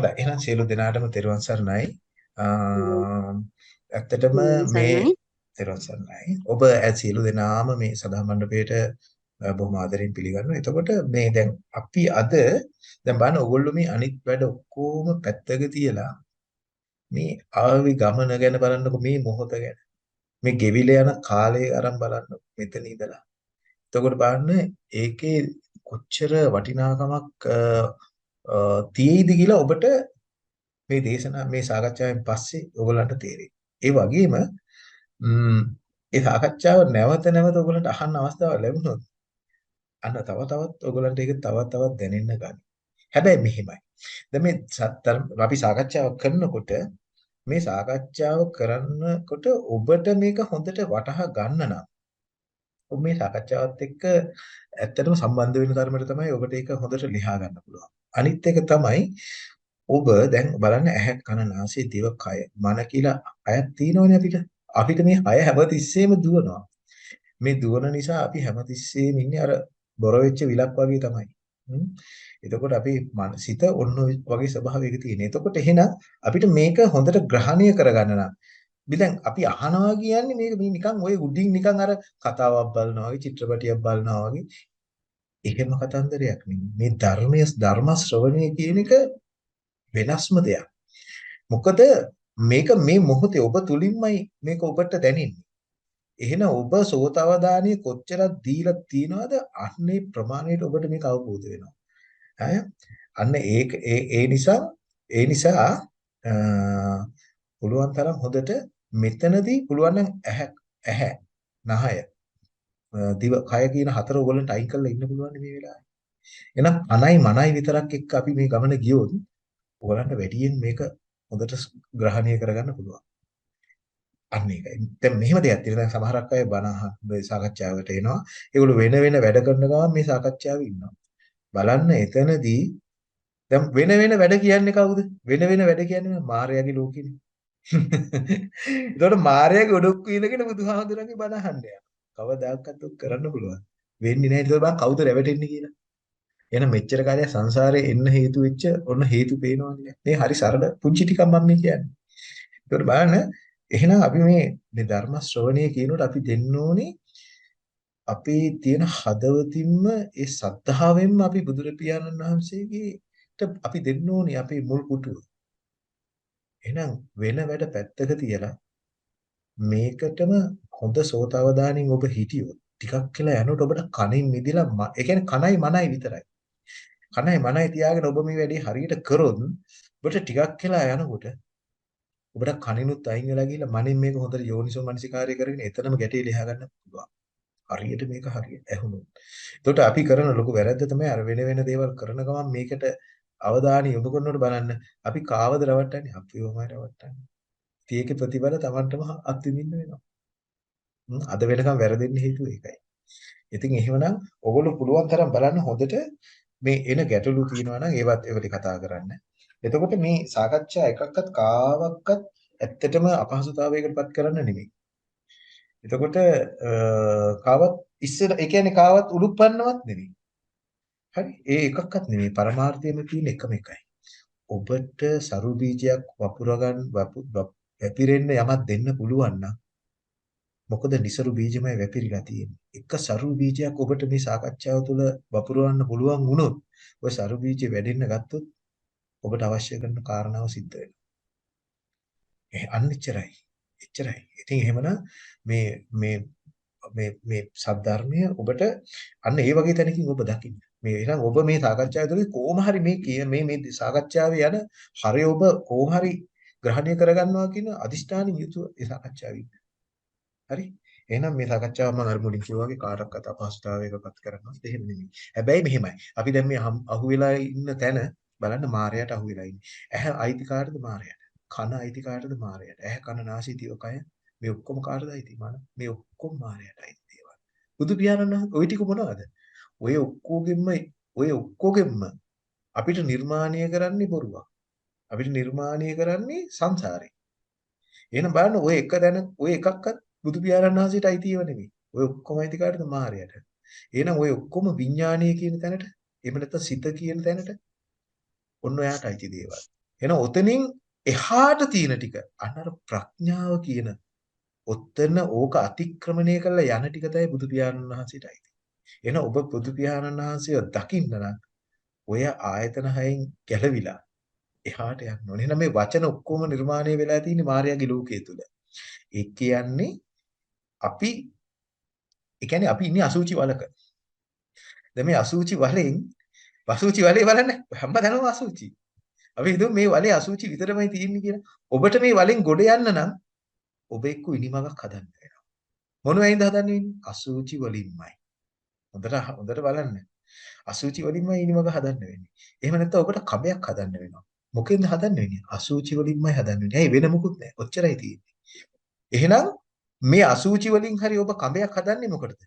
හොඳයි එහෙනම් සියලු දෙනාටම තෙරුවන් සරණයි. ඇත්තටම මේ තෙරුවන් සරණයි. ඔබ සියලු දෙනාම මේ සදා මණ්ඩපයේට බොහොම ආදරෙන් පිළිගන්නවා. එතකොට මේ දැන් අපි අද දැන් බලන්න ඕගොල්ලෝ මේ අනිත් වැඩ ඔක්කොම පැත්තක තියලා මේ ආවි ගමන ගැන බලන්නකො මේ මොහොත ගැන. මේ ගෙවිල යන කාලය අරන් බලන්න මෙතන ඉඳලා. එතකොට බලන්න ඒකේ කොච්චර වටිනාකමක් තියෙයිද කියලා ඔබට මේ දේශනා මේ සාකච්ඡාවෙන් පස්සේ ඔයගලන්ට තේරෙයි. ඒ වගේම ඒ සාකච්ඡාව නැවත නැවත ඔයගලන්ට අහන්න අවස්ථාව ලැබුණොත් අන්න තව තවත් ඔයගලන්ට ඒක තව තවත් දැනෙන්න ගන්න. හැබැයි මෙහිමයි. දැන් මේ අපි සාකච්ඡාව කරනකොට මේ සාකච්ඡාව කරනකොට ඔබට මේක හොඳට වටහා ගන්න නම් ඔබ මේ සාකච්ඡාවත් එක්ක ඇත්තටම සම්බන්ධ වෙන තරමට තමයි ඔබට ඒක හොඳට ලියා ගන්න පුළුවන්. අනිත් එක තමයි ඔබ දැන් බලන්න ඇහැ කන නාසය දිව කය මන කියලා අයක් තියෙනවනේ අපිට. අපිට මේ අය හැමතිස්සෙම දුවනවා. මේ දුවන නිසා අපි හැමතිස්සෙම ඉන්නේ අර බොර වෙච්ච විලක් වගේ තමයි. එතකොට අපි සිත ඔන්න වගේ ස්වභාවයක තියෙන. එතකොට එහෙනම් අපිට මේක හොඳට ග්‍රහණය කරගන්න නම් දැන් අපි අහනවා කියන්නේ මේක මේ නිකන් ওই උඩින් නිකන් අර කතාවක් බලනවා වගේ චිත්‍රපටියක් බලනවා වගේ එහෙම කතන්දරයක් නෙමෙයි. මේ ධර්මයේ ධර්ම ශ්‍රවණය කියන එක වෙනස්ම දෙයක්. මොකද මේක මේ මොහොතේ ඔබ තුලින්මයි මේක ඔබට දැනෙන්නේ. එහෙනම් ඔබ සෝතවදානිය කොච්චරක් දීලා තියනවද අන්නේ ප්‍රමාණයට ඔබට මේක අවබෝධ වෙනවා. ඈ අන්න ඒක ඒ ඒ නිසා ඒ නිසා පුළුවන් තරම් හොඳට මෙතනදී පුළුවන් නම් ඇහැ ඇහැ නහය දිව කය කියන හතර ඔයගොල්ලන්ට අයින් කරලා ඉන්න පුළුවන් මේ වෙලාවේ. එහෙනම් අනයි මනයි විතරක් එක්ක අපි මේ ගමන ගියොත් ඔයගොල්ලන්ට වැඩියෙන් මේක හොඳට ග්‍රහණය කරගන්න පුළුවන්. අන්න ඒකයි. දැන් මෙහෙම දෙයක් තියෙනවා. දැන් සමහරක් අය බණ අහන සාකච්ඡාවට එනවා. ඒගොල්ලෝ වෙන වෙන වැඩ කරන ගමන් මේ සාකච්ඡාවේ ඉන්නවා. බලන්න එතනදී දැන් වෙන වෙන වැඩ කියන්නේ කවුද? වෙන වෙන වැඩ කියන්නේ මායාවේ ලෝකෙනේ. එතකොට මායාවේ ඔඩොක්කු ඉඳගෙන බුදුහාමුදුරන්ගේ බණ අහන්න යනවා. කවදාකවත් ඔක් කරන්න පුළුවන්. වෙන්නේ නැහැ. ඒතකොට බලන්න කවුද රැවටෙන්නේ කියලා. එහෙනම් මෙච්චර කාලයක් සංසාරේ එන්න හේතු වෙච්ච ඔන්න හේතු පේනවනේ. මේ හරි සරල පුංචි ටිකක් මම මේ කියන්නේ. ඒකට බලන්න එහෙනම් අපි මේ මේ ධර්ම ශ්‍රවණය කියනකොට අපි දෙන්න ඕනේ අපේ තියෙන හදවතින්ම ඒ සද්ධාවෙන්ම අපි බුදුරපියාණන් වහන්සේගේට අපි දෙන්න ඕනේ අපේ මුල් කුටුව. එහෙනම් වෙන වැඩ පැත්තක තියලා මේකටම හොඳ සෝතවදානින් ඔබ හිටියොත් ටිකක් කියලා යනකොට ඔබට කනින් මිදිලා ඒ කියන්නේ කනයි මනයි විතරයි. කනයි මනයි තියාගෙන ඔබ මේ වැඩේ හරියට කරොත් ඔබට ටිකක් කියලා යනකොට ඔබට කනිනුත් අයින් වෙලා ගිහලා මනින් මේක හොඳට යෝනිසෝ මනසිකාරය කරගෙන එතනම ගැටේ ලියා ගන්න පුළුවන්. හරියට මේක හරියට ඇහුණොත්. එතකොට අපි කරන ලොකු වැරද්ද තමයි අර වෙන වෙන දේවල් කරන ගමන් මේකට අවධානය යොමු කරනකොට බලන්න අපි කාවද රවට්ටන්නේ අපිවමයි රවට්ටන්නේ. ඒකේ ප්‍රතිඵල Tamanටම අත්විඳින්න වෙනවා. අද වෙනකම් වැරදෙන්න හේතුව ඒකයි. ඉතින් එහෙමනම් ඔයගොල්ලෝ පුළුවන් තරම් බලන්න හොඳට මේ එන ගැටලු තියෙනවා නම් ඒවත් ඒවට කතා කරන්න. එතකොට මේ සාකච්ඡා එකක්වත් කාවක්වත් ඇත්තටම අපහසුතාවයකටපත් කරන්න නෙමෙයි. එතකොට කාවත් ඉස්සර ඒ කියන්නේ කාවත් උලුප්පන්නවත් නෙමෙයි. හරි ඒ එකක්වත් නෙමෙයි පරමාර්ථයම තියෙන එකම එකයි. ඔබට සරු බීජයක් වපුරගන්න වැපිරෙන්න යමක් දෙන්න පුළුවන් නම් මොකද નિසරු බීජමයි වැපිරිලා තියෙන්නේ. එක සරු බීජයක් ඔබට මේ සාකච්ඡාව තුළ වපුරවන්න පුළුවන් වුණොත් ඔය සරු බීජය වැඩෙන්න ගත්තොත් ඔබට අවශ්‍ය කරන කාරණාව සිද්ධ වෙනවා. ඒ අන්නිච්චරයි. එච්චරයි. ඉතින් එහෙමනම් මේ මේ මේ මේ සද්ධර්මය ඔබට අන්න ඒ වගේ තැනකින් ඔබ දකින්න. මේ එහෙනම් ඔබ මේ සාකච්ඡාව තුළ කොහොම හරි මේ මේ මේ සාකච්ඡාවේ යන හරි ඔබ කොහොම හරි ග්‍රහණය කරගන්නවා කියන අදිෂ්ඨානෙ යුතුව ඒ සාකච්ඡාවේ ඉන්න. හරි? එහෙනම් මේ සාකච්ඡාව මම අර මුලින් කිව්වා වගේ කාටවත් අපහසුතාවයකපත් කරන්නත් එහෙම නෙමෙයි. හැබැයි මෙහෙමයි. අපි දැන් මේ අහුවෙලා ඉන්න තැන බලන්න මායයට අහුවෙලා ඉන්නේ. ඇහැ අයිති කාටද මායයට? කන අයිති කාටද මායයට? ඇහැ කන නාසය දිව කය මේ ඔක්කොම කාටද අයිති මාන? මේ ඔක්කොම මායයට අයිති දේවල්. බුදු පියාණන් ওই ටික මොනවද? ඔය ඔක්කොගෙම ඔය ඔක්කොගෙම අපිට නිර්මාණය කරන්නේ බොරුවක්. අපිට නිර්මාණය කරන්නේ සංසාරේ. එහෙනම් බලන්න ඔය එක දැන ඔය එකක්වත් බුදු පියාණන් වහන්සේට අයිතිව නෙමෙයි. ඔය ඔක්කොම අයිති කාටද මායයට. එහෙනම් ඔය ඔක්කොම විඥානීය කියන තැනට එහෙම නැත්නම් සිත කියන තැනට ඔන්න ඔයාට අයිති දේවල්. එහෙනම් ඔතනින් එහාට තියෙන ටික අන්නර ප්‍රඥාව කියන ඔතන ඕක අතික්‍රමණය කරලා යන ටික තමයි බුදු පියාණන් වහන්සේටයි. එහෙනම් ඔබ බුදු පියාණන් වහන්සේව දකින්න නම් ඔය ආයතන හයෙන් ගැලවිලා එහාට යන්න ඕනේ. එහෙනම් මේ වචන ඔක්කොම නිර්මාණය වෙලා තියෙන්නේ මායාවේ ලෝකයේ තුල. ඒ කියන්නේ අපි ඒ කියන්නේ අපි ඉන්නේ අසුචි වලක. දැන් මේ අසුචි වලෙන් අසුචි වලේ බලන්න හැමදාම අසුචි. අපි හිතමු මේ වලේ අසුචි විතරමයි තියෙන්නේ කියලා. ඔබට මේ වලෙන් ගොඩ යන්න නම් ඔබ එක්ක ඉනිමගක් හදන්න වෙනවා. මොන වෙයින්ද හදන්න වෙන්නේ? අසුචි වලින්මයි. හොඳට හොඳට බලන්න. අසුචි වලින්මයි ඉනිමග හදන්න වෙන්නේ. එහෙම නැත්නම් ඔබට කබයක් හදන්න වෙනවා. මොකෙන්ද හදන්න වෙන්නේ? අසුචි වලින්මයි හදන්න වෙන්නේ. ඇයි වෙන මොකුත් නැහැ. ඔච්චරයි තියෙන්නේ. එහෙනම් මේ අසුචි වලින් හරි ඔබ කබයක් හදන්නේ මොකටද?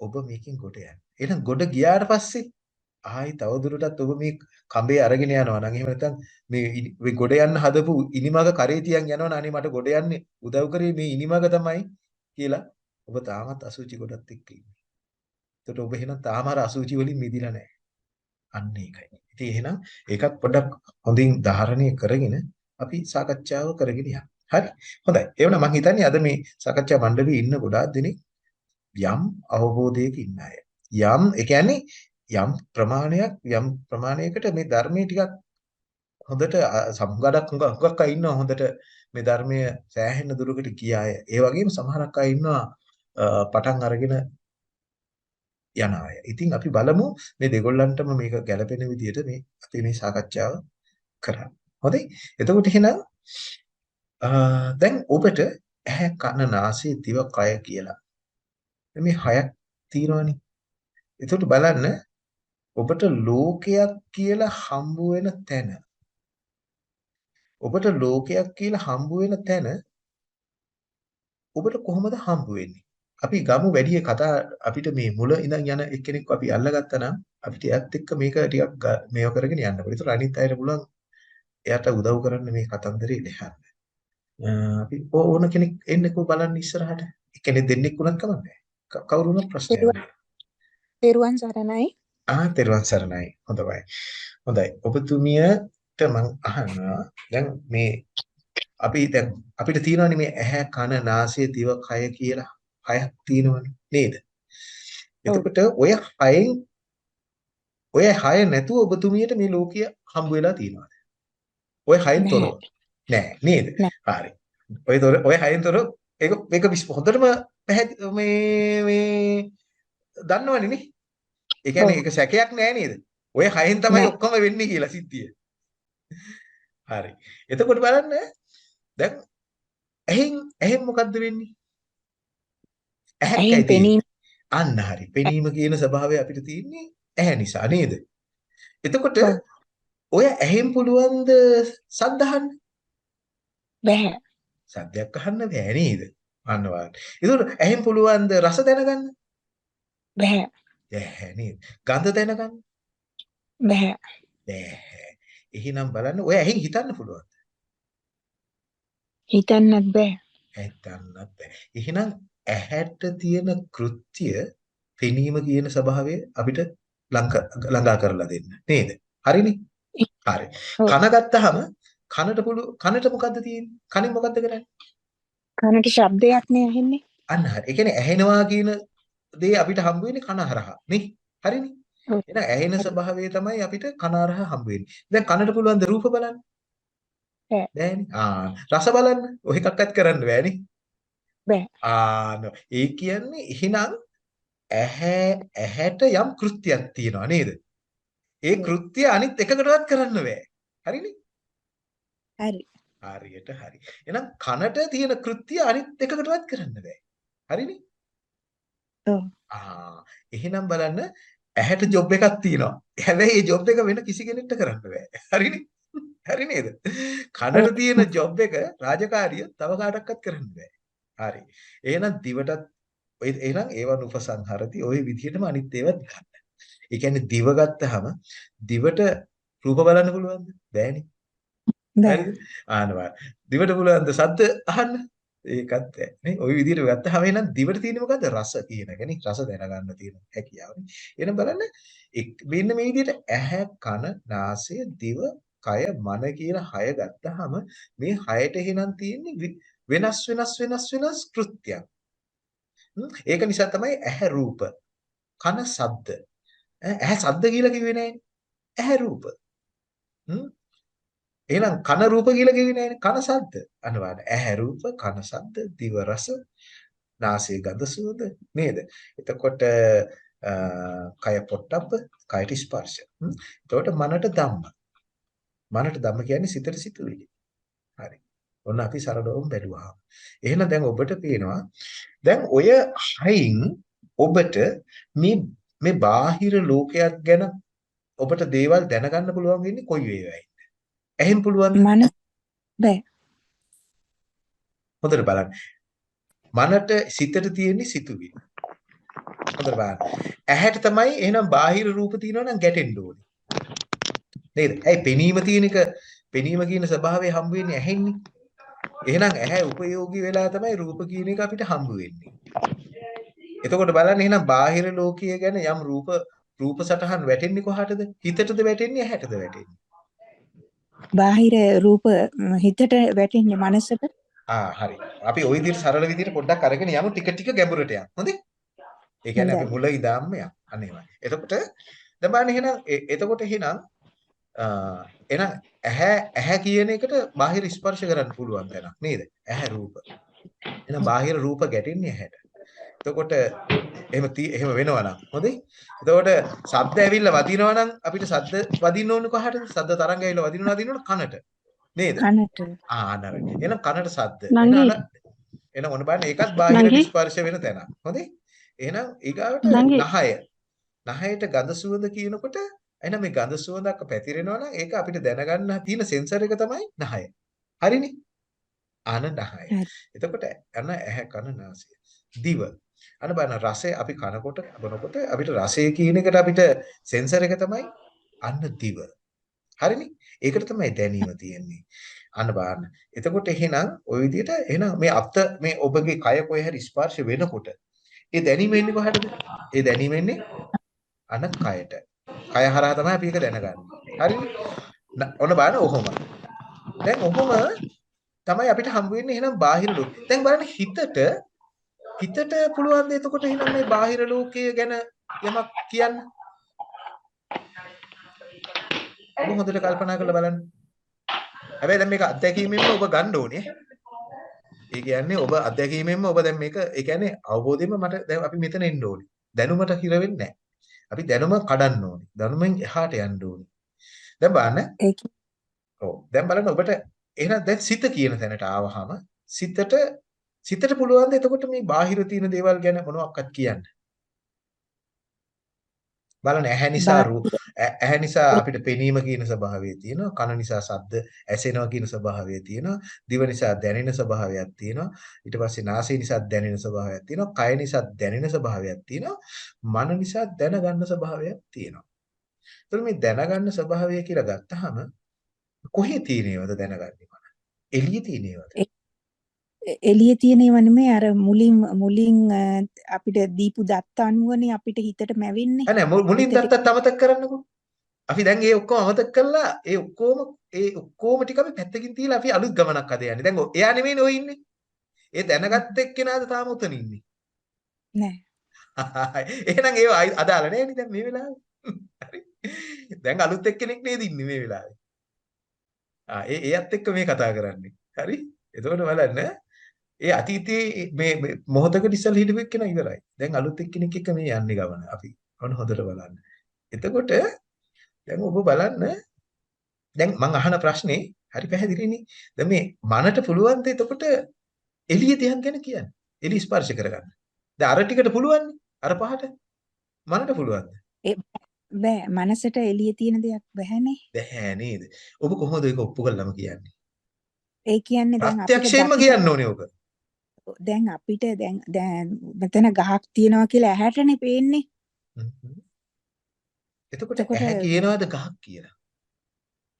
ඔබ මේකෙන් ගොඩ යන්න. එහෙනම් ගොඩ ගියාට පස්සේ ආයි තවදුරටත් ඔබ මේ කඹේ අරගෙන යනවා නම් එහෙම නැත්නම් මේ ගොඩ යන්න හදපු ඉනිමග කරේ තියන් යනවා නම් අනේ මට ගොඩ යන්නේ උදව් කරේ මේ ඉනිමග තමයි කියලා ඔබ තාමත් අසුචි ගොඩත් එක්ක ඉන්නේ. එතකොට ඔබ එහෙනම් තාම අර අසුචි වලින් මිදිලා නැහැ. අන්න ඒකයි. ඉතින් එහෙනම් ඒකත් පොඩ්ඩක් හොඳින් ධාරණය කරගෙන අපි සාකච්ඡාව කරගෙන යමු. හරි. හොඳයි. එවනම් මම හිතන්නේ අද මේ සාකච්ඡා මණ්ඩපයේ ඉන්න ගොඩාක් දෙනෙක් යම් අවබෝධයක ඉන්න අය. යම් ඒ කියන්නේ යම් ප්‍රමාණයක් යම් ප්‍රමාණයකට මේ ධර්මයේ ටිකක් හොඳට සම්ගඩක් හුඟක් අය ඉන්නවා හොඳට මේ ධර්මයේ සෑහෙන දුරකට ගිය අය. ඒ වගේම සමහරක් අය ඉන්නවා පටන් අරගෙන යන අය. ඉතින් අපි බලමු මේ දෙගොල්ලන්ටම මේක ගැළපෙන විදිහට මේ අපි මේ සාකච්ඡාව කරන්න. හොඳයි. එතකොට එහෙනම් දැන් ඔබට ඇහැ කන නාසය දිව කය කියලා මේ හයක් තියෙනවනේ. එතකොට බලන්න ඔබට ලෝකයක් කියලා හම්බ වෙන තැන ඔබට ලෝකයක් කියලා හම්බ වෙන තැන ඔබට කොහොමද හම්බ වෙන්නේ? අපි ගමු වැඩි කතා අපිට මේ මුල ඉඳන් යන එක්කෙනෙක් අපි අල්ලගත්තා නම් අපිට එයත් එක්ක මේක ටිකක් මේව කරගෙන යන්න පුළුවන්. ඒතර අනිත් අයට පුළුවන් එයාට උදව් කරන්න මේ කතන්දරේ ලියන්න. අපි ඕන කෙනෙක් එන්නකෝ බලන්න ඉස්සරහට. එක්කෙනෙක් දෙන්නෙක් වුණත් කමන්නේ. කවුරු වුණත් ප්‍රශ්නයක් නෑ. තෙරුවන් සරණයි. ආ තෙරුවන් සරණයි. හොඳයි. හොඳයි. ඔබතුමියට මම අහනවා දැන් මේ අපි දැන් අපිට තියෙනවනේ මේ ඇහැ කන නාසය දිව කය කියලා හයක් තියෙනවනේ නේද? එතකොට ඔය හයෙන් ඔය හය නැතුව ඔබතුමියට මේ ලෝකය හම්බ වෙලා තියෙනවද? ඔය හයෙන් තොරව නෑ නේද? හරි. ඔය තොර ඔය හයෙන් තොර ඒක මේක හොඳටම මේ මේ දන්නවනේ නේ? ඒ කියන්නේ ඒක සැකයක් නෑ නේද? ඔය හයෙන් තමයි ඔක්කොම වෙන්නේ කියලා සිද්ධිය. හරි. එතකොට බලන්න දැන් ඇහෙන් ඇහෙන් මොකද්ද වෙන්නේ? ඇහෙන් පෙනීම අන්න හරි. පෙනීම කියන ස්වභාවය අපිට තියෙන්නේ ඇහැ නිසා නේද? එතකොට ඔය ඇහෙන් පුළුවන්ද සද්ද අහන්න? බෑ. සද්දයක් අහන්න බෑ නේද? අන්න වාගේ. ඒතකොට ඇහෙන් පුළුවන්ද රස දැනගන්න? බෑ. බෑ නේද? ගඳ දැනගන්න? බෑ. බෑ. එහෙනම් බලන්න ඔය ඇහෙන් හිතන්න පුළුවන්ද? හිතන්නත් බෑ. හිතන්නත් බෑ. එහෙනම් ඇහැට තියෙන කෘත්‍ය පෙනීම කියන ස්වභාවය අපිට ළඟා කරලා දෙන්න. නේද? හරිනේ? හරි. කන ගත්තාම කනට පුළු කනට මොකද්ද තියෙන්නේ? කනින් මොකද්ද කරන්නේ? කනට ශබ්දයක් නේ ඇහෙන්නේ. අන්න හරි. ඒ කියන්නේ ඇහෙනවා කියන දේ අපිට හම්බ වෙන්නේ කන හරහා. නේ? හරිනේ? එහෙනම් ඇහෙන ස්වභාවය තමයි අපිට කන හරහා හම්බ වෙන්නේ. දැන් කනට පුළුවන් ද රූප බලන්න? බෑනේ. ආ රස බලන්න. ඔය එකක්වත් කරන්න බෑනේ. බෑ. ආ ඒ කියන්නේ එහෙනම් ඇහැ ඇහැට යම් කෘත්‍යයක් තියෙනවා නේද? ඒ කෘත්‍ය අනිත් එකකටවත් කරන්න බෑ. හරිනේ? හරි. හරියට හරි. එහෙනම් කනට තියෙන කෘත්‍ය අනිත් එකකටවත් කරන්න බෑ. හරිනේ? ඔව්. ආ එහෙනම් බලන්න ඇහැට ජොබ් එකක් තියෙනවා. හැබැයි මේ ජොබ් එක වෙන කිසි කෙනෙක්ට කරන්න බෑ. හරිනේ? හරි නේද? කනට තියෙන ජොබ් එක රාජකාරිය තව කාටවත් කරන්න බෑ. හරි. එහෙනම් දිවටත් එහෙනම් ඒවන් උපසංහරති ওই විදිහටම අනිත් ඒවාත් ගන්න. ඒ කියන්නේ දිව ගත්තාම දිවට රූප බලන්න පුළුවන්ද? බෑනේ. හරිද? ආනවා. දිවට පුළුවන්ද සද්ද අහන්න? ඒකත් නේ. ওই විදිහට ගත්තාම එහෙනම් දිවට තියෙන්නේ මොකද්ද? රස කියන එක නේ. රස දැනගන්න තියෙන හැකියාව නේ. එහෙනම් බලන්න මෙන්න මේ විදිහට ඇහැ, කන, නාසය, දිව, කය මන කියන හය ගත්තාම මේ හයට එහෙනම් තියෙන්නේ වි- වෙනස් වෙනස් වෙනස් වෙනස් කෘත්‍යයන්. හ්ම්? ඒක නිසා තමයි ඇහැ රූප, කන ශබ්ද. ඈ ඇහැ ශබ්ද කියලා කිව්වේ නෑනේ. ඇහැ රූප. හ්ම්? එහෙනම් කන රූප කියලා කිව්වේ නෑනේ. කන ශබ්ද. අන්න බලන්න. ඇහැ රූප, කන ශබ්ද, දිව රස, නාසය ගඳ සුවඳ නේද? එතකොට අ, කය පොට්ටබ්බ, කයට ස්පර්ශ. හ්ම්? එතකොට මනට ධම්ම. මනට ධම්ම කියන්නේ සිතට සිතුවිලි. හරි. ඔන්න අපි සරලවම බැලුවා. එහෙනම් දැන් ඔබට පේනවා දැන් ඔය හයින් ඔබට මේ මේ බාහිර ලෝකයක් ගැන ඔබට දේවල් දැනගන්න පුළුවන් වෙන්නේ කොයි වේවයිද? එහෙන් පුළුවන් මනස බෑ හොඳට බලන්න. මනට සිතට තියෙන්නේ සිතුවිලි. හොඳට බලන්න. ඇහැට තමයි එහෙනම් බාහිර රූප තියෙනවා නම් ගැටෙන්න ඕනේ. නේද? ඇයි පෙනීම තියෙන එක පෙනීම කියන ස්වභාවය හම්බ වෙන්නේ ඇහෙන්නේ. එහෙනම් ඇහැ උපයෝගී වෙලා තමයි රූප කියන එක අපිට හම්බ වෙන්නේ. එතකොට බලන්න එහෙනම් බාහිර ලෝකීය ගැන යම් රූප රූප සටහන් වැටෙන්නේ කොහටද? හිතටද වැටෙන්නේ ඇහැටද වැටෙන්නේ? බාහිර රූප හිතට වැටෙන්නේ මනසට ආ හරි. අපි ওই විදිහට සරල විදිහට පොඩ්ඩක් අරගෙන යමු ටික ටික ගැඹුරට යමු. හොඳේ? ඒ කියන්නේ අපි. මුල ඉඳන්ම යමු. අන්න එහෙමයි. එතකොට දැන් බලන්න එහෙනම් එතකොට එහෙනම් එහෙනම් ඇහැ ඇහැ කියන එකට බාහිර ස්පර්ශ කරන්න පුළුවන් තැනක් නේද? ඇහැ රූප. එහෙනම් බාහිර රූප ගැටෙන්නේ ඇහැට. එතකොට එහෙම එහෙම වෙනවා නම් හොඳයි. එතකොට ශබ්ද ඇවිල්ලා වදිනවා නම් අපිට ශබ්ද වදින්න ඕනේ කොහටද? ශබ්ද තරංග ඇවිල්ලා වදිනවා වදිනවනේ කනට. නේද? කනට ආ නර. එහෙනම් කනට ශබ්ද. එහෙනම් ඔන්න බලන්න ඒකත් බාහිර. ස්පර්ශ වෙන තැනක්. හොඳේ? එහෙනම් ඊගාවට. නහය. නහයට ගඳ සුවඳ කියනකොට එහෙනම් මේ ගඳ සුවඳක් පැතිරෙනවා නම් ඒක අපිට දැනගන්න තියෙන සෙන්සර් එක තමයි නහය. හරිනේ? අන නහය. එතකොට අන ඇහැ කන නාසය. දිව. අන බලන්න රසය අපි කනකොට බොනකොට අපිට රසය කියන එකට අපිට සෙන්සර් එක තමයි අන්න දිව. හරිනේ? ඒකට තමයි දැනීම තියෙන්නේ. අන්න බලන්න. එතකොට එහෙනම් ওই විදිහට එහෙනම් මේ අත් මේ ඔබගේ කය කොහේ හරි ස්පර්ශ වෙනකොට ඒ දැනීම එන්නේ කොහටද? ඒ දැනීම එන්නේ අන කයට. කය හරහා තමයි අපි ඒක දැනගන්නේ. හරිනේ? න- ඔන්න බලන්න ඔහොම. දැන් ඔහොම තමයි අපිට හම්බ වෙන්නේ එහෙනම් බාහිර ලෝක. දැන් බලන්න හිතට හිතට පුළුවන් ද එතකොට එහෙනම් මේ බාහිර ලෝකය ගැන යමක් කියන්න? ඔබ හොඳට කල්පනා කරලා බලන්න. හැබැයි දැන් මේක අත්දැකීමෙන්ම ඔබ ගන්න ඕනේ. ඒ කියන්නේ ඔබ අත්දැකීමෙන්ම ඔබ දැන් මේක ඒ කියන්නේ අවබෝධයෙන්ම මට දැන් අපි මෙතන එන්න ඕනේ. දැනුමට හිර වෙන්නේ නැහැ. අපි දැනුම කඩන්න ඕනේ. දැනුමෙන් එහාට යන්න ඕනේ. දැන් බලන්න ඔව් දැන් බලන්න ඔබට එහෙනම් දැන් සිත කියන තැනට ආවහම සිතට සිතට පුළුවන් ද එතකොට මේ බාහිර තියෙන දේවල් ගැන මොනවක්වත් කියන්න. බලන්න ඇහැ නිසා රූප ඇහැ නිසා අපිට පෙනීම කියන ස්වභාවය තියෙනවා. කන නිසා ශබ්ද ඇසෙනවා කියන ස්වභාවය තියෙනවා. දිව නිසා දැනෙන ස්වභාවයක් තියෙනවා. ඊට පස්සේ නාසය නිසා දැනෙන ස්වභාවයක් තියෙනවා. කය නිසා දැනෙන ස්වභාවයක් තියෙනවා. මන නිසා දැනගන්න ස්වභාවයක් තියෙනවා. එතකොට මේ දැනගන්න ස්වභාවය කියලා ගත්තාම කොහේ තියෙනවද දැනගන්නේ මන? එළියේ තියෙනවද එළියේ තියෙනව නෙමෙයි අර මුලින් මුලින් අපිට දීපු දත්ත අනුවනේ අපිට හිතට මැවෙන්නේ නෑ මුලින් දත්තත් අමතක කරන්නකෝ අපි දැන් ඒ ඔක්කොම අමතක කරලා ඒ ඔක්කොම ඒ ඔක්කොම ටික අපි පැත්තකින් තියලා අපි අලුත් ගමනක් අද යන්නේ දැන් එයා නෙමෙයිනේ ඔය ඉන්නේ ඒ දැනගත්ත එක්කෙනාද තාම උතන ඉන්නේ නෑ එහෙනම් ඒව අදාළ නෑනේ දැන් මේ වෙලාවේ. දැන් අලුත් එක්කෙනෙක් නේද ඉන්නේ මේ වෙලාවේ. ආ ඒ එයත් එක්ක මේ කතා කරන්නේ. හරි. එතකොට බලන්න ඒ අතීතයේ මේ මොහොතකට ඉස්සෙල්ලා හිටපු එක්කෙනා ඉවරයි. දැන් අලුත් එක්කෙනෙක් එක්ක මේ යන්නේ ගමන අපි. ඔන්න හොඳට බලන්න. එතකොට දැන් ඔබ බලන්න දැන් මම අහන ප්‍රශ්නේ හරි පැහැදිලිනේ. දැන් මේ මනට පුළුවන් ද එතකොට එළිය දෙයක් ගැන කියන්න. එළිය ස්පර්ශ කරගන්න. දැන් අර ටිකට පුළුවන්නේ. අර පහට. මනට පුළුවන්ද? බෑ මනසට එළියේ තියෙන දෙයක් බෑනේ බැහැ නේද? ඔබ කොහොමද ඒක ඔප්පු කළාම කියන්නේ? ඒ කියන්නේ දැන් අපිට ප්‍රත්‍යක්ෂයෙන්ම කියන්න ඕනේ ඔබ. දැන් අපිට දැන් දැන් මෙතන ගහක් තියෙනවා කියලා ඇහැටනේ පේන්නේ. එතකොට ඇහැ කියනවාද ගහක් කියලා?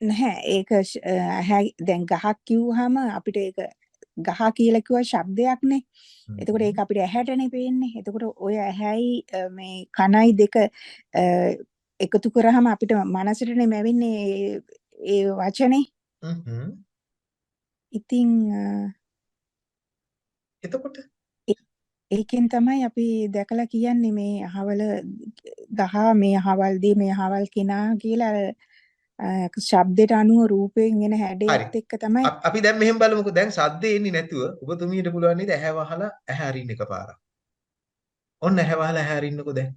නැහැ ඒක ඇහැ දැන් ගහක් කිව්වහම අපිට ඒක ගහ කියලා කිව්ව ශබ්දයක්නේ එතකොට ඒක අපිට ඇහැටනේ පේන්නේ එතකොට ඔය ඇහැයි මේ කනයි දෙක එකතු කරාම අපිට මනසටනේ මැවෙන්නේ ඒ වචනේ. ඉතින් එතකොට? ඒකෙන් තමයි අපි දැකලා කියන්නේ මේ අහවල ගහ මේ අහවල් දී මේ අහවල් කෙනා කියලා ශබ්දයට අනුව රූපයෙන් එන හැඩයත් එක්ක තමයි අපි දැන් මෙහෙම බලමුකෝ. දැන් සද්දේ එන්නේ නැතුව ඔබතුමියට පුළුවන් නේද? ඇහැ වහලා ඇහැ අරින්න එකපාරක්. ඔන්න ඇහැ වහලා ඇහැ අරින්නකෝ දැන්.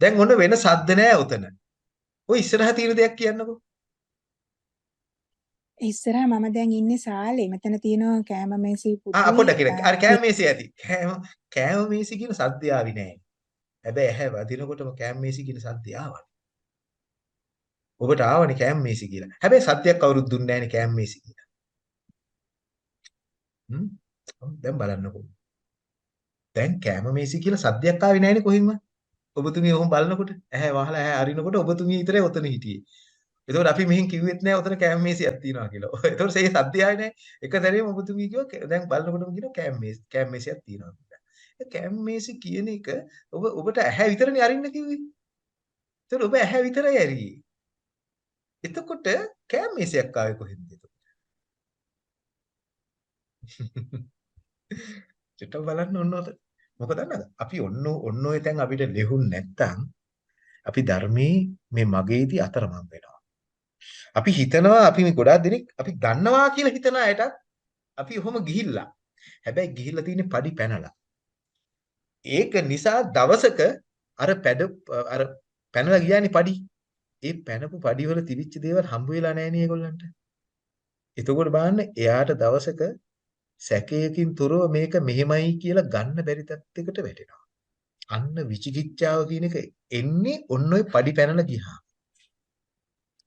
දැන් ඔන්න වෙන සද්ද නැහැ උතන ඔය ඉස්සරහ තියෙන දෙයක් කියන්නකෝ ඉස්සරහ මම දැන් ඉන්නේ සාලේ මෙතන තියෙනවා කෑම මේසි පුටුවේ ආ පොඩ්ඩක් කියලා අර කෑම මේසි ඇති කෑම කෑම මේසි කියන සද්දය ආවි නෑ හැබැයි ඇහැ වදිනකොටම කෑම මේසි කියන සද්දය ආවා ඔබට ආවනේ කෑම මේසි කියලා. හැබැයි සත්‍යයක් කවුරුත් දුන්නේ නැහැනේ කෑම මේසි කියලා. හ්ම් දැන් බලන්නකෝ. දැන් කෑම මේසි කියලා සද්දයක් ආවේ නැහැනේ කොහින්ම. ඔබතුමිය ඔහොම බලනකොට ඇහැ වහලා ඇහැ අරිනකොට ඔබතුමිය විතරේ ඔතන හිටියේ. එතකොට අපි මෙහෙන් කිව්වෙත් නෑ ඔතන කෑම මේසියක් තියෙනවා කියලා. එතකොට ඒ සද්දය ආවේ නෑ. එක සැරේම ඔබතුමිය කිව්වා දැන් බලනකොටම කියනවා කෑම මේසි කෑම මේසියක් තියෙනවා කියලා. ඒ කෑම මේසි කියන එක ඔබ ඔබට ඇහැ විතරනේ අරින්න කිව්වේ. එතකොට ඔබ ඇහැ විතරයි ඇරියේ. එතකොට කෑම මේසයක් ආවේ කොහෙන්ද එතකොට? චුට්ටක් බලන්න ඕන උත. මොකද දන්නවද? අපි ඔන්න ඔන්න ඔය තැන් අපිට ලෙහුන් නැත්තම් අපි ධර්මයේ මේ මගේදී අතරමං වෙනවා. අපි හිතනවා අපි මේ ගොඩාක් දෙනෙක් අපි දන්නවා කියලා හිතන අයටත් අපි ඔහොම ගිහිල්ලා. හැබැයි ගිහිල්ලා තියෙන්නේ padi පැනලා. ඒක නිසා දවසක අර පැඩ අර පැනලා ගියානේ padi. ඒ පැනපු පඩිවල තිබිච්ච දේවල් හම්බ වෙලා නැහැ නේ ඒගොල්ලන්ට. එතකොට බලන්න එයාට දවසක සැකයකින් තොරව මේක මෙහෙමයි කියලා ගන්න බැරි තත්යකට වැටෙනවා. අන්න විචිකිච්ඡාව කියන එක එන්නේ ඔන්න ඔය padi පැනලා ගියා.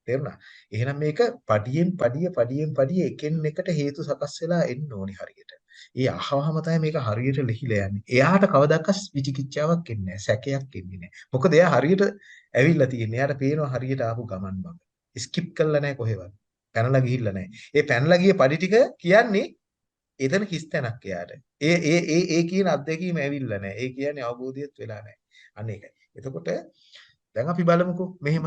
තේරුණා? එහෙනම් මේක padiyen padiය padiyen padiය එකින් එකට හේතු සකස් වෙලා එන්න ඕනි හරියට. ඒ අහවහම තමයි මේක හරියට ලිහිලා යන්නේ. එයාට කවදාකවත් විචිකිච්ඡාවක් එන්නේ නැහැ. සැකයක් එන්නේ නැහැ. මොකද එයා හරියට ඇවිල්ලා තියෙන්නේ. එයාට පේනවා හරියට ආපු ගමන් මඟ. ස්කිප් කළා නැහැ කොහෙවත්. පැනලා ගිහිල්ලා නැහැ. ඒ පැනලා ගිය padi ටික කියන්නේ එතන හිස් තැනක් එයාට. ඒ ඒ ඒ ඒ කියන අත්දැකීම ඇවිල්ලා නැහැ. ඒ කියන්නේ අවබෝධයත් වෙලා නැහැ. අන්න ඒකයි. එතකොට දැන් අපි බලමුකෝ මෙහෙම.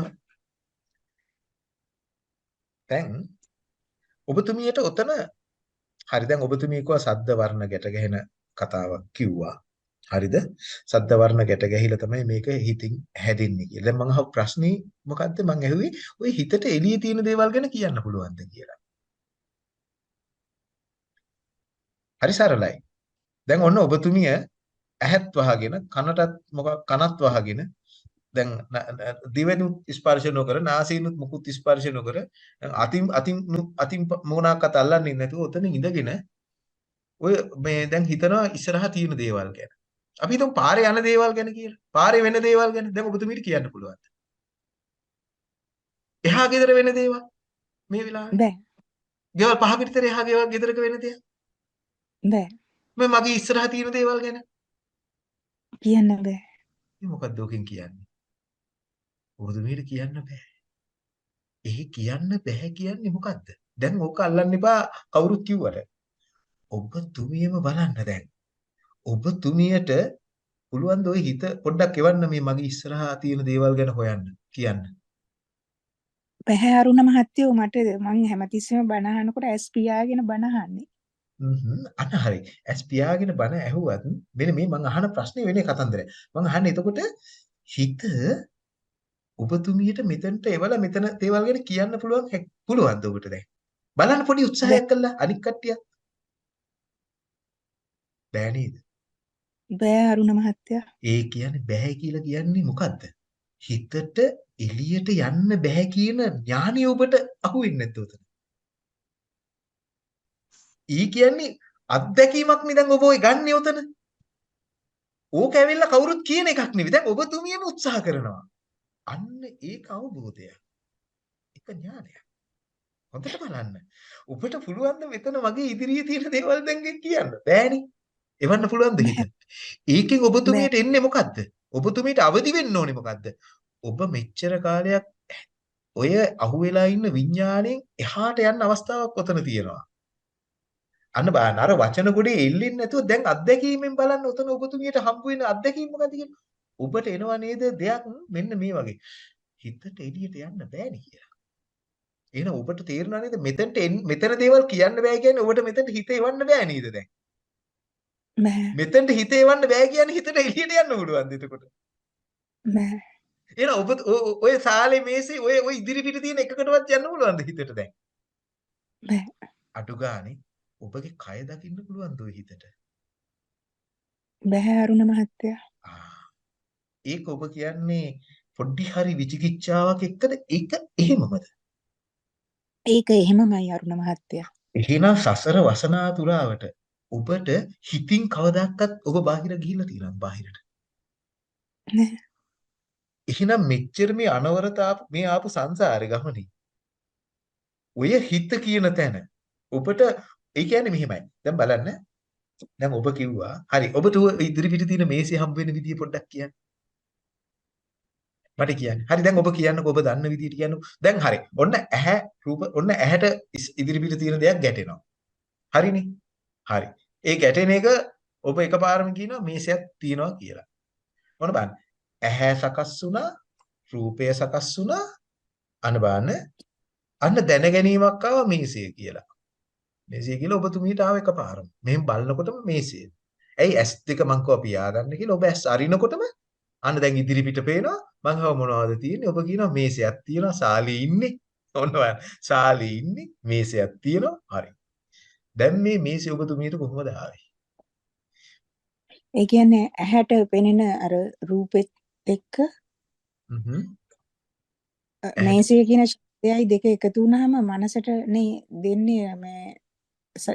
දැන් ඔබතුමියට ඔතන හරි දැන් ඔබතුමිය කිව්වා සද්ද වර්ණ ගැට ගැහෙන කතාවක් කිව්වා. හරිද? සද්ද වර්ණ ගැට ගැහිලා තමයි මේක හිතින් හැදෙන්නේ කියලා. දැන් මම අහපු ප්‍රශ්නේ මොකද්ද? මම ඇහුවේ ওই හිතට එළියේ තියෙන දේවල් ගැන කියන්න පුළුවන්ද කියලා. හරි සරලයි. දැන් ඔන්න ඔබතුමිය ඇහත් වහගෙන කනටත් මොකක් කනත් වහගෙන දැන් දිවෙනුත් ස්පර්ශ නොකර නාසයෙන්ුත් මුකුත් ස්පර්ශ නොකර අතින් අතින් අතින් මොනක්වත් අල්ලන්නේ නැතුව ඔතන ඉඳගෙන ඔය මේ දැන් හිතනවා ඉස්සරහා තියෙන දේවල් ගැන. අපි හිතමු පාරේ යන දේවල් ගැන කියලා. පාරේ වෙන දේවල් ගැන දැන් ඔබතුමීට කියන්න පුළුවන්. එහා ගෙදර වෙන දේවල් මේ වෙලාවේ. බෑ. ගෙවල් පහ පිටතර එහා ගෙවල් ගෙදරක වෙන දේවල්. බෑ. මේ මගේ ඉස්සරහා තියෙන දේවල් ගැන කියන්න බෑ. මොකක්ද ඔකෙන් කියන්නේ? ඔබතුමීට කියන්න බෑ. එහි කියන්න බෑ කියන්නේ මොකද්ද? දැන් ඕක අල්ලන්න එපා කවුරුත් කිව්වට. ඔබතුමියම බලන්න දැන්. ඔබතුමියට පුළුවන් ද ওই හිත පොඩ්ඩක් එවන්න මේ මගේ ඉස්සරහා තියෙන දේවල් ගැන හොයන්න කියන්න. බෑ අරුණ මහත්තයෝ මට මං හැමතිස්සෙම බණ අහනකොට ඇස් පියාගෙන බණ අහන්නේ. හ්ම් අන්න හරි. ඇස් පියාගෙන බණ ඇහුවත් මෙන්න මේ මං අහන ප්‍රශ්නේ වෙන්නේ කතන්දරය. මං අහන්නේ එතකොට හිත ඔබතුමියට මෙතනට එවලා මෙතන දේවල් ගැන කියන්න පුළුවන් පුළුවන්ද ඔබට දැන්? බලන්න පොඩි උත්සාහයක් කළා අනික් කට්ටිය. බෑ නේද? බෑ අරුණ මහත්තයා. ඒ කියන්නේ බෑ කියලා කියන්නේ මොකද්ද? හිතට එළියට යන්න බෑ කියන ඥානිය ඔබට අහුවෙන්නේ නැද්ද උතන? ඊ කියන්නේ අත්දැකීමක් නේ දැන් ඔබ ඔය ගන්න උතන. ඕක ඇවිල්ලා කවුරුත් කියන එකක් නෙවෙයි. දැන් ඔබතුමියම උත්සාහ කරනවා. අන්න ඒක අවබෝධය. ඒක ඥානයක්. හොඳට බලන්න. ඔබට පුළුවන් මෙතන මගේ ඉදිරියේ තියෙන දේවල් දැන් කියන්න බෑනේ. එවන්න පුළුවන්ද? ඒකෙන් ඔබතුමියට එන්නේ මොකද්ද? ඔබතුමියට අවදි වෙන්න ඕනේ මොකද්ද? ඔබ මෙච්චර කාලයක් ඔය අහුවෙලා ඉන්න විඥාණයෙන් එහාට යන්න අවස්ථාවක් ඔතන තියෙනවා. අන්න බලන්න අර වචන ගොඩේ එල්ලෙන්නේ නැතුව දැන් අත්දැකීමෙන් බලන්න ඔතන ඔබතුමියට හම්බ වෙන අත්දැකීම මොකද්ද කියන්නේ? ඔබට එනවා නේද දෙයක් මෙන්න මේ වගේ. හිතට එළියට යන්න බෑනේ කියලා. එහෙනම් ඔබට තේරෙනා නේද මෙතනට මෙතන දේවල් කියන්න බෑ කියන්නේ ඔබට මෙතනට හිත එවන්න බෑ නේද දැන්? බෑ. මෙතනට හිත එවන්න බෑ කියන්නේ හිතට එළියට යන්න පුළුවන්ද එතකොට? බෑ. එහෙනම් ඔබ ඔය සාලේ මේසේ ඔය ඔය ඉදිරි පිට තියෙන එකකටවත් යන්න පුළුවන්ද හිතට දැන්? බෑ. අඩු ගානේ ඔබගේ කය දකින්න පුළුවන්ද ඔය හිතට? බෑ අරුණ මහත්තයා. ඒක ඔබ කියන්නේ පොඩ්ඩි හරි විචිකිච්ඡාවක් එක්කද ඒක එහෙමමද? ඒක එහෙමමයි අරුණ මහත්තයා. එහෙනම් සසර වසනා තුරාවට ඔබට හිතින් කවදාවත් ඔබ බාහිර ගිහිල්ලා තියෙනවද බාහිරට? නෑ. එහෙනම් මෙච්චර මේ අනවරත මේ ආපු සංසාරේ ගමනේ ඔය හිත කියන තැන ඔබට ඒ කියන්නේ මෙහිමයි. දැන් බලන්න. දැන් ඔබ කිව්වා හරි ඔබට ඉදිරි පිට තියෙන මේසේ හම්බ වෙන විදිය පොඩ්ඩක් කියන්න. මට කියන්න. හරි දැන් ඔබ කියන්නකෝ ඔබ දන්න විදියට කියන්නකෝ. දැන් හරි. ඔන්න ඇහැ රූප ඔන්න ඇහැට ඉදිරි පිට තියෙන දෙයක් ගැටෙනවා. හරිනේ. හරි. ඒ ගැටෙන එක ඔබ එකපාරම කියනවා මේසයක් තියෙනවා කියලා. මොන බලන්න. ඇහැ සකස් වුණා, රූපය සකස් වුණා. අන්න බලන්න. අන්න දැන ගැනීමක් ආවා මේසය කියලා. මේසය කියලා ඔබතුමීට ආව එකපාරම. මෙහෙම බලනකොටම මේසය. ඇයි S2 මං කව පියාගන්න කියලා ඔබ S අරිනකොටම අන්න දැන් ඉදිරි පිට පේනවා මං හව මොනවද තියෙන්නේ? ඔබ කියනවා මේසයක් තියෙනවා සාලේ ඉන්නේ. ඔන්න බලන්න සාලේ ඉන්නේ මේසයක් තියෙනවා. හරි. දැන් මේ මේසෙ ඔබතුමීට කොහොමද ආවේ? ඒ කියන්නේ ඇහැට පෙනෙන අර රූපෙත් එක්ක මේසය කියන ශබ්දයයි දෙක එකතු වුනහම මනසට නේ දෙන්නේ මේ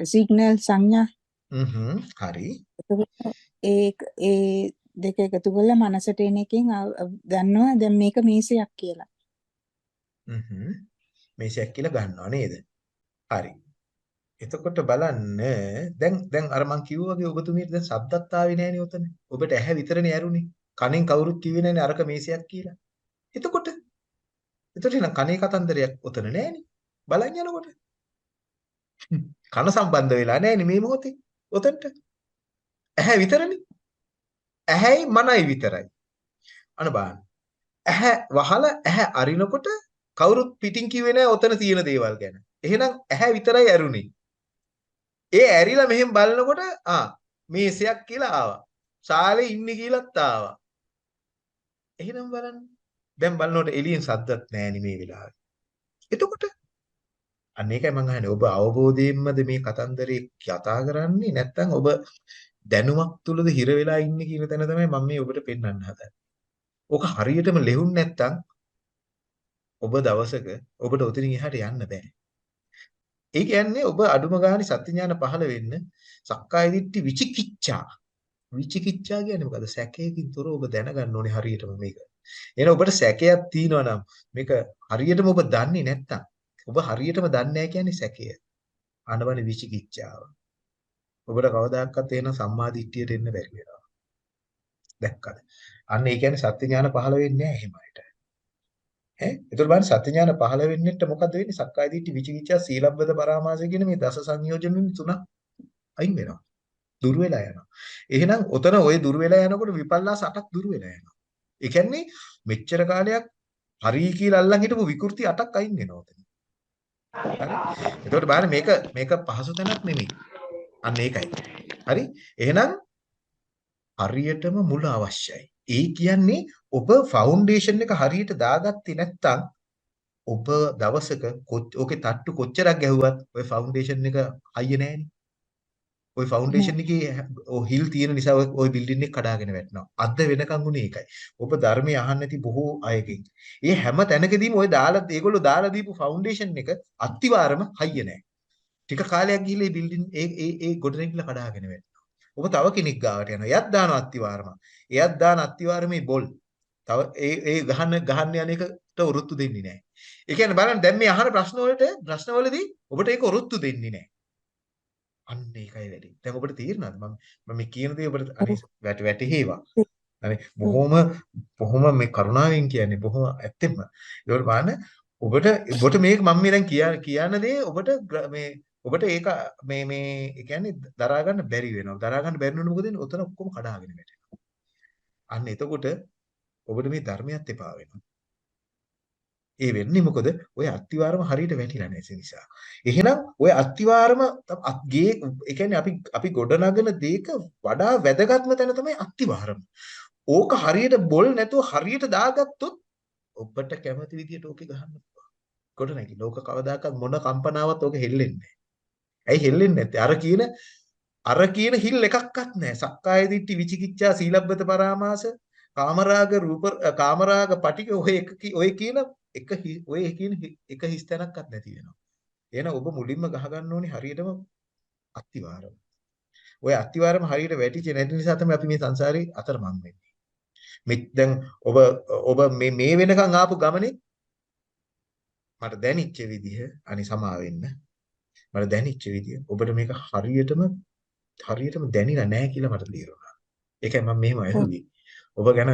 සිග්නල් සංඥා. හරි. ඒ ඒ දෙක එකතු කරලා මනසට එන එකෙන් දන්නවා දැන් මේක මේසයක් කියලා. හ්ම් මේසයක් කියලා ගන්නවා නේද? හරි. එතකොට බලන්න දැන් දැන් අර මං කිව්වා වගේ ඔබතුමීට දැන් සද්දත් ආවේ නෑනේ උතන. ඔබට ඇහැ විතරනේ ඇරුනේ. කනෙන් කවුරුත් කිව්වේ නෑනේ අරක මේසයක් කියලා. එතකොට එතකොට නම් කනේ කතන්දරයක් උතන නෑනේ. බලන් යනකොට. කන සම්බන්ධ වෙලා නෑනේ මේ මොහොතේ. උතන්ට. ඇහැ විතරනේ. ඇහැයි මනයි විතරයි. අන බලන්න. ඇහැ වහලා ඇහැ අරිනකොට කවුරුත් පිටින් කිව්වේ නෑ ඔතන තියෙන දේවල් ගැන. එහෙනම් ඇහැ විතරයි ඇරුනේ. ඒ ඇරිලා මෙහෙම බලනකොට ආ මේසයක් කියලා ආවා. ශාලේ ඉන්නේ කියලාත් ආවා. එහෙනම් බලන්න. දැන් බලනකොට එළියෙන් සද්දත් නෑනේ මේ වෙලාවේ. එතකොට අන්න ඒකයි මම අහන්නේ ඔබ අවබෝධයෙන්මද මේ කතන්දරේ කතා කරන්නේ නැත්නම් ඔබ දැනුමක් තුලද හිර වෙලා ඉන්නේ කියන තැන තමයි මම මේ ඔබට පෙන්වන්න හදන්නේ. ඕක හරියටම ලෙහුන් නැත්තම් ඔබ දවසක ඔබට උතනින් එහාට යන්න බෑ. ඒ කියන්නේ ඔබ අඩුම ගානේ සත්‍ය ඥාන පහළ වෙන්න සක්කාය දිට්ඨි විචිකිච්ඡා. විචිකිච්ඡා කියන්නේ මොකද? සැකයකින් තොර ඔබ දැනගන්න ඕනේ හරියටම මේක. එහෙනම් ඔබට සැකයක් තියෙනවා නම් මේක හරියටම ඔබ දන්නේ නැත්තම් ඔබ හරියටම දන්නේ නැහැ කියන්නේ සැකය. අනවන විචිකිච්ඡාව. ඔබට කවදාකවත් එහෙනම් සම්මා දිට්ඨියට එන්න බැරි වෙනවා. දැක්කද? අන්න ඒ කියන්නේ සත්‍ය ඥාන පහළ වෙන්නේ නැහැ එහෙමයිට. ඈ? ඒතර බලන්න සත්‍ය ඥාන පහළ වෙන්නෙත් මොකද වෙන්නේ? සක්කාය දිට්ඨි විචිකිච්ඡා සීලබ්බත පරාමාසය කියන මේ දස සංයෝජන තුන අයින් වෙනවා. දුර වෙලා යනවා. එහෙනම් ඔතන ওই දුර වෙලා යනකොට විපල්ලාස අටක් දුර වෙලා යනවා. ඒ කියන්නේ මෙච්චර කාලයක් හරි කියලා අල්ලන් හිටපු විකෘති අටක් අයින් වෙනවා ඔතන. හරි? එතකොට බලන්න මේක මේක පහසු තැනක් නෙමෙයි. අන්න ඒකයි. හරි? එහෙනම් හරියටම මුල අවශ්‍යයි. ඒ කියන්නේ ඔබ ෆවුන්ඩේෂන් එක හරියට දාගත්තේ නැත්නම් ඔබ දවසක ඔකේ තට්ටු කොච්චරක් ගැහුවත් ඔය ෆවුන්ඩේෂන් එක හයිය නෑනේ. ඔය ෆවුන්ඩේෂන් එකේ හිල් තියෙන නිසා ඔය බිල්ඩින් එක කඩාගෙන වැටෙනවා. අද වෙනකන් උනේ ඒකයි. ඔබ ධර්මය අහන්න ඇති බොහෝ අයගෙන්. ඒ හැම තැනකදීම ඔය දාලා ඒගොල්ලෝ දාලා දීපු ෆවුන්ඩේෂන් එක අත්තිවාරම හයිය නෑ. ටික කාලයක් ගිහලා ඒ බිල්ඩින් ඒ ඒ ඒ ගොඩනැගිල්ල කඩාගෙන වැටෙනවා. ඔබ තව කෙනෙක් ගාවට යනවා. එයත් දාන අත්තිවාරම. එයත් දාන අත්තිවාරමේ බොල්. තව ඒ ඒ ගහන්න ගහන්න යන එකට උරුත්තු දෙන්නේ නැහැ. ඒ කියන්නේ බලන්න දැන් මේ අහන ප්‍රශ්න වලට ප්‍රශ්න වලදී ඔබට ඒක උරුත්තු දෙන්නේ නැහැ. අන්න ඒකයි වැඩි. දැන් ඔබට තේරෙනවද මම මම මේ කියන දේ ඔබට අනේ වැට වැටේවා. අනේ බොහොම බොහොම මේ කරුණාවෙන් කියන්නේ බොහොම ඇත්තෙම. ඒකට බලන්න ඔබට ඔබට මේක මම මේ දැන් කියන දේ ඔබට මේ ඔබට ඒක මේ මේ ඒ කියන්නේ දරා ගන්න බැරි වෙනවා. දරා ගන්න බැරි වෙනකොට මොකද වෙන්නේ? ඔතන ඔක්කොම කඩාගෙන වැටෙනවා. අන්න එතකොට ඔබට මේ ධර්මයත් එපා වෙනවා. ඒ වෙන්නේ මොකද? ඔය අත්තිවාරම හරියට වැටිලා නැති නිසා. එහෙනම් ඔය අත්තිවාරම ගේ ඒ කියන්නේ අපි අපි ගොඩනගන දේක වඩා වැදගත්ම තැන තමයි අත්තිවාරම. ඕක හරියට බොල් නැතුව හරියට දාගත්තොත් ඔබට කැමති විදියට ඕකේ ගහන්න පුළුවන්. ගොඩනැගි. ලෝක කවදාකවත් මොන කම්පනාවක් ඕක හෙල්ලෙන්නේ නැහැ. ඇයි හෙල්ලෙන්නේ නැත්තේ? අර කියන අර කියන හිල් එකක්වත් නැහැ. සක්කාය දිට්ඨි විචිකිච්ඡා සීලබ්බත පරාමාස කාමරාග රූප කාමරාග පටික ඔය එක ඔය කියන එක ඔය කියන එක හිස් තැනක්වත් නැති වෙනවා. එහෙනම් ඔබ මුලින්ම ගහ ගන්න ඕනේ හරියටම අත්තිවාරම. ඔය අත්තිවාරම හරියට වැටිච්ච නැති නිසා තමයි අපි මේ සංසාරේ අතරමං වෙන්නේ. මේ දැන් ඔබ ඔබ මේ මේ වෙනකන් ආපු ගමනේ මට දැනිච්ච විදිහ අනි සමා වෙන්න. මට දැනිච්ච විදිහ ඔබට මේක හරියටම හරියටම දැනිලා නැහැ කියලා මට තේරුණා. ඒකයි මම මෙහෙම ඇහුවේ. ඔබ ගැන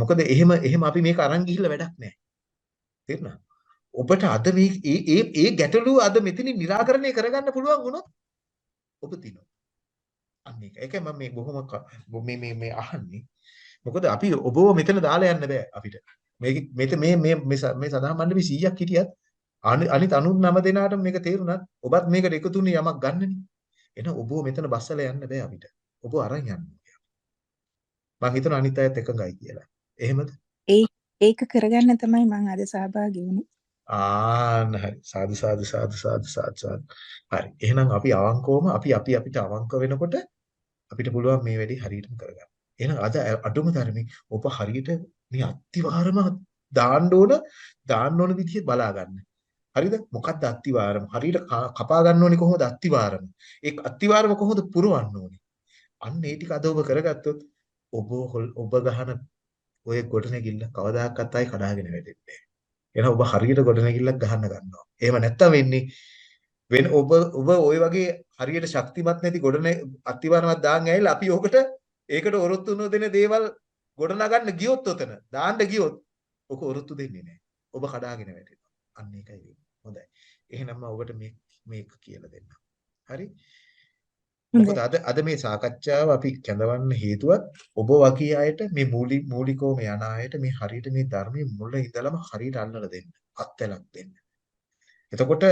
මොකද එහෙම එහෙම අපි මේක අරන් ගිහිල්ලා වැඩක් නැහැ. තේරුණා? ඔබට අද මේ ඒ ඒ ගැටලුව අද මෙතනින් निराකරණය කරගන්න පුළුවන් වුණොත් ඔබ දිනුවා. අන්න ඒක. ඒකයි මම මේ බොහොම මේ මේ මේ අහන්නේ. මොකද අපි ඔබව මෙතන දාලා යන්න බෑ අපිට. මෙත මේ මේ මේ සදාම් මණ්ඩපේ 100ක් හිටියත් අනිත් 99 දෙනාට මේක තේරුණත් ඔබත් මේකට එකතුනේ යමක් ගන්නනේ. එහෙනම් ඔබව මෙතන බස්සලා යන්න බෑ අපිට. ඔබ අරන් යන්න. මං හිතනවා අනිත් අයත් එකඟයි කියලා. එහෙමද? ඒ ඒක කරගන්න තමයි මං අද සහභාගී වුනේ. ආන්න හරි. සාදු සාදු සාදු සාදු සාදු. හරි. එහෙනම් අපි අවංකවම අපි අපි අපිට අවංක වෙනකොට අපිට පුළුවන් මේ වැඩේ හරියටම කරගන්න. එහෙනම් අද අඩුම තරමේ ඔබ හරියට මේ අත්තිවාරම දාන්න ඕන දාන්න ඕන විදිහ බලා ගන්න. හරිද? මොකක්ද අත්තිවාරම? හරියට කපා ගන්න ඕනේ කොහොමද අත්තිවාරම? ඒ අත්තිවාරම කොහොමද පුරවන්න ඕනේ? අන්න ඒ ටික අද ඔබ කරගත්තොත් ඔබ ඔබ ගහන ඔය ගොඩනැගිල්ල කවදාකවත් ආයි කඩාගෙන වැටෙන්නේ නැහැ. එහෙනම් ඔබ හරියට ගොඩනැගිල්ලක් ගහන්න ගන්නවා. එහෙම නැත්තම් වෙන්නේ වෙන ඔබ ඔබ ওই වගේ හරියට ශක්තිමත් නැති ගොඩන අත්තිවාරමක් දාන් ඇවිල්ලා අපි ඔකට ඒකට ඔරොත්තු නොදෙන දේවල් ගොඩනගන්න ගියොත් ඔතන දාන්න ගියොත් ඔක ඔරොත්තු දෙන්නේ නැහැ. ඔබ කඩාගෙන වැටෙනවා. අන්න ඒකයි වෙන්නේ. හොඳයි. එහෙනම් මම ඔබට මේ මේක කියලා දෙන්නම්. හරි? මොකද අද අද මේ සාකච්ඡාව අපි කැඳවන්න හේතුවත් ඔබ වගේ අයට මේ මූලික මූලිකවම යන අයට මේ හරියට මේ ධර්මයේ මුල ඉඳලම හරියට අල්ලලා දෙන්න. අත්දැලක් දෙන්න. එතකොට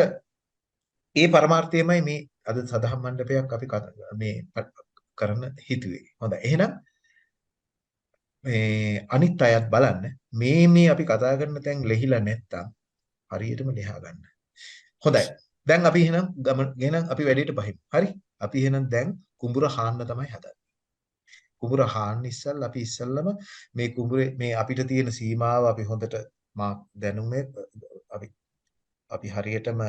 ඒ පරමාර්ථයමයි මේ අද සදහම් මණ්ඩපයක් අපි මේ කරන්න හිතුවේ. හොඳයි. එහෙනම් මේ අනිත් අයත් බලන්න මේ මේ අපි කතා කරන තැන් ලෙහිලා නැත්තම් හරියටම ලියා ගන්න. හොඳයි. දැන් අපි එහෙනම් ගමන අපි වැඩේට බහිමු. හරි? අපි එහෙනම් දැන් කුඹුර හාන්න තමයි හදන්නේ. කුඹුර හාන්න ඉස්සල්ලා අපි ඉස්සල්ලාම මේ කුඹුරේ මේ අපිට තියෙන සීමාව අපි හොඳට මා දැනුමේ අපි අපි හරියටම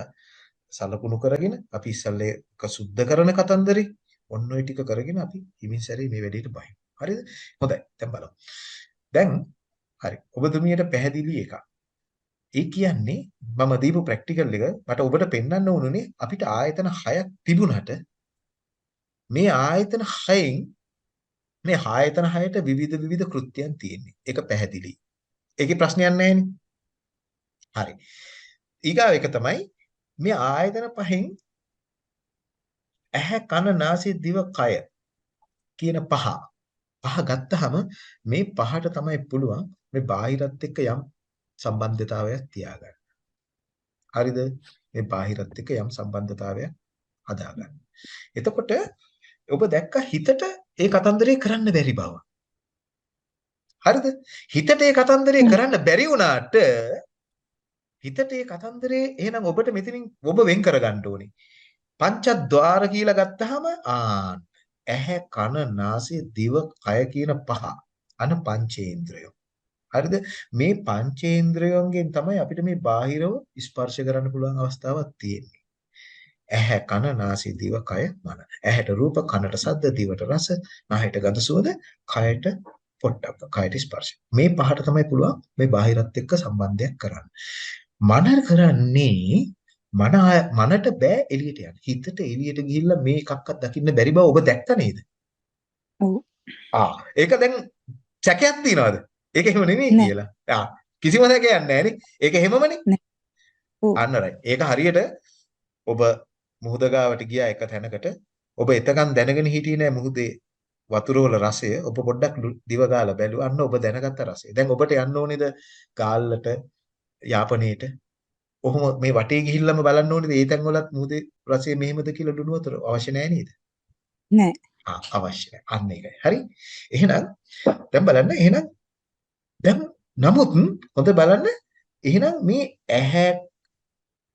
සලකුණු කරගෙන අපි ඉස්සල්ලේ සුද්ධ කරන කතන්දරේ ඔන්න ඔය ටික කරගෙන අපි හිමින් සැරේ මේ වැඩේට බහිමු. හරිද? හොඳයි. දැන් බලමු. දැන් හරි. ඔබතුමියට පැහැදිලි එකක්. ඒ කියන්නේ මම දීපු ප්‍රැක්ටිකල් එක මට ඔබට පෙන්වන්න ඕනුනේ අපිට ආයතන 6ක් තිබුණට මේ ආයතන 6න් මේ ආයතන 6ට විවිධ විවිධ කෘත්‍යයන් තියෙන්නේ. ඒක පැහැදිලි. ඒකේ ප්‍රශ්නයක් නැහැනේ. හරි. ඊගාව එක තමයි මේ ආයතන පහෙන් ඇහැ කන නාසය දිව කය කියන පහ පහ ගත්තාම මේ පහට තමයි පුළුවන් මේ බාහිරත් එක්ක යම් සම්බන්ධතාවයක් තියාගන්න. හරිද? මේ බාහිරත් එක්ක යම් සම්බන්ධතාවයක් හදාගන්න. එතකොට ඔබ දැක්ක හිතට ඒ කතන්දරේ කරන්න බැරි බව. හරිද? හිතට ඒ කතන්දරේ කරන්න බැරි වුණාට හිතට ඒ කතන්දරේ එහෙනම් ඔබට මෙතනින් ඔබ වෙන් කරගන්න ඕනේ. පංචද්වාර කියලා ගත්තාම ආ ඇහැ කන නාසය දිව කය කියන පහ අන පංචේන්ද්‍රයෝ හරිද මේ පංචේන්ද්‍රයන්ගෙන් තමයි අපිට මේ බාහිරව ස්පර්ශ කරන්න පුළුවන් අවස්ථාවක් තියෙන්නේ ඇහැ කන නාසය දිව කය මන ඇහැට රූප කනට ශබ්ද දිවට රස නහයට ගඳ සුවඳ කයට පොට්ටබ්බ කයට ස්පර්ශ මේ පහට තමයි පුළුවන් මේ බාහිරත් එක්ක සම්බන්ධයක් කරන්න මන කරන්නේ මන මනට බෑ එළියට යන්න. හිතට එළියට ගිහිල්ලා මේ එකක්වත් දකින්න බැරි බව ඔබ දැක්ක නේද? ඔව්. ආ ඒක දැන් සැකයක් තියනවාද? ඒක එහෙම නෙමෙයි කියලා. ආ කිසිම සැකයක් නැහැ නේ. ඒක එහෙමමනේ. අන්න රයි. ඒක හරියට ඔබ මුහුද ගාවට ගියා එක තැනකට ඔබ එතකන් දැනගෙන හිටියේ නෑ මුහුදේ වතුර වල රසය ඔබ පොඩ්ඩක් දිව ගාලා බැලුවා අන්න ඔබ දැනගත්ත රසය. දැන් ඔබට යන්න ඕනේද ගාල්ලට යාපනයේට. ඔහොම මේ වටේ ගිහිල්ලාම බලන්න ඕනේද ඒ තැන් වලත් මුහුදේ රසය මෙහෙමද කියලා ලුණු වතුර අවශ්‍ය නැහැ නේද? නෑ. ආ අවශ්‍ය නැහැ. අන්න ඒකයි. හරි. එහෙනම් දැන් බලන්න එහෙනම් දැන් නමුත් හොඳ බලන්න එහෙනම් මේ ඇහැ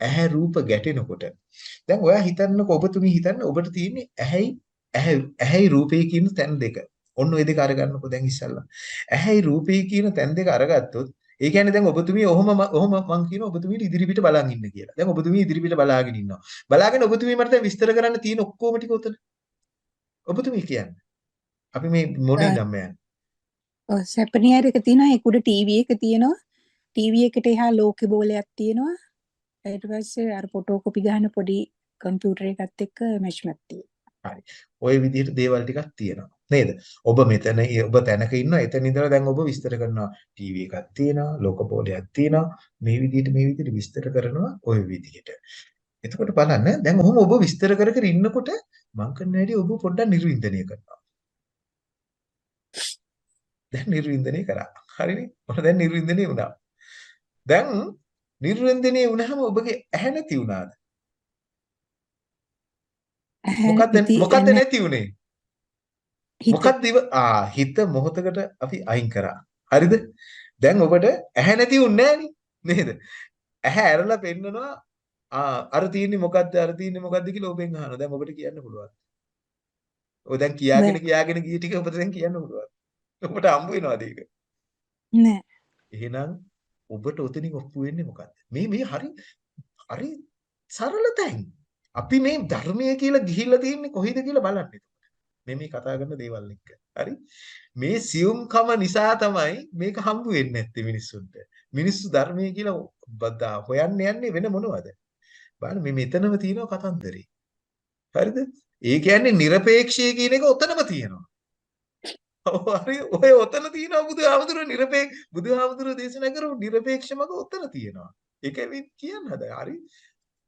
ඇහැ රූප ගැටෙනකොට දැන් ඔයා හිතන්නකො ඔබතුමී හිතන්න ඔබට තියෙන්නේ ඇහැයි ඇහැ ඇහැයි රූපේ කියන තැන් දෙක. ඔන්න ඔය දෙක අරගන්නකො දැන් ඉස්සල්ලා. ඇහැයි රූපේ කියන තැන් දෙක අරගත්තොත් ඒ කියන්නේ දැන් ඔබතුමී ඔහොම ඔහොම මං කියන ඔබතුමීට ඉදිරිපිට බලන් ඉන්න කියලා. දැන් ඔබතුමී ඉදිරිපිට බලාගෙන ඉන්නවා. බලාගෙන ඔබතුමී මට දැන් විස්තර කරන්න තියෙන ඔක්කොම ටික උතන. ඔබතුමී කියන්නේ. අපි මේ මොනින් නම් යන්නේ. ඔව් සැපනියර් එක තියෙනවා ඒක උඩ ටීවී එක තියෙනවා. ටීවී එකට එහා ලෝකෙ බෝලයක් තියෙනවා. ඊට පස්සේ අර ෆොටෝකොපි ගහන පොඩි කම්පියුටර් එකත් එක්ක මැෂ්මක් තියෙනවා. හරි. ওই විදිහට දේවල් ටිකක් තියෙනවා. නේද? ඔබ මෙතන ඔබ තැනක ඉන්නවා. එතන ඉඳලා දැන් ඔබ විස්තර කරනවා. ටීවී එකක් තියෙනවා, ලෝක බෝලයක් තියෙනවා. මේ විදිහට මේ විදිහට විස්තර කරනවා ওই විදිහට. එතකොට බලන්න දැන් ඔහොම ඔබ විස්තර කර කර ඉන්නකොට මං කරන හැටි ඔබ පොඩ්ඩක් නිර්වින්දනය කරනවා. දැන් නිර්වින්දනය කරා. හරිනේ? ඔන්න දැන් නිර්වින්දනය වුණා. දැන් නිර්වින්දනය වුණාම ඔබගේ ඇහැ නැති වුණාද? මොකද්ද මොකද්ද නැති උනේ? මොකක්ද ඉව ආ හිත මොහොතකට අපි අයින් කරා. හරිද? දැන් ඔබට ඇහැ නැති උන්නේ නේද? ඇහැ ඇරලා පෙන්නනවා ආ අර තියෙන්නේ මොකද්ද අර තියෙන්නේ මොකද්ද කියලා ඔබෙන් අහනවා. දැන් ඔබට කියන්න පුළුවන්. ඔය දැන් කියාගෙන කියාගෙන ගිය ටික ඔබට දැන් කියන්න පුළුවන්. ඔබට හම්බ වෙනවද ඒක? නෑ. එහෙනම් ඔබට උතනින් ඔප්පු වෙන්නේ මොකද්ද? මේ මේ හරි හරි සරල තැන්. අපි මේ ධර්මය කියලා ගිහිල්ලා තියෙන්නේ කොහෙද කියලා බලන්න. මේ මේ කතා කරන දේවල් එක්ක. හරි? මේ සියුම්කම නිසා තමයි මේක හම්බ වෙන්නේ නැත්තේ මිනිස්සුන්ට. මිනිස්සු ධර්මය කියලා හොයන්න යන්නේ වෙන මොනවද? බලන්න මේ මෙතනම තියෙනවා කතන්දරේ. හරිද? ඒ කියන්නේ নিরপেক্ষය කියන එක ඔතනම තියෙනවා. හරි ඔය ඔතන තියෙනවා බුදුහාමුදුරුවෝ නිර්පේ බුදුහාමුදුරුවෝ දේශනා කරපු නිර්පේක්ෂමක ඔතන තියෙනවා. ඒක ඇවිත් කියන්න හදයි. හරි.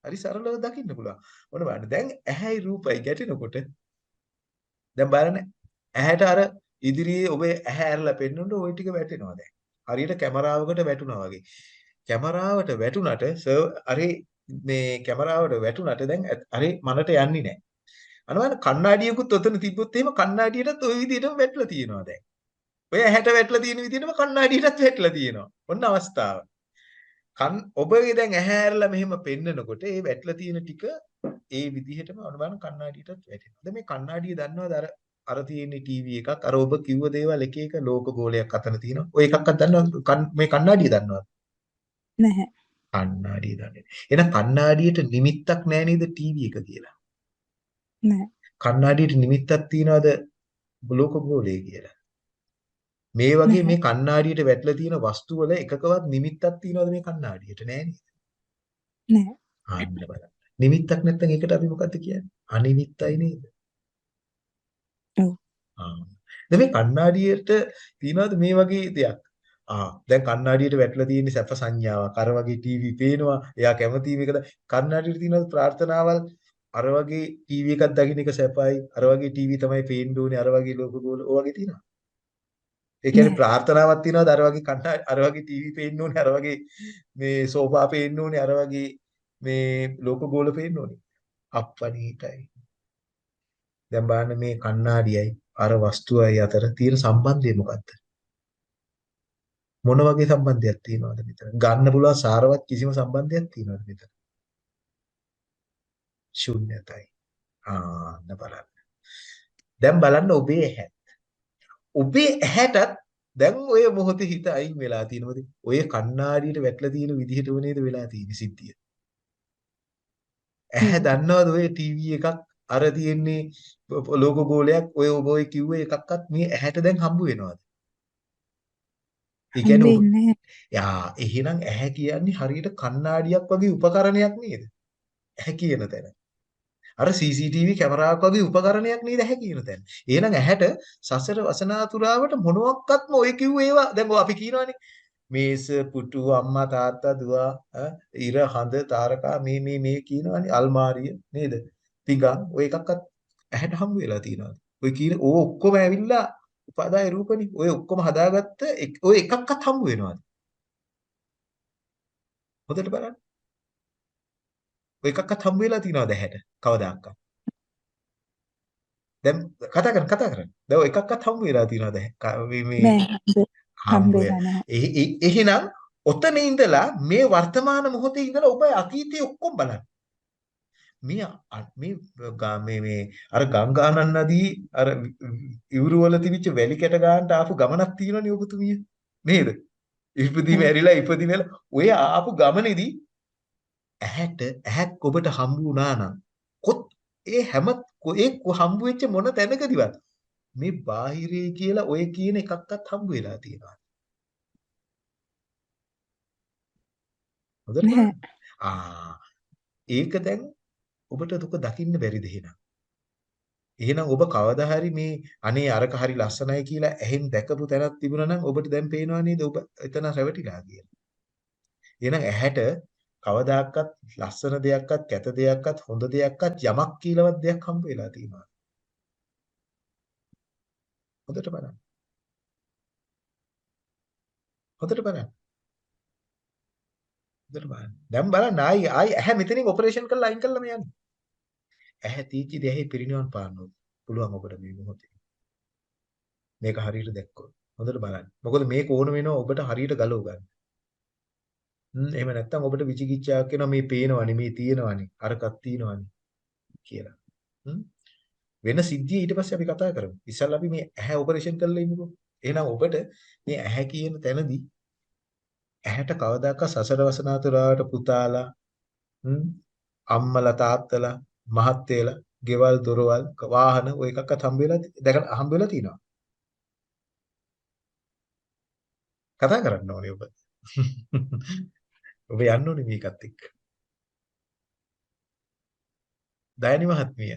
හරි සරලව දකින්න පුළුවන්. මොන බලන්න දැන් ඇහැයි රූපයි ගැටෙනකොට දැන් බලන්න ඇහැට අර ඉදිරියේ ඔබේ ඇහැ ඇරලා පෙන්නුනොත් ওই ටික වැටෙනවා දැන්. හරියට කැමරාවකට වැටුණා වගේ. කැමරාවට වැටුණට අර මේ කැමරාවට වැටුණට දැන් අර මනට යන්නේ නැහැ. අනවන කණ්ණාඩියකුත් ඔතන තිබ්බොත් එහෙම කණ්ණාඩියටත් ওই විදිහටම වැටලා තියෙනවා දැන්. ඔය ඇහැට වැටලා තියෙන විදිහටම කණ්ණාඩියටත් වැටලා තියෙනවා. ඔන්න අවස්ථාව. කන් ඔබගේ දැන් ඇහැ ඇරලා මෙහෙම පෙන්නකොට ඒ වැටලා තියෙන ටික ඒ විදිහටම අනුබාන කණ්ණාඩියටත් වැටෙනවා. දැන් මේ කණ්ණාඩිය දන්නවද අර අර තියෙන ටීවී එකක් අර ඔබ කිව්ව දේවල් එක එක ලෝක ගෝලයක් අතන තියෙනවා. ඔය එකක්වත් දන්නවද? මේ කණ්ණාඩිය දන්නවද? නැහැ. කණ්ණාඩිය දන්නේ. එහෙනම් කණ්ණාඩියට නිමිත්තක් නැහැ නේද ටීවී එක කියලා? නැහැ. කණ්ණාඩියට නිමිත්තක් තියනවද ලෝක ගෝලයේ කියලා? මේ වගේ මේ කණ්ණාඩියට වැටලා තියෙන වස්තු වල එකකවත් නිමිත්තක් තියනවද මේ කණ්ණාඩියට නෑ නේද? නෑ. ආන්න බලන්න. නිමිත්තක් නැත්නම් ඒකට අපි මොකද්ද කියන්නේ? අනිමිත්තයි නේද? ඔව්. ආ. දැන් මේ කණ්ණාඩියට තියනවද මේ වගේ දෙයක්? ආ දැන් කණ්ණාඩියට වැටලා තියෙන සැප සංඥාවක් අර වගේ ටීවී පේනවා එයා කැමති මේකද කණ්ණාඩියට තියෙන ප්‍රාර්ථනාවල් අර වගේ ටීවී එකක් දකින්න එක සැපයි. අර වගේ ටීවී තමයි පේන්න ඕනේ. අර වගේ ලෝක ගෝල ඔය වගේ තියෙනවා. ඒ කියන්නේ ප්‍රාර්ථනාවක් තියනවාද? අර වගේ කණ්ණාඩි අර වගේ ටීවී පේන්න ඕනේ. අර වගේ මේ සෝෆා පේන්න ඕනේ. අර වගේ මේ ලෝක ගෝල පේන්න ඕනේ. අප්පනීටයි. දැන් බලන්න මේ කණ්ණාඩියයි අර වස්තුවයි අතර තියෙන සම්බන්ධය මොකක්ද මොන වගේ සම්බන්ධයක් තියෙනවද මෙතන? ගන්න පුළුවන් සාරවත් කිසිම සම්බන්ධයක් තියෙනවද මෙතන ශුන්‍යතයි ආ බලන්න දැන් බලන්න ඔබේ ඇහැ ඔබේ ඇහැටත් දැන් ඔය මොහොතේ හිත අයින් වෙලා තියෙනවද? ඔය කණ්ණාඩියට වැටලා තියෙන විදිහටම නේද වෙලා තියෙන්නේ සිද්ධිය. ඇහැ දන්නවද ඔය ටීවී එකක් අර තියෙන්නේ ලෝක ගෝලයක් ඔය ඔබ ඔය කිව්ව එකක්වත් මේ ඇහැට දැන් හම්බ වෙනවද? ඒ කියන්නේ යා එහෙනම් ඇහැ කියන්නේ හරියට කණ්ණාඩියක් වගේ උපකරණයක් නේද? ඇහැ කියන තැන. අර CCTV කැමරාවක් වගේ උපකරණයක් නේද ඇහැ කියන තැන. එහෙනම් ඇහැට සසර වසනාතුරාවට මොනවත්ක්වත්ම ඔය කිව්ව ඒවා දැන් අපි කියනවානේ මේස පුටු අම්මා තාත්තා දුව ඉර හඳ තාරකා මේ මේ මේ කියනවානේ අල්මාරිය නේද? පිඟන් ඔය එකක්වත් ඇහැට හම්බ වෙලා තියෙනවද? ඔය කියන ඕ ඔක්කොම ඇවිල්ලා උපාදාය රූපනේ. ඔය ඔක්කොම හදාගත්ත ඔය එකක්වත් හම්බ වෙනවද? හොඳට බලන්න. ඔය එකක්වත් හම්බ වෙලා තියනවද ඇහැට? කවදාකවත්? දැන් කතා කරන්න කතා කරන්න. දැන් ඔය එකක්වත් හම්බ වෙලා තියනවද මේ මේ එ- එහෙනම් ඔතන ඉඳලා මේ වර්තමාන මොහොතේ ඉඳලා ඔබ අතීතයේ ඔක්කොම බලන්න. මේ මේ මේ අර ගංගානන් නදී අර ඉවුරු වල තිබිච්ච වැලි කැට ගන්නට ආපු ගමනක් තියෙනවනේ ඔබතුමිය. නේද? ඉපදීම ඇරිලා ඉපදීම ඔය ආපු ගමනේදී ඇහැට ඇහක් ඔබට හම්බ වුණා නම් කොත් ඒ හැම ඒ හම්බ වෙච්ච මොන තැනකදීවත් මේ බාහිරේ කියලා ඔය කියන එකක්වත් හම්බ වෙලා තියෙනවා. හොඳට. ආ ඒක දැන් ඔබට දුක දකින්න බැරිද එහෙනම්? එහෙනම් ඔබ කවදා හරි මේ අනේ අරක හරි ලස්සනයි කියලා ඇහෙන් දැකපු තැනක් තිබුණා නම් ඔබට දැන් පේනවා නේද ඔබ එතන රැවටිලා කියලා. එහෙනම් ඇහැට කවදාකවත් ලස්සන දෙයක්වත් කැත දෙයක්වත් හොඳ දෙයක්වත් යමක් කියලාවත් දෙයක් හම්බ වෙලා තියෙනවා. හොඳට බලන්න. හොඳට බලන්න. හොඳට බලන්න. දැන් බලන්න ආයි ආයි ඇහැ මෙතනින් ඔපරේෂන් කරලා අයින් කළාම යන්නේ. ඇහැ තීචි දෙහි පිරිනිවන් පාන්න පුළුවන් ඔබට මේ මොහොතේ. මේක හරියට දැක්කොත්. හොඳට බලන්න. මොකද මේක ඕන වෙනවා ඔබට හරියට ගලව ගන්න. හ්ම් එහෙම නැත්නම් ඔබට විචිකිච්ඡාවක් වෙනවා මේ පේනවනේ මේ තියෙනවනේ අරකක් තියෙනවනේ කියලා. හ්ම් වෙන සිද්ධිය ඊට පස්සේ අපි කතා කරමු. ඉස්සල්ලා අපි මේ ඇහැ ඔපරේෂන් කරලා ඉන්නකෝ. එහෙනම් ඔබට මේ ඇහැ කියන තැනදී ඇහැට කවදාකවත් සසර වසනාතුරාවට පුතාලා හ්ම් අම්මලා තාත්තලා මහත්තයලා ගෙවල් දොරවල් වාහන ඔය එකක්වත් හම්බ වෙලා දැක හම්බ වෙලා තියෙනවා. කතා කරන්න ඕනේ ඔබ. ඔබ යන්න ඕනේ මේකත් එක්ක. දයනි මහත්මිය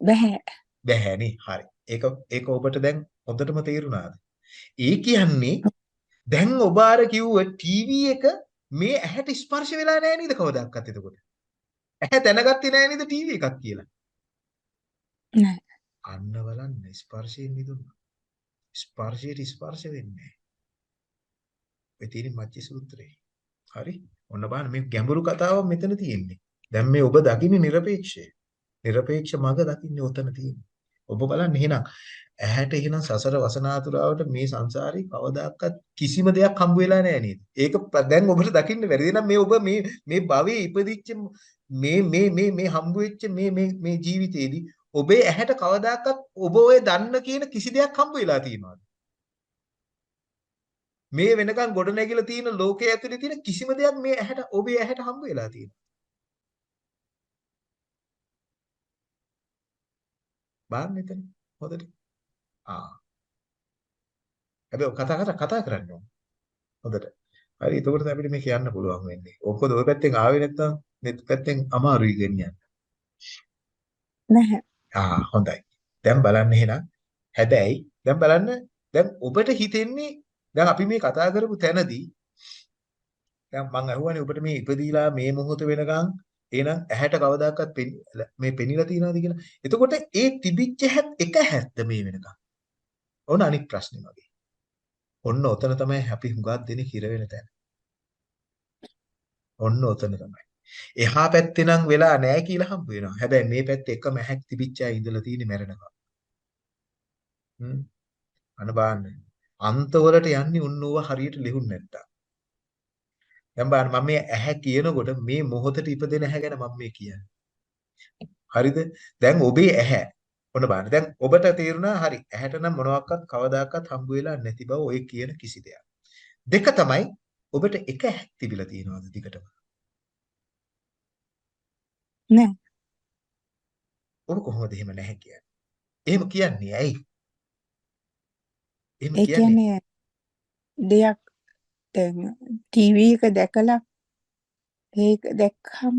බෑ. බැහැනේ. හරි. ඒක ඒක ඔබට දැන් හොඳටම තේරුණාද? ඒ කියන්නේ දැන් ඔබ අර කිව්ව ටීවී එක මේ ඇහැට ස්පර්ශ වෙලා නැහැ නේද කවදාවත් එතකොට? ඇහැ දැනගත්තේ නැහැ නේද ටීවී එකක් කියලා? නෑ. අන්න බලන්න ස්පර්ශයෙන් මිදුණා. ස්පර්ශයට ස්පර්ශ වෙන්නේ නැහැ. ඔය තියෙන මච්චි සූත්‍රයේ. හරි? ඔන්න බලන්න මේ ගැඹුරු කතාව මෙතන තියෙන්නේ. දැන් මේ ඔබ දකින්නේ নিরপেক্ষය. নিরপেক্ষ මඟ දකින්නේ ඔතන තියෙන්නේ. ඔබ බලන්න එහෙනම් ඇහැට එහෙනම් සසර වසනාතුරාවට මේ සංසාරේ කවදාකවත් කිසිම දෙයක් හම්බ වෙලා නැහැ නේද? ඒක දැන් ඔබට දකින්න බැරිද? එහෙනම් මේ ඔබ මේ මේ භවයේ ඉපදිච්ච මේ මේ මේ මේ හම්බ වෙච්ච මේ මේ මේ ජීවිතේදී ඔබේ ඇහැට කවදාකවත් ඔබ ඔය දන්න කියන කිසි දෙයක් හම්බ වෙලා තියෙනවද? මේ වෙනකන් ගොඩ නැගිලා තියෙන ලෝකයේ ඇතුලේ තියෙන කිසිම දෙයක් මේ ඇහැට ඔබේ ඇහැට හම්බ වෙලා තියෙනවා. බලන්න එතන හොඳට. ආ. හැබැයි කතා කතා කතා කරන්න ඕන. හොඳට. හරි එතකොට තමයි අපිට මේ කියන්න පුළුවන් වෙන්නේ. මොකද ওই පැත්තෙන් ආවේ නැත්තම් මේ පැත්තෙන් අමාරුයි ගෙනියන්න. නැහැ. ආ හොඳයි. දැන් බලන්න එහෙනම්. හැබැයි දැන් බලන්න දැන් ඔබට හිතෙන්නේ දැන් අපි මේ කතා කරපු තැනදී දැන් මම අහුවනේ ඔබට මේ ඉපදීලා මේ මොහොත වෙනකන් එහෙනම් ඇහැට කවදාකවත් මේ පෙනිලා තියනවද කියලා. එතකොට ඒ තිබිච්ච හැත් එක හැත්ද මේ වෙනකන්. ඔන්න අනික් ප්‍රශ්නේ මගේ. ඔන්න ඔතන තමයි අපි හුඟක් දෙනෙක් හිර වෙන තැන. ඔන්න ඔතන තමයි. එහා පැත්තේ නම් වෙලා නැහැ කියලා හම්බ වෙනවා. හැබැයි මේ පැත්තේ එකම ඇහැක් තිබිච්ච අය ඉඳලා තියෙන්නේ මැරෙනකම්. හ්ම්. අන බලන්න. අන්තවලට යන්නේ උන්නෝව හරියට ලිහුන් නැත්තම්. දැන් බලන්න මම මේ ඇහැ කියනකොට මේ මොහොතට ඉපදෙන ඇහැ ගැන මම මේ කියන්නේ. හරිද? දැන් ඔබේ ඇහැ ඔන්න බලන්න. දැන් ඔබට තේරුණා හරි. ඇහැට නම් මොනවාක්වත් කවදාකවත් හම්බ වෙලා නැති බව ඔය කියන කිසි දෙයක්. දෙක තමයි ඔබට එක ඇහක් තිබිලා තියෙනවද දිගටම? නෑ. ඔබ කොහොමද එහෙම නැහැ කියන්නේ? එහෙම කියන්නේ ඇයි? එහෙම ඒ කියන්නේ කියන්නේ දෙයක් දැන් ටීවී එක දැකලා ඒක දැක්කම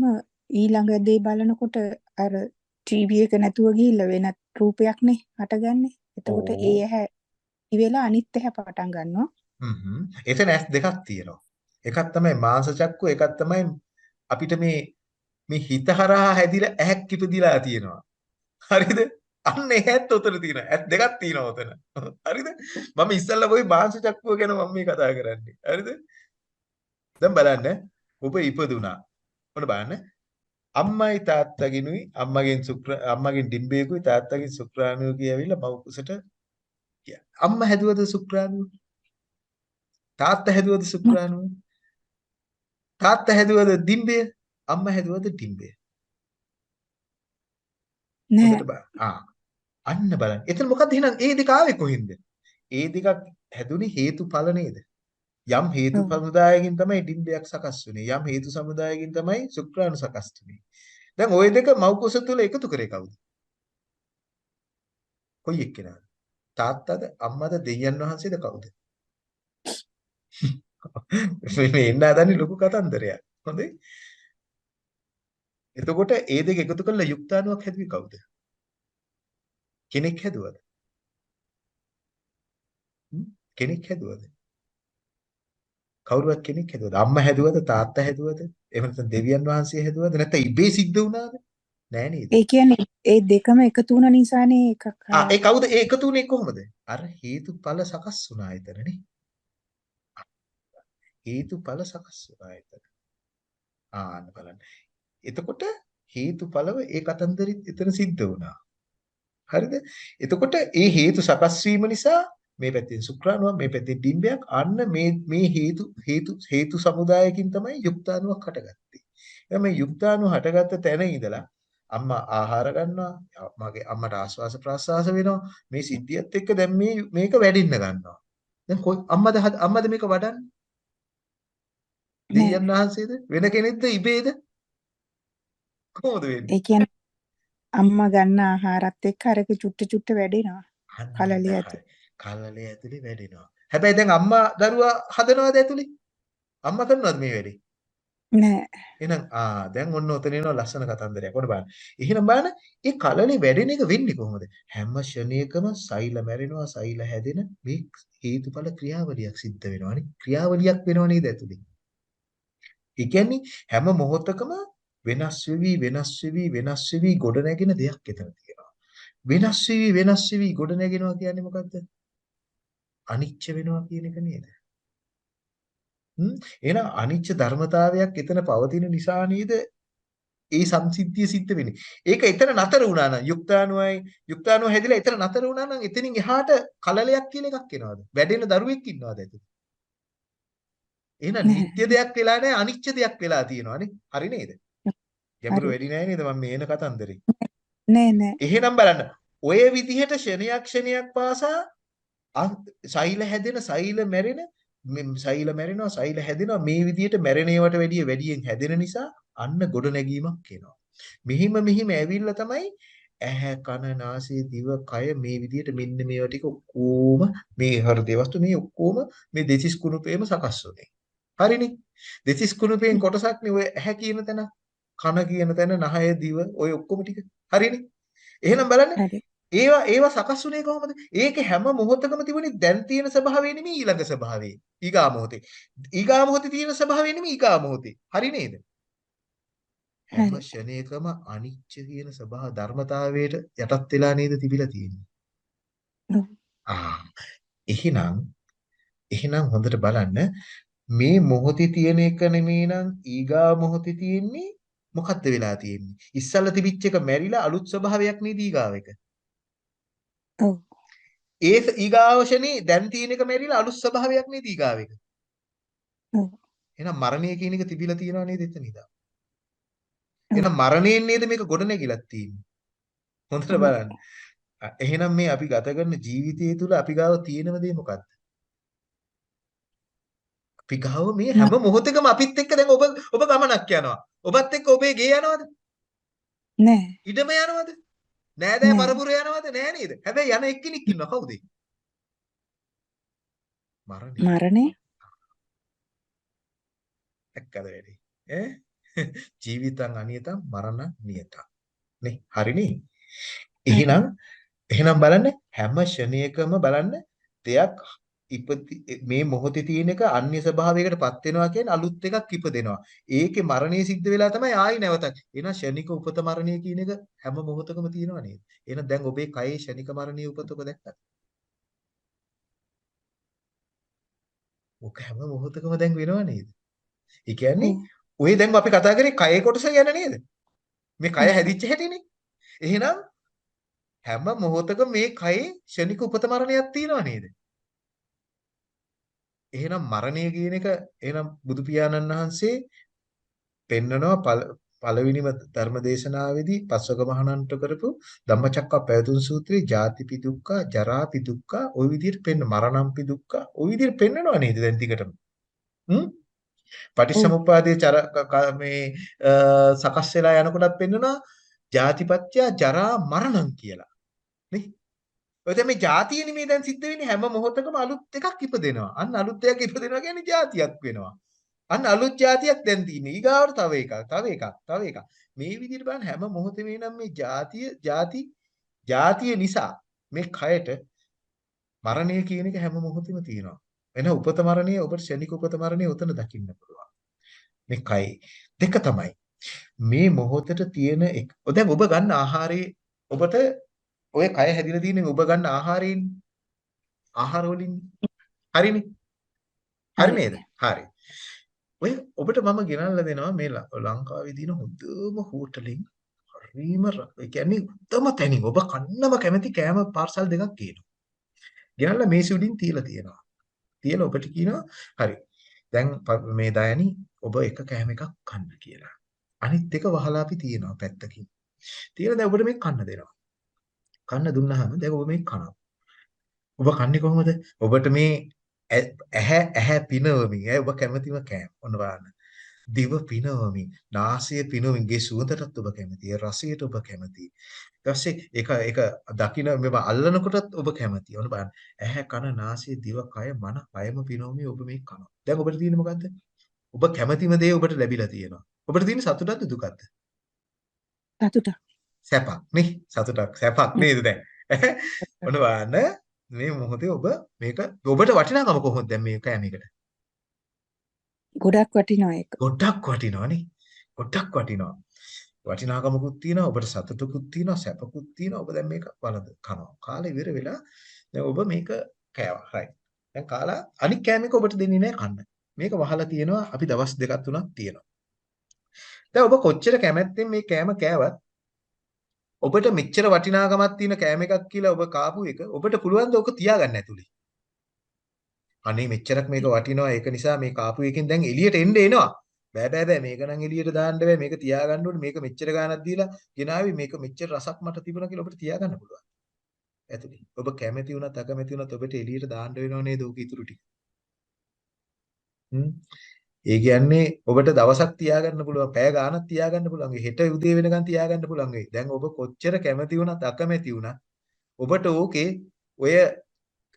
ඊළඟ දේ බලනකොට අර ටීවී එක නැතුව ගිහිල්ලා වෙනත් රූපයක්නේ හටගන්නේ. එතකොට ඕ. ඒ ඇහැ ඉවෙලා අනිත් ඇහැ පටන් ගන්නවා. හ්ම්හ්ම්. එතන ඇස් දෙකක් තියෙනවා. එකක් තමයි මාංශ චක්කුව, එකක් තමයි අපිට මේ මේ හිත හරහා හැදිලා ඇහැක් ඉපදිලා තියෙනවා. හරිද? අන්න ඒ ඇත්ත උතන තියෙනවා. ඇත් දෙකක් තියෙනවා උතන. හරිද? මම ඉස්සල්ලා ওই මාංශ චක්කුව ගැන මම මේ කතා කරන්නේ. හරිද? දැන් බලන්න ඔබ ඉපදුනා. ඔන්න බලන්න. අම්මයි තාත්තගෙනුයි අම්මගෙන් ශුක්‍ර අම්මගෙන් ඩිම්බේකුයි තාත්තගෙන් ශුක්‍රාණුයි ඇවිල්ලා මව කුසට අම්මා හැදුවද ශුක්‍රාණුව? තාත්තා හැදුවද ශුක්‍රාණුව? තාත්තා හැදුවද ඩිම්බය? අම්මා හැදුවද ඩිම්බය? නෑ. ආ අන්න බලන්න. එතන මොකද්ද එහෙනම් ඒ දෙක ආවේ කොහෙන්ද? ඒ දෙකක් හැදුනේ හේතුඵල නේද? යම් හේතු සමුදායකින් තමයි ඩිම්බයක් සකස් වෙන්නේ. යම් හේතු සමුදායකින් තමයි ශුක්‍රාණු සකස් වෙන්නේ. දැන් ওই දෙක මව්කුස තුල එකතු කරේ කවුද? කොයි එක්කෙනාද? තාත්තද අම්මද දෙවියන් වහන්සේද කවුද? මේ එන්න හදන්නේ ලොකු කතන්දරයක්. හොඳේ. එතකොට ඒ දෙක එකතු කරලා යුක්තාණුවක් හැදුවේ කවුද? කෙනෙක් හැදුවද? කෙනෙක් හැදුවද? කවුරුවත් කෙනෙක් හැදුවද? අම්මා හැදුවද? තාත්තා හැදුවද? එහෙම නැත්නම් දෙවියන් වහන්සේ හැදුවද? නැත්නම් ඉබේ සිද්ධ වුණාද? නෑ නේද? ඒ කියන්නේ ඒ දෙකම එකතු වුණ නිසානේ එකක් ආ ඒ කවුද ඒ එකතු වුණේ කොහොමද? අර හේතුඵල සකස් වුණා එතනනේ. හේතුඵල සකස් වුණා එතන. ආන්න බලන්න. එතකොට හේතුඵලව ඒ කතන්දරෙත් එතන සිද්ධ වුණා. හරිද? එතකොට ඒ හේතු සකස් වීම නිසා මේ පැත්තෙන් ශුක්‍රාණුවක් මේ පැත්තෙන් ඩිම්බයක් අන්න මේ මේ හේතු හේතු හේතු සමුදායකින් තමයි යුක්තාණුවක් හටගත්තේ. එහෙනම් මේ යුක්තාණුව හටගත්ත තැන ඉඳලා අම්මා ආහාර ගන්නවා මගේ අම්මට ආස්වාස ප්‍රාස්වාස වෙනවා මේ සිද්ධියත් එක්ක දැන් මේ මේක වැඩින්න ගන්නවා. දැන් කොයි අම්මද අම්මද මේක වඩන්නේ? දෙවියන් වහන්සේද වෙන කෙනෙක්ද ඉබේද? කොහොමද වෙන්නේ? ඒ කියන්නේ අම්මා ගන්න ආහාරත් එක්ක අරක චුට්ට චුට්ට වැඩෙනවා. කලලිය ඇතුලේ. කලලිය ඇතුලේ වැඩෙනවා. හැබැයි දැන් අම්මා දරුවා හදනවද ඇතුලේ? අම්මා කරනවද මේ වැඩේ? නෑ. එහෙනම් ආ දැන් ඔන්න ඔතන එනවා ලස්සන කතන්දරයක්. ඔන්න බලන්න. එහෙනම් බලන්න මේ කලලේ වැඩෙන එක වෙන්නේ කොහොමද? හැම ෂණයකම සෛල මැරෙනවා, සෛල හැදෙන මේ හේතුඵල ක්‍රියාවලියක් සිද්ධ වෙනවානේ. ක්‍රියාවලියක් වෙනව නේද ඇතුලේ? ඒ කියන්නේ හැම මොහොතකම වෙනස් වෙවි වෙනස් වෙවි වෙනස් වෙවි ගොඩ නැගෙන දෙයක් එතන තියෙනවා. වෙනස් වෙවි වෙනස් වෙවි ගොඩ නැගෙනවා කියන්නේ මොකද්ද? අනිච්ච වෙනවා කියන එක නේද? හ්ම් එහෙනම් අනිච්ච ධර්මතාවයක් එතන පවතින නිසා නේද ඒ සංසිද්ධිය සිද්ධ වෙන්නේ. ඒක එතන නතර වුණා නම් යුක්තාණුවයි යුක්තාණුව හැදිලා එතන නතර වුණා නම් එතනින් එහාට කලලයක් කියලා එකක් එනවද? වැඩෙන දරුවෙක් ඉන්නවද එතන? එහෙනම් නිත්‍ය දෙයක් වෙලා නැහැ අනිච්ච දෙයක් වෙලා තියෙනවානේ. හරි නේද? ගැඹුරු වැඩි නැහැ නේද මම මේ එන කතන්දරේ? නෑ නෑ. එහෙනම් බලන්න. ඔය විදිහට ක්ෂණයක් ක්ෂණයක් පාසා සෛල හැදෙන සෛල මැරෙන සෛල මැරෙනවා සෛල හැදෙනවා මේ විදිහට මැරෙන ඒවාට වැඩිය වැඩියෙන් හැදෙන නිසා අන්න ගොඩ නැගීමක් එනවා. මෙහිම මෙහිම ඇවිල්ලා තමයි ඇහැ කන නාසය දිව කය මේ විදිහට මෙන්න මේවා ටික ඔක්කොම මේ හෘදේ වස්තු මේ ඔක්කොම මේ දෙසිස් කුණුපේම සකස් වෙන්නේ. හරිනේ. දෙසිස් කුණුපේන් කොටසක් නේ ඔය ඇහැ කියන තැන කන කියන තැන නහය දිව ඔය ඔක්කොම ටික. හරිනේ. එහෙනම් බලන්න ඒවා ඒවා සකස් වුණේ කොහොමද? ඒකේ හැම මොහොතකම තිබුණේ දැන් තියෙන ස්වභාවය නෙමෙයි ඊළඟ ස්වභාවය. ඊගා මොහොතේ. ඊගා මොහොතේ තියෙන ස්වභාවය නෙමෙයි ඊගා මොහොතේ. හරි නේද? හැම ෂණයකම අනිච්ච කියන ස්වභාව ධර්මතාවයට යටත් වෙලා නේද තිබිලා තියෙන්නේ. ආ එහෙනම් එහෙනම් හොඳට බලන්න මේ මොහොතේ තියෙන එක නෙමෙයි නම් ඊගා මොහොතේ තියෙන්නේ මොකද්ද වෙලා තියෙන්නේ? ඉස්සල්ලා තිබිච්ච එක මැරිලා අලුත් ස්වභාවයක් නේද ඊගාව එක. ඔව්. ඒ ඊගාවශනේ දැන් තියෙන එක මැරිලා අලුත් ස්වභාවයක් නේද ඊගාව එක. ඔව්. එහෙනම් මරණය කියන එක තිබිලා තියෙනව නේද එතන ඉඳන්? එහෙනම් මරණයෙන් නේද මේක ගොඩ නැගිලක් තියෙන්නේ. හොඳට බලන්න. එහෙනම් මේ අපි ගත කරන ජීවිතය තුළ අපි ගාව තියෙනම දේ මොකද්ද? අපි ගාව මේ හැම මොහොතකම අපිත් එක්ක දැන් ඔබ ඔබ ගමනක් යනවා. ඔබත් එක්ක ඔබේ ගේ යනවද? නෑ. ඉඩම යනවද? නෑ දැන් පරපුර යනවද? නෑ නේද? හැබැයි යන එක්කෙනෙක් ඉන්නවා කවුද? මරණය. මරණය. එක්කද වැඩි. ඈ ජීවිතං අනියතං මරණ නියතං. නේ හරිනේ. එහෙනම් එහෙනම් බලන්න හැම ෂණයකම බලන්න දෙයක් ඉපති මේ මොහොතේ තියෙන එක අන්‍ය ස්වභාවයකටපත් වෙනවා කියන්නේ අලුත් එකක් ඉපදෙනවා. ඒකේ මරණය සිද්ධ වෙලා තමයි ආයි නැවතත්. එහෙනම් ෂණික උපත මරණය කියන එක හැම මොහොතකම තියෙනව නේද? එහෙනම් දැන් ඔබේ කයේ ෂණික මරණීය උපතක දැක්කද? ඔක හැම මොහොතකම දැන් වෙනව නේද? ඒ කියන්නේ. ඔය දැන් අපි කතා කරේ කයේ කොටස ගැන නේද? මේ කය. හැදිච්ච හැටිනේ. එහෙනම් හැම මොහොතකම මේ කයේ ෂණික උපත මරණයක් තියෙනව නේද? එහෙනම් මරණය කියන එක එහෙනම් බුදු පියාණන් වහන්සේ පෙන්නනවා පළවෙනිම ධර්මදේශනාවේදී පස්වක මහණන්ට කරපු ධම්මචක්කප්පවතුන් සූත්‍රයේ ජාතිපි දුක්ඛ ජරාපි දුක්ඛ ওই විදිහට පෙන්න මරණම්පි දුක්ඛ ওই විදිහට පෙන්නනවා නේද දැන් ටිකටම හ්ම් පටිච්චසමුප්පාදයේ චර මේ සකස් වෙලා යනකොටත් පෙන්නනවා ජාතිපත්‍ය ජරා මරණම් කියලා නේ ඔය දැන් මේ જાතියනේ මේ දැන් සිද්ධ වෙන්නේ හැම මොහොතකම අලුත් එකක් ඉපදෙනවා. අන්න අලුත් දෙයක් ඉපදෙනවා කියන්නේ જાතියක් වෙනවා. අන්න අලුත් જાතියක් දැන් තියෙන්නේ. ඊගාවට තව එකක්, තව එකක්, තව එකක්. මේ විදිහට බලන්න හැම මොහොතෙම එනම් මේ જાතිය, ಜಾති, જાතිය නිසා මේ කයට මරණය කියන එක හැම මොහොතෙම තියෙනවා. වෙන උපත මරණය, ඔබට ශනික උපත මරණය උතන දකින්න පුළුවන්. මේ කයි දෙක තමයි. මේ මොහොතට තියෙන එක. දැන් ඔබ ගන්න ආහාරයේ ඔබට ඔය කය හැදිලා තියෙන්නේ ඔබ ගන්න ආහාරයෙන් ආහාර වලින් හරිනේ. හරි නේද? හරි. ඔය ඔබට මම ගෙනල්ලා දෙනවා මේ ලංකාවේ දින හොඳම හෝටලෙන් හරිම ඒ කියන්නේ උත්තම තැනින් ඔබ කන්නම කැමති කෑම පාර්සල් දෙකක් කියනවා ගෙනල්ලා මේසෙ උඩින් තියලා තියෙනවා. තියලා ඔබට කියනවා හරි. දැන් මේ දයනි ඔබ එක කෑම එකක් කන්න කියලා. අනිත් එක වහලා අපි තියනවා පැත්තකින්. තියලා දැන් ඔබට මේක කන්න දෙනවා. කන්න දුන්නාම දැන් ඔබ මේක කනවා. ඔබ කන්නේ කොහොමද? ඔබට මේ ඇහැ ඇහැ පිනවමින් ඈ ඔබ කැමතිම කෑම. ඔන්න බලන්න. දිව පිනවමින්, නාසය පිනවමින්, ගේ සුවඳටත් ඔබ කැමතියි, රසයට ඔබ කැමතියි. ඊට පස්සේ ඒක ඒක දකින්න මේව අල්ලනකොටත් ඔබ කැමතියි. ඔන්න බලන්න. ඇහැ කන නාසය දිව කය මන කයම පිනවමින් ඔබ මේක කනවා. දැන් ඔබට තියෙන්නේ මොකද්ද? ඔබ කැමතිම දේ ඔබට ලැබිලා තියෙනවා. ඔබට තියෙන්නේ සතුටක්ද දුකක්ද? සතුටක්. සැපක් නේ? සතුටක් සැපක් නේද දැන්? ඔන්න බලන්න මේ මොහොතේ ඔබ මේක ඔබට වටිනාකම කොහොමද දැන් මේ කෑමයකට ගොඩක් වටිනවා ඒක. ගොඩක් වටිනවනේ ගොඩක් වටිනවා. වටිනාකමකුත් තියෙනවා ඔබට සතුටකුත් තියෙනවා සැපකුත් තියෙනවා. ඔබ දැන් මේක වලද කනවා. කාලේ ඉවර වෙලා දැන් ඔබ මේක කෑවා. right දැන් කාලා අනික් කෑමක ඔබට දෙන්නේ නැහැ කන්න. මේක වහලා තියෙනවා. අපි දවස් දෙකක් තුනක් තියෙනවා. දැන් ඔබ කොච්චර කැමැත්තෙන් මේ කෑම කෑවත් ඔබට මෙච්චර වටිනාකමක් තියෙන කෑම එකක් කියලා ඔබ කාපු එක ඔබට පුළුවන් ද ඔක තියාගන්න ඇතුලේ. අනේ මෙච්චරක් මේක වටිනවා ඒක නිසා මේ කාපු එකෙන් දැන් එළියට එන්න එනවා. බෑ බෑ බෑ මේක නම් එළියට දාන්න බෑ මේක තියාගන්න ඕනේ මේක මෙච්චර ගාණක් දීලා ගෙනාවි මේක මෙච්චර රසක් මට තිබුණා කියලා ඔබට තියාගන්න පුළුවන්. ඇතුලේ. ඔබ කැමති වුණත් අකමැති වුණත් ඔබට එළියට දාන්න වෙනව නේද ඕක ඉතුරු ටික. හ්ම් ඒ කියන්නේ ඔබට දවසක් තියාගන්න පුළුවන්, පැය ගාණක් තියාගන්න පුළුවන්. හෙට උදේ වෙනකන් තියාගන්න පුළුවන්. දැන් ඔබ කොච්චර කැමති වුණත් අකමැති වුණත් ඔබට ඕකේ ඔය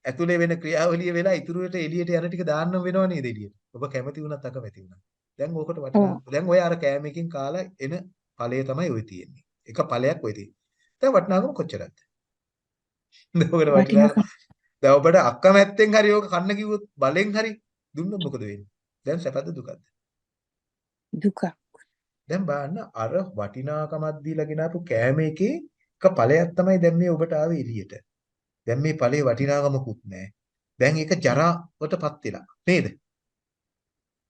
ඇතුලේ වෙන ක්‍රියාවලිය වෙලා ඉතුරුට එළියට යන ටික දාන්න වෙනව නේද එළියට. ඔබ කැමති වුණත් අකමැති වුණත්. දැන් ඕකට වටිනා. දැන් ඔය අර කෑමකින් කාලා එන ඵලය තමයි ඔය තියෙන්නේ. එක ඵලයක් ඔය තියෙන්නේ. දැන් වටිනාකම කොච්චරද? දැන් ඔබට අකමැත්තෙන් හරි ඕක කන්න කිව්වොත් බලෙන් හරි දුන්නොත් මොකද වෙන්නේ? දැන් සැපද දුකද? දුක. දැන් බලන්න අර වටිනාකමක් දීලා ගෙනාපු කෑම එකේ එක ඵලයක් තමයි දැන් මේ ඔබට ආවේ එළියට. දැන් මේ ඵලේ වටිනාකමකුත් නැහැ. දැන් ඒක ජරාවටපත් වෙලා නේද?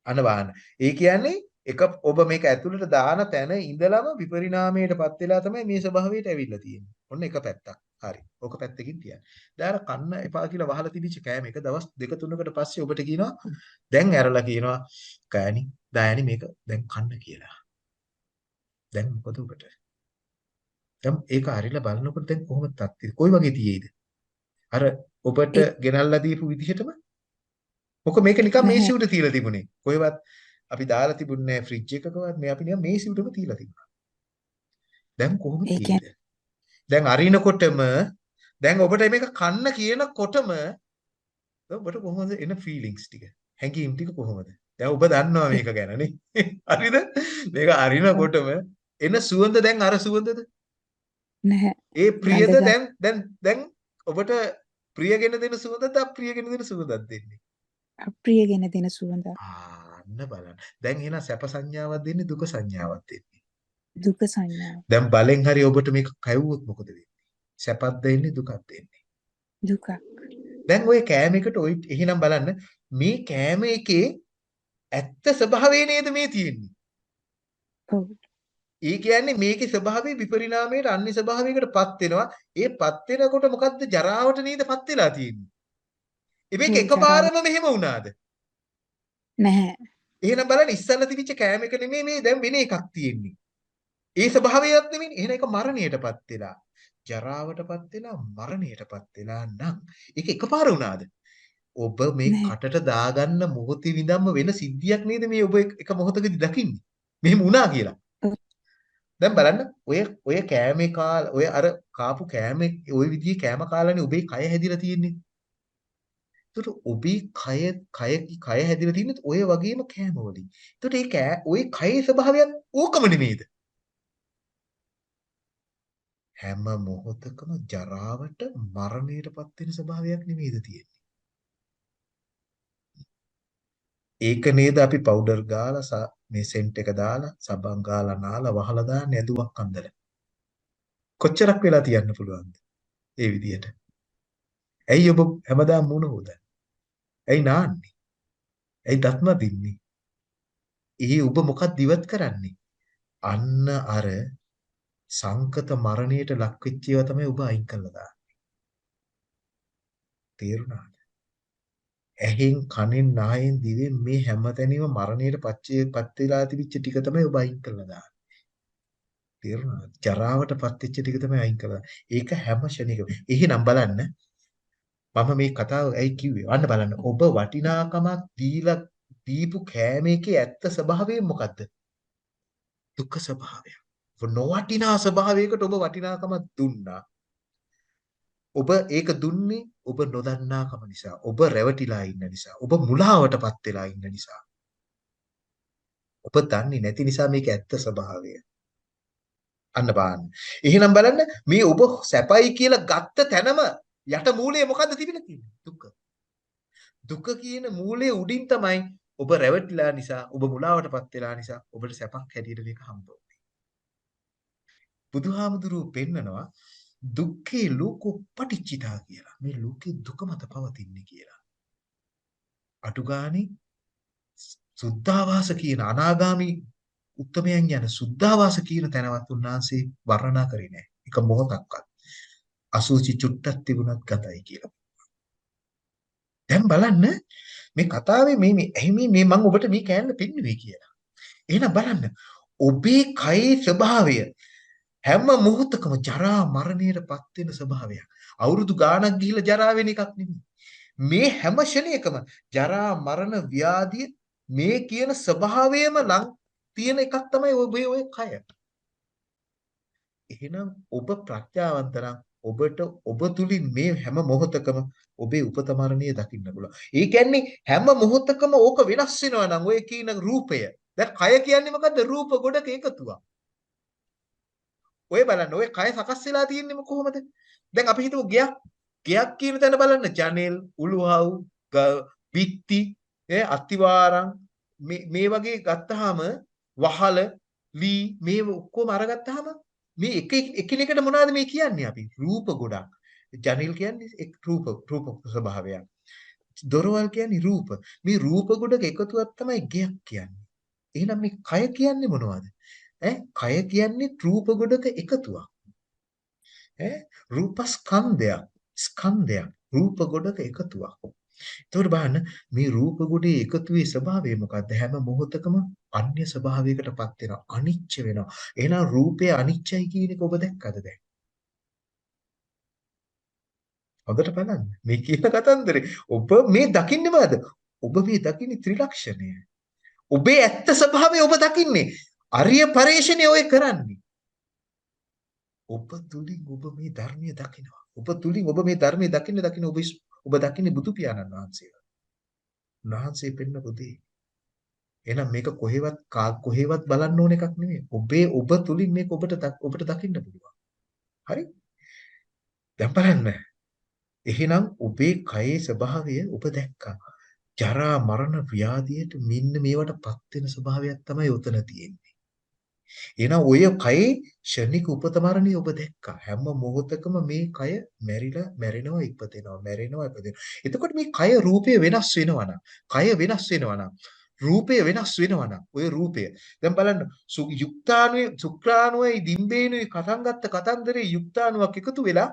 අන්න බලන්න. ඒ කියන්නේ එක ඔබ මේක ඇතුළට දාන තැන ඉඳලම විපරිණාමයටපත් වෙලා තමයි මේ ස්වභාවයට ඇවිල්ලා තියෙන්නේ. ඔන්න එක පැත්තක්. හරි. ඕක පැත්තකින් තියන්න. දැන් කන්න එපා කියලා වහලා තිබිච්ච කෑම එක දවස් දෙක තුනකට පස්සේ ඔබට කියනවා දැන් ඇරලා කියනවා කෑනි දයනි මේක දැන් කන්න කියලා. දැන් මොකද ඔබට? දැන් ඒක අරිලා බලනකොට දැන් කොහොමද තත්ත්වය? කොයි වගේ තියේද? අර ඔබට ගෙනල්ලා දීපු විදිහටම මොක මේක නිකන් මේසෙ උඩ තියලා තිබුණේ. කොහෙවත් අපි දාලා තිබුණේ නැහැ ෆ්‍රිජ් එකකවත් මේ අපි නිකන් මේසෙ උඩම තියලා තිබුණා. දැන් කොහොමද තියෙන්නේ? දැන් අරිනකොටම දැන් ඔබට මේක කන්න කියනකොටම ඔබට කොහොමද එන ෆීලිංගස් ටික? හැඟීම් ටික කොහොමද? දැන් ඔබ දන්නවා මේක ගැන නේ. හරිද? මේක අරිනකොටම එන සුවඳ දැන් අර සුවඳද? නැහැ. ඒ ප්‍රියද දැන් දැන් දැන් ඔබට ප්‍රියගෙන දෙන සුවඳද අප්‍රියගෙන දෙන සුවඳක් දෙන්නේ? අප්‍රියගෙන දෙන සුවඳ ආන්න බලන්න. දැන් එහෙනම් සැප සංඥාවක් දෙන්නේ දුක සංඥාවක් දෙන්නේ දුක සංඥාව. දැන් බලෙන් හරි ඔබට මේක කැවුවොත් මොකද වෙන්නේ? සැපත් දෙන්නේ දුකත් දෙන්නේ. දුකක්. දැන් ওই කෑම එකට ওই එහෙනම් බලන්න මේ කෑම එකේ ඇත්ත ස්වභාවය නේද මේ තියෙන්නේ. ඔව්. ඒ කියන්නේ මේකේ ස්වභාවය විපරිණාමයට අන්‍ය ස්වභාවයකටපත් වෙනවා. ඒපත් වෙනකොට මොකද්ද ජරාවට නේදපත් වෙලා තියෙන්නේ. මේක මේ එකපාරම මෙහෙම වුණාද? නැහැ. එහෙනම් බලන්න ඉස්සල්ලා තිබිච්ච කෑම එක නෙමෙයි මේ දැන් වෙන එකක් තියෙන්නේ. ඒ ස්වභාවයවත් නෙමෙයි. එහෙනම් ඒක මරණයටපත් වෙලා. ජරාවටපත් වෙලා මරණයටපත් වෙලා නම් ඒක එකපාර වුණාද? ඔබ මේ නැහැ. කටට දාගන්න මොහොතේ විඳම්ම වෙන සිද්ධියක් නේද මේ ඔබ එක මොහොතකදී දකින්නේ. මෙහෙම වුණා කියලා. ඔව්. දැන් බලන්න ඔය ඔය කෑමේ කාල ඔය අර කාපු කෑමේ ওই විදිහේ කෑම කාලානේ ඔබේ කය හැදිලා තියෙන්නේ. එතකොට ඔබේ කය කය කය හැදිලා තින්නේ ඔය වගේම කෑම වලින්. එතකොට ඒ කෑ ওই කයේ ස්වභාවයත් ඕකම නෙමේද? හැම මොහොතකම ජරාවට මරණයටපත් වෙන ස්වභාවයක් නෙමේද තියෙන්නේ. ඒක නේද අපි පවුඩර් ගාලා මේ සෙන්ට් එක දාලා සබන් ගාලා නාලා වහලා දාන්නේ ඇදුවක් අන්දල. කොච්චරක් වෙලා තියන්න පුළුවන්ද? ඒ විදියට. ඇයි ඔබ හැමදාම මුණ හොදන්නේ? ඇයි නාන්නේ? ඇයි දත්ම දින්නේ? ඒ ඔබ මොකක්ද ඉවත් කරන්නේ? අන්න අර සංකත මරණයට ලක් වෙච්ච ඒවා තමයි ඔබ අයින් කළා දාන්නේ. තේරුණාද? ඇහෙන් කනෙන් නායෙන් දිවෙන් මේ හැමතැනම මරණයට පච්චේ පත් වෙලා තිබිච්ච ටික තමයි ඔබ අයින් කළා දාන්නේ. තේරුණාද? ජරාවට පත් වෙච්ච ටික තමයි අයින් කළා. ඒක හැම ෂණයකම. එහෙනම් බලන්න මම මේ කතාව ඇයි කිව්වේ? අන්න බලන්න ඔබ වටිනාකමක් දීලා දීපු කෑමේකේ ඇත්ත ස්වභාවය මොකද්ද? දුක්ඛ ස්වභාවය. නොවටිනා ස්වභාවයකට ඔබ වටිනාකමක් දුන්නා. ඔබ ඒක දුන්නේ ඔබ නොදන්නාකම නිසා. ඔබ රැවටිලා ඉන්න නිසා. ඔබ මුලාවටපත් වෙලා ඉන්න නිසා. ඔබ දන්නේ නැති නිසා මේක ඇත්ත ස්වභාවය. අන්න බලන්න. එහෙනම් බලන්න මේ ඔබ සැපයි කියලා ගත්ත තැනම යට මූලයේ මොකද්ද තිබිලා තියෙන්නේ? දුක. දුක කියන මූලයේ උඩින් තමයි ඔබ රැවටිලා නිසා, ඔබ මුලාවටපත් වෙලා නිසා ඔබට සැපක් හැටියට මේක හම්බ වෙන්නේ. බුදුහාමුදුරුවෝ පෙන්නනවා දුක්ඛේ ලෝකෝ පටිච්චිතා කියලා. මේ ලෝකේ දුක මත පවතින්නේ කියලා. අටුගානේ සුද්ධාවාස කියන අනාගාමි උත්තමයන් යන සුද්ධාවාස කියන තැනවත් උන්වහන්සේ වර්ණනා කරේ නැහැ. එක මොහොතක්වත්. අසුචි චුට්ටක් තිබුණත් ගතයි කියලා. දැන් බලන්න මේ කතාවේ මේ මේ ඇයි මේ මම ඔබට මේ කෑල්ල පෙන්නුවේ කියලා. එහෙනම් බලන්න ඔබේ කයේ ස්වභාවය හැම මොහොතකම ජරා මරණයටපත් වෙන ස්වභාවයක්. අවුරුදු ගාණක් ගිහිල්ලා ජරා වෙන එකක් නෙමෙයි. මේ හැම ෂණයකම ජරා මරණ ව්‍යාධිය මේ කියන ස්වභාවයම ලං තියෙන එකක් තමයි ඔබේ ඔය කය. එහෙනම් ඔබ ප්‍රඥාවන්ත නම් ඔබට ඔබ තුලින් මේ හැම මොහොතකම ඔබේ උපත මරණය දකින්න පුළුවන්. ඒ කියන්නේ හැම මොහොතකම ඕක වෙනස් වෙනවා නම් ඔය කියන රූපය. දැන් කය කියන්නේ මොකද්ද? රූප ගොඩක එකතුවක්. ඔය බලන්න ඔය කය සකස් වෙලා තියෙන්නේ කොහොමද? දැන් අපි හිතමු ගෙයක්. ගෙයක් කියන තැන බලන්න ජනෙල්, උළුහව්, බිත්ති, ඈ අතිවාරම් මේ මේ වගේ ගත්තාම වහල, ලී මේ ඔක්කොම අරගත්තාම මේ එක එකිනෙකට මොනවද මේ කියන්නේ අපි? රූප ගොඩක්. ජනෙල් කියන්නේ එක් රූප රූප ස්වභාවයක්. දොරවල් කියන්නේ රූප. මේ රූප ගොඩක එකතුවක් තමයි ගෙයක් කියන්නේ. එහෙනම් මේ කය කියන්නේ මොනවද? ඈ කය කියන්නේ රූප ගොඩක එකතුවක්. ඈ රූපස්කන්ධයක් ස්කන්ධයක් රූප ගොඩක එකතුවක්. එතකොට බලන්න මේ රූප ගොඩේ එකතුවේ ස්වභාවය මොකද්ද? හැම මොහොතකම අන්‍ය ස්වභාවයකටපත් වෙනවා. අනිච්ච වෙනවා. එහෙනම් රූපය අනිච්චයි කියන එක ඔබ දැක්කද දැන්? හොඳට බලන්න. මේ කියන කතන්දරේ ඔබ මේ දකින්නේ මොකද? ඔබ මේ දකින්නේ ත්‍රිලක්ෂණය. ඔබේ ඇත්ත ස්වභාවය ඔබ දකින්නේ. අරිය පරේෂණය ඔය කරන්නේ. ඔබ තුලින් ඔබ මේ ධර්මය දකිනවා. ඔබ තුලින් ඔබ මේ ධර්මය දකින්න දකින්න ඔබ ඔබ දකින්නේ බුදු පියාණන් වහන්සේලා. උන්වහන්සේ පෙන්න පුතේ. එහෙනම් මේක කොහෙවත් කොහෙවත් බලන්න ඕන එකක් නෙමෙයි. ඔබේ ඔබ තුලින් මේක ඔබට ඔබට දකින්න පුළුවන්. හරි? දැන් බලන්න. එහෙනම් ඔබේ කයේ ස්වභාවය ඔබ දැක්කා. ජරා මරණ ව්‍යාධියට මෙන්න මේවටපත් වෙන ස්වභාවයක් තමයි උතන තියෙන්නේ. එහෙනම් ඔය කයේ ෂණික උපතමරණිය ඔබ දැක්කා. හැම මොහොතකම මේ කය මැරිලා මැරෙනවා ඉපදෙනවා මැරෙනවා ඉපදෙනවා. එතකොට මේ කය රූපය වෙනස් වෙනවා නම්, කය වෙනස් වෙනවා නම් රූපය වෙනස් වෙනවා නම් ඔය රූපය දැන් බලන්න යුක්තාණුවේ ශුක්‍රාණුවයි ඩිම්බේනුයි කතන් ගත්ත කතන්දරේ යුක්තාණුවක් එකතු වෙලා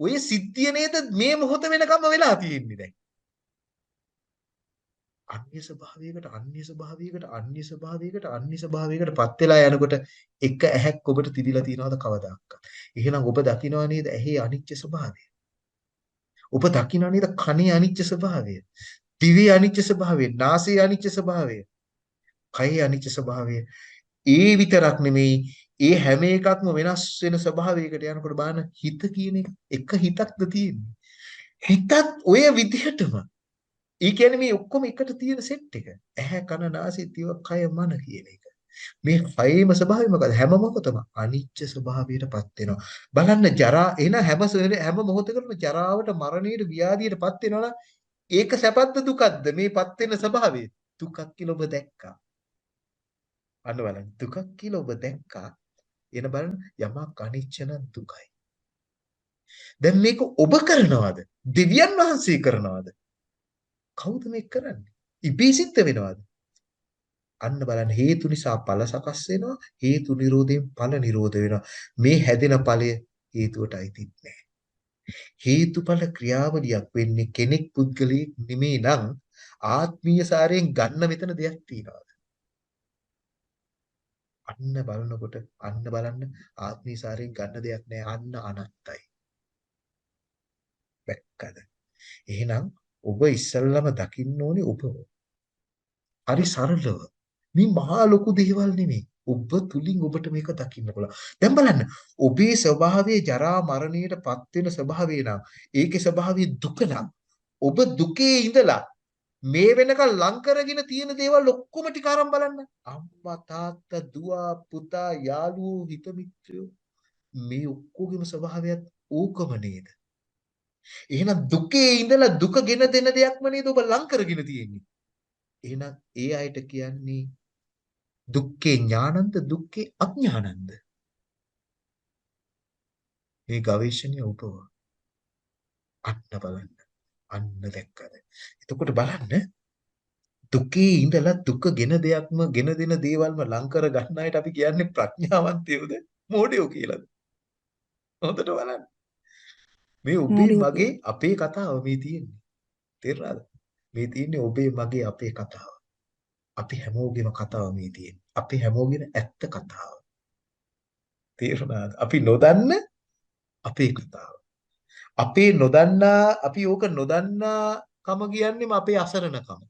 ඔය සිද්ධිය නේද මේ මොහොත වෙනකම්ම වෙලා තියෙන්නේ දැන් අන්‍ය ස්වභාවයකට අන්‍ය ස්වභාවයකට අන්‍ය ස්වභාවයකට අන්‍ය ස්වභාවයකට පත් වෙලා යනකොට එක ඇහැක් ඔබට තිබිලා තියනවද කවදාකවත් එහෙනම් ඔබ දකිනවා නේද ඇහි අනිත්‍ය ස්වභාවය ඔබ දකිනවා නේද කනේ අනිත්‍ය ස්වභාවය දිවේ අනිත්‍ය ස්වභාවය, නාසයේ අනිත්‍ය ස්වභාවය, කයේ අනිත්‍ය ස්වභාවය. ඒ විතරක් නෙමෙයි ඒ හැම එකක්ම වෙනස් වෙන ස්වභාවයකට යනකොට බලන්න හිත කියන එක එක හිතක්ද තියෙන්නේ. හිතත් ඔය විදිහටම. ඒ කියන්නේ මේ ඔක්කොම එකට තියෙන සෙට් එක. ඇහැ කන නාසය දිව කය මන කියන එක. මේ හයේම ස්වභාවය මොකද? හැම මොහොතම අනිච්ච ස්වභාවයටපත් වෙනවා. බලන්න ජරා එන හැම හැම මොහොතකම ජරාවට මරණයට ව්‍යාධියටපත් වෙනවා ඒක සැපද්ද දුකද්ද? මේපත් වෙන ස්වභාවය දුකක් කියලා ඔබ දැක්කා. අන්න බලන්න. දුකක් කියලා ඔබ දැක්කා. එන බලන්න යමක් අනිච්ච නම් දුකයි. දැන් මේක ඔබ කරනවද? දෙවියන් වහන්සේ කරනවද? කවුද මේක කරන්නේ? ඉබේ සිද්ධ වෙනවද? අන්න බලන්න හේතු නිසා ඵල සකස් වෙනවා හේතු නිරෝධයෙන් ඵල නිරෝධ වෙනවා. මේ හැදෙන ඵලය හේතුවට අයිතිත් නැහැ හේතුඵල ක්‍රියාවලියක් වෙන්නේ කෙනෙක් පුද්ගලයෙක් නෙමේ නම් ආත්මීය සාරයෙන් ගන්න මෙතන දෙයක් තියනවාද? අන්න බලනකොට අන්න බලන්න ආත්මීය සාරයෙන් ගන්න දෙයක් නෑ. අන්න අනත්තයි. වැක්කද එහෙනම් ඔබ ඉස්සල්ලාම දකින්න ඕනේ ඔබ හරි සරලව මේ මහා ලොකු දේවල් නෙමෙයි ඔබ තුලින් ඔබට මේක දකින්න පුළුවන්. දැන් බලන්න ඔබේ ස්වභාවයේ ජරා මරණයටපත් වෙන ස්වභාවය නම් ඒකේ ස්වභාවය දුක නම් ඔබ දුකේ ඉඳලා මේ වෙනකල් ලං කරගෙන තියෙන දේවල් ඔක්කොම ටික අරන් බලන්න. අම්මා තාත්තා දුව පුතා යාළුවෝ හිත මිත්‍රයෝ මේ ඔක්කොගේම ස්වභාවයත් ඕකම නේද? එහෙනම් දුකේ ඉඳලා දුක ගෙන දෙන දෙයක්ම නේද ඔබ ලං කරගෙන තියෙන්නේ. එහෙනම් ඒ අයට කියන්නේ දුක්ඛේ ඥානන්ද දුක්ඛේ අඥානන්ද? මේ ගවේෂණය උපව අන්න බලන්න. අන්න දැක්කද? එතකොට බලන්න. දුකේ ඉඳලා දුක ගෙන දෙයක්ම ගෙන දෙන දේවල්ම ලං කර ගන්න අයට අපි කියන්නේ ප්‍රඥාවන්තයෝද? මෝඩයෝ කියලාද? හොඳට බලන්න. මේ ඔබේ මගේ අපේ කතාව මේ තියෙන්නේ තේරුණාද මේ තියෙන්නේ ඔබේ මගේ අපේ කතාව අපි හැමෝගෙම කතාව මේ තියෙන්නේ. අපි හැමෝගෙම ඇත්ත කතාව. තේරුණාද? අපි නොදන්න අපේ කතාව. අපේ නොදන්නා අපි ඕක නොදන්නා කම කියන්නේම අපේ අසරණකම.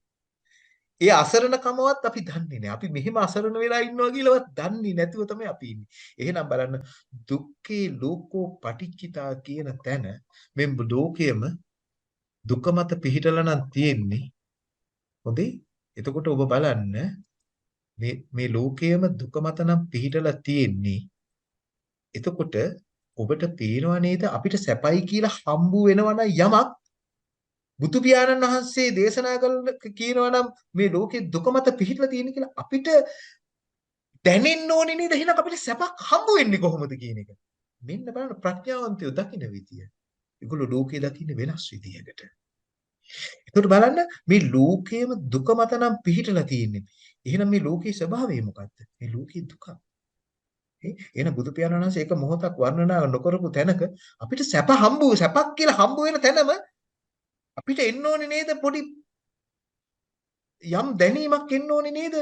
ඒ අසරණකමවත් අපි දන්නේ නැහැ. අපි මෙහෙම අසරණ වෙලා ඉන්නවා කියලාවත් දන්නේ නැතුව තමයි අපි ඉන්නේ. එහෙනම් බලන්න දුක්ඛේ ලෝකෝ පටිච්චිතා කියන තැන මේ ලෝකයේම දුක මත පිහිටලා නම් තියෙන්නේ. හොඳේ එතකොට ඔබ බලන්න මේ මේ ලෝකයේම දුක මත නම් පිහිටලා තියෙන්නේ. එතකොට ඔබට පේනව නේද අපිට සැපයි කියලා හම්බු වෙනවනම් යමක් බුදු පියාණන් වහන්සේ දේශනා කළ කියනවා නම් මේ ලෝකේ දුක මත පිහිටලා තියෙන කියලා අපිට දැනෙන්න ඕනේ නේද එහෙනම් අපිට සැපක් හම්බ වෙන්නේ කොහොමද කියන එක. මෙන්න බලන්න ප්‍රඥාවන්තයෝ දකින්න විදිය. ඒගොල්ලෝ ලෝකේ දකින්න වෙනස් විදියකට. එතකොට බලන්න මේ ලෝකයේම දුක මත නම් පිහිටලා තියෙන්නේ. එහෙනම් මේ ලෝකේ ස්වභාවය මොකද්ද? මේ ලෝකේ දුක. ඒ එහෙනම් බුදු පියාණන් වහන්සේ එක මොහොතක් වර්ණනා නොකරපු තැනක අපිට සැප හම්බ සැපක් කියලා හම්බ වෙන තැනම අපිට එන්න ඕනේ නේද පොඩි යම් දැනීමක් එන්න ඕනේ නේද?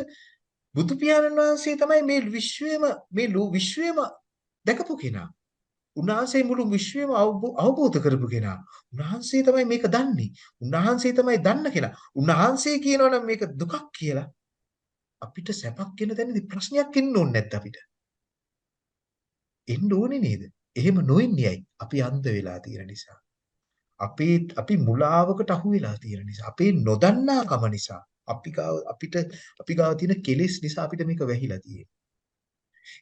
බුදු පියාණන් වහන්සේ තමයි මේ විශ්වයේම මේ විශ්වයේම දැකපු කෙනා. උන්වහන්සේ මුළු විශ්වයම අවබෝධ කරපු කෙනා. උන්වහන්සේ තමයි මේක දන්නේ. උන්වහන්සේ තමයි දන්න කෙනා. උන්වහන්සේ කියනවනම් මේක දුකක් කියලා අපිට සැපක් කියන තැනදී ප්‍රශ්නයක් එන්න ඕනේ නැද්ද අපිට? එන්න ඕනේ නේද? එහෙම නොවෙන්නේ ඇයි? අපි අන්ධ වෙලා තියෙන නිසා. අපේ අපි මුලාවකට අහු වෙලා තියෙන නිසා. අපේ නොදන්නාකම නිසා. අපි ගාව අපිට අපි ගාව තියෙන කෙලෙස් නිසා අපිට මේක වැහිලා තියෙන්නේ.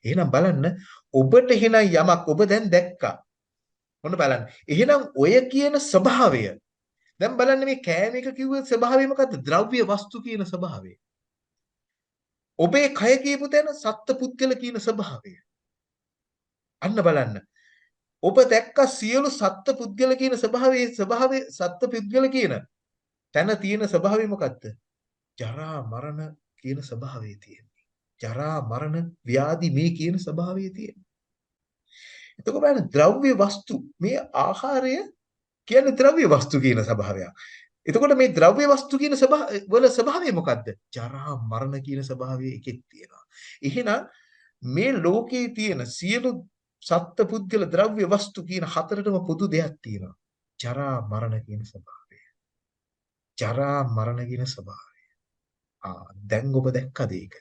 එහෙනම් බලන්න ඔබට එහෙනම් යමක් ඔබ දැන් දැක්කා. මොන බලන්න. එහෙනම් ඔය කියන ස්වභාවය දැන් බලන්න මේ කෑම එක කිව්ව ස්වභාවය මොකද්ද? ද්‍රව්‍ය වස්තු කියන ස්වභාවය. ඔබේ කය කියපු තැන සත්පුද්ගල කියන ස්වභාවය. අන්න බලන්න. ඔබ දැක්ක සියලු සත්පුද්ගල කියන ස්වභාවයේ ස්වභාවයේ සත්පුද්ගල කියන තැන තියෙන ස්වභාවය මොකද්ද? ජරා මරණ කියන ස්වභාවය තියෙන්නේ. ජරා මරණ ව්‍යාධි මේ කියන ස්වභාවය තියෙන්නේ. එතකොට බලන්න ද්‍රව්‍ය වස්තු මේ ආහාරය කියන්නේ ද්‍රව්‍ය වස්තු කියන ස්වභාවයක්. එතකොට මේ ද්‍රව්‍ය වස්තු කියන වල ස්වභාවය මොකද්ද? ජරා මරණ කියන ස්වභාවය එකෙත් තියෙනවා. එහෙනම් මේ ලෝකයේ තියෙන සියලු සත්ත්ව පුද්ගල ද්‍රව්‍ය වස්තු කියන හතරටම පොදු දෙයක් තියෙනවා. ජරා මරණ කියන ස්වභාවය. ජරා මරණ කියන ස්වභාවය. ආ දැන් ඔබ දැක්කද ඒක?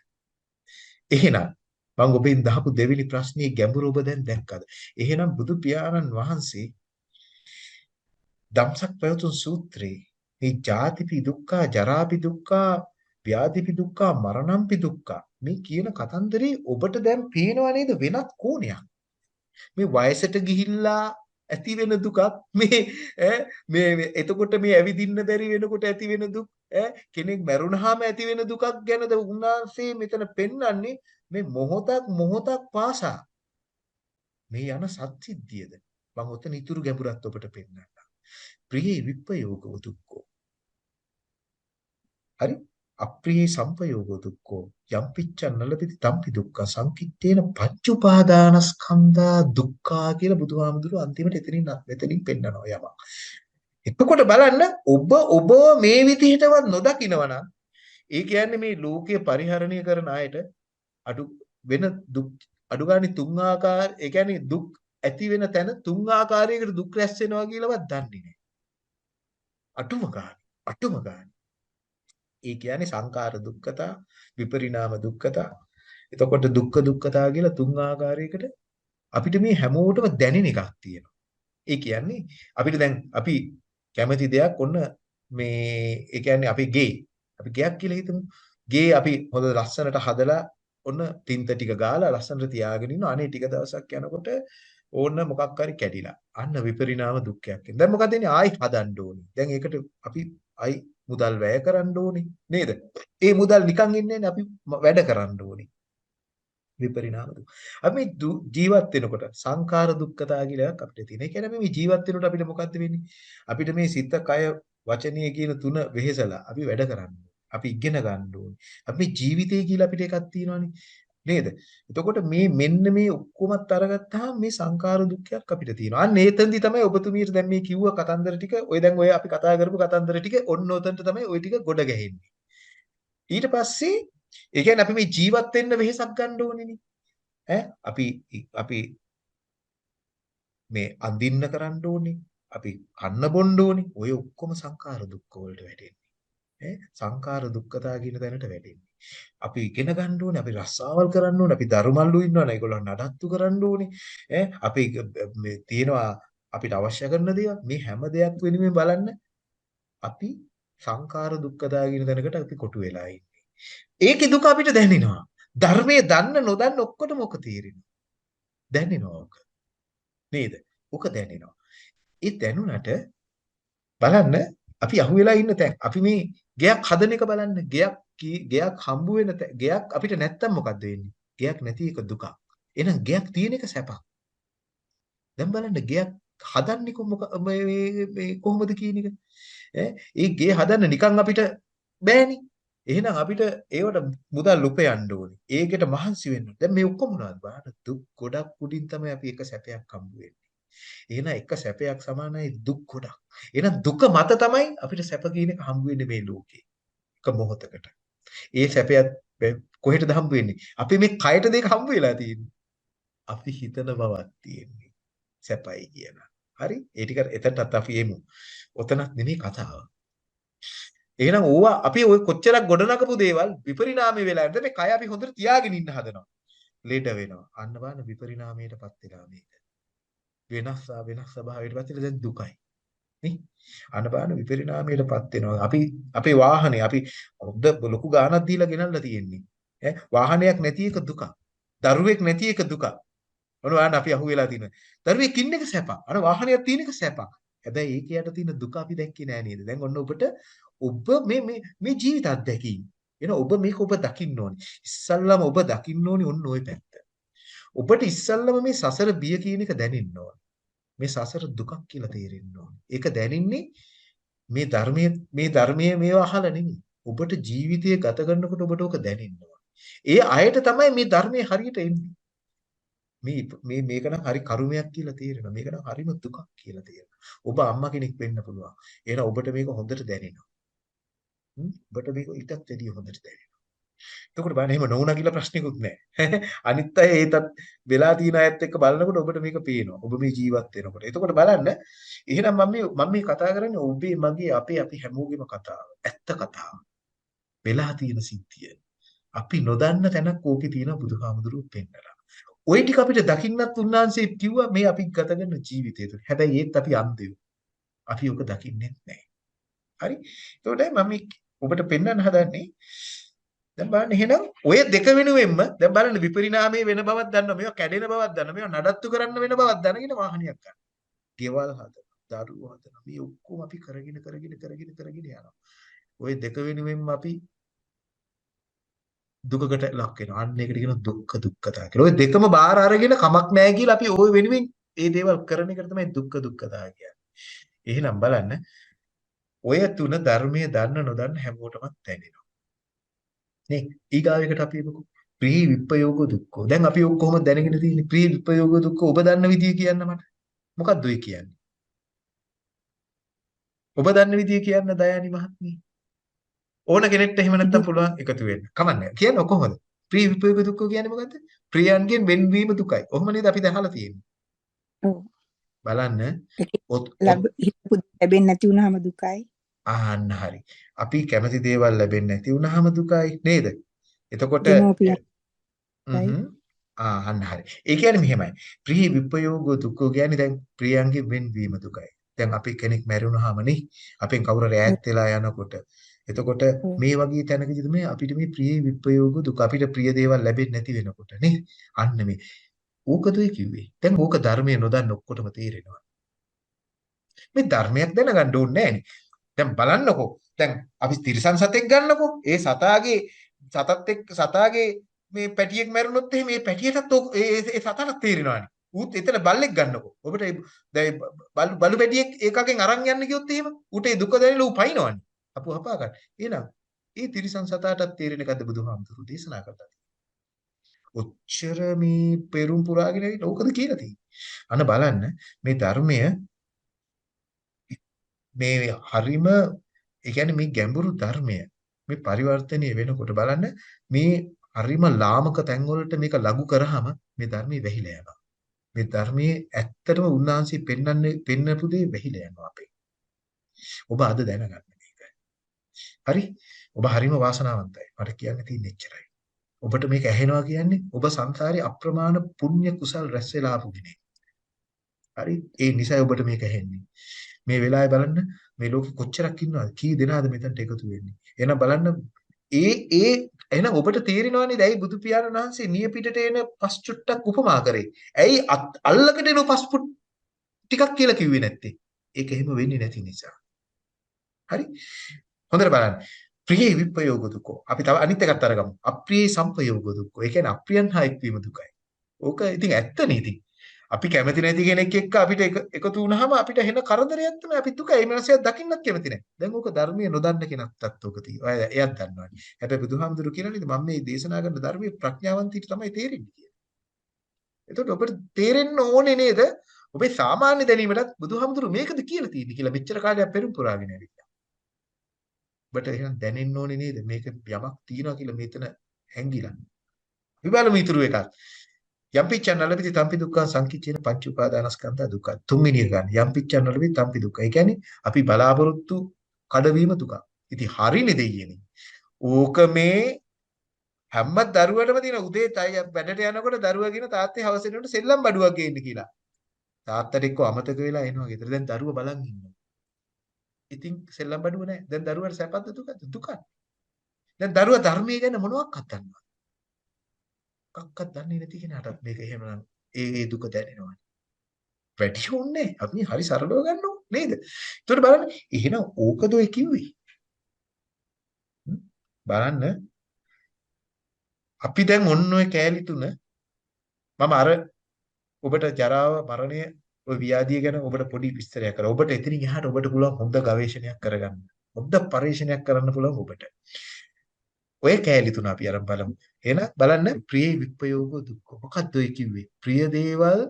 එහෙනම් මම ඔබෙන් දහපු දෙවෙනි ප්‍රශ්නේ ගැඹුර ඔබ දැන් දැක්කද? එහෙනම් බුදු පියාණන් වහන්සේ ධම්සක් ප්‍රයතුන් සූත්‍රේ මේ ජාතිපි දුක්ඛ ජරාපි දුක්ඛ ව්‍යාධිපි දුක්ඛ මරණම්පි දුක්ඛ මේ කියන කතන්දරේ ඔබට දැන් පේනව නේද වෙනත් කෝණයක් මේ වයසට ගිහිල්ලා ඇති වෙන දුකක් මේ මේ එතකොට මේ ඇවිදින්න බැරි වෙනකොට ඇති වෙන දුක් කෙනෙක් මැරුණාම ඇති වෙන දුකක් ගැනද උන්වහන්සේ මෙතන පෙන්වන්නේ මේ මොහොතක් මොහොතක් පාසා. මේ යන සත්‍සිද්ධියද? මම ඔතන ඉතුරු ගැඹුරත් ඔබට පෙන්වන්නම්. ප්‍රියේ විප්පයෝගෝ දුක්ඛෝ හරි? අප්‍රියේ සම්පයෝගෝ දුක්ඛෝ යම් පිච්ඡන් නලපිති තම්පි දුක්ඛ සංකිට්ඨේන පංච උපාදානස්කන්ධා දුක්ඛා කියලා බුදුහාමුදුරුවෝ අන්තිමට එතනින් මෙතනින් පෙන්නනවා යමක්. එතකොට බලන්න ඔබ ඔබ මේ විදිහටවත් නොදකිනවනම් ඒ කියන්නේ මේ ලෝකය පරිහරණය කරන අයට අඩු වෙන දුක් අඩු ගානේ තුන් ආකාර ඒ කියන්නේ දුක් ඇති වෙන තැන තුන් ආකාරයකට දුක් රැස් වෙනවා කියලාවත් දන්නේ නැහැ. අටුම ගානේ අටුම ගානේ ඒ කියන්නේ සංකාර දුක්ඛතා, විපරිණාම දුක්ඛතා. එතකොට දුක්ඛ දුක්ඛතා කියලා තුන් ආකාරයකට අපිට මේ හැමෝටම දැනෙන එකක් තියෙනවා. ඒ කියන්නේ අපිට දැන් අපි කැමති දෙයක් ඔන්න මේ ඒ කියන්නේ අපි ගේ අපි ගයක් කියලා හිතමු. ගේ අපි හොඳ ලස්සනට හදලා ඔන්න තින්ත ටික ගාලා ලස්සනට තියාගෙන ඉන්න අනේ ටික දවසක් යනකොට ඕන්න මොකක් හරි කැඩිලා. අන්න විපරිණාම දුක්ඛයක්. දැන් මොකද වෙන්නේ? ආයි හදන්න ඕනේ. දැන් ඒකට අපි ආයි මුදල් වැය කරන්න ඕනේ නේද? ඒ මුදල් නිකන් ඉන්නේ අපි වැඩ කරන්න ඕනේ. විපරිණාම දුක්. අපි ජීවත් වෙනකොට සංඛාර දුක්ඛතා කියලා එකක් අපිට තියෙනවා. ඒ කියන්නේ මේ ජීවත් වෙනකොට අපිට මොකද්ද වෙන්නේ? අපිට මේ සිත, කය, වචනීය කියන තුන වෙහෙසලා අපි වැඩ කරන්න අපි ඉගෙන ගන්න ඕනේ. අපි ජීවිතය කියලා අපිට එකක් තියෙනවානේ. නේද? එතකොට මේ මෙන්න මේ ඔක්කොමත් අරගත්තාම මේ සංකාර දුක්ඛයක් අපිට තියෙනවා. අන්න ඒතෙන්දි තමයි ඔබතුමීට දැන් මේ කිව්ව කතන්දර ටික ඔය දැන් ඔය අපි කතා කරපු කතන්දර ටික ඔන්න ඔතනට තමයි ওই ටික ගොඩ ගැහෙන්නේ. ඊට පස්සේ ඒ කියන්නේ අපි මේ ජීවත් වෙන්න වෙහෙසක් ගන්න ඕනේනේ. ඈ අපි අපි මේ අඳින්න කරන්න ඕනේ. අපි කන්න බොන්න ඕනේ. ඔය ඔක්කොම සංකාර දුක්ඛ වලට වැටෙන්නේ. ඈ සංකාර දුක්ඛතා කියන තැනට වැටෙන්නේ. අපි ඉගෙන ගන්න ඕනේ, අපි රස්සාවල් කරන්න ඕනේ, අපි ධර්මල්ලු ඉන්නවනේ, ඒගොල්ලන් නඩත්තු කරන්න ඕනේ. ඈ අපි මේ තියෙනවා අපිට අවශ්‍ය කරන දේවල් මේ හැම දෙයක් වෙනුවෙන් බලන්න අපි සංකාර දුක්ඛදා කියන දැනකට අපි කොටු වෙලා ඉන්නේ. ඒකේ දුක අපිට දැනෙනවා. ධර්මයේ දන්න නොදන්න ඔක්කොටම ඔක තේරෙනවා. දැනෙනවා ඔක. නේද? ඔක දැනෙනවා. ඒ දැනුණට බලන්න අපි අහුවෙලා ඉන්න තැන් අපි මේ ගයක් හදන එක බලන්න ගයක් ගයක් හම්බ වෙන ගයක් අපිට නැත්තම් මොකද්ද වෙන්නේ? ගයක් නැති එක දුකක්. එහෙනම් ගයක් තියෙන එක සැපක්. දැන් බලන්න ගයක් හදන්නේ කොහොමද කියන එක? ඈ ඒ ගේ හදන්න නිකන් අපිට බෑනේ. එහෙනම් අපිට ඒවට මුදල් උපයන්න ඕනේ. ඒකට මහන්සි වෙන්න. දැන් මේ ඔක්කොම මොනවද? බලන්න දුක් ගොඩක් උඩින් තමයි අපි එක සැපයක් හම්බ වෙන්නේ. එහෙනම් එක සැපයක් සමානයි දුක් ගොඩක්. එහෙනම් දුක මත තමයි අපිට සැප කියන එක හම්බ වෙන්නේ මේ ලෝකේ. එක මොහොතකට. ඒ සැපයත් කොහෙටද හම්බ වෙන්නේ? අපි මේ කයට දෙක හම්බ වෙලා තියෙන්නේ. අපි හිතන බවක් තියෙන්නේ. සැපයි කියන. හරි? ඒ ටික එතනටත් අපි එමු. ඔතනත් නෙමෙයි කතාව. එහෙනම් ඕවා අපි ඔය කොච්චරක් ගොඩනගපු දේවල් විපරිණාමය වෙලා නැද්ද මේ කය අපි හොඳට තියාගෙන ඉන්න හදනවා. ලෙඩ වෙනවා. අන්න බලන්න විපරිණාමයටපත් වෙලා මේක. වෙනස් වෙනස් ස්වභාවයටපත් වෙලා දැන් දුකයි. නේ? අන්න බලන්න විපරිණාමයටපත් වෙනවා. අපි අපේ වාහනේ අපි හොද්ද ලොකු ගාණක් දීලා ගෙනල්ලා තියෙන්නේ. ඈ වාහනයක් නැති එක දුක දරුවෙක් නැති එක දුක ඔන්න බලන්න අපි අහුවෙලා තියෙන දරුවෙක් ඉන්න එක සැප අර වාහනයක් තියෙන එක සැප හැබැයි ඒක යට තියෙන දුක අපි දැක්කේ නෑ නේද? දැන් ඔන්න ඔබට ඔබ මේ මේ මේ ජීවිත අත්දැකීම්. එන ඔබ මේක ඔබ දකින්න ඕනේ. ඉස්සල්ලාම ඔබ දකින්න ඕනේ ඔන්න ওই පැත්ත. ඔබට ඉස්සල්ලාම මේ සසර බිය කියන එක දැනෙන්න ඕනේ. මේ සසර දුකක් කියලා තේරෙන්න ඕනේ. ඒක දැනින්නේ මේ ධර්මයේ මේ ධර්මයේ මේවා අහලා නෙමෙයි. ඔබට ජීවිතය ගත කරනකොට ඔබට ඕක දැනෙනවා. ඒ අයට තමයි මේ ධර්මයේ හරියට එන්නේ. මේ මේ මේක නම් හරි කරුමයක් කියලා තේරෙනවා. මේක නම් හරිම දුකක් කියලා තේරෙනවා. ඔබ අම්මා කෙනෙක් වෙන්න පුළුවන්. එහෙනම් ඔබට මේක හොඳට දැනෙනවා. හ්ම් ඔබට මේක ඊටත් වැඩිය හොඳට දැනෙනවා. එතකොට බලන්න එහෙම නොවුනා කියලා ප්‍රශ්නිකුත් නැහැ. අනිත් අය ඒතත් වෙලා තියෙන අයත් එක්ක බලනකොට ඔබට මේක පේනවා. ඔබ මේ ජීවත් වෙනකොට. එතකොට බලන්න එහෙනම් මම මේ මම මේ කතා කරන්නේ ඔබේ මගේ අපේ අපි හැමෝගෙම කතාව. ඇත්ත කතාව. වෙලා තියෙන සිද්ධිය. අපි නොදන්න තැනක් ඕකේ තියෙන බුදුහාමුදුරුවෝ පෙන්නලා. ওই ටික අපිට දකින්නත් උන්වහන්සේ කිව්වා මේ අපි ගත කරන ජීවිතය තුළ. හැබැයි ඒත් අපි අන්ධයෝ. අපි ඔක දකින්නේ නැහැ. හරි? එතකොට මම ඔබට පෙන්වන්න හදන්නේ දැන් බලන්න එහෙනම් ඔය දෙක වෙනුවෙන්ම දැන් බලන්න විපරිණාමයේ වෙන බවක් දන්නවා මේවා කැඩෙන බවක් දන්නවා මේවා නඩත්තු කරන්න වෙන බවක් දැනගෙන වාහනයක් ගන්න. ගෙවල් හදනවා දරුවෝ හදනවා මේ ඔක්කොම අපි කරගෙන කරගෙන කරගෙන කරගෙන යනවා. ඔය දෙක වෙනුවෙන්ම අපි දුකකට ලක් වෙනවා. අන්න ඒකට කියන දුක්ඛ දුක්ඛතා කියලා. ඔය දෙකම බාර අරගෙන කමක් නැහැ කියලා අපි ওই වෙනුවෙන් මේ දේවල් කරන එකට තමයි දුක්ඛ දුක්ඛතා කියන්නේ. එහෙනම් බලන්න ඔය තුන ධර්මයේ දන්න නොදන්න හැමෝටම දැනෙනවා. නේ ඊගාවෙකට අපි එමුකෝ ප්‍රී විප්පයෝග දුක්ඛෝ. දැන් අපි ඔක් කොහොමද දැනගෙන තියෙන්නේ ප්‍රී විප්පයෝග දුක්ඛ ඔබ දන්න විදිය කියන්න මට. මොකක්ද ඔය කියන්නේ? ඔබ දන්න විදිය කියන්න දයානි මහත්මිය. ඕන කෙනෙක්ට එහෙම නැත්තම් පුළුවන් එකතු වෙන්න. කමන්නේ. කියන්න කොහොමද ප්‍රී විප්පයෝග දුක්ඛ කියන්නේ මොකද්ද? ප්‍රියයන්ගෙන් වෙන්වීම දුකයි. ඔහොම නේද අපි දැහලා තියෙන්නේ. බලන්න. ලැබෙන්නේ නැති වුනහම දුකයි ආන්න හරි. අපි කැමති දේවල් ලැබෙන්නේ නැති වුනහම දුකයි නේද? එතකොට ආන්න හරි. ඒ කියන්නේ මෙහෙමයි. ප්‍රිය විපයෝග දුක්ඛ කියන්නේ දැන් ප්‍රියයන්ගේ වෙන්වීම දුකයි. දැන් අපි කෙනෙක් මැරුණාම නේ අපෙන් කවුරු ඈත් වෙලා යනකොට එතකොට මේ වගේ තැනකදී මේ අපිට මේ ප්‍රිය විපයෝග දුක අපිට ප්‍රිය දේවල් ලැබෙන්නේ නැති වෙනකොට නේ අන්න මේ ඕකද කිව්වේ. දැන් ඕක ධර්මයේ නොදන්න ඔක්කොටම තේරෙනවා. මේ ධර්මයක් දැනගන්න ඕනේ නෑනේ. දැන් බලන්නකෝ. දැන් අපි තිරිසන් සතෙක් ගන්නකෝ. ඒ සතාගේ සතත් එක්ක සතාගේ මේ පැටියෙක් මැරුණොත් එහෙනම් මේ පැටියටත් ඒ සතාට තේරෙනවානේ. ඌත් එතන බල්ලෙක් ගන්නකෝ. ඔබට දැන් බලු බලු පැටියෙක් ඒකගෙන් අරන් යන්න ගියොත් එහෙම ඌට ඒ දුක දැනෙලා ඌ පයින්නවනේ. අපු හපා ගන්න. එහෙනම් ඒ තිරිසන් සතාටත් තේරෙන එකද බුදුහාමුදුරු දේශනා කරලා ඔච්චර මේ පෙරුම් පුරාගෙන ඉන්න ඕකද කියලා තියෙන්නේ. අන්න බලන්න මේ ධර්මය මේ හරිම ඒ කියන්නේ මේ ගැඹුරු ධර්මය මේ පරිවර්තනය වෙනකොට බලන්න මේ හරිම ලාමක තැන් වලට මේක ලඝු කරාම මේ ධර්මයේ වැහිලා යනවා. මේ ධර්මයේ ඇත්තටම උන්වහන්සේ පෙන්වන්නේ පෙන්නපු දේ වැහිලා යනවා අපේ. ඔබ අද දැනගන්න මේක. හරි? ඔබ හරිම වාසනාවන්තයි. මට කියන්න තියෙන්නේ එච්චරයි. ඔබට මේක ඇහෙනවා කියන්නේ ඔබ සංසාරේ අප්‍රමාණ පුණ්‍ය කුසල් රැස් වෙලා ආපු කෙනෙක්. හරි? ඒ නිසා ඔබට මේක ඇහෙන්නේ. මේ වෙලාවේ බලන්න මේ ලෝකෙ කොච්චරක් ඉන්නවද? කී දෙනාද මෙතනට එකතු වෙන්නේ? එහෙනම් බලන්න ඒ ඒ එහෙනම් ඔබට තේරෙනවනේ දැයි බුදු පියාණන් වහන්සේ නිය පිටට එන පස් චුට්ටක් උපමා කරේ? ඇයි අල්ලකට එන පස් ටිකක් කියලා කිව්වේ නැත්තේ? ඒක එහෙම වෙන්නේ නැති නිසා. හරි? හොඳට බලන්න. ප්‍රිය විප්‍රයෝග දුකෝ. අපි තව අනිත් එකත් අරගමු. අප්‍රිය සම්පයෝග දුක්ඛෝ ඒ කියන්නේ අප්‍රියන් හා එක්වීම දුකයි. ඕක ඉතින් ඇත්තනේ ඉතින් අපි කැමති නැති කෙනෙක් එක්ක අපිට එකතු වුණාම අපිට හෙන කරදරයක් තමයි අපි දුක ඒ මනසයක් දකින්නත් කැමති නැහැ. දැන් ඕක ධර්මයේ නොදන්න කෙනෙක්ටත් ඕක තියෙනවා. එයාත් දන්නවානේ. හැබැයි බුදුහාමුදුරු කියලා නේද මම මේ දේශනා කරන ධර්මයේ ප්‍රඥාවන්තීට තමයි තේරෙන්නේ කියලා. එතකොට ඔබට තේරෙන්න ඕනේ නේද? ඔබේ සාමාන්‍ය දැනීමටත් බුදුහාමුදුරු මේකද කියලා තියෙන්නේ කියලා මෙච්චර කාලයක් පෙරම් පුරාගෙන ඇවිල්ලා. ඔබට එහෙනම් දැනෙන්න ඕනේ නේද? මේක යමක් තියනවා කියලා මෙතන හැංගිලා. විබලම ඉතුරු එකක්. යම්පිච්ඡන් නලපිති තම්පි දුක්ඛ සංකිච්ඡේන පංච උපාදානස්කන්ධ දුක්ඛ තුන්වෙනි එක ගන්න යම්පිච්ඡන් නලපිති තම්පි දුක්ඛ ඒ කියන්නේ අපි බලාපොරොත්තු කඩවීම දුක. ඉතින් හරිනේ දෙයියනේ. ඕක මේ හැම දරුවටම තියෙන උදේ තයි වැඩට යනකොට දරුවා කියන තාත්තේ හවස වෙනකොට සෙල්ලම් බඩුවක් ගේන්න කියලා. තාත්තට එක්ක අමතක වෙලා එනවා ගෙදර. දැන් දරුවා බලන් ඉන්නවා. ඉතින් සෙල්ලම් බඩුව නැහැ. දැන් දරුවාට සැපද දුකද? දුකයි. දැන් දරුවා ධර්මයේ ගැන මොනවක් අත්දන්නවද? මොකක්වත් දන්නේ නැති කෙනාටත් මේක එහෙමනම් ඒ ඒ දුක දැනෙනවනේ. වැඩි ඕනේ අපි හරි සරලව ගන්නෝ නේද? ඒකට බලන්න එහෙනම් ඕකද ඔය කිව්වේ. බලන්න අපි දැන් ඔන්න ඔය කෑලි තුන මම අර ඔබට ජරාව මරණය ඔය ව්‍යාධිය ගැන ඔබට පොඩි විස්තරයක් කරා. ඔබට එතනින් එහාට ඔබට පුළුවන් හොඳ ගවේෂණයක් කරගන්න. පොඩ්ඩක් පරිශීලනයක් කරන්න පුළුවන් ඔබට. ඔය කෑලි තුන අපි අරන් බලමු. එහෙනම් බලන්න ප්‍රිය විප්‍රයෝග දුක්ඛ. මොකක්ද ඔය කිව්වේ? ප්‍රිය දේවල්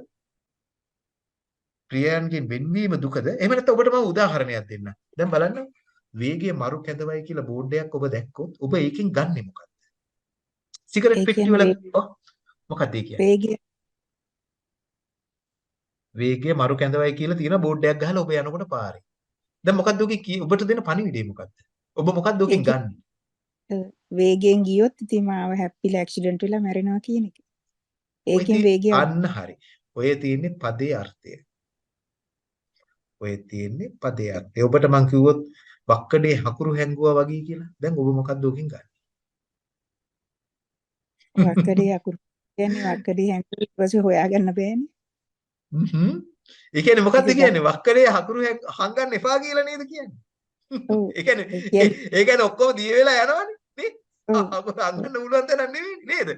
ප්‍රියයන්ගෙන් වෙන්වීම දුකද? එහෙම නැත්නම් ඔබට මම උදාහරණයක් දෙන්නම්. දැන් බලන්න වේගය මරු කැඳවයි කියලා බෝඩ් එකක් ඔබ දැක්කොත් ඔබ ඒකෙන් ගන්නෙ මොකක්ද? සිගරට් පෙට්ටිය වල මොකක්ද ඒ කියන්නේ? වේගය වේගය මරු කැඳවයි කියලා තියෙන බෝඩ් එකක් ගහලා ඔබ යනකොට පාරේ. දැන් මොකක්ද ඔබට දෙන පණිවිඩය මොකක්ද? ඔබ මොකක්ද ඔකෙන් ගන්නෙ? වේගයෙන් ගියොත් ඉතින් මාව හැප්පිලා ඇක්සිඩන්ට් වෙලා මැරෙනවා කියන එක. ඒකෙන් වේගය අන්න හරි. ඔය තියෙන්නේ පදේ අර්ථය. ඔය තියෙන්නේ පදේ අර්ථය. ඔබට මං කිව්වොත් වක්කඩේ හකුරු හැංගුවා වගේ කියලා. දැන් ඔබ මොකද්ද ඔකෙන් ගන්නෙ? වක්කඩේ අකුරු කියන්නේ වක්කඩේ හැංගුවා ඊට පස්සේ හොයාගන්න බෑනේ. හ්ම්. ඒ කියන්නේ මොකද්ද. කියන්නේ? වක්කඩේ හකුරු හංගන්න එපා කියලා නේද කියන්නේ? ඔව්. ඒ කියන්නේ ඒ කියන්නේ ඔක්කොම දිය වෙලා යනවනේ. නේ? ඔව්. හකුරු හංගන්න පුළුවන් තරම් නෙවෙයි නේද?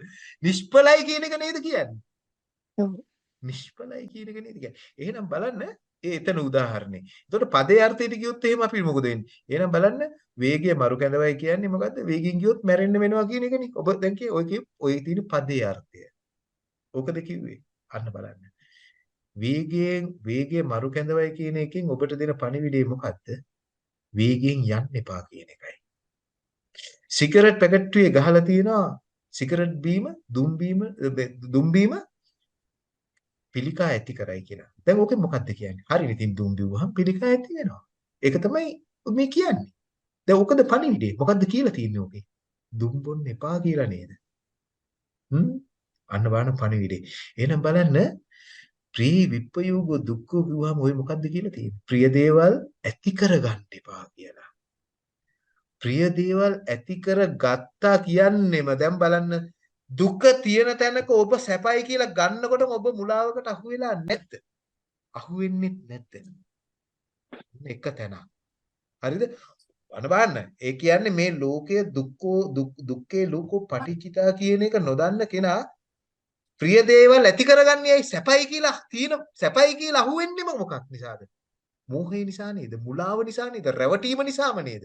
නිෂ්පලයි කියන එක නේද කියන්නේ? ඔව්. නිෂ්පලයි කියන එක නේද කියන්නේ. එහෙනම් බලන්න ඒ එතන උදාහරණේ. එතකොට පදේ අර්ථයට ගියොත් එහෙම අපි මොකද වෙන්නේ? එහෙනම් බලන්න වේගය මරු කැඳවයි කියන්නේ මොකද්ද? වේගින් ගියොත් මැරෙන්න වෙනවා කියන එකනේ. ඔබ දැන් කිය ඔය කිය ඔය තියෙන පදේ අර්ථය. ඕකද කිව්වේ? අන්න බලන්න. වේගයෙන් වේගය මරු කැඳවයි කියන එකෙන් ඔබට දෙන පණිවිඩය මොකද්ද? වේගයෙන් යන්න එපා කියන එකයි. සිගරට් පැකට්ටුවේ ගහලා තියෙනවා සිගරට් බීම දුම් බීම දුම් බීම පිළිකා ඇති කරයි කියලා. දැන් ඕකෙන් මොකද්ද කියන්නේ? හරිනේ ඉතින් දුම් බිව්වහම පිළිකා ඇති වෙනවා. ඒක තමයි මේ කියන්නේ. දැන් ඕකද පණිවිඩේ. මොකද්ද කියලා තියෙන්නේ ඕකේ? දුම් බොන්න එපා කියලා නේද? හ්ම්? අන්න බලන්න පණිවිඩේ. එහෙනම් බලන්න ප්‍රී විප්පයෝග දුක්ඛ කිව්වම ඔය මොකද්ද කියලා තියෙන්නේ? ප්‍රිය දේවල් ඇති කරගන්න එපා කියලා. ප්‍රිය දේවල් ඇති කරගත්තා කියන්නෙම දැන් බලන්න දුක තියෙන තැනක ඔබ සැපයි කියලා ගන්නකොටම ඔබ මුලාවකට අහු වෙලා නැද්ද? අහු වෙන්නේ නැද්ද? එක තැනක්. හරිද? අන බලන්න. ඒ කියන්නේ මේ ලෝකයේ දුක්ඛෝ දුක්ඛේ ලෝකෝ පටිච්චිතා කියන එක නොදන්න කෙනා ප්‍රිය දේවල් ඇති කරගන්නේ ඇයි සැපයි කියලා තියෙන සැපයි කියලා අහු වෙන්නේම මොකක් නිසාද? මෝහය නිසා නේද? මුලාව නිසා නේද? රැවටීම නිසාම නේද?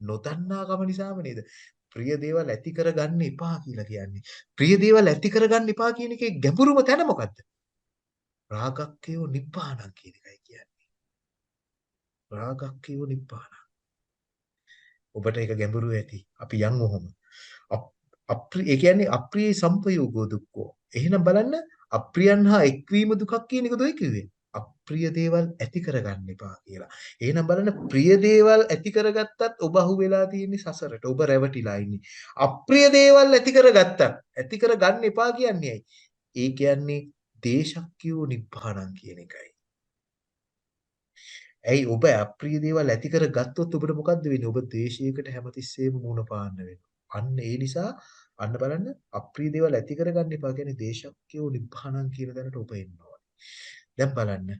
නොදන්නාකම නිසාම නේද? ප්‍රිය දේවල් ඇති කරගන්න එපා කියලා කියන්නේ. ප්‍රිය දේවල් ඇති කරගන්න එපා කියන එකේ ගැඹුරුම තැන මොකද්ද? රාගක්කයෝ නිබ්බාණං කියන එකයි කියන්නේ. රාගක්කයෝ නිබ්බාණං. ඔබට ඒක ගැඹුරු ඇති. අපි යන් ඔහොම. අප්‍රිය ඒ කියන්නේ අප්‍රිය සම්පයෝගෝ දුක්ඛෝ. එහෙනම් බලන්න අප්‍රියන් හා එක්වීම දුකක් කියන එකද ඔය කිව්වේ? අප්‍රිය දේවල් ඇති කරගන්න එපා කියලා. එහෙනම් බලන්න ප්‍රිය දේවල් ඇති කරගත්තත් ඔබ අහු වෙලා තියෙන්නේ සසරට. ඔබ රැවටිලා ඉන්නේ. අප්‍රිය දේවල් ඇති කරගත්තත් ඇති කරගන්න එපා කියන්නේ ඇයි? ඒ කියන්නේ දේශක්කියෝ නිබ්බාණං කියන එකයි. ඇයි ඔබ අප්‍රිය දේවල් ඇති කරගත්තොත් ඔබට මොකද්ද වෙන්නේ? ඔබ දේශයකට හැමතිස්සෙම මුණ පාන්න වෙනවා. අන්න ඒ නිසා අන්න බලන්න අප්‍රිය දේවල් ඇති කරගන්න එපා කියන්නේ දේශක්කියෝ නිබ්බාණං කියන තැනට ඔබ එන්න ඕනේ. දැන් බලන්න.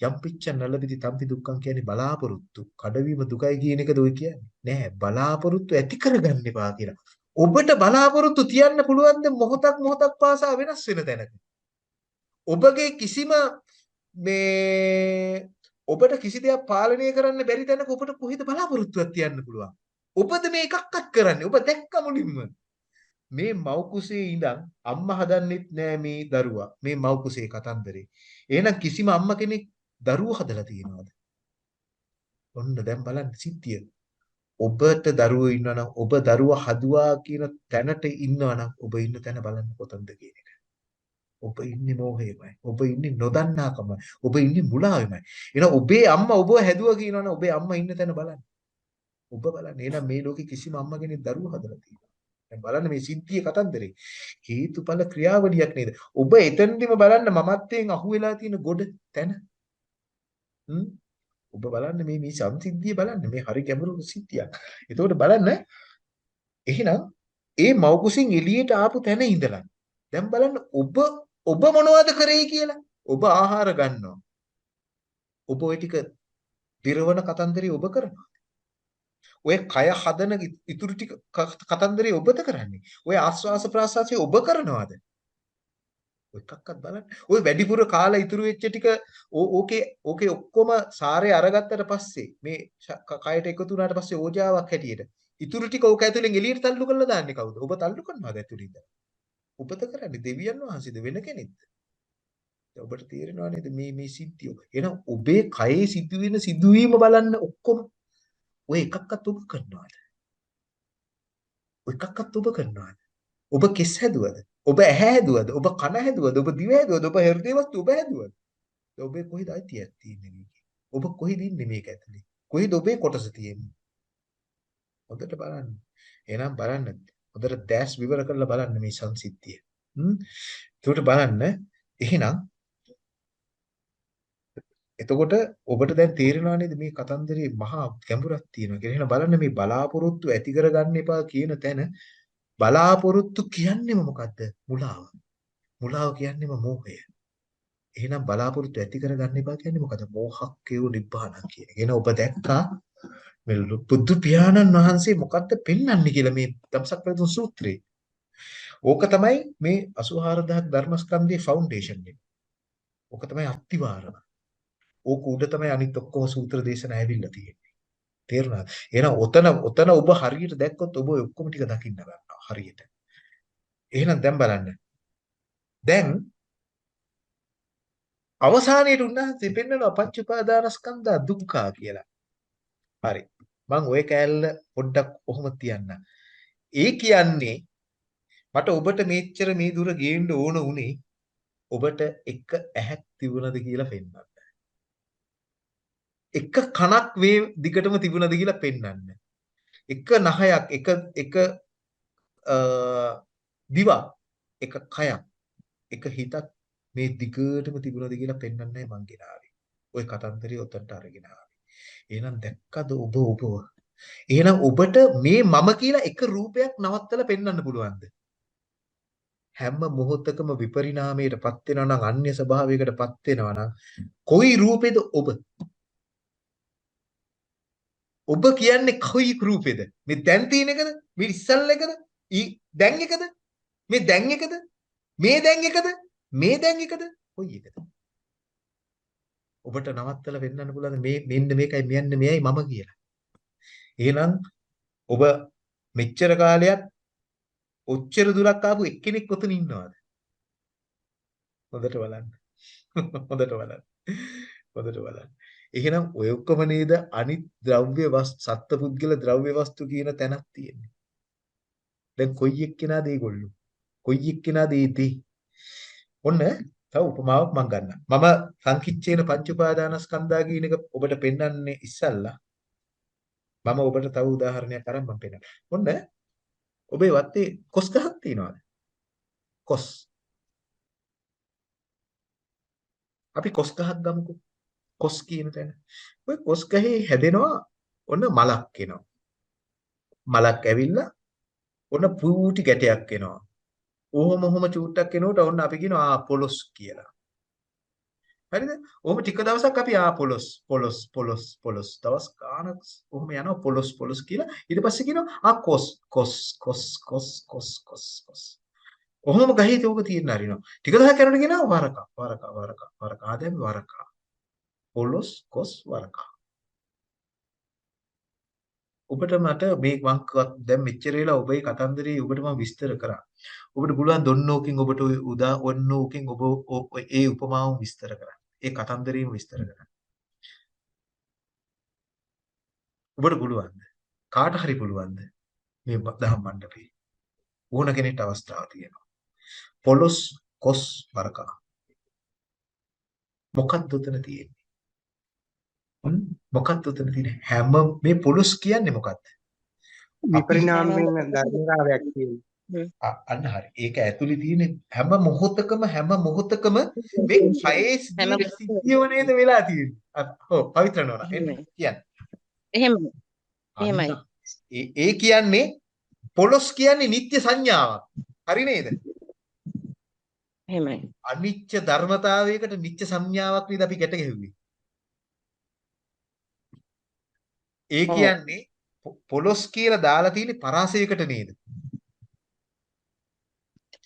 යම් පිච්ච නලබිදි තම්පි දුක්ඛං කියන්නේ බලාපොරොත්තු. කඩවීම දුකයි කියන එකද ඔය කියන්නේ? නෑ බලාපොරොත්තු ඇති කරගන්න එපා කියලා. ඔබට බලාපොරොත්තු තියන්න පුළුවන් ද මොහොතක් මොහොතක් පාසා වෙනස් වෙන තැනක? ඔබගේ කිසිම මේ ඔබට කිසි දෙයක් පාලනය කරන්න බැරි තැනක ඔබට කොහෙද බලාපොරොත්තුවක් තියන්න පුළුවන්? ඔබද මේ එකක්වත් කරන්නේ? ඔබ දැක්ක මුලින්ම. මේ මව් කුසේ ඉඳන් අම්මා හදන්නෙත් නෑ මේ දරුවා. මේ මව් කුසේ කතන්දරේ. එහෙනම් කිසිම අම්මා කෙනෙක් දරුවෝ හදලා තියනවාද? ඔන්න දැන් බලන්න සිද්ධිය. ඔබට දරුවෝ ඉන්නවනම් ඔබ දරුවා හදුවා කියන තැනට ඉන්නවනම් ඔබ ඉන්න තැන බලන්න කොතනද කියන එක. ඔබ ඉන්නේ මෝහයමයි. ඔබ ඉන්නේ නොදන්නාකමයි. ඔබ ඉන්නේ මුලාවෙමයි. එහෙනම් ඔබේ අම්මා ඔබව හැදුවා කියනවනම් ඔබේ අම්මා ඉන්න තැන බලන්න. ඔබ බලන්න. එහෙනම් මේ ලෝකේ කිසිම අම්මා කෙනෙක් දරුවෝ හදලා තියෙනවා දැන් බලන්න මේ සිද්ධිය කතන්දරේ. හේතුඵල ක්‍රියාවලියක් නේද? ඔබ එතනදිම බලන්න මමත්වයෙන් අහුවෙලා තියෙන ගොඩ තැන. හ්ම්? ඔබ බලන්න මේ මේ සංසිද්ධිය බලන්න. මේ හරි ගැඹුරු සිද්ධියක්. එතකොට බලන්න එහෙනම් ඒ මව්කුසින් එළියට ආපු තැන ඉඳලා දැන් බලන්න ඔබ ඔබ මොනවද කරේ කියලා? ඔබ ආහාර ගන්නවා. ඔබ ওই ටික දිරවන කතන්දරේ ඔබ කරනවා. ඔය කය හදන ඉතුරු ටික කතන්දරේ ඔබද කරන්නේ? ඔය ආස්වාස ප්‍රාසාසය ඔබ කරනවද? ඔය එකක්වත් බලන්න. ඔය වැඩිපුර කාලා ඉතුරු වෙච්ච ටික ඕකේ ඕකේ ඔක්කොම සාරේ අරගත්තට පස්සේ මේ කයට එකතු වුණාට පස්සේ ඕජාවක් හැටියට ඉතුරු ටික ඕක ඇතුලෙන් එළියට තල්ලු කරලා දාන්නේ කවුද? ඔබ තල්ලු කරනවාද ඇතුළේ ඉඳලා? උපත කරන්නේ දෙවියන් වහන්සේද වෙන කෙනෙක්ද? ඔබට තේරෙනව නේද මේ මේ සිද්ධිය. එහෙනම් ඔබේ කයේ සිදුවෙන සිදුවීම බලන්න ඔක්කොම ඔය එකක්වත් ඔබ කරනවාද? ඔය එකක්වත් ඔබ කරනවාද? ඔබ කෙස් හැදුවද? ඔබ ඇහැ හැදුවද? ඔබ කන හැදුවද? ඔබ දිව හැදුවද? ඔබ හෘදේ වස්තු ඔබ හැදුවද? ඔබේ කොහෙද අයිතියක් තියෙන්නේ ඔබ කොහෙද ඉන්නේ මේක ඇතුලේ? කොහෙද ඔබේ කොටස තියෙන්නේ? හොඳට බලන්න. එහෙනම් බලන්න. හොඳට දැස් විවර කරලා බලන්න මේ සංසිද්ධිය. හ්ම්. ඒකට බලන්න. එහෙනම් එතකොට ඔබට දැන් තේරෙනවා නේද මේ කතන්දරේ මහා ගැඹුරක් තියෙනවා කියලා. එහෙනම් බලන්න මේ බලාපොරොත්තු ඇති කරගන්න එපා කියන තැන බලාපොරොත්තු කියන්නේම මොකද්ද? මුලාව. මුලාව කියන්නේම මෝහය. එහෙනම් බලාපොරොත්තු ඇති කරගන්න එපා කියන්නේ මොකද? මෝහක්කේව නිබ්බාන කියන. එන ඔබ දැක්කා මේ බුදු පියාණන් වහන්සේ මොකද්ද පෙන්වන්නේ කියලා මේ දම්සක් ප්‍රතුන් සූත්‍රේ. ඕක තමයි මේ 84000 ධර්මස්කන්ධයේ ෆවුන්ඩේෂන් එක. ඕක තමයි අත්තිවාරම. ඕක උඩ තමයි අනිත් ඔක්කොම සූත්‍ර දේශනා ඇවිල්ලා තියෙන්නේ. තේරුණාද? එහෙනම් ඔතන ඔතන ඔබ හරියට දැක්කොත් ඔබ ඔක්කොම ටික දකින්න ගන්නවා හරියට. එහෙනම් දැන් බලන්න. දැන් අවසානයේට උන්වහන්සේ පෙන්වනවා පංච උපාදානස්කන්ධ දුක්ඛ කියලා. හරි. මම ওই කෑල්ල පොඩ්ඩක් ඔහොම තියන්න. ඒ කියන්නේ මට ඔබට මෙච්චර මේ දුර ගේන්න ඕන උනේ ඔබට එක ඇහක් තිබුණද කියලා පෙන්වන්න. එක කනක් වේ දිගටම තිබුණද කියලා පෙන්වන්න. එක නහයක් එක එක දිවක් එක කයක් එක හිතක් මේ දිගටම තිබුණද කියලා පෙන්වන්නයි මං ගෙනාවේ. ওই කතන්දරය උතන්ට අරගෙන ආවේ. එහෙනම් දැක්කද ඔබ ඔබව? එහෙනම් ඔබට මේ මම කියලා එක රූපයක් නවත්තලා පෙන්වන්න පුළුවන්ද? හැම මොහොතකම විපරිණාමයටපත් වෙනවා නම් අන්‍ය ස්වභාවයකටපත් වෙනවා නම් කොයි රූපෙද ඔබ? ඔබ කියන්නේ කොයි රූපෙද? මේ දැන් තියෙන එකද? මේ ඉස්සල් එකද? ඊ දැන් එකද? මේ දැන් එකද? මේ දැන් එකද? මේ දැන් එකද? කොයි එකද? ඔබට නවත්තලා වෙන්නන්න පුළුවන් මේ මෙන්න මේකයි මෙයන්න මෙයයි මම කියලා. එහෙනම් ඔබ මෙච්චර කාලයක් ඔච්චර දුරක් ආපු එක්කෙනෙක් ඔතන ඉන්නවද? හොඳට බලන්න. හොඳට බලන්න. හොඳට බලන්න. එහෙනම් ඔය ඔක්කොම නේද අනිත් ද්‍රව්‍ය වස්තු සත්පුද්ගල ද්‍රව්‍ය වස්තු කියන තැනක් තියෙන්නේ. දැන් කොයි එක්කෙනාද ඒගොල්ලෝ? කොයි එක්කෙනාද ඒදී? ඔන්න තව උපමාවක් මම ගන්නම්. මම සංකිච්ඡේන පංච උපාදානස්කන්ධා කියන එක ඔබට පෙන්වන්නේ ඉස්සල්ලා. මම ඔබට තව උදාහරණයක් අරන් මම පෙන්නනවා. ඔන්න ඔබේ වත්තේ කොස් ගහක් තියනවාද? කොස්. අපි කොස් ගහක් ගමුකෝ. කොස් කියන තැන. ඔය කොස් ගහේ හැදෙනවා ඔන්න මලක් එනවා. මලක් ඇවිල්ලා ඔන්න පූටි ගැටයක් එනවා. ඔහොම ඔහොම චූට්ටක් එනකොට ඔන්න අපි කියනවා ආ පොලොස් කියලා. හරිද? ඔහොම ටික දවසක් අපි ආ පොලොස් පොලොස් පොලොස් පොලොස් දවස් ගානක් ඔහොම යනවා පොලොස් පොලොස් කියලා. ඊට පස්සේ කියනවා ආ කොස් කොස් කොස් කොස් කොස් කොස් කොස්. ඔහොම ගහේ තෝක තියෙන හරිනවා. ටික දවසක් යනකොට කියනවා වරක වරක වරක වරක ආදැන් වරක. පොලොස් කොස් වරකා. ඔබට මට මේ මං දැන් මෙච්චර වෙලා ඔබේ කතන්දරේ ඔබට මම විස්තර කරා. ඔබට පුළුවන් දොන්නෝකින් ඔබට උදා ඔන්නෝකින් ඔබ ඒ උපමාව විස්තර කරන්න. ඒ කතන්දරේම විස්තර කරන්න. ඔබට පුළුවන්ද? කාට හරි පුළුවන්ද? මේ දහම් මණ්ඩපේ. ඕන කෙනෙක්ට අවස්ථාවක් තියෙනවා. පොලොස් කොස් වරකා. මොකක්ද උතන තියෙන්නේ? මොකක්ද උතන තියෙන හැම මේ පොලොස් කියන්නේ මොකක්ද? විපරිණාමයෙන් ධර්මතාවයක් කියන්නේ. අන්න හරි. ඒක ඇතුලේ තියෙන හැම මොහොතකම හැම මොහොතකම මේ කයේ සිද්ධියව නේද වෙලා තියෙන්නේ. ඔව් පවිත්‍ර නෝනා එන්න කියන්න. එහෙම. එහෙමයි. ඒ කියන්නේ පොලොස් කියන්නේ නිත්‍ය සංඥාවක්. හරි නේද? එහෙමයි. අනිත්‍ය ධර්මතාවයකට නිත්‍ය සංඥාවක් නේද අපි ගැට ගැහුවේ. ඒ කියන්නේ පොලොස් කියලා දාලා තියෙන්නේ පරාසයකට නේද?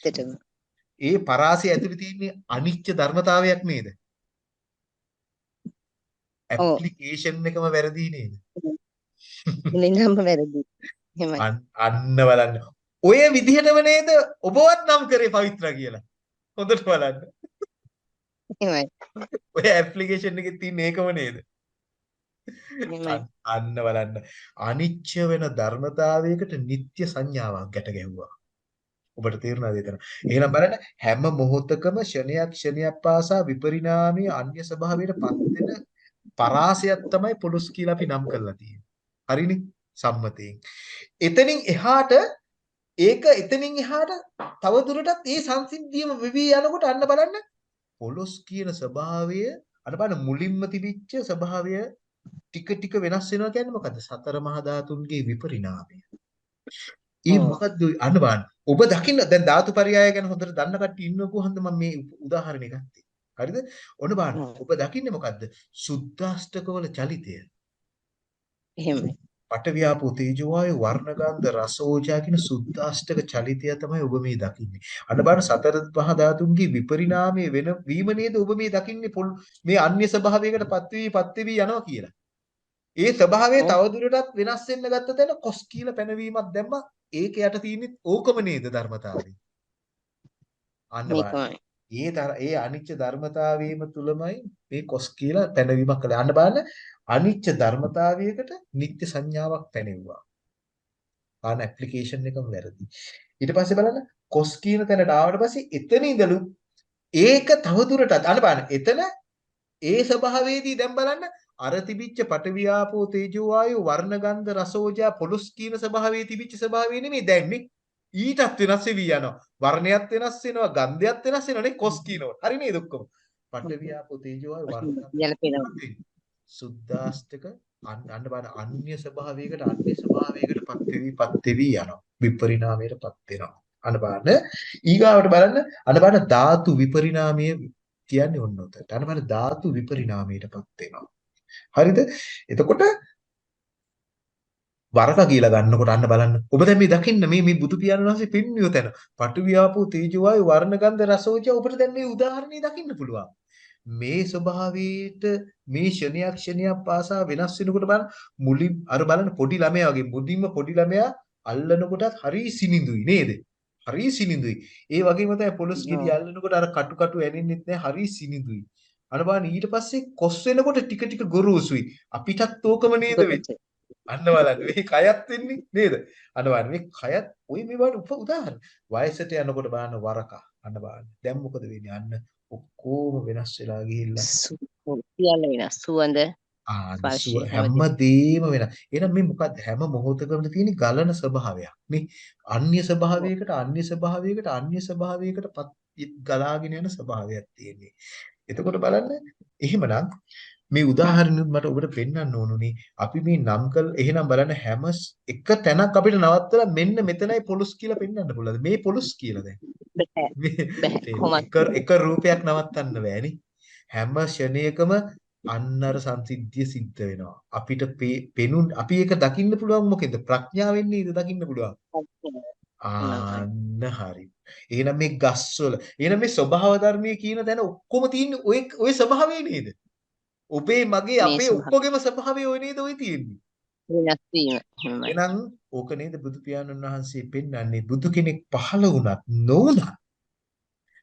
ඇත්තටම. ඒ පරාසය ඇතුලේ තියෙන අනිච්ච ධර්මතාවයක් නේද? ඇප්ලිකේෂන් එකම වැරදි නේද? මුලින්ම වැරදි. එහෙමයි. අන්න බලන්න. ඔය විදිහටම නේද ඔබවත් නම් කරේ පවිත්‍ර කියලා. හොඳට බලන්න. එහෙමයි. ඔය ඇප්ලිකේෂන් එකේ තියෙන ඒකම නේද? එහෙමයි. අන්න අන්න බලන්න. අනිච්ච වෙන ධර්මතාවයකට නিত্য සංඥාවක් ගැට ගැහුවා. ඔබට තේරුණාද එතන? එහෙනම් බලන්න හැම මොහොතකම ක්ෂණයක් ක්ෂණයක් පාසා විපරිණාමී අන්‍ය ස්වභාවයට පත් වෙන පරාසයක් තමයි පොලොස් කියලා අපි නම් කරලා තියෙන්නේ. හරිනේ? සම්මතයෙන්. එතනින් එහාට ඒක එතනින් එහාට තව දුරටත් ඒ සංසිද්ධියම වෙවි යනකොට අන්න බලන්න පොලොස් කියන ස්වභාවය අර බලන්න මුලින්ම තිබිච්ච ස්වභාවය ටික ටික වෙනස් වෙනවා කියන්නේ මොකද්ද? සතර මහා ධාතුන්ගේ විපරිණාමය. ඒ. මොකද්ද අන්න බලන්න. ඔබ දකින්න දැන් ධාතු පරයය ගැන හොඳට දන්න කට්ටිය ඉන්නකෝ හන්ද මම මේ උදාහරණය ගත්තේ. හරිද? ඔන්න බලන්න. ඔබ දකින්නේ මොකද්ද? සුද්දාෂ්ටකවල චලිතය. එහෙමයි. පටවියාපෝ තේජෝ වායු වර්ණ ගන්ධ රස ඕජා කියන සුද්දාෂ්ටක චලිතය තමයි ඔබ මේ දකින්නේ. අන්න බලන්න සතර පහ ධාතුන්ගේ විපරිණාමයේ වෙන වීම නේද ඔබ මේ දකින්නේ මේ අන්‍ය ස්වභාවයකට පත්වී පත්වී යනවා කියලා. ඒ ස්වභාවය. තවදුරටත් වෙනස් වෙන්න ගත්ත තැන කොස් කියලා පැනවීමක් දැම්මා. ඒක යට තියෙන්නේ ඕකම නේද ධර්මතාවය. අන්න. ඒ ඒ අනිච්ච ධර්මතාවයේම තුලමයි මේ කොස් කියලා පැනවීමක් කළේ. අන්න බලන්න අනිච්ච ධර්මතාවයකට නිත්‍ය සංඥාවක් පැනෙවුවා. ආන ඇප්ලිකේෂන් එකම වැරදි. ඊට පස්සේ බලන්න කොස් කියන තැනට ආවට පස්සේ එතන ඉඳලු ඒක තවදුරටත් අන්න බලන්න එතන ඒ ස්වභාවයේදී දැන් බලන්න අර තිබිච්ච පටවියාපෝ තේජෝ වායු වර්ණ ගන්ධ රසෝජා පොලොස් කියන ස්වභාවයේ තිබිච්ච ස්වභාවය නෙමෙයි දැන් නේ ඊටත් වෙනස් වෙවි යනවා වර්ණයත් වෙනස් වෙනවා ගන්ධයත් වෙනස් වෙනවා නේ කොස් කියනකොට හරි නේද ඔක්කොම පටවියාපෝ තේජෝ වායු වර්ණ. සුද්දාස්තක අන්න අන්න බලන්න අන්‍ය ස්වභාවයකට අන්‍ය ස්වභාවයකට පත් වෙවි පත් වෙවි යනවා. විපරිණාමයට පත් වෙනවා. අන්න බලන්න ඊගාවට බලන්න අන්න බලන්න ධාතු විපරිණාමය කියන්නේ ඔන්න උතට. අන්න බලන්න ධාතු විපරිණාමයට පත් වෙනවා. හරිද? එතකොට වරක කියලා ගන්නකොට අන්න බලන්න. ඔබ දැන් මේ දකින්න මේ මේ බුදු පියාණන් වහන්සේ පෙන්විය තැන. පටු වියාපෝ තේජෝ වායු වර්ණ ගන්ධ රසෝජ ඔබට දැන් මේ උදාහරණේ දකින්න පුළුවන්. මේ ස්වභාවයට මේ ක්ෂණයක් ක්ෂණයක් පාසා වෙනස් වෙනකොට බලන්න මුලින් අර බලන්න පොඩි ළමයා වගේ මුලින්ම පොඩි ළමයා අල්ලනකොටත් හරි සිනිඳුයි නේද? හරි සිනිඳුයි. ඒ වගේම තමයි පොලොස් ගෙඩි අල්ලනකොට අර කටු කටු ඇනෙන්නෙත් නැහැ හරි සිනිඳුයි. අර බලන්න ඊට පස්සේ කොස් වෙනකොට ටික ටික ගොරෝසුයි. අපිටත් ඕකම නේද වෙන්නේ? අන්න බලන්න මේ කයත් වෙන්නේ නේද? අන්න බලන්න මේ කයත් ওই මේවට උප උදාහරණ. වයසට යනකොට බලන්න වරක. අන්න බලන්න. දැන් මොකද වෙන්නේ? අන්න ඔක්කොම වෙනස් වෙලා ගිහිල්ලා සියල්ල වෙනස්. සුවඳ ආ හැමදේම. වෙනස්. එහෙනම් මේ මොකද්ද? හැම මොහොතකම තියෙන ගලන ස්වභාවයක් නේ. අන්‍ය ස්වභාවයකට අන්‍ය ස්වභාවයකට අන්‍ය ස්වභාවයකට ගලාගෙන යන ස්වභාවයක් තියෙන්නේ. එතකොට බලන්න එහෙමනම් මේ උදාහරණෙත් මට ඔබට පෙන්වන්න ඕනුනේ. අපි මේ නම් කළ එහෙනම් බලන්න හැම එක තැනක් අපිට නවත්තලා මෙන්න මෙතනයි පොලොස් කියලා පෙන්වන්න පුළුවන්ද? මේ පොලොස් කියලා දැන්. එක රූපයක් නවත්තන්න බෑනේ හැම ක්ෂණයකම අන්න අර සංසිද්ධිය සිද්ධ වෙනවා. අපිට පෙනුන් අපි ඒක දකින්න පුළුවන් මොකෙද ප්‍රඥාවෙන් නේද දකින්න පුළුවන්? ආන්න හරි. එහෙනම් මේ ගස්වල එහෙනම් මේ ස්වභාව ධර්මයේ කියන තැන ඔක්කොම තියෙන්නේ ඔය ඔය ස්වභාවය නේද ඔබේ මගේ අපේ. ඔක්කොගේම ස්වභාවය ඔය නේද ඔය තියෙන්නේ වෙනස් වීම. එහෙනම් ඕක නේද බුදු පියාණන් වහන්සේ පෙන්වන්නේ බුදු කෙනෙක් පහළ වුණත් නොවුණත්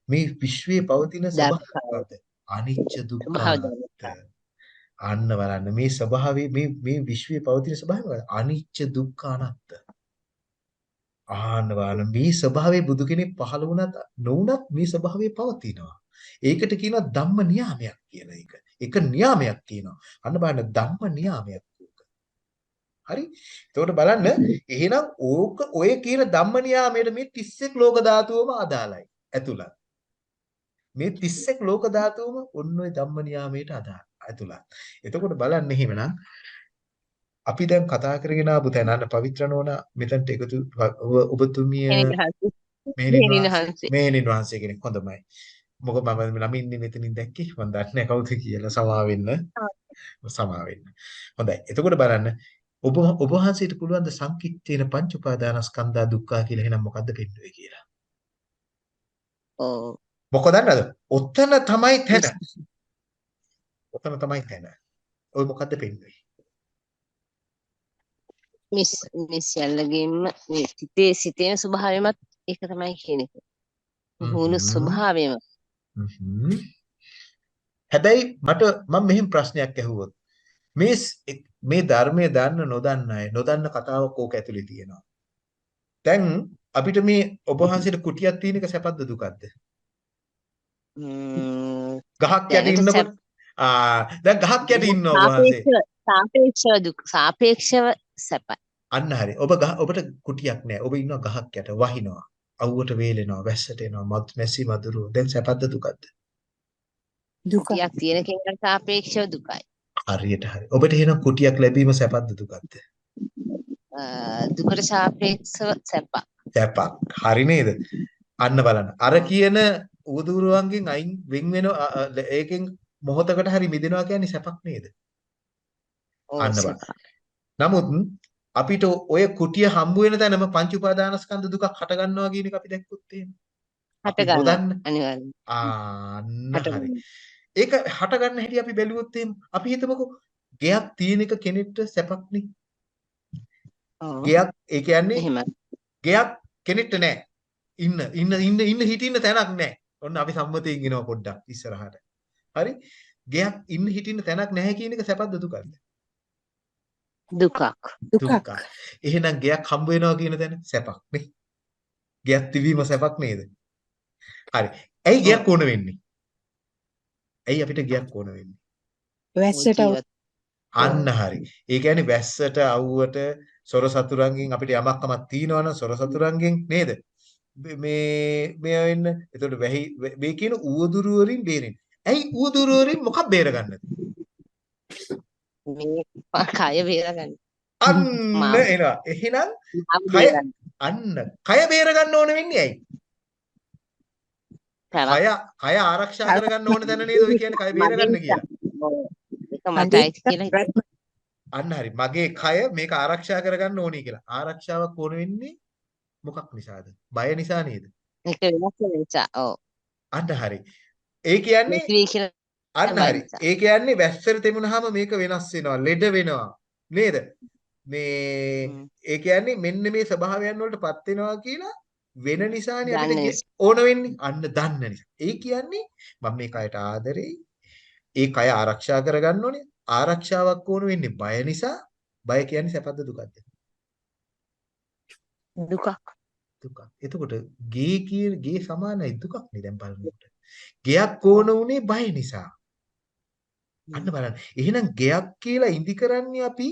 මේ විශ්වයේ පවතින ස්වභාවයද අනිච්ච දුක්ඛ. අන්න බලන්න මේ ස්වභාවයේ මේ මේ විශ්වයේ පවතින ස්වභාවය? අනිච්ච දුක්ඛ අනාත්ත. ආන්න බලන්න මේ ස්වභාවයේ බුදු කෙනෙක් පහළ වුණත් නොවුණත් මේ ස්වභාවය පවතිනවා. ඒකට කියනවා ධම්ම නියාමයක් කියලා එක. එක නියාමයක් කියනවා. අන්න බලන්න ධම්ම නියාමයක් ඕක. හරි? එතකොට බලන්න එහෙනම් ඕක ඔය කියන ධම්ම නියාමයට මේ 31 ලෝක ධාතුවම අදාළයි. ඇතුළත්. මේ 31 ලෝක ධාතුවම ඔන්න ඔය ධම්ම නියාමයට අදාළ ඇතුළත්. එතකොට බලන්න එහෙමනම් අපි දැන් කතා කරගෙන ආපු තැන අන්න පවිත්‍ර නෝන මෙතනට එකතු ඔබ- ඔබතුමිය මෙහෙණින් වහන්සේ. මෙහෙණින් වහන්සේ කෙනෙක් හොඳමයි. මොකද මම ළම ඉන්නේ මෙතනින් දැක්කේ මම දන්නේ නැහැ කවුද කියලා සමා වෙන්න. සමා වෙන්න. හොඳයි. එතකොට බලන්න ඔබ ඔබ වහන්සේට පුළුවන් ද සංකිට්ඨේන පංච උපාදානස්කන්ධා දුක්ඛා කියලා එහෙනම් මොකද්ද පෙන්වුවේ කියලා. ඔව් මොකද දන්නවද? ඔතන තමයි තැන. ඔතන තමයි තැන. ඔය මොකද්ද පෙන්වන්නේ? මිස් මිස් යල්ලගෙම මේ සිතේ සිතේන ස්වභාවයමත් ඒක තමයි කියන එක. මුහුණු හ්ම්. ස්වභාවයම. හැබැයි මට මම මෙහෙම ප්‍රශ්නයක් ඇහුවොත් මේ මේ ධර්මයේ දන්න නොදන්න අය නොදන්න කතාවක් ඕක ඇතුලේ තියෙනවා. දැන් අපිට මේ ඔබ වහන්සේට කුටියක් තියෙන එක සැපද්ද දුකද්ද? ම්ම්, ගහක් යට ඉන්නකොට ආ දැන් ගහක් යට ඉන්නවා ඔබ වහන්සේ. සාපේක්ෂව දුක් සාපේක්ෂව සැපයි. අන්න හරි. ඔබ ඔබට කුටියක් නැහැ. ඔබ ඉන්නවා ගහක් යට වහිනවා. අවුවට වේලෙනවා, වැස්සට එනවා, මත් මැසි මදුරුව. දැන් සැපද්ද දුකද්ද? දුක ටිකක් තියෙන කෙනාට සාපේක්ෂව දුකයි. හරියට හරි. ඔබට එහෙනම් කුටියක් ලැබීම සැපද්ද දුකද්ද? දුකට සාපේක්ෂව සැපක්. සැපක්. හරි නේද? අන්න බලන්න. අර කියන උවදුරුවන්ගෙන් අයින් වෙන් වෙන ඒකෙන් මොහොතකට හරි මිදෙනවා කියන්නේ සැපක් නේද? ඔව්, අන්න බලන්න. නමුත් අපිට ඔය කුටිය හම්බ වෙන තැනම පංච උපාදානස්කන්ධ දුකක් හට ගන්නවා කියන එක අපි දැක්කොත් එහෙම. හට ගන්නවා අනිවාර්යෙන්. ආන්න හරි. ඒක හට ගන්න හැටි අපි බැලුවොත් එහෙම අපි හිතමුකෝ ගෙයක් තියෙන එක කෙනෙක්ට සැපක් නේ. ගෙයක් ඒ කියන්නේ. ගෙයක් කෙනෙක්ට නෑ. ඉන්න ඉන්න ඉන්න ඉන්න හිටින්න තැනක් නෑ. ඔන්න අපි සම්මතයෙන් එනවා පොඩ්ඩක් ඉස්සරහට. හරි? ගෙයක් ඉන්න හිටින්න තැනක් නැහැ කියන එක සැපද දුකද? දුකක්. දුකක් එහෙනම් ගෙයක් හම්බ වෙනවා කියන තැන සැපක් නේ. ගෙයක් තිබීම සැපක් නේද? හරි. ඇයි ගෙයක් ඕන වෙන්නේ? ඇයි අපිට ගෙයක් ඕන වෙන්නේ? වැස්සට අන්න හරි. ඒ කියන්නේ වැස්සට අවුවට සොර සතුරන්ගෙන් අපිට යමක් කමක් තියෙනවනම් සොර සතුරන්ගෙන් නේද? මේ මේ වෙන්න. එතකොට වැහි මේ කියන ඌවදුරු වලින් බේරෙන්න. ඇයි ඌවදුරු වලින් මොකක් බේරගන්නද? මේ කය බේරගන්න. අන්න. එනවා. එහෙනම් කය-. අන්න කය බේරගන්න ඕන වෙන්නේ ඇයි? කය කය ආරක්ෂා කරගන්න ඕන තැන නේද ඔය කියන්නේ කය බේරගන්න කියලා. අන්න හරි. මගේ කය මේක ආරක්ෂා කරගන්න ඕනේ කියලා. ආරක්ෂාවක් ඕන වෙන්නේ මොකක් නිසාද? බය නිසා නේද? ඒක වෙනස් වෙන නිසා. ඔව්. අන්න හරි. ඒ කියන්නේ අන්න හරි. ඒ කියන්නේ වැස්සට තෙමුනහම මේක වෙනස් වෙනවා. ලෙඩ වෙනවා. නේද? මේ. ඒ කියන්නේ මෙන්න මේ ස්වභාවයන් වලටපත් වෙනවා කියලා වෙන නිසානේ අපිට. ඕන වෙන්නේ. අන්න දන්න නිසා. ඒ කියන්නේ මම මේ කයට ආදරෙයි. ඒ කය ආරක්ෂා කරගන්න ඕනේ. ආරක්ෂාවක් ඕන වෙන්නේ බය නිසා. බය කියන්නේ සැපද දුකද? දුකක්. දුකක්. එතකොට ගේ කිය ගේ සමානයි දුකක් නේ දැන් බලනකොට. ගෙයක් ඕන උනේ බය නිසා. අන්න බලන්න. එහෙනම් ගෙයක් කියලා ඉදි කරන්නේ අපි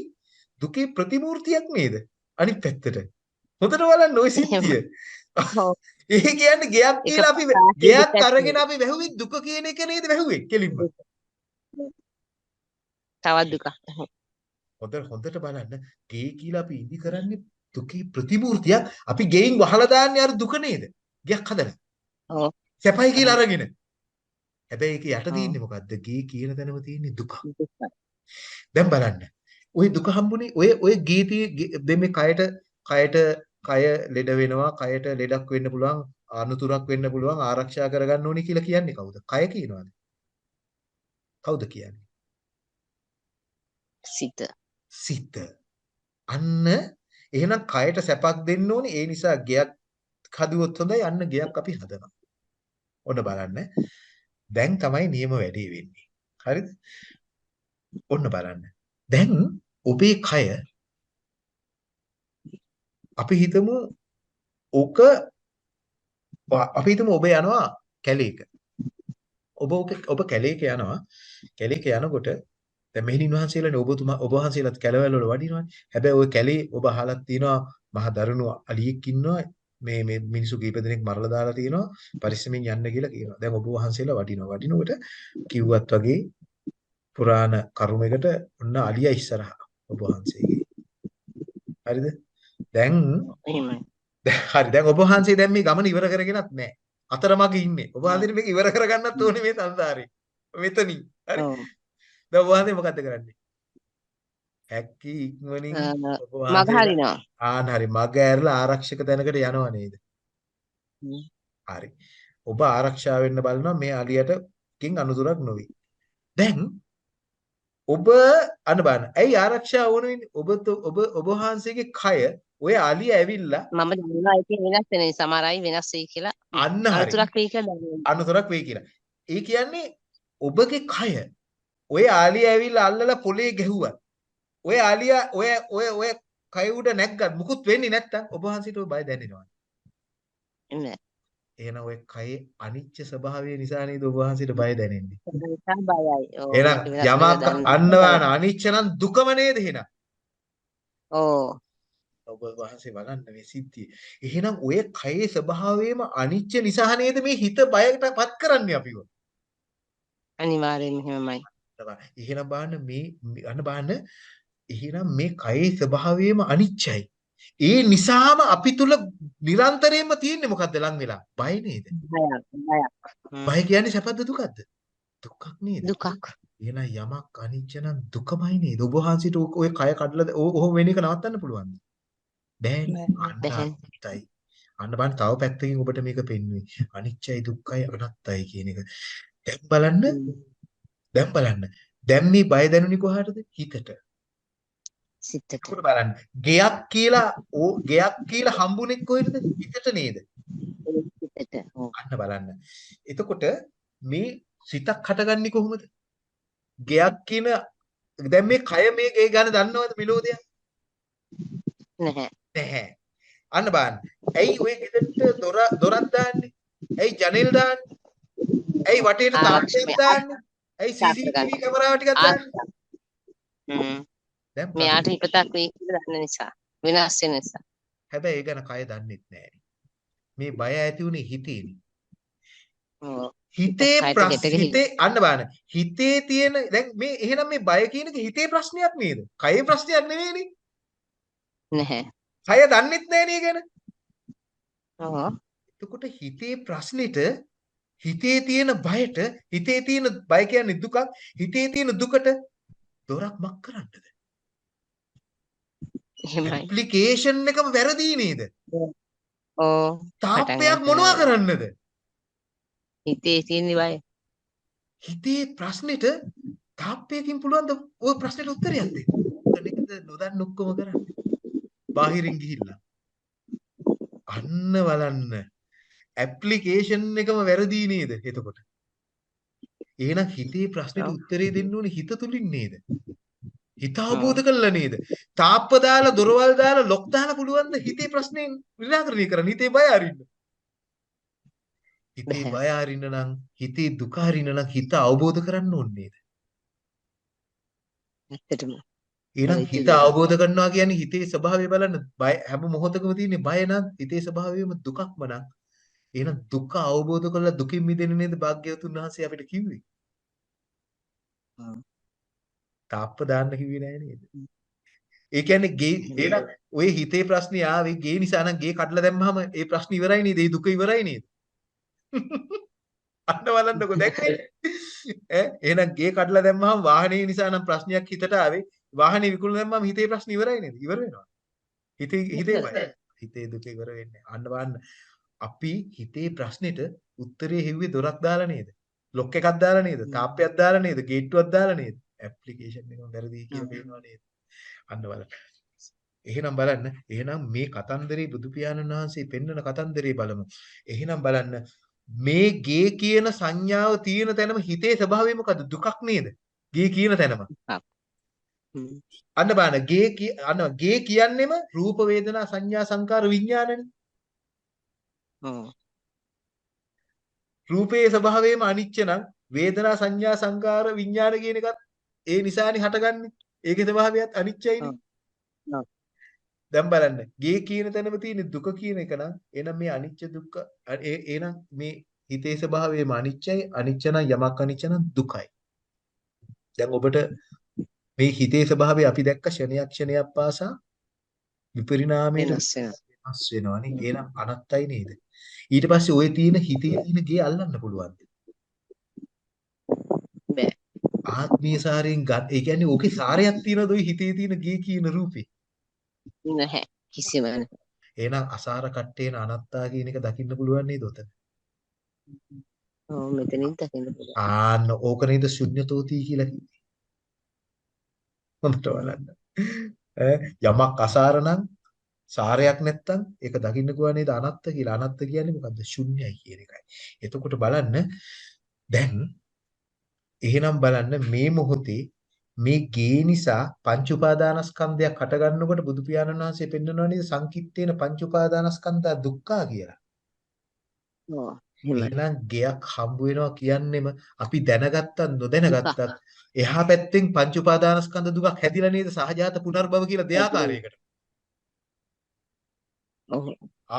දුකේ ප්‍රතිමූර්තියක් නේද? අනිත් පැත්තට. හොඳට බලන්න ওই සිද්ධිය. ඒ කියන්නේ ගෙයක් කියලා අපි ගෙයක්. අරගෙන අපි වැහුවේ දුක කියන එක නේද වැහුවේ කෙලින්ම. තවත් දුකක්. හොඳ හොඳට බලන්න ගේ කියලා අපි ඉදි කරන්නේ දුකේ ප්‍රතිමූර්තියක්. අපි ගෙයින් වහලා දාන්නේ අර දුක නේද? ගෙයක් හදලා. ඔව්. සැපයි කියලා අරගෙන. හැබැයි ඒක යට. තියෙන්නේ මොකද්ද? ගේ කියන තැනම තියෙන්නේ දුක. දැන් බලන්න. ওই දුක හම්බුනේ ඔය ඔය ගීති දෙමේ කයට කයට කය ලෙඩ වෙනවා කයට ලෙඩක් වෙන්න පුළුවන් අනුතුරක් වෙන්න පුළුවන් ආරක්ෂා කරගන්න ඕනේ කියලා කියන්නේ කවුද? කය කියනවාද? කවුද කියන්නේ? සිත. සිත. අන්න එහෙනම් කයට සැපක් දෙන්න ඕනේ. ඒ නිසා ගෙයක් හදුවොත් හොඳයි. අන්න ගෙයක් අපි හදනවා. ඔන්න බලන්න. දැන් තමයි නියම වැඩේ වෙන්නේ. හරිද? ඔන්න බලන්න. දැන් ඔබේ කය අපි හිතමු ඔක අපි හිතමු ඔබ යනවා කැලේක. ඔබ ඔක- ඔබ කැලේක යනවා. කැලේක යනකොට දැන් මෙහෙණින් වහන්සේලානේ ඔබතුමා ඔබ වහන්සේලාත් කැලවල වල වඩිනවානේ. හැබැයි ওই කැලේ ඔබ අහලත් තියෙනවා මහ දරුණු අලියෙක් ඉන්නවා. මේ මේ මිනිස්සු කීප දෙනෙක් මරලා දාලා තියෙනවා. පරිස්සමින් යන්න කියලා කියනවා. දැන් ඔබ වහන්සේලා වඩිනවා. වඩිනකොට කිව්වත් වගේ පුරාණ කරුමයකට ඔන්න අලියා ඉස්සරහා ඔබ වහන්සේගේ. හරිද? දැන්. හරි දැන් ඔබ වහන්සේ දැන් මේ ගමන ඉවර කරගෙනත් නැහැ. අතරමඟ ඉන්නේ. ඔබ වහන්සේට මේක ඉවර කරගන්නත් ඕනේ මේ සංසාරේ. මෙතනින්. හරි. දැන් ඔබ වහන්සේ මොකද්ද කරන්නේ? හැක්කි ඉක්මනින් මග හරිනවා. ආන් හරි මග ඇරලා ආරක්ෂක තැනකට යනවා නේද? හරි. ඔබ ආරක්ෂා වෙන්න බලනවා මේ අලියට කින් අනුතුරක් නොවේ. දැන් ඔබ අන්න බලන්න. ඇයි ආරක්ෂා වුණ වෙන්නේ? ඔබ ඔබ ඔබ වහන්සේගේ කය ඔය අලිය ඇවිල්ලා මම දන්නවා ඒක වෙනස් වෙන නිසා සමහර අය වෙනස් වෙයි කියලා අන්න හරි. අනුතරක් වෙයි කියලා දන්නවා. අනුතරක් වෙයි කියලා. ඒ කියන්නේ ඔබගේ කය ඔය ආලිය ඇවිල්ලා අල්ලලා පොලේ ගැහුවා. ඔය ආලිය ඔය ඔය ඔය කය උඩ නැග්ගත් මුකුත් වෙන්නේ නැත්තම් ඔබ වහන්සේට ඔය බය දැනෙනවා. නෑ. එහෙනම් ඔය කයේ අනිච්ච ස්වභාවය නිසා නේද ඔබ වහන්සේට බය දැනෙන්නේ. නිසා බයයි. එහෙනම් යමක්. අන්නවාන අනිච්ච නම් දුකම නේද එහෙනම්. ඔව්. ඔබ වහන්සේ බලන්න මේ සිද්ධිය. එහෙනම් ඔය කයේ ස්වභාවයම අනිච්ච නිසා නේද මේ හිත බයටපත් කරන්නේ අපිව. අනිවාර්යෙන්ම එහෙමමයි. එහෙනම් බලන්න මේ- අන්න බලන්න එහෙනම් මේ කයේ ස්වභාවයම අනිච්චයි. ඒ නිසාම අපි තුල නිරන්තරයෙන්ම තියෙන්නේ මොකද්ද ලං වෙලා? බය නේද? බය කියන්නේ සැපද දුකද? දුකක් නේද? දුකක්. එහෙනම් යමක් අනිච්ච නම් දුකමයි නේද? ඔබ වහන්සේට ඔය කය කඩලා ඔහොම වෙන එක නවත්තන්න පුළුවන්ද? බෑනේ. අන්න බැහැ. අනිත්‍යයි. අන්න බලන්න තව පැත්තකින් ඔබට මේක පෙන්වුවේ. අනිච්චයි දුක්ඛයි අනාත්තයි කියන එක. දැන් බලන්න. දැන් බලන්න. දැන් මේ බය දැනුනේ කොහටද? හිතට. සිතට. බලන්න. ගෙයක් කියලා ඕ ගෙයක් කියලා හම්බුනේ කොහෙද? හිතට නේද? ඔව්. අන්න බලන්න. එතකොට මේ සිතක් හටගන්නේ කොහොමද? ගෙයක් කියන දැන් මේ කය මේ ගේ ගන්න දන්නවද මෙලෝදියා? නැහැ. නැහැ. අන්න බලන්න. ඇයි ඔය ගෙදරට දොර දොරක් දාන්නේ? ඇයි ජනෙල් දාන්නේ? ඇයි වටේට ආරක්ෂක- දාන්නේ? ඇයි CCTV කැමරාව ටිකක් දාන්නේ? දැන් මෙයාට. ඉපතක් වෙයි කියලා දන්න නිසා. වෙනස් වෙන නිසා. හැබැයි ඒ ගැන කය දන්නෙත් නැහැ. මේ බය ඇති උනේ හිතේනේ. හිතේ. හිතේ අන්න බලන්න. හිතේ තියෙන දැන් මේ එහෙනම් මේ බය කියන එක හිතේ ප්‍රශ්නයක් නේද? කයේ ප්‍රශ්නයක් නෙවෙයිනේ. නැහැ. කය දන්නෙත් නැහැ නේ ගැන. ඔව්. එතකොට හිතේ ප්‍රශ්නෙට හිතේ තියෙන බයට හිතේ තියෙන බය කියන්නේ දුකක් හිතේ තියෙන දුකට දොරක් මක් කරන්නද එහෙමයි. ඇප්ලිකේෂන් එකම වැරදි නේද ඔව්. තාප්පයක් මොනවා. කරන්නද හිතේ තියෙන බය. හිතේ ප්‍රශ්නෙට තාප්පයකින් පුළුවන් ද ওই ප්‍රශ්නෙට උත්තරයක් දෙන්න නේද නොදන්න ඔක්කොම කරන්නේ බාහිරින් ගිහිල්ලා අන්න බලන්න ඇප්ලිකේෂන් එකම වැරදි නේද එතකොට එහෙනම් හිතේ ප්‍රශ්නෙට. උත්තරේ දෙන්න ඕනේ හිත තුලින් නේද හිත අවබෝධ කරලා නේද තාප්ප දාලා දොරවල් දාලා ලොක් දාලා පුළුවන් ද හිතේ ප්‍රශ්නේ නිරාකරණය කරන්න හිතේ බය අරින්න හිතේ. බය අරින්න නම් හිතේ දුක අරින්න නම් හිත අවබෝධ කරන්න ඕනේ නේද ඇත්තටම. එහෙනම් හිත. අවබෝධ කරනවා කියන්නේ හිතේ ස්වභාවය බලන්න බය හැම මොහොතකම තියෙන බය නම් හිතේ ස්වභාවයම දුකක්ම නම් එහෙනම් දුක අවබෝධ කරලා දුකින් මිදෙන්න නේද භාග්‍යවතුන් වහන්සේ අපිට කිව්වේ ඔව්. තාප්ප දාන්න කිව්වේ නෑ නේද? ඒ කියන්නේ ගේ එහෙනම් ඔය හිතේ ප්‍රශ්නේ ආවේ ගේ නිසා නම් ගේ කඩලා දැම්මහම ඒ ප්‍රශ්නේ ඉවරයි නේද? ඒ දුක ඉවරයි නේද? අන්න බලන්නකො දැක්කේ ඈ එහෙනම් ගේ කඩලා දැම්මහම වාහනේ නිසා නම් ප්‍රශ්නයක් හිතට ආවේ. වාහනේ විකුණලා දැම්මම හිතේ ප්‍රශ්නේ ඉවරයි නේද? ඉවර වෙනවා. හිතේ හිතේ බය. හිතේ දුක ඉවර වෙන්නේ. අන්න බලන්න අපි හිතේ ප්‍රශ්නෙට උත්තරේ හෙව්වේ දොරක් දාලා නේද? ලොක් එකක් දාලා නේද. තාප්පයක් දාලා නේද? ගේට්ටුවක් දාලා නේද ඇප්ලිකේෂන් එකම වැරදි කියලා. පේනවා නේද? අන්න බලන්න. එහෙනම් බලන්න. එහෙනම් මේ කතන්දරේ බුදු පියාණන් වහන්සේ පෙන්වන කතන්දරේ බලමු. එහෙනම් බලන්න. මේ ගේ කියන සංඥාව තියෙන තැනම හිතේ ස්වභාවය මොකද්ද? දුකක් නේද? ගේ කියන තැනම. අන්න බලන්න. ගේ අන්න ගේ කියන්නෙම රූප වේදනා සංඥා සංකාර විඥානනේ. රූපයේ ස්වභාවයම අනිච්ච නම් වේදනා සංඥා සංකාර විඥාන කියන එකත් ඒ නිසානේ හටගන්නේ. ඒකේ ස්වභාවයත්. ඔව්. දැන් බලන්න. ගේ කියන තැනම තියෙන දුක කියන එක නම් එහෙනම් මේ අනිච්ච දුක්ඛ එහෙනම් මේ හිතේ ස්වභාවයම අනිච්චයි. අනිච්ච නම් යමක් අනිච්ච නම් දුකයි. දැන් ඔබට මේ හිතේ ස්වභාවය අපි දැක්ක ක්ෂණයක් ක්ෂණයක් පාසා විපරිණාමයට වෙනස් වෙනවා. වෙනස් වෙනවනේ. එහෙනම් අනත්තයි නේද? ඊට පස්සේ ওই තියෙන හිතේ තියෙන ගේ අල්ලන්න පුළුවන්ද? ආත්මීය සාරයෙන් ගත් ඒ කියන්නේ ඕකේ සාරයක් තියෙනවද ওই හිතේ තියෙන ගේ කියන රූපේ? නැහැ. කිසිම. එහෙනම් අසාර කට්ටේන අනත්තා කියන එක දකින්න පුළුවන් නේද උතන? ඔව් මෙතනින් දකින්න පුළුවන්. ආන්න ඕක නේද ශුන්‍යතෝති කියලා කිව්වේ. හොඳට බලන්න. යමක් අසාර නම් සාරයක් නැත්තම් ඒක දකින්න ගුවා නේද අනත්ත කියලා. අනත්ත කියන්නේ මොකද්ද? ශුන්‍යයි කියන එකයි. එතකොට බලන්න දැන් එහෙනම් බලන්න මේ මොහොතේ මේ ගේ නිසා පංච උපාදානස්කන්ධයක් හටගන්නකොට බුදු පියාණන් වහන්සේ පෙන්වනවා නේද සංකිට්ඨේන පංච උපාදානස්කන්ධා දුක්ඛා කියලා. ඔව්. එහෙනම් ගෙයක් හම්බ වෙනවා කියන්නෙම අපි දැනගත්තත් නොදැනගත්තත් එහා පැත්තෙන් පංච උපාදානස්කන්ධ දුකක් හැදිලා නේද සහජාත පුනර්භව කියලා දෙආකාරයකට. ඔව්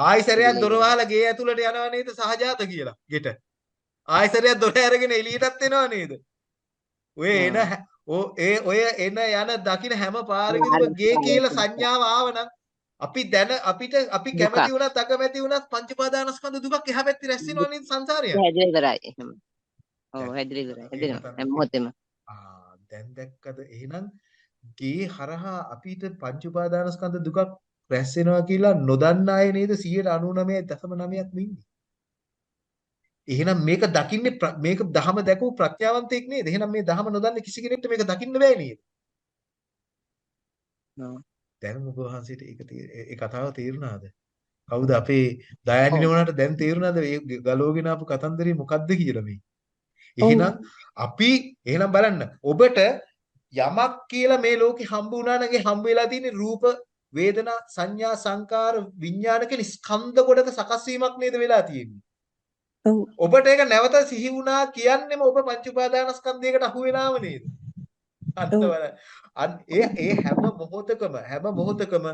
ආයිසරයක් දොර වහලා ගේ ඇතුළට යනවා නේද සහජාත කියලා ගෙට. ආයිසරයක් දොර අරගෙන එළියටත් එනවා නේද? ඔය එන ඒ ඔය එන යන දකින හැම පාරකදීම. ගේ කියලා සංඥාව ආවනම් අපි දැන අපිට අපි. කැමති වුණත් අකමැති වුණත් පංච උපාදානස්කන්ධ දුකක් එහා පැත්තේ රැස් වෙනවා නේද සංසාරය? හැදිලා ඉවරයි. ඔව් හැදිලා ඉවරයි. හැදෙනවා. හැම මොහොතෙම. ආ දැන් දැක්කද එහෙනම් ගේ හරහා අපිට පංච උපාදානස්කන්ධ දුකක් රැස් වෙනවා කියලා නොදන්න අය නේද 99.9ක් ඉන්නේ. එහෙනම් මේක දකින්නේ මේක දහම දැකපු ප්‍රඥාවන්තයෙක් නේද? එහෙනම් මේ දහම නොදන්න කිසි කෙනෙක්ට මේක දකින්න බෑ නේද? දැන් ඔබ වහන්සේට ඒක ඒ කතාව තේරුණාද? කවුද අපේ දයානින වුණාට දැන් තේරුණාද මේ ගලවගෙන ආපු කතන්දරේ මොකද්ද කියලා මේ? එහෙනම් අපි එහෙනම් බලන්න ඔබට යමක් කියලා මේ ලෝකේ හම්බ වුණා නම් ඒ හම්බ වෙලා තියෙන්නේ රූප වේදනා සංඥා සංකාර විඥාන කියන ස්කන්ධ ගොඩක සකස් වීමක් නේද වෙලා තියෙන්නේ. ඔව්. ඔබට ඒක නැවත සිහි වුණා කියන්නෙම ඔබ පංච උපාදානස්කන්ධයකට අහු වෙලාම නේද? අන්න ඔව්. බලන්න. අන්න ඒ ඒ හැම මොහොතකම හැම මොහොතකම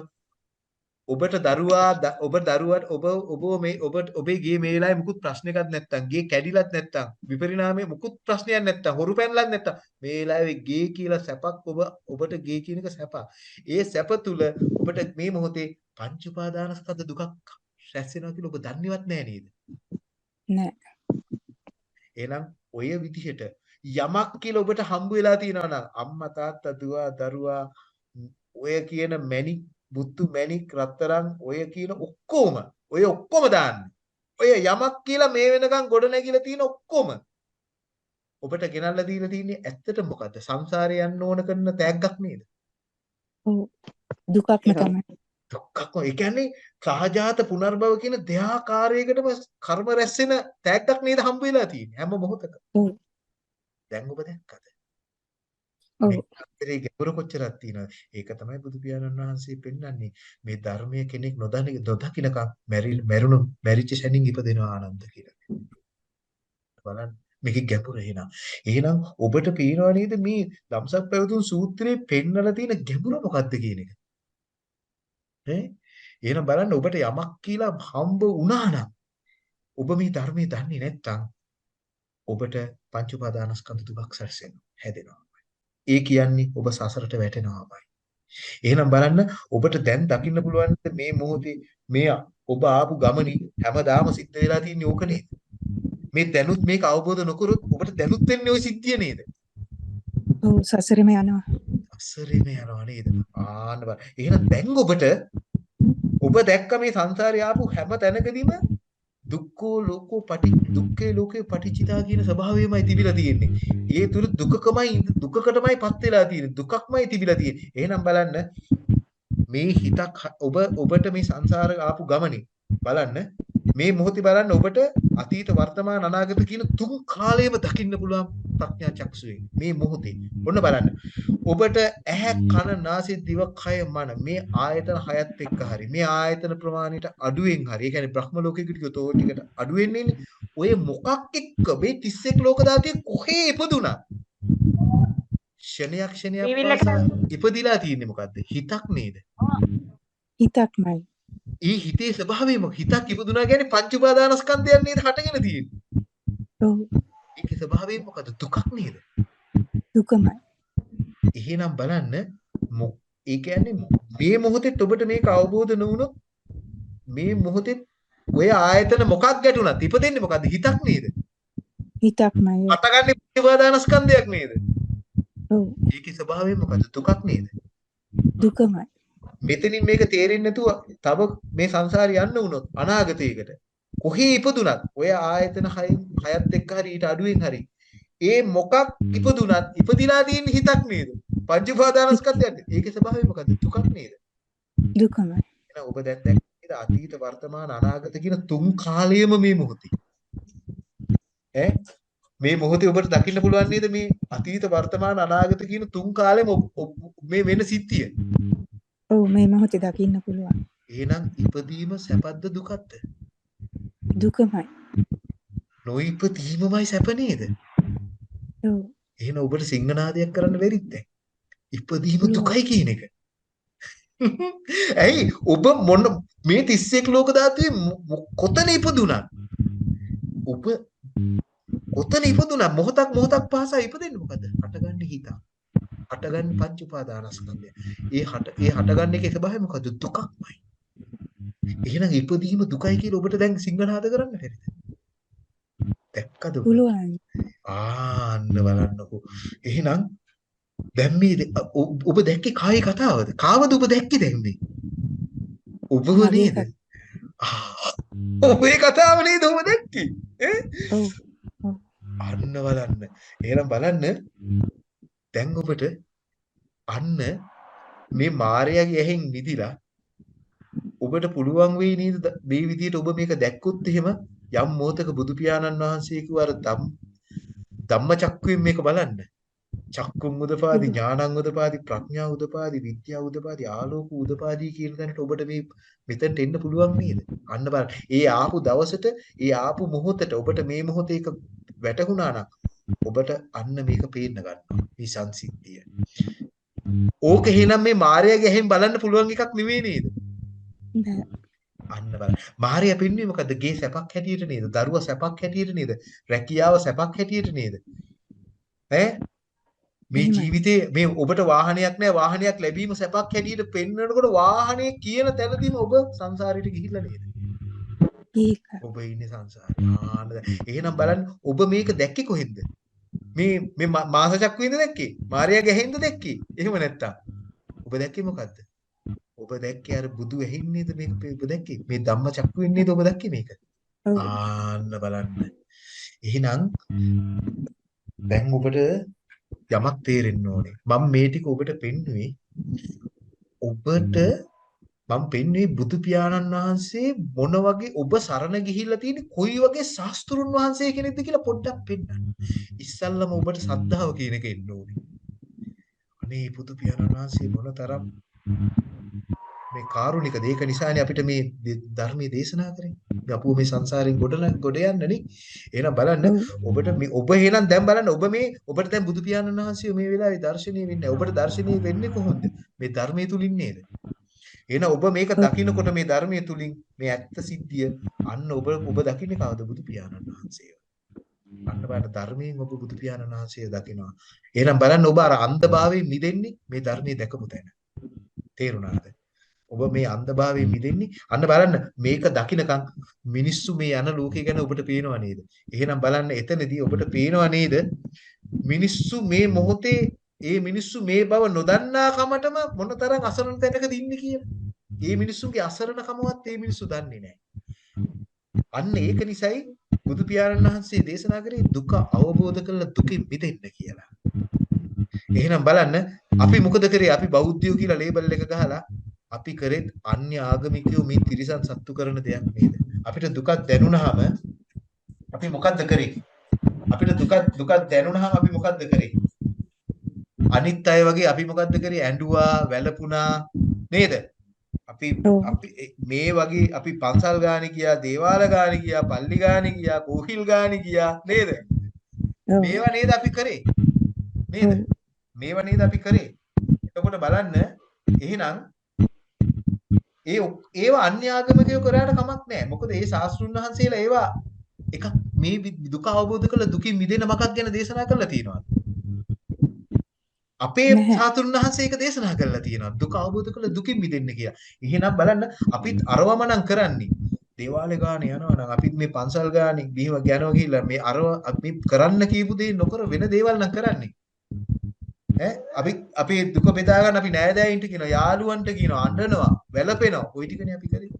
ඔබට දරුවා ද- ඔබ දරුවාට ඔබ ඔබ මේ ඔබ ඔබේ ගේ මේ වෙලාවේ මුකුත් ප්‍රශ්නයක් නැත්තම් ගේ කැඩිලත් නැත්තම් විපරිණාමයේ මුකුත් ප්‍රශ්නයක් නැත්තම් හොරු පැනලත් නැත්තම් මේ වෙලාවේ ගේ කියලා සැපක් ඔබ ඔබට ගේ කියන එක සැප. ඒ සැප තුල ඔබට මේ මොහොතේ පංච උපාදානස්කන්ධ දුකක් රැස් වෙනවා කියලා ඔබ දන්නේවත් නැහැ නේද? නෑ. එහෙනම් ඔය විදිහට යමක් කියලා ඔබට හම්බ වෙලා තියෙනවා නම් අම්මා තාත්තා දුව දරුවා ඔය කියන මැණික් බුත්තු මැණික් රත්තරන් ඔය කියන ඔක්කොම ඔය ඔක්කොම දාන්න. ඔය යමක් කියලා මේ වෙනකන් ගොඩ නැගිලා තියෙන ඔක්කොම ඔබට ගෙනල්ලා දීලා තියෙන්නේ ඇත්තට මොකද්ද? සංසාරේ යන්න ඕන කරන තෑග්ගක් නේද? ඔව්. දුකක්ම ඒක තමයි. දුක්ඛක් ඒ කියන්නේ සහජාත පුනර්භව කියන දෙආකාරයකටම කර්ම රැස් වෙන තෑග්ගක් නේද හම්බ වෙලා තියෙන්නේ හැම මොහොතක. ඔව්. දැන් ඔබ දැක්කද? ඔව්. අතරේ ගැඹුර කොච්චරක් තියෙනවද? ඒක තමයි බුදු පියාණන් වහන්සේ පෙන්වන්නේ. මේ ධර්මයේ කෙනෙක් නොදන්න නොදකින්නකම් මැරි මැරුණු මැරිච්ච ශනින් ඉපදෙනවා ආනන්ද කියලා. බලන්න මේකේ ගැඹුර එහෙනම්. එහෙනම් ඔබට පේනවා නේද මේ ධම්සක් පැවතුම් සූත්‍රයේ පෙන්වලා තියෙන ගැඹුර මොකක්ද කියන එක? ඈ එහෙනම් බලන්න ඔබට යමක් කියලා හම්බ වුණා නම් ඔබ මේ ධර්මයේ දන්නේ නැත්නම් ඔබට පංච උපාදානස්කන්ධ දුකක් සැරසෙනවා හැදෙනවා. ඒ කියන්නේ ඔබ සසරට වැටෙනවාමයි. එහෙනම් බලන්න ඔබට දැන් දකින්න පුළුවන් මේ මොහොතේ මේ ඔබ ආපු ගමනේ හැමදාම සිද්ධ වෙලා තියෙන්නේ ඕක නේද? මේ දැනුත් මේක අවබෝධ නොකරොත් ඔබට දැනුත් වෙන්නේ ওই සිද්ධිය නේද? ඔව් සසරෙම යනවා. අසරේම යනවා නේද? ආන්න බලන්න. එහෙනම් දැන් ඔබට ඔබ දැක්ක මේ සංසාරේ ආපු හැම තැනකදීම දුක්ඛෝ ලෝකෝ පටි දුක්ඛේ ලෝකේ පටිච්චිතා කියන ස්වභාවයමයි තිබිලා තියෙන්නේ. ඒ තුරු දුකකමයි දුකකටමයි පත් වෙලා තියෙන්නේ. දුකක්මයි තිබිලා තියෙන්නේ. එහෙනම් බලන්න මේ හිතක් ඔබ ඔබට මේ සංසාර ආපු ගමනේ බලන්න මේ මොහොතේ බලන්න ඔබට අතීත වර්තමාන අනාගත කියන තුන් කාලයම දකින්න පුළුවන් ප්‍රඥා චක්ෂුවෙන් මේ මොහොතේ. ඔන්න බලන්න. ඔබට ඇහැ කන නාසය දිව කය මන මේ ආයතන හයත් එක්ක හරි මේ ආයතන ප්‍රමාණයට අඩුවෙන් හරි ඒ කියන්නේ බ්‍රහ්ම ලෝකෙකට ගියොත් ඕ ටිකට අඩුවෙන් ඉන්නේ ඔය මොකක් එක්ක මේ 31 ලෝක ධාතුවේ කොහේ ඉපදුනා? ක්ෂණයක් ක්ෂණයක් ඉපදිලා තියෙන්නේ මොකද්ද? හිතක් නේද? හිතක්මයි. ඒ හිතේ ස්වභාවය මොකක්ද හිතක් ඉපදුනා කියන්නේ පංච උපාදානස්කන්ධයන් නේද හටගෙන තියෙන්නේ ඔව්. ඒකේ ස්වභාවය මොකද්ද දුකක් නේද දුකමයි. එහෙනම් බලන්න ඒ කියන්නේ මේ මොහොතේ ඔබට මේක අවබෝධ නොවුනොත් මේ මොහොතේ ඔය ආයතන මොකක් ගැටුණත් ඉපදෙන්නේ මොකද්ද හිතක් නේද? හිතක්මයි. හටගන්නේ ප්‍රතිපාදානස්කන්ධයක් නේද? ඔව්. ඒකේ ස්වභාවය මොකද්ද? දුකක් නේද? දුකමයි. මෙතනින් මේක තේරෙන්නේ නැතුව තව මේ සංසාරේ යන්න වුණොත් අනාගතයකට කොහේ ඉපදුනත් ඔය ආයතන හයෙන් හයත් එක්ක හරි ඊට අඩුවෙන් හරි ඒ මොකක් ඉපදුනත් ඉපදිලා තියෙන හිතක් නේද? පංච උපාදානස්කන්ධයත් ඒකේ ස්වභාවය මොකද්ද? දුකක් නේද? දුකමයි. එහෙනම් ඔබ දැන් දැක්කේද අතීත වර්තමාන අනාගත කියන තුන් කාලයම මේ මොහොතේ. ඈ මේ මොහොතේ ඔබට දකින්න පුළුවන් නේද මේ අතීත වර්තමාන අනාගත කියන තුන් කාලෙම මේ වෙන සිද්ධිය. ඔව් මේ මොහොතේ දකින්න පුළුවන්. එහෙනම් ඉපදීම සැපද්ද දුකද්ද? දුකමයි. නොඉපදීමමයි සැප නේද? ඔව්. එහෙනම් ඔබට සිංහනාදයක් කරන්න බැරිද දැන්? ඉපදීම දුකයි කියන එක. ඇයි ඔබ මොන මේ 31 ලෝක ධාතුවේ කොතන ඉපදුනත් ඔබ කොතන ඉපදුනත් මොහොතක් මොහොතක් පාසා ඉපදෙන්නේ මොකද? හටගන්නේ හිත. හටගන්නේ පංච උපාදානස්කන්ධය. ඒ හට ඒ හටගන්න එකේ ස්වභාවය මොකද? දුකක්මයි. එහෙනම් ඉපදීම දුකයි කියලා ඔබට දැන් සිංහනාද කරන්න බැරිද? දැක්කද? පුළුවන්. ආන්න බලන්නකෝ. එහෙනම් දැන් මේ ඔබ දැක්කේ කායි කතාවද? කාවද ඔබ දැක්කේ දැන් මේ? ඔබව නේද? ඔබේ කතාව නේද ඔබ දැක්කේ? ඈ? ඔව්. අන්න බලන්න. එහෙනම් බලන්න දැන් ඔබට අන්න මේ මායාවේ ඇහෙන් මිදිලා ඔබට පුළුවන් වෙයි නේද මේ විදිහට ඔබ මේක දැක්කොත් එහෙම යම් මොහතක බුදු පියාණන් වහන්සේ කිව්ව අර ධම් ධම්මචක්කුවෙන් මේක බලන්න. චක්කුම් උදපාදි ඥානං උදපාදි ප්‍රඥා උදපාදි විද්‍යා උදපාදි ආලෝක උදපාදි කියන තැනට ඔබට මේ මෙතනට එන්න පුළුවන් නේද? අන්න බලන්න. ඒ ආපු දවසට ඒ ආපු මොහොතට ඔබට මේ මොහොතේ එක වැටහුණා නම් ඔබට අන්න මේක පේන්න ගන්නවා. මේ සංසිද්ධිය. ඕක එහෙනම් මේ මායя ගැහෙන් බලන්න පුළුවන් එකක් නෙවෙයි නේද? නෑ. අන්න බලන්න. මායя පින්නේ මොකද්ද? ගේ සැපක් හැටියට නේද? දරුවා සැපක් හැටියට නේද? රැකියාව සැපක් හැටියට නේද? ඈ මේ ජීවිතේ මේ ඔබට වාහනයක් නැහැ වාහනයක් ලැබීම සැපක් හැටියට පෙන්වනකොට වාහනේ කියන තැනදීම ඔබ සංසාරයට ගිහිල්ලා නේද? ඒක. ඔබ ඉන්නේ සංසාරේ. ආන්න එහෙනම් බලන්න ඔබ මේක දැක්කේ කොහෙන්ද? මේ මේ මාස චක්කුවෙන්ද දැක්කේ? මාර්යා ගැහෙන්ද දැක්කේ? එහෙම නැත්තම් ඔබ දැක්කේ මොකද්ද? ඔබ දැක්කේ අර බුදු ඇහින්නේද මේක ඔබ දැක්කේ? මේ ධම්ම චක්කුවෙන් නේද ඔබ දැක්කේ මේක? ආන්න බලන්න. එහෙනම් දැන් ඔබට යමක් තේරෙන්න ඕනේ. මම මේ ටික ඔබට පෙන්නුවේ ඔබට මම පෙන්නුවේ බුදු පියාණන් වහන්සේ මොන වගේ ඔබ සරණ ගිහිල්ලා තියෙන කොයි වගේ ශාස්ත්‍රුන් වහන්සේ කෙනෙක්ද කියලා පොඩ්ඩක් පෙන්නන්න. ඉස්සල්ලාම ඔබට සද්ධාව කියන එක එන්න ඕනේ. අනේ බුදු පියාණන් වහන්සේ මොනතරම් මේ කාරුණිකද ඒක නිසානේ අපිට මේ ධර්මයේ දේශනා කරන්නේ. අපි අපුව මේ සංසාරයෙන් ගොඩ ගොඩ යන්නනේ. එහෙනම් බලන්න ඔබට මේ ඔබ එහෙනම් දැන් බලන්න ඔබ මේ ඔබට දැන් බුදු පියාණන් වහන්සේ මේ වෙලාවේ දර්ශනීය වෙන්නේ. ඔබට දර්ශනීය වෙන්නේ කොහොමද? මේ ධර්මයේ තුලින් නේද? එහෙනම් ඔබ මේක දකින්නකොට මේ ධර්මයේ තුලින් මේ ඇත්ත සිද්ධිය අන්න ඔබ ඔබ දකින්නේ කවද බුදු පියාණන් වහන්සේව. අන්න බලන්න ධර්මයෙන් ඔබ බුදු පියාණන් වහන්සේ දකිනවා. එහෙනම් බලන්න ඔබ අර අන්ධභාවයෙන් මිදෙන්නේ මේ ධර්මයේ දැකපු තැන. තේරුණාද? ඔබ මේ අන්ධභාවයෙන් මිදෙන්නේ අන්න බලන්න මේක දකින්නකම් මිනිස්සු මේ යන ලෝකේ ගැන ඔබට පේනව නේද? එහෙනම් බලන්න එතනදී ඔබට පේනව නේද? මිනිස්සු මේ මොහොතේ ඒ මිනිස්සු මේ බව නොදන්නා කමටම මොනතරම් අසරණ තැනකද ඉන්නේ කියලා. ඒ මිනිස්සුන්ගේ අසරණකමවත් ඒ මිනිස්සු දන්නේ නැහැ. අන්න ඒක නිසායි බුදු පියාණන් වහන්සේ දේශනා කරේ දුක අවබෝධ කරලා දුකින් මිදෙන්න කියලා. එහෙනම් බලන්න අපි මොකද කරේ? අපි බෞද්ධයෝ කියලා ලේබල් එක ගහලා අපි කරෙත් අන්‍ය ආගමිකයෝ මේ තිරිසන් සත්තු කරන දෙයක් නේද? අපිට දුකක් දැනුණාම අපි මොකද්ද කරේ? අපිට දුකක් දුකක් දැනුණාම අපි මොකද්ද කරේ? අනිත් අය වගේ අපි මොකද්ද කරේ? ඇඬුවා, වැළපුණා නේද? අපි අපි මේ වගේ අපි පන්සල් ගානේ ගියා, දේවාල ගානේ ගියා, පල්ලි ගානේ ගියා, කෝහිල් ගානේ ගියා නේද? මේවා නේද අපි කරේ? නේද? මේවා නේද අපි කරේ? එතකොට බලන්න එහෙනම් ඒ ඒවා අන්‍ය ආගමිකයෝ කරාට කමක් නැහැ. මොකද ඒ ශාස්ත්‍රුන් වහන්සේලා ඒවා එකක් මේ දුක අවබෝධ කරලා දුකින් මිදෙන මකක් ගැන දේශනා කරලා තියෙනවා. අපේ සාතුරුන් වහන්සේ ඒක දේශනා කරලා තියෙනවා. දුක අවබෝධ කරලා දුකින් මිදෙන්න කියලා. එහෙනම් බලන්න අපිත් අරවම නම් කරන්නේ. දේවාලේ ගාන යනවා නම් අපිත් මේ පන්සල් ගානේ බිහිව යනවා කියලා මේ අරව අපි කරන්න කියපු දේ නොකර වෙන දේවල් නම් කරන්නේ. ඈ අපි අපි දුක බෙදා ගන්න අපි නෑදෑයින්ට කියනවා යාළුවන්ට කියනවා අඬනවා වැළපෙනවා ওই ටිකනේ අපි කරේ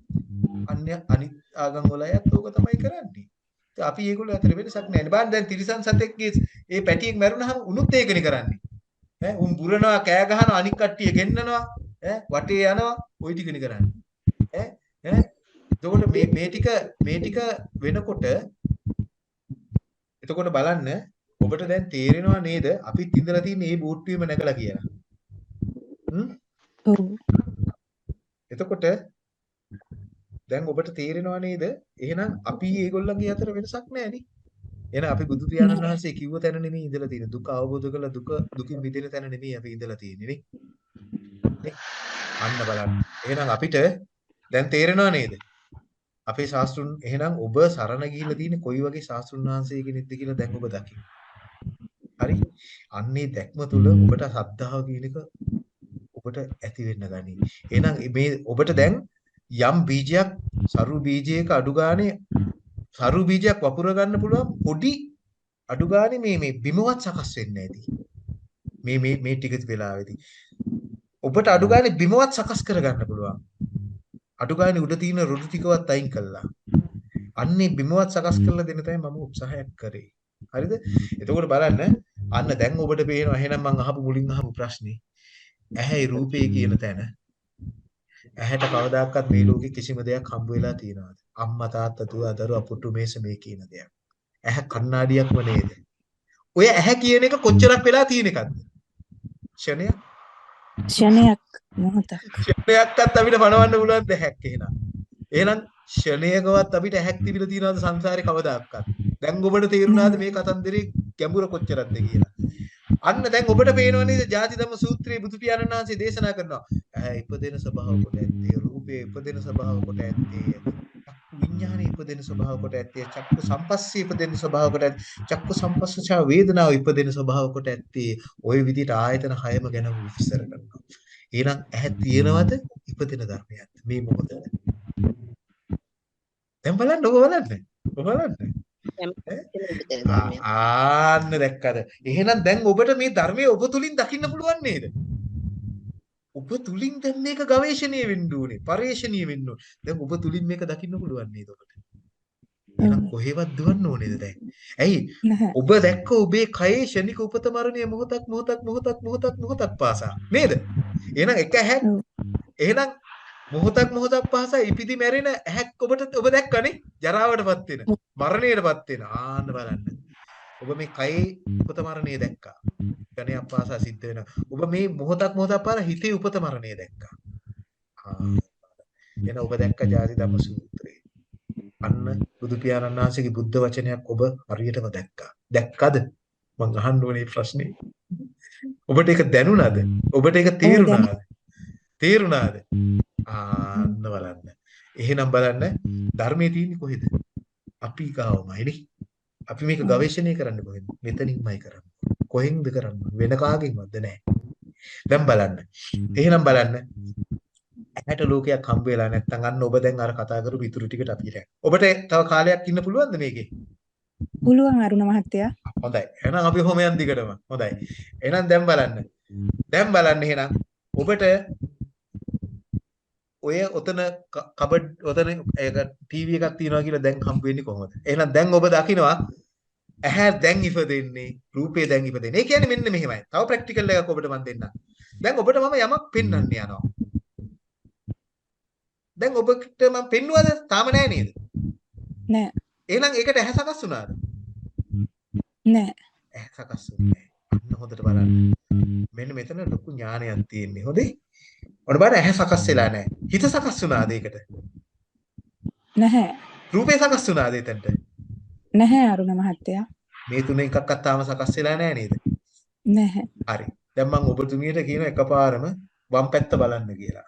අන්‍ය අනිත් ආගම් වල අයත් ඕක තමයි කරන්නේ. ඉතින් අපි ඒගොල්ලෝ අතර වෙනසක් නැහැ. බලන්න දැන් තිරිසන් සතෙක්ගේ ඒ පැටියෙක් මැරුණාම උනුත් ඒකනේ කරන්නේ. ඈ උන් බුරනවා කෑ ගහනවා අනික් කට්ටිය ගෙන්නනවා ඈ වටේ යනවා ওই ටිකනේ කරන්නේ. ඈ ඈ එතකොට මේ මේ ටික මේ ටික වෙනකොට එතකොට බලන්න ඔබට දැන් තේරෙනවා නේද අපිත් ඉඳලා තියෙන මේ බූට්ටුවෙම නැගලා කියලා. හ්ම් එතකොට දැන් ඔබට තේරෙනවා නේද? එහෙනම් අපි ඒගොල්ලන්ගේ අතර වෙනසක් නැහැ නේ. එහෙනම් අපි බුදු පියාණන් වහන්සේ කිව්ව තැන නෙමෙයි ඉඳලා තියෙන්නේ. දුක අවබෝධ කරලා දුක දුකින් මිදෙන තැන නෙමෙයි අපි ඉඳලා තියෙන්නේ නේ. නේ? අන්න බලන්න. එහෙනම් අපිට දැන් තේරෙනවා නේද? අපේ ශාස්ත්‍රුන් එහෙනම් ඔබ සරණ ගිහිල්ලා තියෙන්නේ කොයි වගේ ශාස්ත්‍රුන් වහන්සේ කෙනෙක්ද කියලා දැන් ඔබ දකින්න. හරි? අන්නේ දැක්ම තුල ඔබට සද්ධාව කියන එක ඔබට ඇති වෙන්න ගනි. එහෙනම් මේ ඔබට දැන් යම් බීජයක් සරු බීජයක අඩු ගානේ සරු බීජයක් වපුර ගන්න පුළුවන් පොඩි අඩු ගානේ මේ මේ බිමවත් සකස් වෙන්නේ නැති. මේ මේ මේ ටික වෙලාවේදී ඔබට අඩු ගානේ බිමවත් සකස් කර ගන්න පුළුවන්. අඩු ගානේ උඩ තියෙන රොඩු ටිකවත් අයින් කළා. අන්නේ බිමවත් සකස් කරලා දෙන්න තමයි මම උත්සාහයක් කරේ. හරිද? එතකොට බලන්න අන්න දැන් ඔබට පේනවා එහෙනම් මම අහපු මුලින් අහපු ප්‍රශ්නේ. ඇහැයි රූපේ කියන තැන ඇහැට කවදාකවත් මේ ලෝකේ කිසිම දෙයක් හම්බ වෙලා තියනවාද? අම්මා තාත්තා දුව දරුවා පුටු මේස මේ කියන දෙයක්. ඇහැ කණ්ණාඩියක්ම නේද? ඔය ඇහැ කියන එක කොච්චරක් වෙලා තියෙන එකක්ද? ක්ෂණයක් ක්ෂණයක් මොහොතක් ක්ෂණයක්වත් අපිට පණවන්න පුළුවන් දෙයක් එහෙනම්. එහෙනම් ක්ෂණයකවත් අපිට ඇහැක් තිබිලා තියනවාද සංසාරේ කවදාකවත්? දැන් ඔබට තේරුණාද මේ කතන්දරේ ගැඹුර කොච්චරක්ද කියලා? අන්න දැන් ඔබට පේනවා නේද ජාති ධම්ම සූත්‍රයේ බුදු පියාණන් වහන්සේ දේශනා කරනවා. ඇහැ ඉපදෙන ස්වභාව කොට ඇත්තේ රූපේ ඉපදෙන ස්වභාව කොට ඇත්තේ විඥානයේ ඉපදෙන ස්වභාව කොට ඇත්තේ චක්කු සම්පස්සේ ඉපදෙන ස්වභාව කොට ඇත්තේ චක්කු සම්පස්සචා වේදනාව ඉපදෙන ස්වභාව කොට ඇත්තේ ওই විදිහට ආයතන හයම ගැන විස්තර කරනවා. එහෙනම් ඇහැ තියෙනවද ඉපදෙන ධර්මයක් මේ මොකද? දැන් බලන්න ඔබ බලන්න. ඔබ බලන්න. ආන්න දැක්කද? එහෙනම් දැන් ඔබට මේ ධර්මයේ ඔබ තුලින් දකින්න පුළුවන් නේද? ඔබ තුලින් දැන් මේක ගවේෂණීය වෙන්න ඕනේ, පරිශ්‍රණීය වෙන්න ඕනේ. දැන් ඔබ තුලින් මේක දකින්න පුළුවන් නේද ඔබට? එහෙනම් කොහෙවත් දුවන්න ඕනේද දැන්? ඇයි? ඔබ දැක්ක ඔබේ කයේ ෂණික උපත මරණය මොහොතක් මොහොතක් මොහොතක් මොහොතක් මොහොතක් පාසා නේද? එහෙනම් එක ඔව්. එහෙනම් මොහොතක් මොහොතක් පාසා ඉපිදි මැරෙන ඇහැක් ඔබට ඔබ දැක්කනේ ජරාවටපත් වෙන මරණයටපත් වෙන ආන්න බලන්න. ඔබ මේ කයේ උපත මරණය දැක්කා. ක්ෂණයක් පාසා සිද්ධ වෙන. ඔබ මේ මොහොතක් මොහොතක් පාසා හිතේ උපත මරණය දැක්කා. එන ඔබ දැක්ක ජාති ධම්ම සූත්‍රය. අන්න බුදු පියාණන් වහන්සේගේ බුද්ධ වචනයක් ඔබ හරියටම දැක්කා. දැක්කද? මං අහන්න ඕනේ ප්‍රශ්නේ. ඔබට ඒක දැනුණාද? ඔබට ඒක තේරුණාද? තේරුණාද? ආන්න බලන්න. එහෙනම් බලන්න ධර්මයේ තියෙන්නේ කොහෙද? අපි ගාවමයි නේ. අපි මේක ගවේෂණය කරන්න කොහෙද? මෙතනින්මයි කරන්නේ. කොහෙන්ද කරන්නේ? වෙන කාගෙන්වත්ද නැහැ. දැන් බලන්න. එහෙනම් බලන්න. ඇහැට ලෝකයක් හම්බ වෙලා නැත්නම් අන්න ඔබ දැන් අර කතා කරපු ඉතුරු ටිකට අපි දැන්. ඔබට තව කාලයක් ඉන්න පුළුවන්ද මේකේ? පුළුවන් අරුණ මහත්තයා හොඳයි. එහෙනම් අපි කොහොම යන් දිගටම. හොඳයි. එහෙනම් දැන් බලන්න. දැන් බලන්න එහෙනම් ඔබට ඔය ඔතන කබඩ් ඔතන ඒක ටීවී එකක් තියනවා කියලා දැන් හම්බ වෙන්නේ කොහොමද? එහෙනම් දැන් ඔබ දකිනවා ඇහැ දැන් ඉපදෙන්නේ රූපේ දැන් ඉපදෙන්නේ. ඒ කියන්නේ මෙන්න මෙහෙමයි. තව ප්‍රැක්ටිකල් එකක් ඔබට මම දෙන්නම්. දැන් ඔබට මම යමක් පෙන්වන්න යනවා. දැන් ඔබට මම පෙන්නුවද? තාම නෑ නේද? නෑ එහෙනම් ඒකට ඇහැ සකස් වුණාද? නෑ ඇහැ සකස් වුණේ නෑ. අන්න හොඳට බලන්න. මෙන්න මෙතන ලොකු ඥානයක් තියෙන්නේ. හොඳේ? ඔන්න බලන්න ඇහැ සකස් වෙලා නෑ. හිත සකස් වුණාද ඒකට? නැහැ රූපේ සකස් වුණාද එතනට? නැහැ අරුණ මහත්තයා මේ තුන එකක්වත් තාම සකස් වෙලා නෑ නේද? නැහැ හරි. දැන් මම ඔබතුමියට කියන එකපාරම වම් පැත්ත බලන්න කියලා.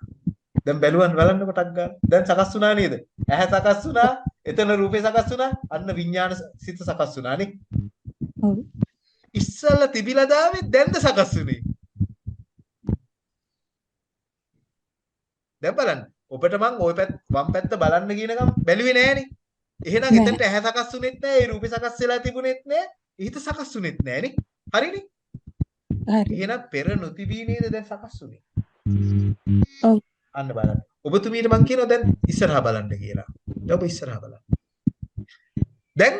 දැන් බැලුවන් බලන්න කොටක් ගන්න. දැන් සකස් වුණා නේද? ඇහැ සකස් වුණා, එතන රූපේ සකස් වුණා, අන්න විඥාන සිත සකස් වුණා නේ. ඔව් ඉස්සල්ලා තිබිලා දාවේ දැන්ද සකස් වුනේ. දැන් බලන්න. ඔබට මං ওই පැත්ත වම් පැත්ත බලන්න කියනකම් බැලුවේ නෑනේ. එහෙනම්. එතනට ඇහැ සකස් වුනේත් නෑ, ඒ රූපේ සකස් වෙලා තිබුණෙත් නෑ, හිත සකස් වුනේත් නෑනේ. හරිනේ? හරි එහෙනම් පෙර නොතිබී නේද දැන් සකස් වුනේ? ඔව්. අන්න බලන්න. ඔබතුමීට මං කියනවා දැන් ඉස්සරහා බලන්න කියලා. දැන් ඔබ ඉස්සරහා බලන්න. දැන්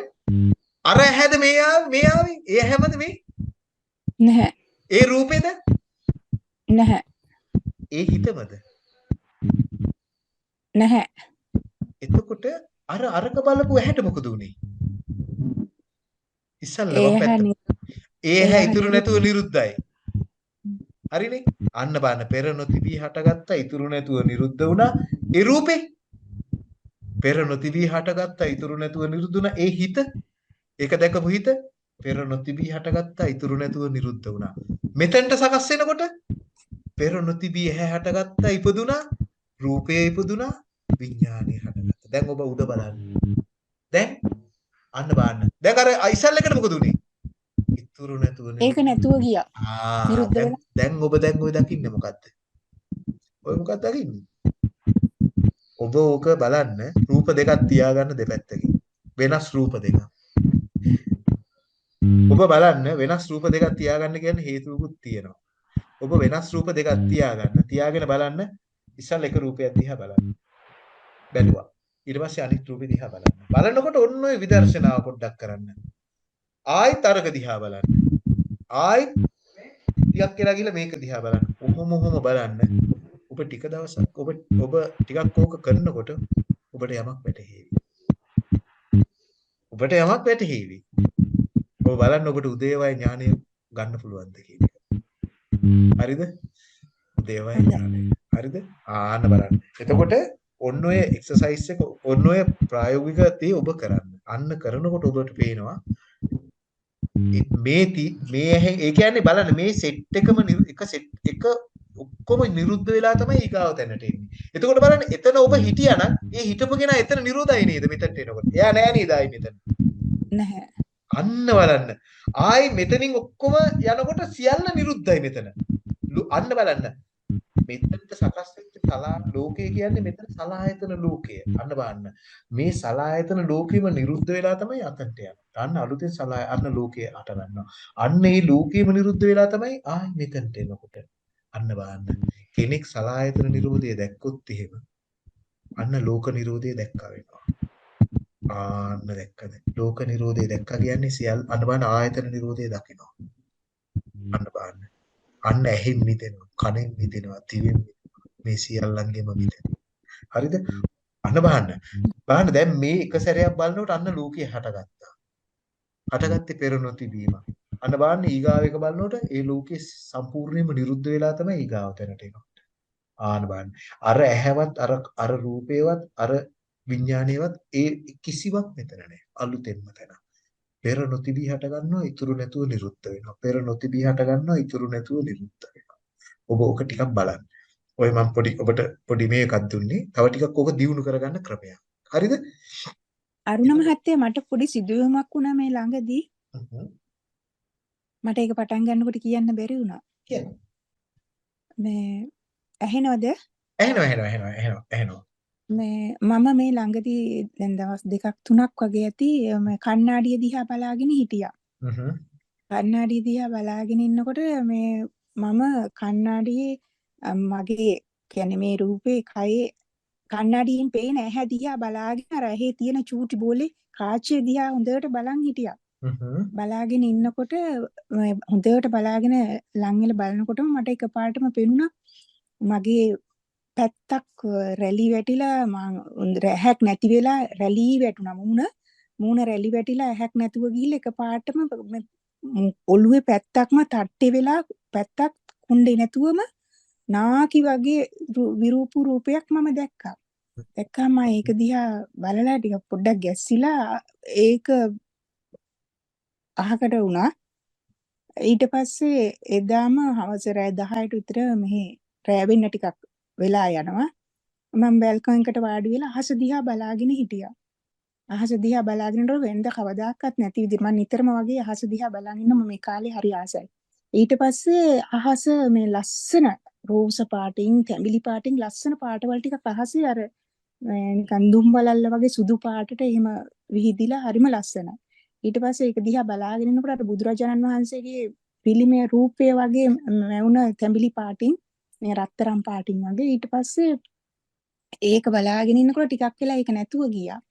අර ඇහැද මේ ආවේ මේ ආවේ? ඒ ඇහැමද මේ? නැහැ. ඒ රූපේද? නැහැ. ඒ හිතමද? නැහැ. එතකොට අර අරක බලපු ඇහැට මොකද උනේ? ඉස්සල්ලා ඒ වම් පැත්ත. ඒ ඇහැ ඉතුරු නැතුව නිරුද්ධයි. හරිනේ? අන්න බලන්න පෙර නොතිබී හටගත්තා ඉතුරු නැතුව නිරුද්ධ වුණා. ඒ රූපේ පෙර නොතිබී හටගත්තා ඉතුරු නැතුව නිරුද්ධ වුණා. ඒ හිත ඒක දැකපු හිත පෙර නොතිබී හටගත්තා ඉතුරු නැතුව නිරුද්ධ වුණා. මෙතෙන්ට සකස් වෙනකොට පෙර නොතිබී ඇහැ හටගත්තා ඉපදුනා රූපය ඉපදුනා විඥානය හටගත්තා. දැන් ඔබ උඩ බලන්න. දැන් අන්න බලන්න. දැන් අර ඉසල් එකට මොකද උනේ? ඉතුරු නැතුව ඒක නැතුව ගියා. දැන් වෙලා. දැන් ඔබ දැන් ඔය දකින්නේ මොකද්ද? ඔය මොකක්ද දකින්නේ? ඔබ ඕක බලන්න රූප දෙකක් තියාගන්න දෙපැත්තකින්. වෙනස් රූප දෙකක්. ඔබ බලන්න වෙනස් රූප දෙකක් තියාගන්න කියන්නේ හේතුවකුත් තියෙනවා. ඔබ වෙනස් රූප දෙකක් තියාගන්න. තියාගෙන බලන්න ඉස්සල් එක රූපයක් දිහා බලන්න. බැලුවා. ඊට පස්සේ අනිත් රූපෙ දිහා බලන්න. බලනකොට ඔන්න ඔය විදර්ශනාව පොඩ්ඩක් කරන්න. ආයිත් අරක දිහා බලන්න. ආයිත් ටිකක් කියලා ගිහලා මේක දිහා බලන්න. ඔහොම ඔහොම බලන්න. ඔබ ටික දවසක් ඔබ ඔබ ටිකක් ඕක කරනකොට ඔබට යමක් වැටහෙවි. ඔබට යමක් වැටහෙවි. ඔබ බලන්න ඔබට උදේවයි ඥානය ගන්න පුළුවන්ද කියන එක. හරිද? උදේවයි ඥානය. හරිද? ආන්න බලන්න. එතකොට ඔන්න ඔය එක්සර්සයිස් එක ඔන්න ඔය ප්‍රායෝගික දේ ඔබ කරන්න. අන්න කරනකොට ඔබට පේනවා මේ ති- මේ ඇහෙන් ඒ කියන්නේ බලන්න මේ සෙට් එකම එක සෙට් එක ඔක්කොම නිරුද්ධ වෙලා තමයි ඊගාව තැනට එන්නේ. එතකොට බලන්න එතන ඔබ හිටියානම් ඒ හිටපු කෙනා එතන නිරෝධයි නේද මෙතනට එනකොට. එයා නෑ නේද ආයි මෙතන. නැහැ. අන්න බලන්න. ආයි මෙතනින් ඔක්කොම යනකොට සියල්ල නිරුද්ධයි මෙතන. අන්න බලන්න. මෙතනට සකස් වෙච්ච සලා ලෝකය කියන්නේ මෙතන සලායතන ලෝකය. අන්න බලන්න. මේ සලායතන ලෝකෙම නිරුද්ධ වෙලා තමයි අතට යන්නේ. අන්න අලුතෙන් සලාය අන්න ලෝකය හට ගන්නවා. අන්න ඒ ලෝකෙම නිරුද්ධ වෙලා තමයි ආයි මෙතනට එනකොට. අන්න බලන්න. කෙනෙක් සලායතන නිරෝධය දැක්කොත් එහෙම අන්න ලෝක නිරෝධය දැක්කා වෙනවා. ආන්න දැක්කද? ලෝක නිරෝධය දැක්කා කියන්නේ සියල් අන්න බලන්න ආයතන නිරෝධය දකිනවා. අන්න බලන්න. අන්න ඇහෙන් මිදෙනවා, කනෙන් මිදෙනවා, දිවෙන් මිදෙනවා. මේ සියල්ලංගෙම මිදෙනවා. හරිද? අන්න බලන්න. බලන්න දැන් මේ එක සැරයක් බලනකොට අන්න ලෝකය හටගත්තා. හටගත්තේ පෙර නොතිබීම. අන්න බලන්න ඊගාව එක බලනකොට ඒ ලෝකේ සම්පූර්ණයෙන්ම නිරුද්ධ වෙලා තමයි ඊගාව තැනට එනවා. ආන්න බලන්න. අර ඇහැවත් අර අර රූපේවත් අර විඥානේවත් ඒ කිසිවක් මෙතන නැහැ. අලුතෙන්ම තැන. පෙර නොතිබී හට ගන්නවා ඉතුරු නැතුව නිරුද්ධ වෙනවා. පෙර නොතිබී හට ගන්නවා ඉතුරු නැතුව නිරුද්ධ වෙනවා. ඔබ ඕක ටිකක් බලන්න. ඔය මම පොඩි ඔබට පොඩි මේකක් දුන්නේ. තව ටිකක් ඕක දියුණු කරගන්න ක්‍රමයක්. හරිද? අරුණ මහත්තයා මට පොඩි සිදුවීමක් වුණා මේ ළඟදී. මට ඒක පටන් ගන්නකොට කියන්න බැරි වුණා. කියන්න. මේ ඇහෙනවද? ඇහෙනවා ඇහෙනවා ඇහෙනවා ඇහෙනවා ඇහෙනවා. මේ මම මේ ළඟදී දැන් දවස් දෙකක් තුනක් වගේ ඇති මේ කණ්ණාඩිය දිහා බලාගෙන හිටියා. හ්ම්. කණ්ණාඩිය දිහා බලාගෙන ඉන්නකොට මේ මම කණ්ණාඩියේ මගේ කියන්නේ මේ රූපේ කයේ කණ්ණාඩියෙන් පේන ඇහැ දිහා බලාගෙන අර ඇහි තියෙන චූටි බෝලේ කාචය දිහා හොඳට බලන් හිටියා. බලාගෙන ඉන්නකොට හොඳට බලාගෙන ලං වෙලා බලනකොටම මට එකපාරටම පෙනුණා මගේ පැත්තක් රැලි වැටිලා මං ඇහැක් නැති වෙලා රැලි වැටුණා මූණ මූණ රැලි වැටිලා ඇහැක් නැතුව ගිහිල්ලා එකපාරටම ඔළුවේ පැත්තක්ම තට්ටේ වෙලා පැත්තක් කුණ්ඩේ නැතුවම නාකි වගේ රු- විරූපු රූපයක් මම දැක්කා. දැක්කම මම ඒක දිහා බලලා ටික පොඩ්ඩක් ගැස්සිලා ඒක අහකට වුණා. ඊට පස්සේ එදාම හවස රෑ 10ට විතර මෙහි රෑ වෙන්න ටිකක් වෙලා යනවා. මම බැල්කන් එකට වාඩි වෙලා අහස දිහා බලාගෙන හිටියා. අහස දිහා බලාගෙන ඉන්නකොට වෙනද කවදාකවත් නැති විදිහට මම නිතරම වගේ අහස දිහා බලන් ඉන්න මම මේ කාලේ හරි ආසයි. ඊට පස්සේ අහස මේ ලස්සන රෝස පාටින් තැඹිලි පාටින් ලස්සන පාටවල් ටිකක් අහසේ අර මේ නිකන් දුම් බලල්ල වගේ සුදු පාටට එහෙම විහිදිලා හරිම ලස්සනයි. ඊට පස්සේ ඒක දිහා බලාගෙන ඉන්නකොට අර බුදුරජාණන් වහන්සේගේ පිළිමේ රූපය වගේ මැවුන තැඹිලි පාටින් මේ රත්තරන් පාටින් වගේ ඊට පස්සේ ඒක බලාගෙන ඉන්නකොට ටිකක් වෙලා ඒක නැතුව ගියා.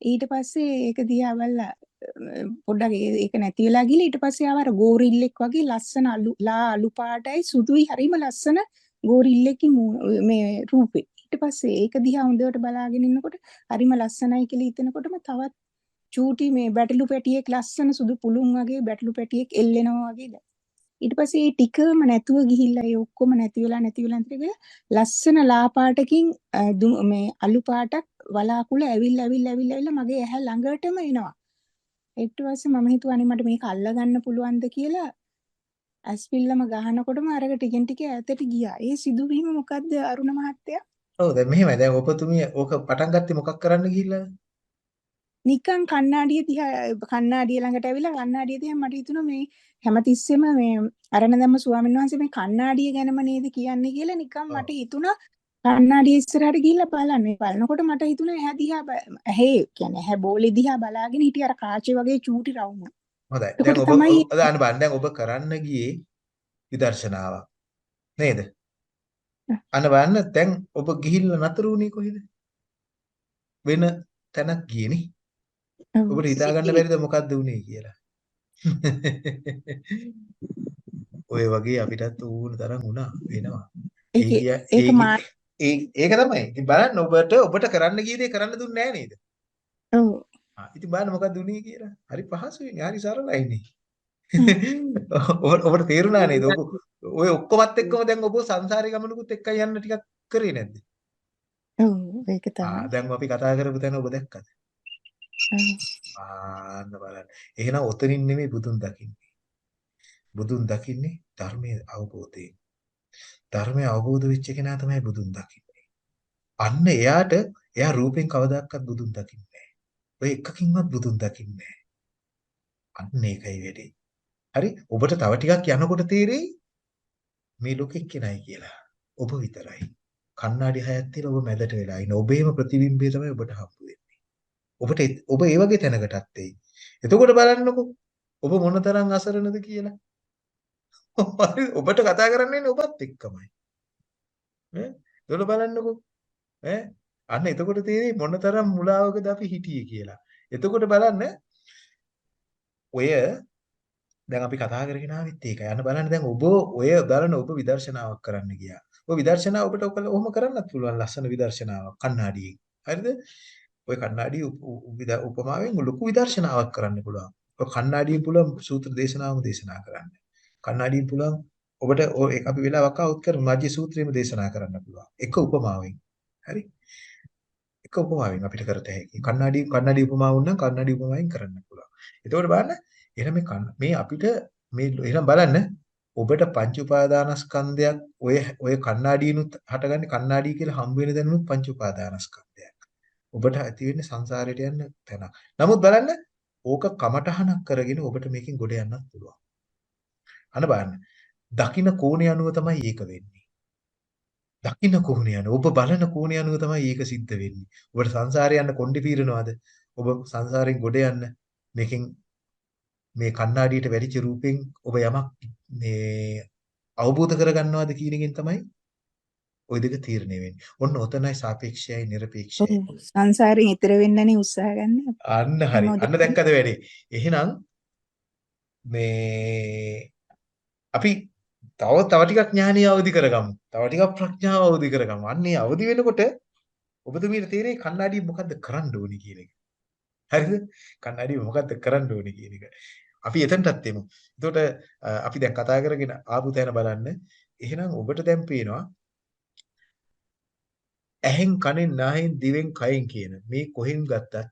ඊට පස්සේ ඒක දිහා බලලා අ, පොඩ්ඩක් ඒ- ඒක නැති වෙලා ගිහලා ඊට පස්සේ ආව අර ගෝරිල්ලෙක් වගේ ලස්සන අලු ලා අලු පාටයි සුදුයි හරිම ලස්සන ගෝරිල්ලෙක්ගේ මූ- මේ රූපේ. ඊට පස්සේ ඒක දිහා හොඳට බලාගෙන ඉන්නකොට හරිම ලස්සනයි කියලා හිතෙනකොටම තවත් චූටි මේ බැටළු පැටියෙක් ලස්සන සුදු පුළුන් වගේ බැටළු පැටියෙක් එල්ලෙනවා වගේ දැන්. ඊට පස්සේ ඒ ටිකම නැතුව ගිහිල්ලා ඒ ඔක්කොම නැති වෙලා නැති වෙලා නැති වෙලා ලස්සන ලා පාටකින් මේ අලු පාටක් වලාකුළු ඇවිල්ලා ඇවිල්ලා ඇවිල්ලා ඇවිල්ලා මගේ ඇහැ ළඟටම එනවා. ඊට පස්සේ මම හිතුවා අනේ මට මේක අල්ල ගන්න පුළුවන්ද කියලා ඇස්පිල්ලම ගහනකොටම අරක ටිකෙන් ටික ඈතට ගියා. ඒ සිදුවීම මොකද්ද අරුණ මහත්තයා? ඔව් දැන් මෙහෙමයි. දැන් ඔබතුමිය ඕක පටන් ගත්තේ මොකක් කරන්න ගිහිල්ලාද? නිකන් කණ්ණාඩිය දිහා කණ්ණාඩිය ළඟට ඇවිල්ලා කණ්ණාඩිය දිහා මට හිතුණා මේ හැමතිස්සෙම මේ අරණ දැම්ම ස්වාමීන් වහන්සේ මේ කණ්ණාඩිය ගැනම නේද කියන්නේ කියලා නිකන්. මට හිතුණා කණ්ණාඩිය ඉස්සරහට ගිහිල්ලා බලන්න. බලනකොට මට හිතුණා ඇහැ දිහා ඇහි කියන්නේ ඇහැ බෝලේ දිහා බලාගෙන හිටිය අර කාචේ වගේ චූටි රවුම. හොඳයි. දැන් ඔබ දාන්න බලන්න. දැන් ඔබ කරන්න ගියේ විදර්ශනාවක්. නේද? අන්න බලන්න දැන් ඔබ ගිහිල්ලා නතර වුණේ කොහෙද? වෙන තැනක් ගියේ නේ. ඔබට හිතා ගන්න බැරිද මොකද්ද වුනේ කියලා? ඔය වගේ අපිටත් ඕන තරම් වුණා වෙනවා. ඒක ඒක තමයි. ඉතින් බලන්න ඔබට ඔබට කරන්න ගිය දේ කරන්න දුන්නේ නැහැ නේද? ඔව්. ආ ඉතින් බලන්න මොකක්ද උනේ කියලා. හරි පහසුයිනේ. හරි සරලයිනේ. හ්ම්. ඔබ- ඔබට තේරුණා නේද? ඔය ඔක්කොමත් එක්කම දැන් ඔබ සංසාරේ ගමනකුත් එක්ක යන්න ටිකක් කරේ නැද්ද? ඔව් ඒක ආ තමයි. දැන් අපි කතා කරපු තැන ඔබ දැක්කද? ඔව්. ආන්න බලන්න. එහෙනම් ඔතනින් නෙමෙයි බුදුන් දකින්නේ. බුදුන් දකින්නේ ධර්මයේ අවබෝධයෙන්. ධර්මය අවබෝධ වෙච්ච කෙනා තමයි බුදුන් දකින්නේ. අන්න එයාට එයා රූපෙන් කවදාකවත් බුදුන් දකින්නේ නැහැ. ඔය එකකින්වත් බුදුන් දකින්නේ නැහැ. අන්න ඒකයි වෙන්නේ. හරි ඔබට තව ටිකක් යනකොට තේරෙයි මේ ලෝකෙ කෙනයි කියලා. ඔබ විතරයි. කණ්ණාඩි හයක් තියලා ඔබ මැදට වෙලා ඉන්න. ඔබේම ප්‍රතිබිම්බය තමයි ඔබට හම්බ වෙන්නේ. ඔබට එත්- ඔබ ඒ වගේ තැනකටත් එයි. එතකොට බලන්නකෝ ඔබ මොනතරම් අසරණද කියලා. හරි ඔබට කතා කරන්නේ ඔබත් එක්කමයි. ඈ එතකොට බලන්නකෝ ඈ අන්න එතකොට තේරෙයි මොනතරම් මුලාවකද අපි හිටියේ කියලා. එතකොට බලන්න ඔය දැන් අපි කතා කරගෙන ආවෙත් ඒකයි. අන්න බලන්න දැන් ඔබ ඔය බලන ඔබ විදර්ශනාවක් කරන්න ගියා. ඔය විදර්ශනාව ඔබට ඔක ඔහොම කරන්නත් පුළුවන් ලස්සන විදර්ශනාවක් කණ්ණාඩියෙන්. හරිද? ඔය කණ්ණාඩිය උප- උ- විද- උපමාවෙන් ලොකු විදර්ශනාවක් කරන්න පුළුවන්. ඔය කණ්ණාඩියෙන් පුළුවන් සූත්‍ර දේශනාවම දේශනා කරන්න. කණ්ණාඩියෙන් පුළුවන් ඔබට ඔය ඒක අපි වෙලාවක් අවුත් කරමු මජ්ජි සූත්‍රයේම දේශනා කරන්න පුළුවන්. එක උපමාවෙන්. හරි? එක උපමාවෙන් අපිට කරත හැකි. කන්නඩි කන්නඩි උපමාවුන් නම් කන්නඩි උපමාවෙන් කරන්න පුළුවන්. එතකොට බලන්න එහෙනම් මේ කන්න මේ අපිට මේ එහෙනම් බලන්න ඔබට පංච උපාදානස්කන්ධයක් ඔය ඔය කන්නඩියනුත් හටගන්නේ කන්නඩි කියලා හම්බ වෙන දැනුත් පංච උපාදානස්කන්ධයක්. ඔබට ඇති වෙන්නේ සංසාරයට යන්න තැනක්. නමුත් බලන්න ඕක කමටහනක් කරගෙන ඔබට මේකෙන් ගොඩ යන්නත් පුළුවන්. අන්න බලන්න. දකින්න කෝණය අනුව තමයි ඒක වෙන්නේ. දකින්න කෝණය අනුව ඔබ බලන කෝණය අනුව තමයි ඒක සිද්ධ වෙන්නේ. ඔබට සංසාරේ යන්න කොණ්ඩේ පීරනවාද? ඔබ සංසාරයෙන් ගොඩ යන්න මේකෙන් මේ කණ්ණාඩියට වැටිච්ච රූපෙන් ඔබ යමක් මේ අවබෝධ කරගන්නවද කියන එකෙන් තමයි ওই දෙක තීරණය වෙන්නේ. ඔන්න ඔතනයි සාපේක්ෂයයි. ඔව්. සංසාරයෙන් ඈතර වෙන්නනේ උත්සාහ ගන්න. අන්න හරි. අන්න දැක්කද වැඩේ. එහෙනම් මේ අපි තව තව ටිකක් ඥානිය අවදි කරගමු. තව ටිකක් ප්‍රඥාව අවදි කරගමු. අන්නේ අවදි වෙනකොට ඔබතුමීට තේරෙයි කණ්ණාඩිය මොකද්ද කරන්න ඕනේ කියන එක. හරිද? කණ්ණාඩිය මොකද්ද කරන්න ඕනේ කියන එක. අපි එතනටත් එමු. එතකොට අපි දැන් කතා කරගෙන ආපු තැන බලන්න. එහෙනම් ඔබට දැන් පේනවා ඇහෙන් කනෙන් නාහෙන් දිවෙන් කයෙන් කියන මේ කොහෙන් ගත්තත්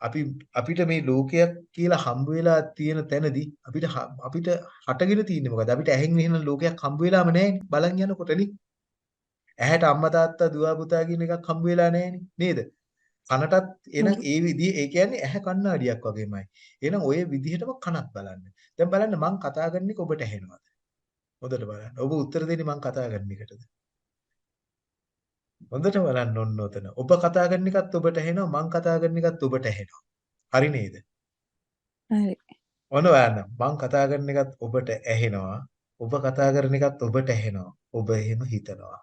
අපි අපිට මේ ලෝකයක් කියලා හම්බ වෙලා තියෙන තැනදී අපිට අපිට හටගෙන තියෙන්නේ මොකද අපිට ඇහෙන් මෙහෙම ලෝකයක් හම්බ වෙලාම නැහැනේ බලන් යනකොටනේ ඇහැට අම්මා තාත්තා දුව පුතා කියන එකක් හම්බ වෙලා නැහැනේ නේද? කනටත් එහෙනම් ඒ විදිහ ඒ කියන්නේ ඇහැ කණ්ණාඩියක් වගේමයි. එහෙනම් ඔය විදිහටම කනත් බලන්න. දැන් බලන්න මං කතා කරන එක ඔබට ඇහෙනවද? හොඳට බලන්න. ඔබ උත්තර දෙන්නේ මං කතා කරන එකටද හොඳට බලන්න ඔන්න ඔතන ඔබ කතා කරන එකත් ඔබට ඇහෙනවා මං කතා කරන එකත් ඔබට ඇහෙනවා හරි නේද හරි. ඔන්න බලන්න මං කතා කරන එකත් ඔබට ඇහෙනවා ඔබ කතා කරන එකත් ඔබට ඇහෙනවා ඔබ එහෙම හිතනවා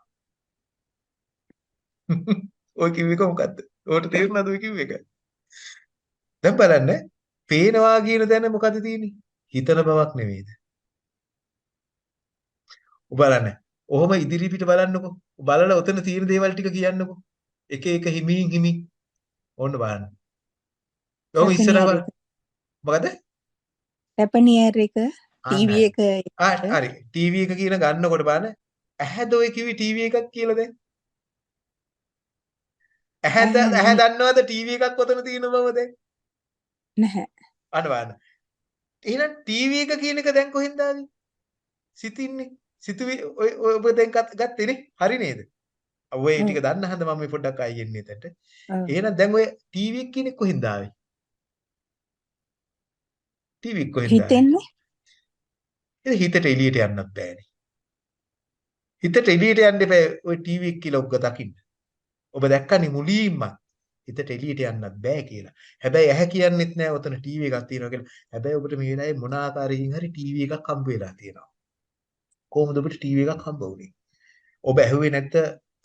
ඔය කිව්ව මොකද්ද? ඔයාලට තේරුණාද ඔය කිව්ව එක? දැන් බලන්න පේනවා කියන දැන මොකද තියෙන්නේ? හිතන බවක් නෙවෙයිද? ඔබ බලන්න. ඔහොම ඉදිරි පිට බලන්නකෝ. බලලා ඔතන තියෙන දේවල් ටික කියන්නකෝ. එක එක හිමින් හිමින්. ඕන්න බලන්න. ඔහොම ඉස්සරහ බලන්න. මොකද? රැපනියර් එක ටීවී එක ආ හරි. ටීවී එක කියන ගන්නකොට බලන්න. ඇහැද ඔය කිව්වේ ටීවී එකක් කියලා දැන්? ඇහැද ඇහැ ඇහැ දන්නවද ටීවී එකක් ඔතන තියෙන බව දැන්? නැහැ. අන්න බලන්න. එහෙනම් ටීවී එක කියන එක දැන් කොහෙන්ද ආවේ? සිතින්නේ. සිතුවේ ඔබ දැන් ගත්- ගත්තේනේ. හරි නේද? ඔය. ටික දන්න හන්ද මම මේ පොඩ්ඩක් ආයෙ එන්නේ එතනට. ඔව්. එහෙනම් දැන් ඔය ටීවී එක කියන එක කොහෙන්ද ආවේ? ටීවී කොහෙන්ද? හිතෙන්නේ එහෙනම් හිතට එළියට යන්නත් බෑනේ. හිතට එළියට යන්න එපා ඔය ටීවී එක කියලා ඔක්ක දකින්න. ඔබ දැක්කනේ මුලින්ම හිතට එළියට යන්නත් බෑ කියලා. හැබැයි ඇහැ කියන්නෙත් නෑ ඔතන ටීවී එකක් තියෙනවා කියලා. හැබැයි ඔබට මේ වෙලාවේ මොන ආකාරයකින් හරි ටීවී එකක් හම්බ වෙලා තියෙනවා. කොහොමද ඔබට ටීවී එකක් හම්බ වුනේ? ඔබ ඇහුවේ නැත්ත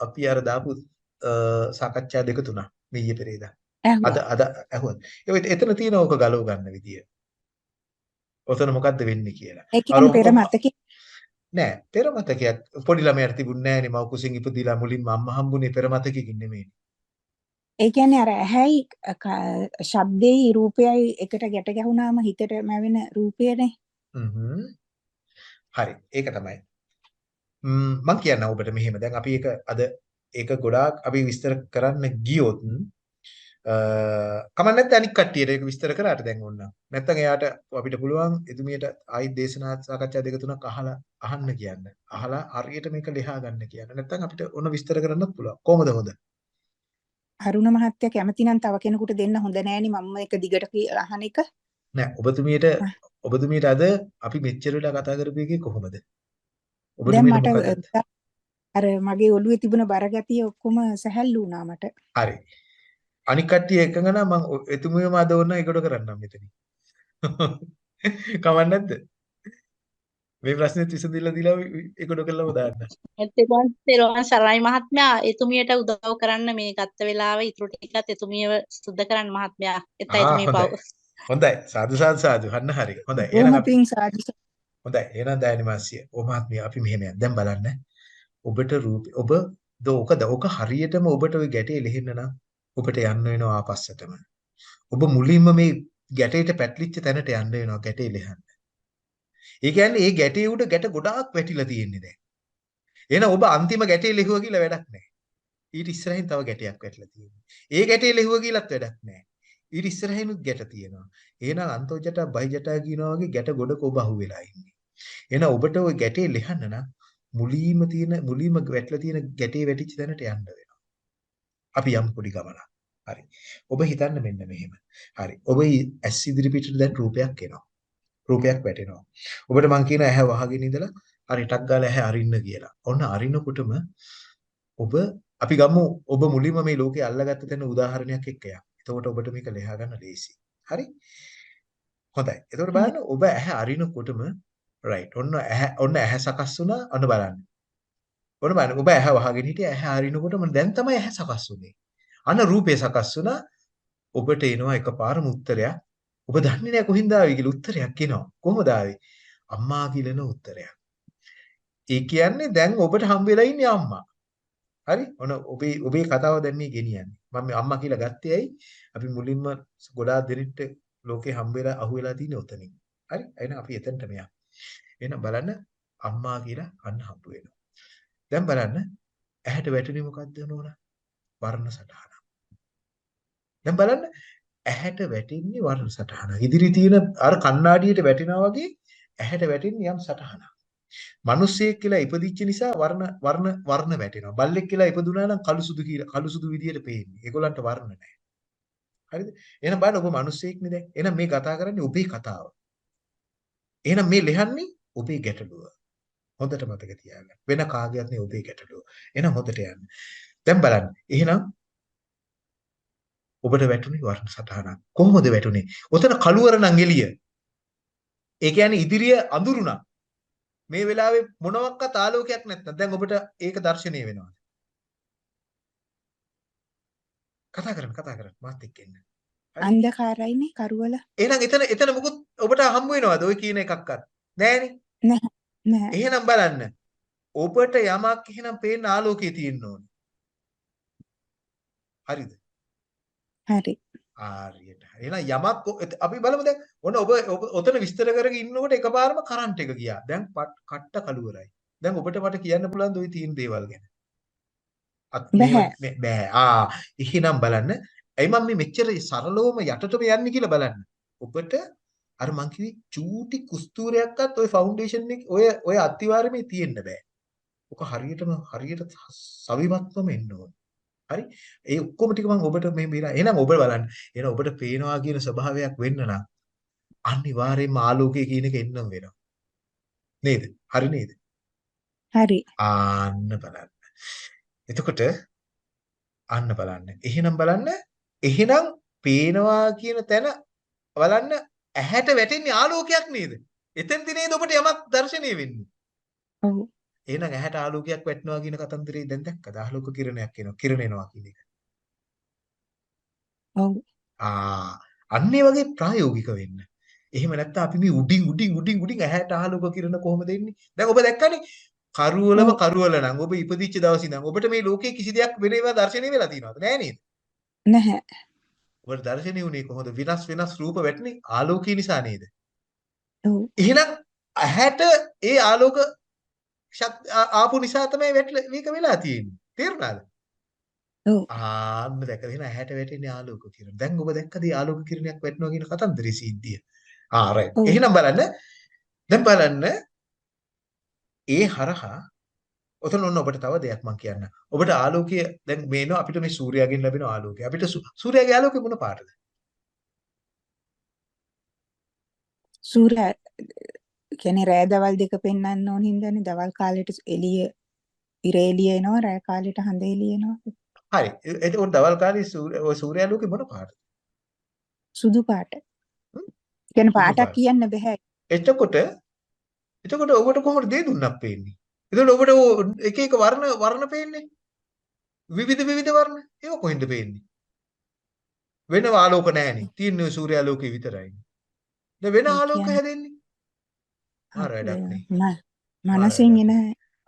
අපි අර දාපු සාකච්ඡා දෙක තුනක් මීයේ පෙරේදා. අද. අද ඇහුවා. ඒ එතන තියෙන ඕක ගලව ගන්න විදිය. ඔතන මොකද්ද වෙන්නේ කියලා. අර පෙර මතකේ නෑ පෙර මතකයක් පොඩි ළමයාට තිබුණේ නෑනේ මව කුසින් ඉපදිලා මුලින්ම අම්මා හම්බුනේ පෙර මතකකින් නෙමෙයි. ඒ කියන්නේ අර ඇහැයි ශබ්දෙයි රූපයයි එකට ගැට ගැහුණාම හිතට මැවෙන රූපයනේ. හ්ම්හ්ම්. හරි ඒක තමයි. ම්ම් කියන්න ඔබට මෙහෙම දැන් අපි ඒක අද ඒක ගොඩාක් අපි විස්තර කරන්න ගියොත් අ කමක් නැත්නම් අනික් කට්ටියට ඒක විස්තර කරාට දැන් ඕන්න. නැත්නම් එයාට අපිට පුළුවන් එතුමියට ආයි දේශනා සාකච්ඡා දෙක තුනක් අහලා අහන්න කියන්න. අහලා හරියට මේක ලියා ගන්න කියන්න. නැත්නම් අපිට ඕන විස්තර කරන්නත් පුළුවන්. කොහොමද හොඳ? අරුණ මහත්තයා කැමති නම් තව කෙනෙකුට දෙන්න හොඳ නෑනේ මම එක දිගට අහන එක. නෑ ඔබතුමියට ඔබතුමියට අද අපි මෙච්චර වෙලා කතා කරපු එකේ කොහොමද? දැන් ඔබතුමියට මට මොකද? අර මගේ ඔළුවේ තිබුණ බරගතිය ඔක්කොම සැහැල්ලු වුණා මට. හරි. අනික් කට්ටිය එකඟ නම් මම එතුමියම අද ඕන ඒකට කරන්නම් මෙතනින්. කමක් නැද්ද? මේ ප්‍රශ්නෙත් විසඳිලා දීලා ඒකට කළාම දාන්න. එතකොට තෙරුවන් සරණයි මහත්මයා එතුමියට උදව් කරන්න මේ ගත්ත වෙලාව ඉතුරු ටිකත් එතුමියව සුද්ධ කරන්න මහත්මයා එතයි එතුමිය පව් හොඳයි. සාදු සාදු සාදු. අන්න හරි. හොඳයි. එහෙනම් අපි සාදු හොඳයි. එහෙනම් දයනි මාසිය. ඔබ මහත්මිය අපි මෙහෙම යන්න. දැන් බලන්න. ඔබට රූප ඔබ දෝකද ඔක හරියටම ඔබට ওই ගැටේ ලෙහෙන්න නම් ඔබට යන්න වෙනවා ආපස්සටම. ඔබ මුලින්ම මේ ගැටේට පැටලිච්ච තැනට යන්න වෙනවා ගැටේ ලෙහන්න. ඒ කියන්නේ මේ ගැටේ උඩ ගැට ගොඩාක් වැටිලා තියෙන්නේ දැන්. එහෙනම් ඔබ අන්තිම ගැටේ ලෙහුවා කියලා වැඩක් නැහැ. ඊට ඉස්සරහින් තව ගැටයක් වැටලා තියෙනවා. ඒ ගැටේ ලෙහුවා කියලාත් වැඩක් නැහැ. ඊට ඉස්සරහිනුත් ගැට තියෙනවා. එහෙනම් අන්තෝජට බයිජට කියනවා වගේ ගැට ගොඩක ඔබ අහුවෙලා ඉන්නේ. එහෙනම් ඔබට ওই ගැටේ ලෙහන්න නම් මුලීම තියෙන මුලීම වැටලා තියෙන ගැටේ වැටිච්ච තැනට යන්න වෙනවා. අපි යම් පොඩි ගමනක්. හරි. ඔබ හිතන්න මෙන්න මෙහෙම. හරි. ඔබ ඇස් ඉදිරි පිටට දැන් රූපයක් එනවා. රූපයක් වැටෙනවා. ඔබට මං කියන ඇහැ වහගෙන ඉඳලා හරි ටක් ගාලා ඇහැ අරින්න කියලා. ඔන්න අරිනකොටම ඔබ අපි ගමු ඔබ මුලින්ම මේ ලෝකේ අල්ලගත්ත තැන උදාහරණයක් එක්ක යන්න. එතකොට ඔබට මේක ලියා ගන්න ලේසි. හරි? හොඳයි. එතකොට බලන්න ඔබ ඇහැ අරිනකොටම right. ඔන්න ඇහැ ඔන්න ඇහැ සකස් වුණා. ඔන්න බලන්න. ඔන්න බලන්න ඔබ ඇහැ වහගෙන හිටිය ඇහැ අරිනකොටම දැන් තමයි ඇහැ සකස් වුනේ. අන්න රූපය සකස් වුණා. ඔබට එනවා එකපාරම උත්තරයක්. ඔබ දන්නේ නැහැ කොහින්ද ආවේ කියලා උත්තරයක් එනවා. කොහොමද ආවේ? අම්මා කියලාන උත්තරයක්. ඒ කියන්නේ දැන් ඔබට හම් වෙලා ඉන්නේ අම්මා. හරි? ඔන්න ඔබේ ඔබේ කතාව දැන් මේ ගෙනියන්නේ. මම මේ අම්මා කියලා ගත්තේ ඇයි? අපි මුලින්ම ගොඩාක් දෙනෙක්ට ලෝකේ හම් වෙලා අහු වෙලා තියෙන උතනින්. හරි? එහෙනම් අපි එතනට මෙයා. එහෙනම් බලන්න අම්මා කියලා අන්න හම්බ වෙනවා. දැන් බලන්න ඇහැට වැටුනේ මොකද්ද නෝන? වර්ණ සටහන. දැන් බලන්න ඇහැට වැටෙන්නේ වර්ණ සටහන. ඉදිරි තියෙන අර කණ්ණාඩියට වැටෙනා වගේ ඇහැට වැටෙන්නේ යම් සටහනක්. මිනිස්සෙක් කියලා ඉපදිච්ච නිසා වර්ණ වර්ණ වර්ණ වැටෙනවා. බල්ලෙක් කියලා ඉපදුනා නම් කළු සුදු කියලා කළු සුදු විදියට පේන්නේ. ඒගොල්ලන්ට වර්ණ නැහැ. හරිද? එහෙනම් බලන්න ඔබ මිනිස්සෙක්නේ දැන්. එහෙනම් මේ කතා කරන්නේ ඔබේ කතාව. එහෙනම් මේ ලියන්නේ ඔබේ ගැටලුව. හොඳට මතක තියාගන්න. වෙන කාගේවත් නෙවෙයි ඔබේ ගැටලුව. එහෙනම් හොඳට යන්න. දැන් බලන්න. එහෙනම් ඔබට වැටුනේ වර්ණ සටහනක්. කොහොමද වැටුනේ? ඔතන කළුවර නම් එළිය. ඒ කියන්නේ ඉදිරිය අඳුරු නම් මේ වෙලාවේ මොනවත් ආලෝකයක් නැත්නම් දැන් ඔබට ඒක දැర్శණය වෙනවා. කතා කරන්න කතා කරන්න මාත් එක්ක එන්න. අන්ධකාරයිනේ කරුවල එහෙනම් එතන එතන මොකුත් ඔබට හම්බ වෙනවද ඔය කියන එකක්වත්? නෑනේ. නැහැ නැහැ එහෙනම් බලන්න. ඔබට යමක් එහෙනම් පේන්න ආලෝකයේ තියෙන්න ඕනේ. හරිද? හරි ආරියට. එහෙනම් යමක් ඔ- එත- අපි බලමු දැන්. ඔන්න ඔබ ඔබ ඔතන විස්තර කරගෙන ඉන්නකොට එකපාරම කරන්ට් එක ගියා. දැන් පට්- කට්ට කළුවරයි. දැන් ඔබට මට කියන්න පුළුවන් ওই තියෙන දේවල් ගැන. අත් බැහැ. මේව- මේ- බෑ. ආ එහෙනම් බලන්න. ඇයි මම මේ මෙච්චර සරලවම යටටම යන්නේ කියලා බලන්න. ඔබට අර මං කිව්වේ චූටි කුස්තූරයක්වත් ওই ෆවුන්ඩේෂන් එක ඔය ඔය අත්තිවාරමේ තියෙන්න බෑ. ඔක හරියටම හරියට සවිමත්වම එන්න ඕනේ. හරි? ඒ ඔක්කොම ටික මම ඔබට මේ බේරා. එහෙනම් ඔබ බලන්න. එහෙනම් ඔබට පේනවා කියන ස්වභාවයක් වෙන්න නම් අනිවාර්යයෙන්ම ආලෝකය කියන එක එන්නම වෙනවා. නේද? හරි නේද? හරි ආන්න බලන්න. එතකොට අන්න බලන්න. එහෙනම් බලන්න. එහෙනම් පේනවා කියන තැන බලන්න ඇහැට වැටෙන්නේ ආලෝකයක් නේද? එතෙන්දී නේද ඔබට යමක් දැర్శණය වෙන්නේ. ඔව් එහෙනම් ඇහැට ආලෝකයක් වැටෙනවා කියන කතන්දරේ දැන් දැක්කද? ආලෝක කිරණයක් එනවා කිරණෙනවා කියන එක. ඔව්. ආ අන්න ඒ වගේ ප්‍රායෝගික වෙන්න. එහෙම නැත්නම් අපි මේ උඩින් උඩින් උඩින් උඩින් ඇහැට ආලෝක කිරණ කොහොමද එන්නේ? දැන් ඔබ දැක්කනේ කරුවලම කරුවල නම් ඔබ ඉපදිච්ච දවස් ඉඳන් ඔබට මේ ලෝකේ කිසි දෙයක් වෙන ඒවා දැర్శණය වෙලා තියෙනවද? නෑ නේද? නැහැ. ඔබට දැర్శණය වුණේ කොහොමද? විනස් වෙනස් රූප වැටෙන්නේ ආලෝකය නිසා නේද? ඔව්. එහෙනම් ඇහැට ඒ ආලෝක ආපු නිසා තමයි වැටල මේක වෙලා තියෙන්නේ. තේරුණාද? ඔව් ආන්න දැක්කද එහෙනම් ඇහැට වැටෙන්නේ ආලෝක කිරණ. දැන් ඔබ දැක්කද ආලෝක කිරණයක් වැටෙනවා කියන කතන්දරේ සිද්ධිය. ආ රයිට්. එහෙනම් බලන්න. දැන් බලන්න ඒ හරහා ඔතන ඔන්න ඔබට තව දෙයක් මම කියන්න. ඔබට ආලෝකය දැන් මේනවා අපිට මේ සූර්යයාගෙන් ලැබෙන ආලෝකය. අපිට සූර්යාගේ ආලෝකය මොන පාටද? සූර්ය කියන්නේ රෑ දවල් දෙක පෙන්වන්න ඕන හින්දානේ දවල් කාලෙට එළිය ඉර එළිය එනවා රෑ කාලෙට හඳ එළිය එනවා හරි. එතකොට දවල් කාලේ සූර්ය ඔය සූර්යාලෝකය මොන පාටද? සුදු පාට? කියන්නේ පාටක් පාට. කියන්න බෑ එතකොට එතකොට ඔබට කොහොමද දේ දුන්නක් පේන්නේ? එතකොට ඔබට එක එක වර්ණ වර්ණ පේන්නේ? විවිධ විවිධ වර්ණ. ඒක කොහෙන්ද පේන්නේ? වෙන ආලෝක නැහැනේ. තියෙන්නේ සූර්යාලෝකය විතරයි. දැන් වෙන ආලෝක හැදෙන්නේ. ආ වැඩක් නේ. මනසින් එන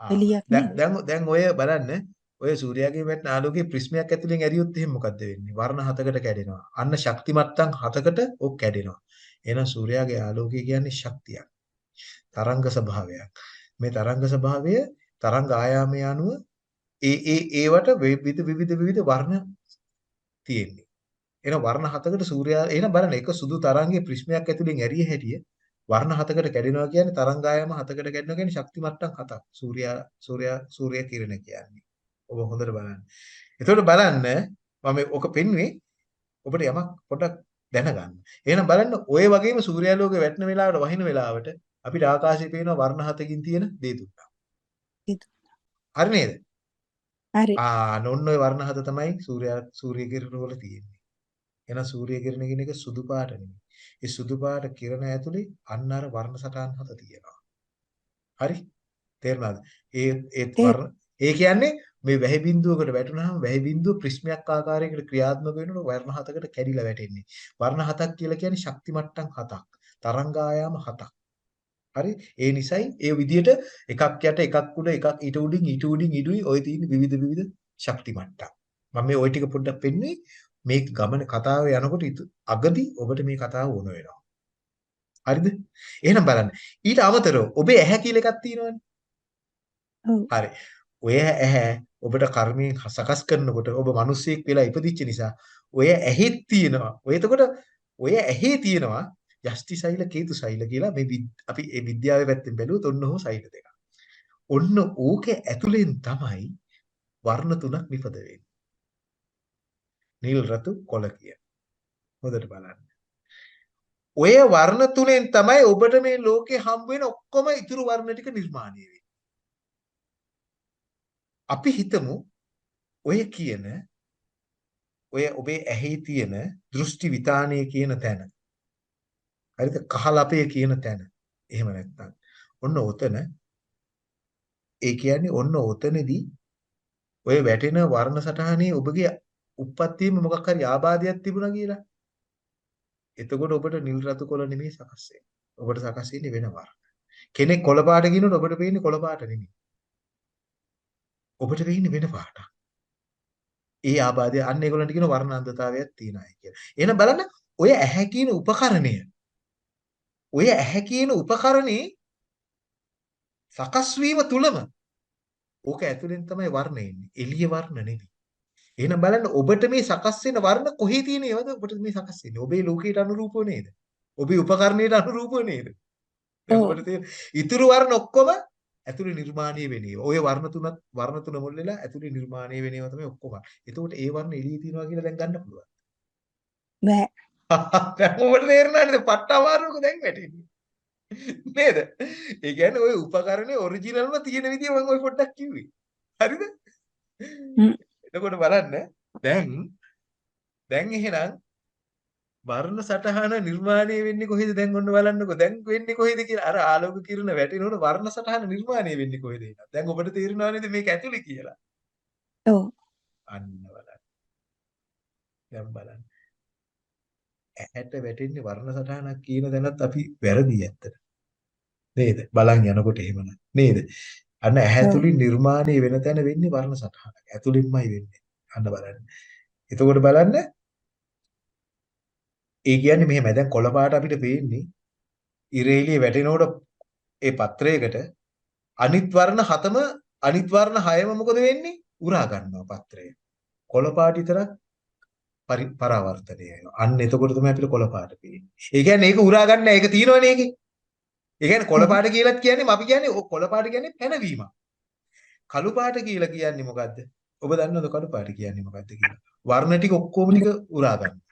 එළියක් නේ. දැන් දැන් ඔය බලන්න ඔය සූර්යාගේ වැටෙන ආලෝකයේ ප්‍රිස්මයක් ඇතුලෙන් ඇරියොත් එහෙනම් මොකද්ද වෙන්නේ? වර්ණ හතකට කැඩෙනවා. අන්න ශක්ති මට්ටම් හතකට ඔක් කැඩෙනවා. එහෙනම් සූර්යාගේ ආලෝකය කියන්නේ ශක්තියක්. තරංග ස්වභාවයක්. මේ තරංග ස්වභාවය තරංග ආයාමය අනුව ඒ ඒ ඒවට විවිධ විවිධ විවිධ වර්ණ තියෙන්නේ. එහෙනම් වර්ණ හතකට සූර්යා එහෙනම් බලන්න එක සුදු තරංගයේ ප්‍රිස්මයක් ඇතුලෙන් ඇරිය හැටිය වර්ණ හතකට කැඩෙනවා කියන්නේ තරංග ආයාම හතකට කැඩෙනවා කියන්නේ ශක්ති මට්ටම් හතක්. සූර්යා සූර්යා සූර්ය කිරණ කියන්නේ. ඔබ හොඳට බලන්න. එතකොට බලන්න මම ඔක පෙන්වුවේ ඔබට යමක් පොඩක් දැනගන්න. එහෙනම් බලන්න ඔය වගේම සූර්යාලෝකය වැටෙන වෙලාවට වහින වෙලාවට අපිට ආකාශයේ පේන වර්ණ හතකින් තියෙන දේ දුන්නා. හරි නේද? හරි ආ නොන්න ඔය වර්ණ හත තමයි සූර්යා සූර්ය කිරණ වල තියෙන්නේ. එහෙනම් සූර්ය කිරණ කියන එක සුදු පාට නෙමෙයි. ඒ සුදු පාට කිරණ ඇතුලේ අන්න අර වර්ණ සටහන් හත තියෙනවා. හරි? තේරුණාද? ඒ ඒ වර්ණ ඒ කියන්නේ මේ වැහි බිඳුවකට වැටුනහම වැහි බිඳුව ප්‍රිස්මයක් ආකාරයකට ක්‍රියාත්මක වෙනකොට වර්ණ හතකට කැඩිලා වැටෙන්නේ. වර්ණ හතක් කියලා කියන්නේ ශක්ති මට්ටම් හතක්. තරංග ආයාම හතක්. හරි? ඒ නිසයි ඒ විදිහට එකක් යට එකක් උඩ එකක් ඊට උඩින් ඊට උඩින් ඊටුයි ඔය තියෙන විවිධ විවිධ ශක්ති මට්ටම්. මම මේ ওই ටික පොඩ්ඩක් පෙන්නුවේ මේ ගමන කතාව යනකොට අගදී ඔබට මේ කතාව වුණ වෙනවා. හරිද? එහෙනම් බලන්න. ඊට අමතරව ඔබේ ඇහැ කියලා එකක් තියෙනවනේ. හරි. ඔය ඇහැ ඔබට කර්මයෙන් සකස් කරනකොට ඔබ මිනිස්සෙක් වෙලා ඉපදිච්ච නිසා ඔය ඇහෙත් තියෙනවා. ඔය එතකොට ඔය ඇහි තියෙනවා යෂ්ටි සෛල කේතු සෛල කියලා මේ අපි ඒ විද්‍යාවේ පැත්තෙන් බැලුවොත් ඔන්න ඔහොම සෛල දෙකක්. ඔන්න ඕකේ ඇතුලෙන් තමයි වර්ණ තුනක් නිපද වෙන්නේ. නිල් රතු කොළ කියන. හොඳට බලන්න. ඔය වර්ණ තුනෙන් තමයි ඔබට මේ ලෝකේ හම්බ වෙන ඔක්කොම ඉතුරු වර්ණ ටික නිර්මාණය වෙන්නේ. අපි හිතමු ඔය කියන ඔය ඔබේ ඇහි තියෙන දෘෂ්ටි විතානයේ කියන තැන. හරිද? කහලපය කියන තැන. එහෙම නැත්නම් ඔන්න ඔතන ඒ කියන්නේ ඔන්න ඔතනදී ඔය වැටෙන වර්ණ සටහනේ ඔබගේ උප්පත්තියේම මොකක් හරි ආබාධයක් තිබුණා කියලා. එතකොට ඔබට නිල් රතු කොළ නෙමෙයි සකස් වෙන්නේ. ඔබට සකස් වෙන්නේ වෙන වර්ණ. කෙනෙක් කොළ පාට කියනකොට ඔබට පේන්නේ කොළ පාට නෙමෙයි. ඔබට පේන්නේ වෙන පාටක්. ඒ ආබාධය අන්න ඒගොල්ලන්ට කියන වර්ණාන්තතාවයක් තියෙනයි කියලා. එහෙනම් බලන්න ඔය ඇහැ කියන උපකරණය ඔය ඇහැ කියන උපකරණේ සකස් වීම තුලම ඕක ඇතුලෙන් තමයි වර්ණ එන්නේ. එළිය වර්ණ නෙවෙයි. එහෙනම් බලන්න ඔබට මේ සකස් වෙන වර්ණ කොහේ තියෙනවද? ඔබට මේ සකස් වෙන්නේ. ඔබේ ලෝකයට අනුරූපව නේද? ඔබේ උපකරණයට අනුරූපව නේද? ඔබට තේරෙන ඉතුරු වර්ණ ඔක්කොම ඇතුලේ නිර්මාණය වෙන ඒවා. ඔය වර්ණ තුනත් වර්ණ තුන මුල් වෙලා ඇතුලේ නිර්මාණය වෙන ඒවා තමයි ඔක්කොම. එතකොට ඒ වර්ණ එළියේ තියෙනවා කියලා දැන් ගන්න පුළුවන්. බෑ. දැන් ඔබට තේරෙනවා නේද? පට්ට අමාරුවක දැන් වැටෙන්නේ. නේද? ඒ කියන්නේ ওই උපකරණේ ඔරිජිනල්ම තියෙන විදිය මම ඔය පොඩ්ඩක් කිව්වේ. හරිද? එතකොට බලන්න දැන් දැන් එහෙනම් වර්ණ සටහන නිර්මාණය වෙන්නේ කොහෙද? දැන් ඔන්න බලන්නකෝ. දැන් වෙන්නේ කොහෙද කියලා? අර ආලෝක කිරණ වැටෙනකොට වර්ණ සටහන නිර්මාණය වෙන්නේ කොහෙද එහෙනම් දැන් ඔබට තේරෙනව නේද මේක ඇතුලේ කියලා? ඔව්. අන්න බලන්න. දැන් බලන්න. ඇහැට වැටෙන්නේ වර්ණ සටහනක් කියන දැනත් අපි වැරදි ඇත්තට. නේද? බලන් යනකොට එහෙමනම්. නේද අන්න ඇහැ ඔව්. තුලින් නිර්මාණය වෙන තැන වෙන්නේ වර්ණ සටහනක්. ඇතුලින්මයි වෙන්නේ. අන්න බලන්න. එතකොට බලන්න ඒ කියන්නේ මෙහෙම. දැන් කොළ පාට අපිට පේන්නේ ඉරේලිය වැටෙනකොට ඒ පත්‍රයකට අනිත් වර්ණ හතම අනිත් වර්ණ හයම මොකද වෙන්නේ? උරා ගන්නවා පත්‍රය. කොළ පාට විතරක් පරි පරාවර්තනය වෙනවා. අන්න එතකොට තමයි අපිට කොළ පාට පේන්නේ. ඒ කියන්නේ ඒක උරා ගන්න ඒක තියෙනවනේ ඒකේ ඒ කියන්නේ කොළ පාට කියලාත් කියන්නේ අපි කියන්නේ කොළ පාට කියන්නේ පැනවීමක් කළු පාට කියලා කියන්නේ මොකද්ද ඔබ දන්නවද කළු පාට කියන්නේ මොකද්ද කියලා වර්ණ ටික ඔක්කොම ටික උරා ගන්න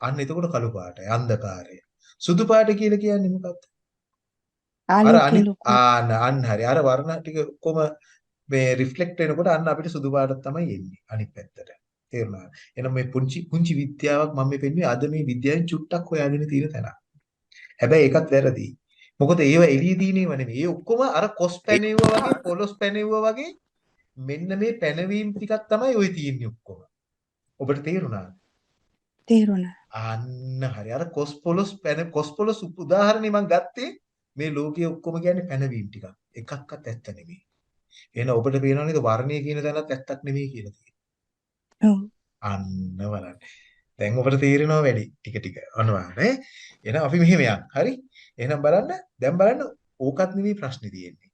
අන්න එතකොට කළු පාටයි අන්ධකාරය. සුදු පාට කියලා කියන්නේ ලොකු. ආන අන්න හරි. අර වර්ණ ටික ඔක්කොම මේ රිෆ්ලෙක්ට් වෙනකොට අන්න අපිට සුදු පාට තමයි එන්නේ අනිත් පැත්තට. තේරුණාද? එහෙනම් මේ පුංචි පුංචි විද්‍යාවක් මම මේ පෙන්වන්නේ අද මේ විද්‍යාවෙන් චුට්ටක් හොයාගෙන තියෙන තැන. හැබැයි ඒකත් වැරදි. මොකද ඒව එළිය දිනේව නෙමෙයි. ඒ ඔක්කොම අර කොස් පැනෙවුවා වගේ පොලොස් පැනෙවුවා වගේ මෙන්න මේ පැනවීම් ටිකක් තමයි ওই තියෙන්නේ ඔක්කොම. ඔබට තේරුණාද? තේරුණා. අන්න හරි අර කොස්පොලොස් පැන කොස්පොලොස් උදාහරණේ මම ගත්තේ මේ ලෝකයේ ඔක්කොම කියන්නේ පැනවීම ටිකක් එකක්වත් ඇත්ත නෙමෙයි එහෙනම් ඔබට පේනව නේද වර්ණය කියන තැනත් ඇත්තක් නෙමෙයි කියලා තියෙන්නේ ඔව්. අන්න බලන්න දැන් ඔබට තේරෙනවා වැඩි. ටික ටික අනවා නේ එහෙනම් අපි මෙහෙම යන් හරි? එහෙනම් බලන්න. දැන් බලන්න ඕකත් නෙමෙයි ප්‍රශ්නේ තියෙන්නේ.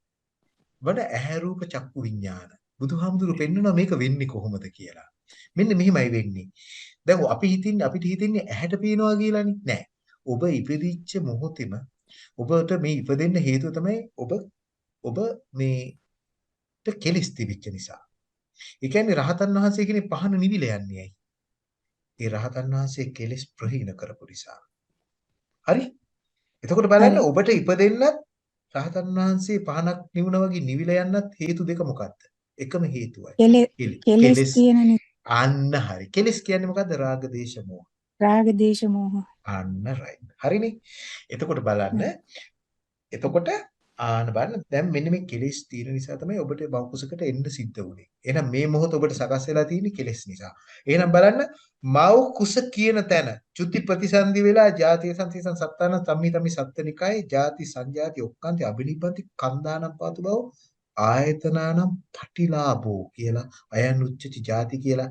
වඩ ඇහැ රූප චක්කු විඥාන. බුදුහාමුදුරු පෙන්වනවා මේක වෙන්නේ කොහොමද කියලා. මෙන්න මෙහිමයි වෙන්නේ. දැන් අපි හිතින්නේ අපිට හිතෙන්නේ ඇහැට පේනවා කියලානේ. නෑ. ඔබ ඉපදිච්ච මොහොතේම ඔබට මේ ඉපදෙන්න හේතුව තමයි ඔබ ඔබ මේට කෙලිස් තිබිච්ච නිසා. ඒ කියන්නේ රහතන් වහන්සේ කෙනෙක් පහන නිවිල යන්නේ ඇයි? ඒ රහතන් වහන්සේ කෙලිස් ප්‍රහීන කරපු නිසා හරි එතකොට බලන්න. ඔබට ඉපදෙන්නත් රහතන් වහන්සේ පහනක් නිවුන වගේ නිවිල යන්නත් හේතු දෙක මොකක්ද එකම හේතුවයි කෙලෙ- කෙලි- කෙලෙස් කෙලෙස් තියෙන නේ. අන්න හරි. කෙලස් කියන්නේ මොකද්ද? රාග දේශ මොහ. රාග දේශ මොහ. අන්න right. හරිනේ. එතකොට බලන්න. එතකොට ආන බලන්න දැන් මෙන්න මේ කෙලෙස් තියෙන නිසා තමයි ඔබට මෞකුසකට එන්න සිද්ධ වුනේ. එහෙනම් මේ මොහොත ඔබට සකස් වෙලා තියෙන්නේ කෙලෙස් නිසා. එහෙනම් බලන්න මෞකුස කියන තැන චුති ප්‍රතිසන්දි වෙලා ජාතිය සංසීසන් සත්තාන සම්මි තමි සත්තනිකයි ජාති සංජාති ඔක්කාන්ති අබිනිබ්බන්ති කන්දානම් පාතු බව ආයතනානම් පටිලාභෝ කියලා අයන් උච්චති ජාති කියලා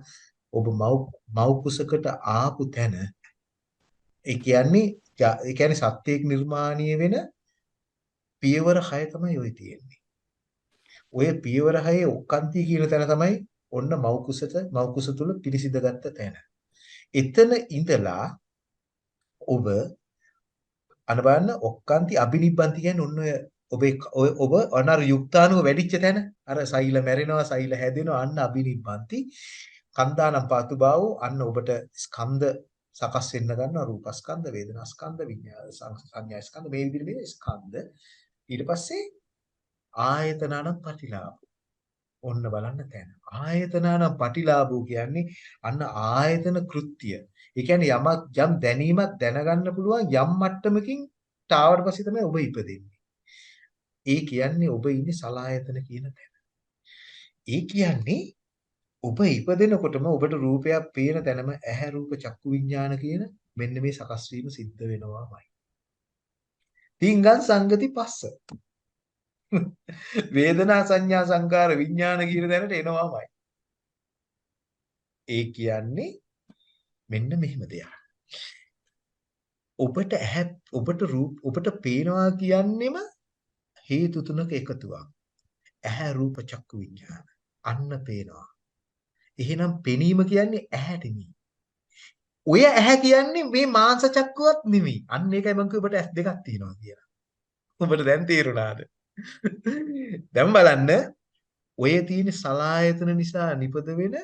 ඔබ මව් මෞකුසකට ආපු තැන ඒ කියන්නේ ජා- ඒ කියන්නේ සත්‍යයක් නිර්මාණය වෙන පියවර 6 තමයි ওই තියෙන්නේ. ඔය පියවර 6 ඔක්කාන්ති කියන තැන තමයි ඔන්න මෞකුසට මෞකුස තුල පිළිසිඳගත්ත තැන. එතන ඉඳලා ඔබ අනබන්න ඔක්කාන්ති අබිනිබ්බන්ති කියන්නේ ඔන්න ඔය ඔබේ ඔය ඔබ අනර යුක්තාණුව වැඩිච්ච තැන අර සෛල මැරෙනවා සෛල හැදෙනවා අන්න අබිනිබ්බන්ති කන්දානම් පාතු බාවෝ අන්න ඔබට ස්කන්ධ සකස් වෙන්න ගන්නවා රූපස්කන්ධ වේදනාස්කන්ධ විඤ්ඤාණ සංඥාස්කන්ධ මේ විදිහට මේ ස්කන්ධ ඊට පස්සේ ආයතනානම් පටිලාභ. ඔන්න බලන්න තැන. ආයතනානම් පටිලාභෝ කියන්නේ අන්න ආයතන කෘත්‍ය. ඒ කියන්නේ යමක් යම් දැනීමක් දැනගන්න පුළුවන් යම් මට්ටමකින් තාවට පස්සේ තමයි ඔබ ඉපදෙන්නේ. ඒ කියන්නේ ඔබ ඉන්නේ සලායතන කියන තැන. ඒ කියන්නේ ඔබ ඉපදෙනකොටම ඔබට රූපයක් පේන තැනම ඇහැ රූප චක්කු විඥාන කියන මෙන්න මේ සකස් වීම සිද්ධ වෙනවාමයි. තිංගං සංගති පස්ස. වේදනා සංඥා සංකාර විඥාන කියන තැනට එනවාමයි. ඒ කියන්නේ මෙන්න මෙහෙම දෙයක්. ඔබට ඇහැ ඔබට රූප ඔබට පේනවා කියන්නෙම හේතු තුනක එකතුවක්. ඇහැ රූප චක්කු විඥාන. අන්න පේනවා. එහෙනම් පෙනීම කියන්නේ ඇහැට නෙමෙයි. ඔය ඇහැ කියන්නේ මේ මාංශ චක්කුවත් නෙමෙයි. අන්න ඒකයි මම කිව්ව ඔබට ඇස් දෙකක් තියෙනවා කියලා. ඔබට දැන් තේරුණාද? දැන් බලන්න ඔය තියෙන සලායතන නිසා නිපද වෙන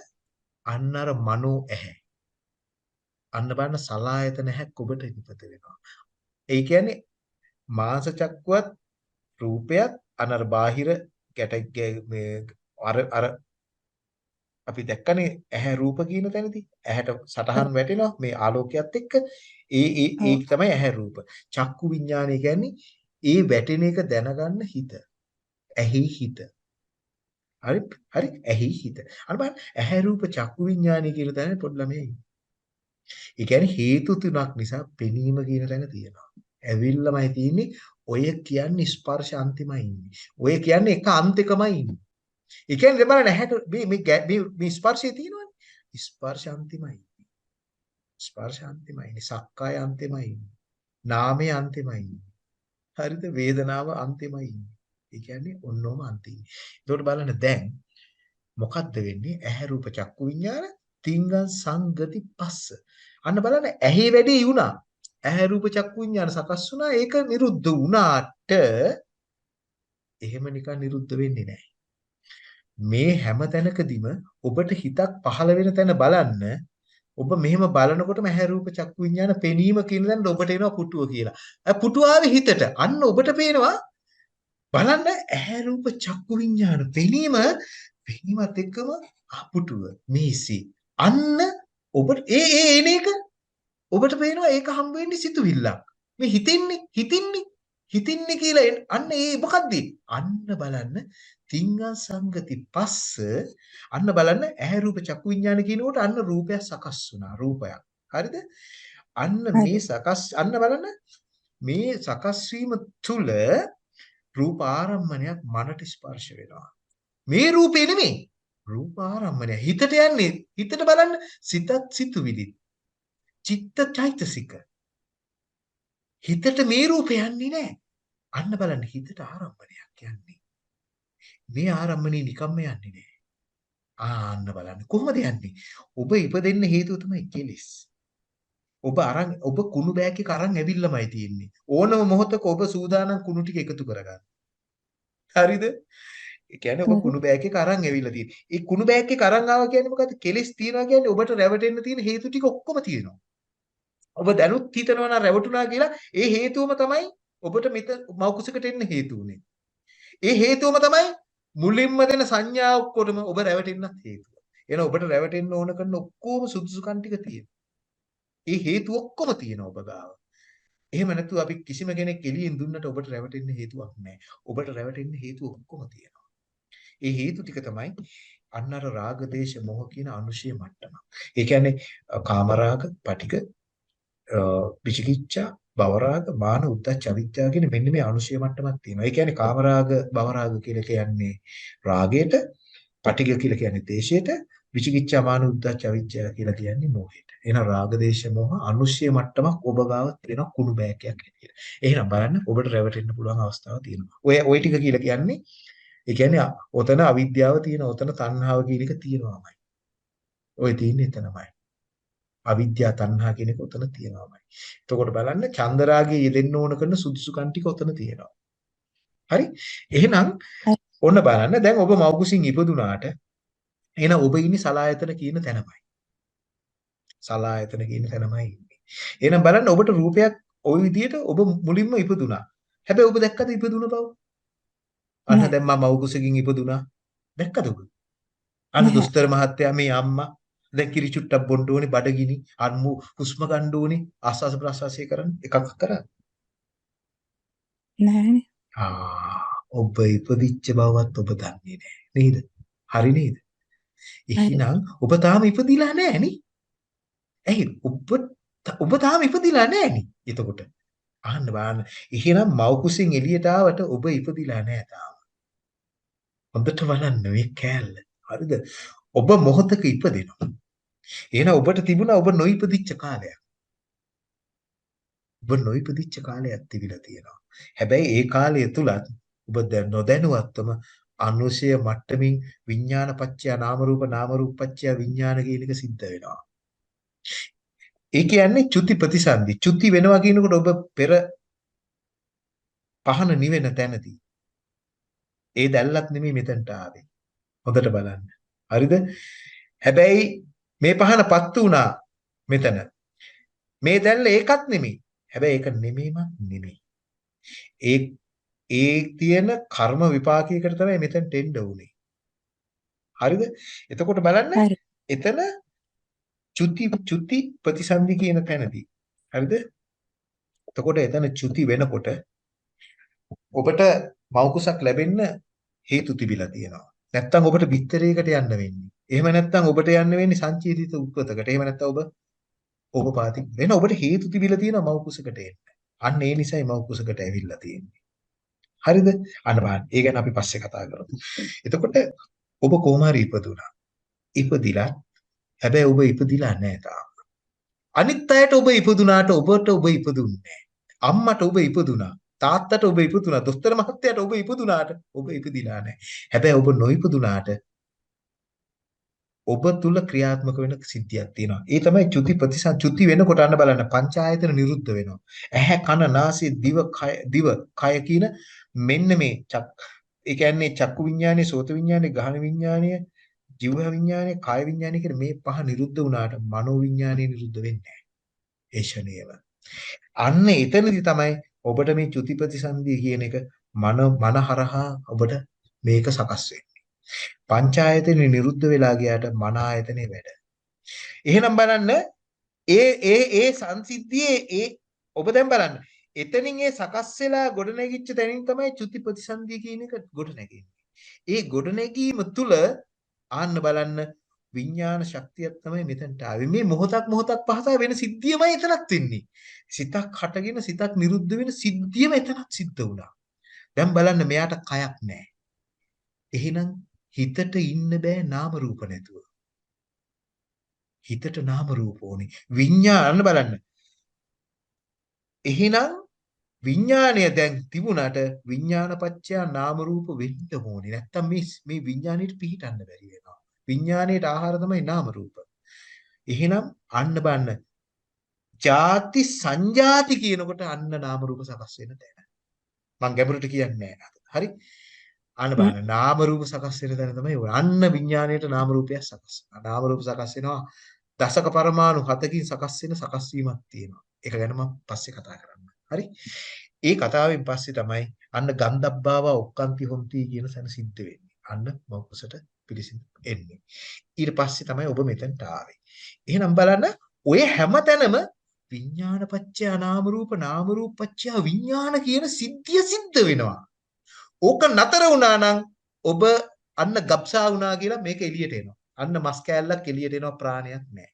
අන්න අර මනෝ ඇහැ. අන්න බලන්න සලායතන ඇහැක් ඔබට නිපද වෙනවා. ඒ කියන්නේ මාංශ චක්කුවත් රූපයත් අනර බාහිර ගැට මේ අර අර අපි දැක්කනේ ඇහැ රූප කියන තැනදී. ඇහැට සටහන් වැටෙනවා මේ ආලෝකයත් එක්ක. ඒ ඒ ඒ තමයි ඇහැ රූප. චක්කු විඥානය කියන්නේ ඒ වැටෙන එක දැනගන්න හිත. ඇහි හිත. හරි හරි? ඇහි හිත. අර බලන්න ඇහැ රූප චක්කු විඥානය කියන තැන පොඩි ළමයි ඒ කියන්නේ හේතු තුනක් නිසා පෙනීම කියන තැන තියෙනවා. ඇවිල්ලාමයි තියෙන්නේ ඔය කියන්නේ ස්පර්ශ අන්තිමයි ඉන්නේ. ඔය කියන්නේ එක අන්තිකමයි ඉන්නේ ඒ කියන්නේ බලන්න ඇහැට මේ මේ මේ ස්පර්ශය තියෙනවනේ. ස්පර්ශ අන්තිමයි. ස්පර්ශ අන්තිමයි. සක්කාය අන්තිමයි. නාමය අන්තිමයි. හරිද? වේදනාව අන්තිමයි. ඒ කියන්නේ ඔන්නෝම අන්තිමයි. ඒකට බලන්න දැන් මොකද්ද වෙන්නේ? ඇහැ රූප චක්කු විඤ්ඤාණ තිංගං සංගති පස්ස. අන්න බලන්න ඇහි වැඩි වුණා. ඇහැ රූප චක්කු විඤ්ඤාණ සකස් වුණා. ඒක නිරුද්ධ වුණාට එහෙම නිකන් නිරුද්ධ වෙන්නේ නැහැ. මේ හැම තැනකදීම ඔබට හිතක් පහළ වෙන තැන බලන්න ඔබ මෙහෙම බලනකොටම ඇහැ රූප චක්කු විඤ්ඤාණ පෙනීම කියන දැන් ඔබට එනවා පුටුව කියලා. අ පුටුව ආවේ හිතට. අන්න ඔබට පේනවා බලන්න ඇහැ රූප චක්කු විඤ්ඤාණ පෙනීම පෙනීමත් එක්කම පුටුව මේසි. අන්න ඔබට ඒ ඒ එන එක ඔබට පේනවා ඒක හම්බ වෙන්නේ සිතුවිල්ලක්. මේ හිතින්නේ හිතින්නේ හිතින්නේ කියලා අන්න ඒ මොකද්ද? අන්න බලන්න තිංගං සංගති පස්ස අන්න බලන්න ඇහැ රූප චක්කු විඥාන කියනකොට අන්න රූපයක් සකස් වුණා රූපයක්. හරිද? අන්න මේ සකස් අන්න බලන්න මේ සකස් වීම තුල රූප ආරම්මණයක් මනට ස්පර්ශ වෙනවා. මේ රූපේ නෙමෙයි. රූප ආරම්මණය හිතට යන්නේ හිතට බලන්න සිතත් සිතුවිලි. චිත්ත චෛතසික. හිතට මේ රූපය යන්නේ නැහැ. අන්න බලන්න හිතට ආරම්භණයක් යන්නේ. මේ ආරම්භණේ නිකම්ම යන්නේ නෑ. ආන්න බලන්න කොහොමද යන්නේ? ඔබ ඉපදෙන්න හේතුව තමයි කෙලෙස්. ඔබ අරන් ඔබ කුණු බෑග් එක අරන් ඇවිල්ලාමයි තියෙන්නේ. ඕනම මොහොතක ඔබ සූදානම් කුණු ටික එකතු කරගන්න. හරිද? ඒ කියන්නේ ඔබ කුණු බෑග් එක අරන් ඇවිල්ලා තියෙන්නේ. ඒ කුණු බෑග් එක අරන් ආවා කියන්නේ මොකද්ද? කෙලෙස් තියනවා කියන්නේ ඔබට රැවටෙන්න තියෙන හේතු ටික ඔක්කොම තියෙනවා. ඔබ දැනුත් හිතනවා නම් රැවටුණා කියලා ඒ හේතුවම තමයි ඔබට මෙත මෞකුසකට එන්න හේතු උනේ. ඒ හේතුවම තමයි මුලින්ම දෙන සංඥා ඔක්කොටම ඔබ රැවටෙන්නත් හේතුව. එහෙනම් ඔබට රැවටෙන්න ඕන කරන ඔක්කොම සුදුසුකම් ටික තියෙනවා. ඒ හේතු ඔක්කොම තියෙනවා ඔබ ගාව. එහෙම නැතුව අපි කිසිම කෙනෙක් එළියෙන් දුන්නට ඔබට රැවටෙන්න හේතුවක් නැහැ. ඔබට රැවටෙන්න හේතු ඔක්කොම තියෙනවා. ඒ හේතු ටික තමයි අන්න අර රාග දේශ මොහ කියන අනුශය මට්ටම. ඒ කියන්නේ කාමරාග, පටික, විචිකිච්ඡා, භවරාග මාන උද්දච්ච අවිජ්ජා කියන මෙන්න මේ අනුශය මට්ටමක් තියෙනවා. ඒ කියන්නේ කාමරාග භවරාග කියලා කියන්නේ රාගයට, පටිඝ කියලා කියන්නේ දේශයට, විචිකිච්ඡා මාන උද්දච්ච අවිජ්ජා කියලා කියන්නේ මෝහයට. එහෙනම් රාග දේශ මොහ අනුශය මට්ටමක් ඔබ ගාව තියෙන කුණු බෑගයක් ඇටියට. එහෙනම් බලන්න ඔබට රැවටෙන්න පුළුවන් අවස්ථාවක් තියෙනවා. ඔය ඔය ටික කියලා කියන්නේ ඒ කියන්නේ ඔතන අවිද්‍යාව තියෙන, ඔතන තණ්හාව කියන එක තියෙනවාමයි. ඔය තියෙන්නේ එතනමයි. අවිද්‍යා තණ්හා කියන එක උතන තියෙනවාමයි. එතකොට බලන්න චන්දරාගයේ යෙදෙන්න ඕන කරන සුදුසුකම් ටික උතන තියෙනවා. හරි? එහෙනම් ඔන්න බලන්න දැන් ඔබ මව්කුසින් ඉපදුනාට එහෙනම් ඔබ ඉන්නේ සලායතන කියන තැනමයි. සලායතන කියන තැනමයි ඉන්නේ. එහෙනම් බලන්න ඔබට රූපයක් ওই විදිහට ඔබ මුලින්ම ඉපදුනා. හැබැයි ඔබ දැක්කද ඉපදුන බව? අන්න දැන් මම මව්කුසකින් ඉපදුනා. දැක්කද ඔබ? අන්න දොස්තර මහත්තයා මේ අම්මා දැන් කිරි චුට්ටක් බොන්න ඕනේ බඩගිනි අන්මු හුස්ම ගන්න ඕනේ ආස්වාස ප්‍රාස්වාසය කරන්න එකක් කරා නෑනේ ආ ඔබ ඉපදිච්ච බවවත් ඔබ දන්නේ නෑ නේද හරි නේද එහෙනම් ඔබ තාම ඉපදිලා නැහැ නේ. ඇයි ඔබ ඔබ තාම ඉපදිලා නැහැ නේ. එතකොට අහන්න බලන්න. එහෙනම් මව් කුසින් එළියට ආවට ඔබ ඉපදිලා නැහැ තාම. හොඳට බලන්න මේ කෑල්ල. හරිද? ඔබ මොහොතක ඉපදෙනවා. එහෙනම් ඔබට තිබුණා ඔබ නොඉපදිච්ච කාලයක්. ඔබ නොඉපදිච්ච කාලයක් තිබිලා තියෙනවා. හැබැයි ඒ කාලය තුලත් ඔබ නොදැනුවත්වම අනුශය මට්ටමින් විඥාන පත්‍ය නාම රූප නාම රූප පත්‍ය විඥාන කියන එක සිද්ධ වෙනවා. ඒ කියන්නේ චුති ප්‍රතිසන්දි. චුති වෙනවා කියනකොට ඔබ පෙර පහන නිවෙන තැනදී. ඒ දැල්ලත් නෙමෙයි මෙතනට ආවේ. හොඳට බලන්න. හරිද? හැබැයි මේ පහනපත් වුණා මෙතන. මේ දැල්ල ඒකත් නෙමෙයි. හැබැයි ඒක නෙමෙයිම නෙමෙයි. ඒ ඒ තියෙන කර්ම විපාකයකට තමයි මෙතනට එන්න උනේ. හරිද? එතකොට බලන්න. එතන චුති චුති ප්‍රතිසන්දි කියන තැනදී. හරිද? එතකොට එතන චුති වෙනකොට ඔබට මෞකුසක් ලැබෙන්න හේතු තිබිලා තියෙනවා. නැත්තම් ඔබට බිත්තරයකට යන්න වෙන්නේ. එහෙම නැත්තම් ඔබට යන්න වෙන්නේ සංචේතිත උත්පතකට. එහෙම නැත්තම් ඔබ ඔබ පාති වෙන ඔබට හේතු තිබිලා තියෙනවා මෞකුසකට එන්න. අන්න ඒ නිසයි මෞකුසකට ඇවිල්ලා තියෙන්නේ. හරිද? අන්න බලන්න. ඒ ගැන අපි පස්සේ කතා කරමු. එතකොට ඔබ කොහොම හරි ඉපදුනා. ඉපදිලා හැබැයි ඔබ ඉපදිලා නැහැ තාම. අනිත් අයට ඔබ ඉපදුනාට ඔබට ඔබ ඉපදුන්නේ නැහැ. අම්මට ඔබ ඉපදුනා. තාත්තට ඔබ ඉපදුනා. දොස්තර මහත්තයාට ඔබ ඉපදුනාට ඔබ ඉපදිලා නැහැ. හැබැයි ඔබ නොඉපදුනාට ඔබ තුල ක්‍රියාත්මක වෙන සිද්ධියක් තියෙනවා. ඒ තමයි චුති ප්‍රතිසං චුති වෙනකොට අන්න බලන්න පංචායතන නිරුද්ධ වෙනවා. ඇහැ කන නාසය දිව කය දිව කය කියන මෙන්න මේ චක් ඒ කියන්නේ චක්කු විඥානේ සෝත විඥානේ ගහන විඥානේ ජීව විඥානේ කාය විඥානේ කියන මේ පහ නිරුද්ධ වුණාට මනෝ විඥානේ නිරුද්ධ වෙන්නේ නැහැ. ඒ ෂණේම. අන්න එතනදි තමයි ඔබට මේ චුති ප්‍රතිසන්දිය කියන එක මන මනහරහා ඔබට මේක සකස් වෙන්නේ. පංචායතනෙ නිරුද්ධ වෙලා ගියාට මන ආයතනෙ වැඩ. එහෙනම් බලන්න ඒ ඒ ඒ සංසිද්ධියේ ඒ ඔබ දැන් බලන්න එතනින් ඒ සකස් වෙලා ගොඩනැගිච්ච තැනින් තමයි චුති ප්‍රතිසන්දිය කියන එක ගොඩනැගෙන්නේ. ඒ ගොඩනැගීම තුල ආන්න බලන්න විඥාන ශක්තියක් තමයි මෙතනට ආවේ. මේ මොහොතක් මොහොතක් පහසා වෙන සිද්ධියමයි එතනක් වෙන්නේ. සිතක් හටගෙන සිතක් නිරුද්ධ වෙන සිද්ධියම එතනක් සිද්ධ වුණා. දැන් බලන්න මෙයාට කයක් නැහැ. එහෙනම් හිතට ඉන්න බෑ නාම රූප නැතුව. හිතට නාම රූප ඕනේ. විඥාන බලන්න. එහෙනම් විඥාණය දැන් තිබුණාට විඥානපච්චය නාම රූප වෙන්න ඕනේ. නැත්තම් මේ මේ විඥාණයට පිහිටන්න බැරි වෙනවා. විඥාණයට ආහාර තමයි නාම රූප. එහෙනම් අන්න බලන්න. ಜಾති සංජාති කියනකොට අන්න නාම රූප සකස් වෙන තැන. මම ගැඹුරට කියන්නේ නැහැ. හරි? අන්න බලන්න නාම රූප සකස් වෙන තැන තමයි ඔය. අන්න විඥාණයට නාම රූපයක් සකස් වෙනවා. නාම රූප සකස් වෙනවා දසක පරමාණු හතකින් සකස් වෙන සකස් වීමක් තියෙනවා. ඒක ගැන මම පස්සේ කතා කරන්න. හරි? ඒ කතාවෙන් පස්සේ තමයි අන්න ගන්ධබ්බාව ඔක්කාන්ති හොන්ති කියන සැන සිද්ධ වෙන්නේ. අන්න මොකසට පිළිසිඳ එන්නේ. ඊට පස්සේ තමයි ඔබ මෙතනට ආවේ. එහෙනම් බලන්න ඔය හැමතැනම විඥානපච්චය නාම රූප නාම රූපපච්චය විඥාන කියන සිද්ධිය සිද්ධ වෙනවා. ඕක නතර වුණා නම් ඔබ අන්න ගබ්සා වුණා කියලා මේක එළියට එනවා. අන්න මස් කෑල්ලක් එළියට එනවා ප්‍රාණයක් නැහැ.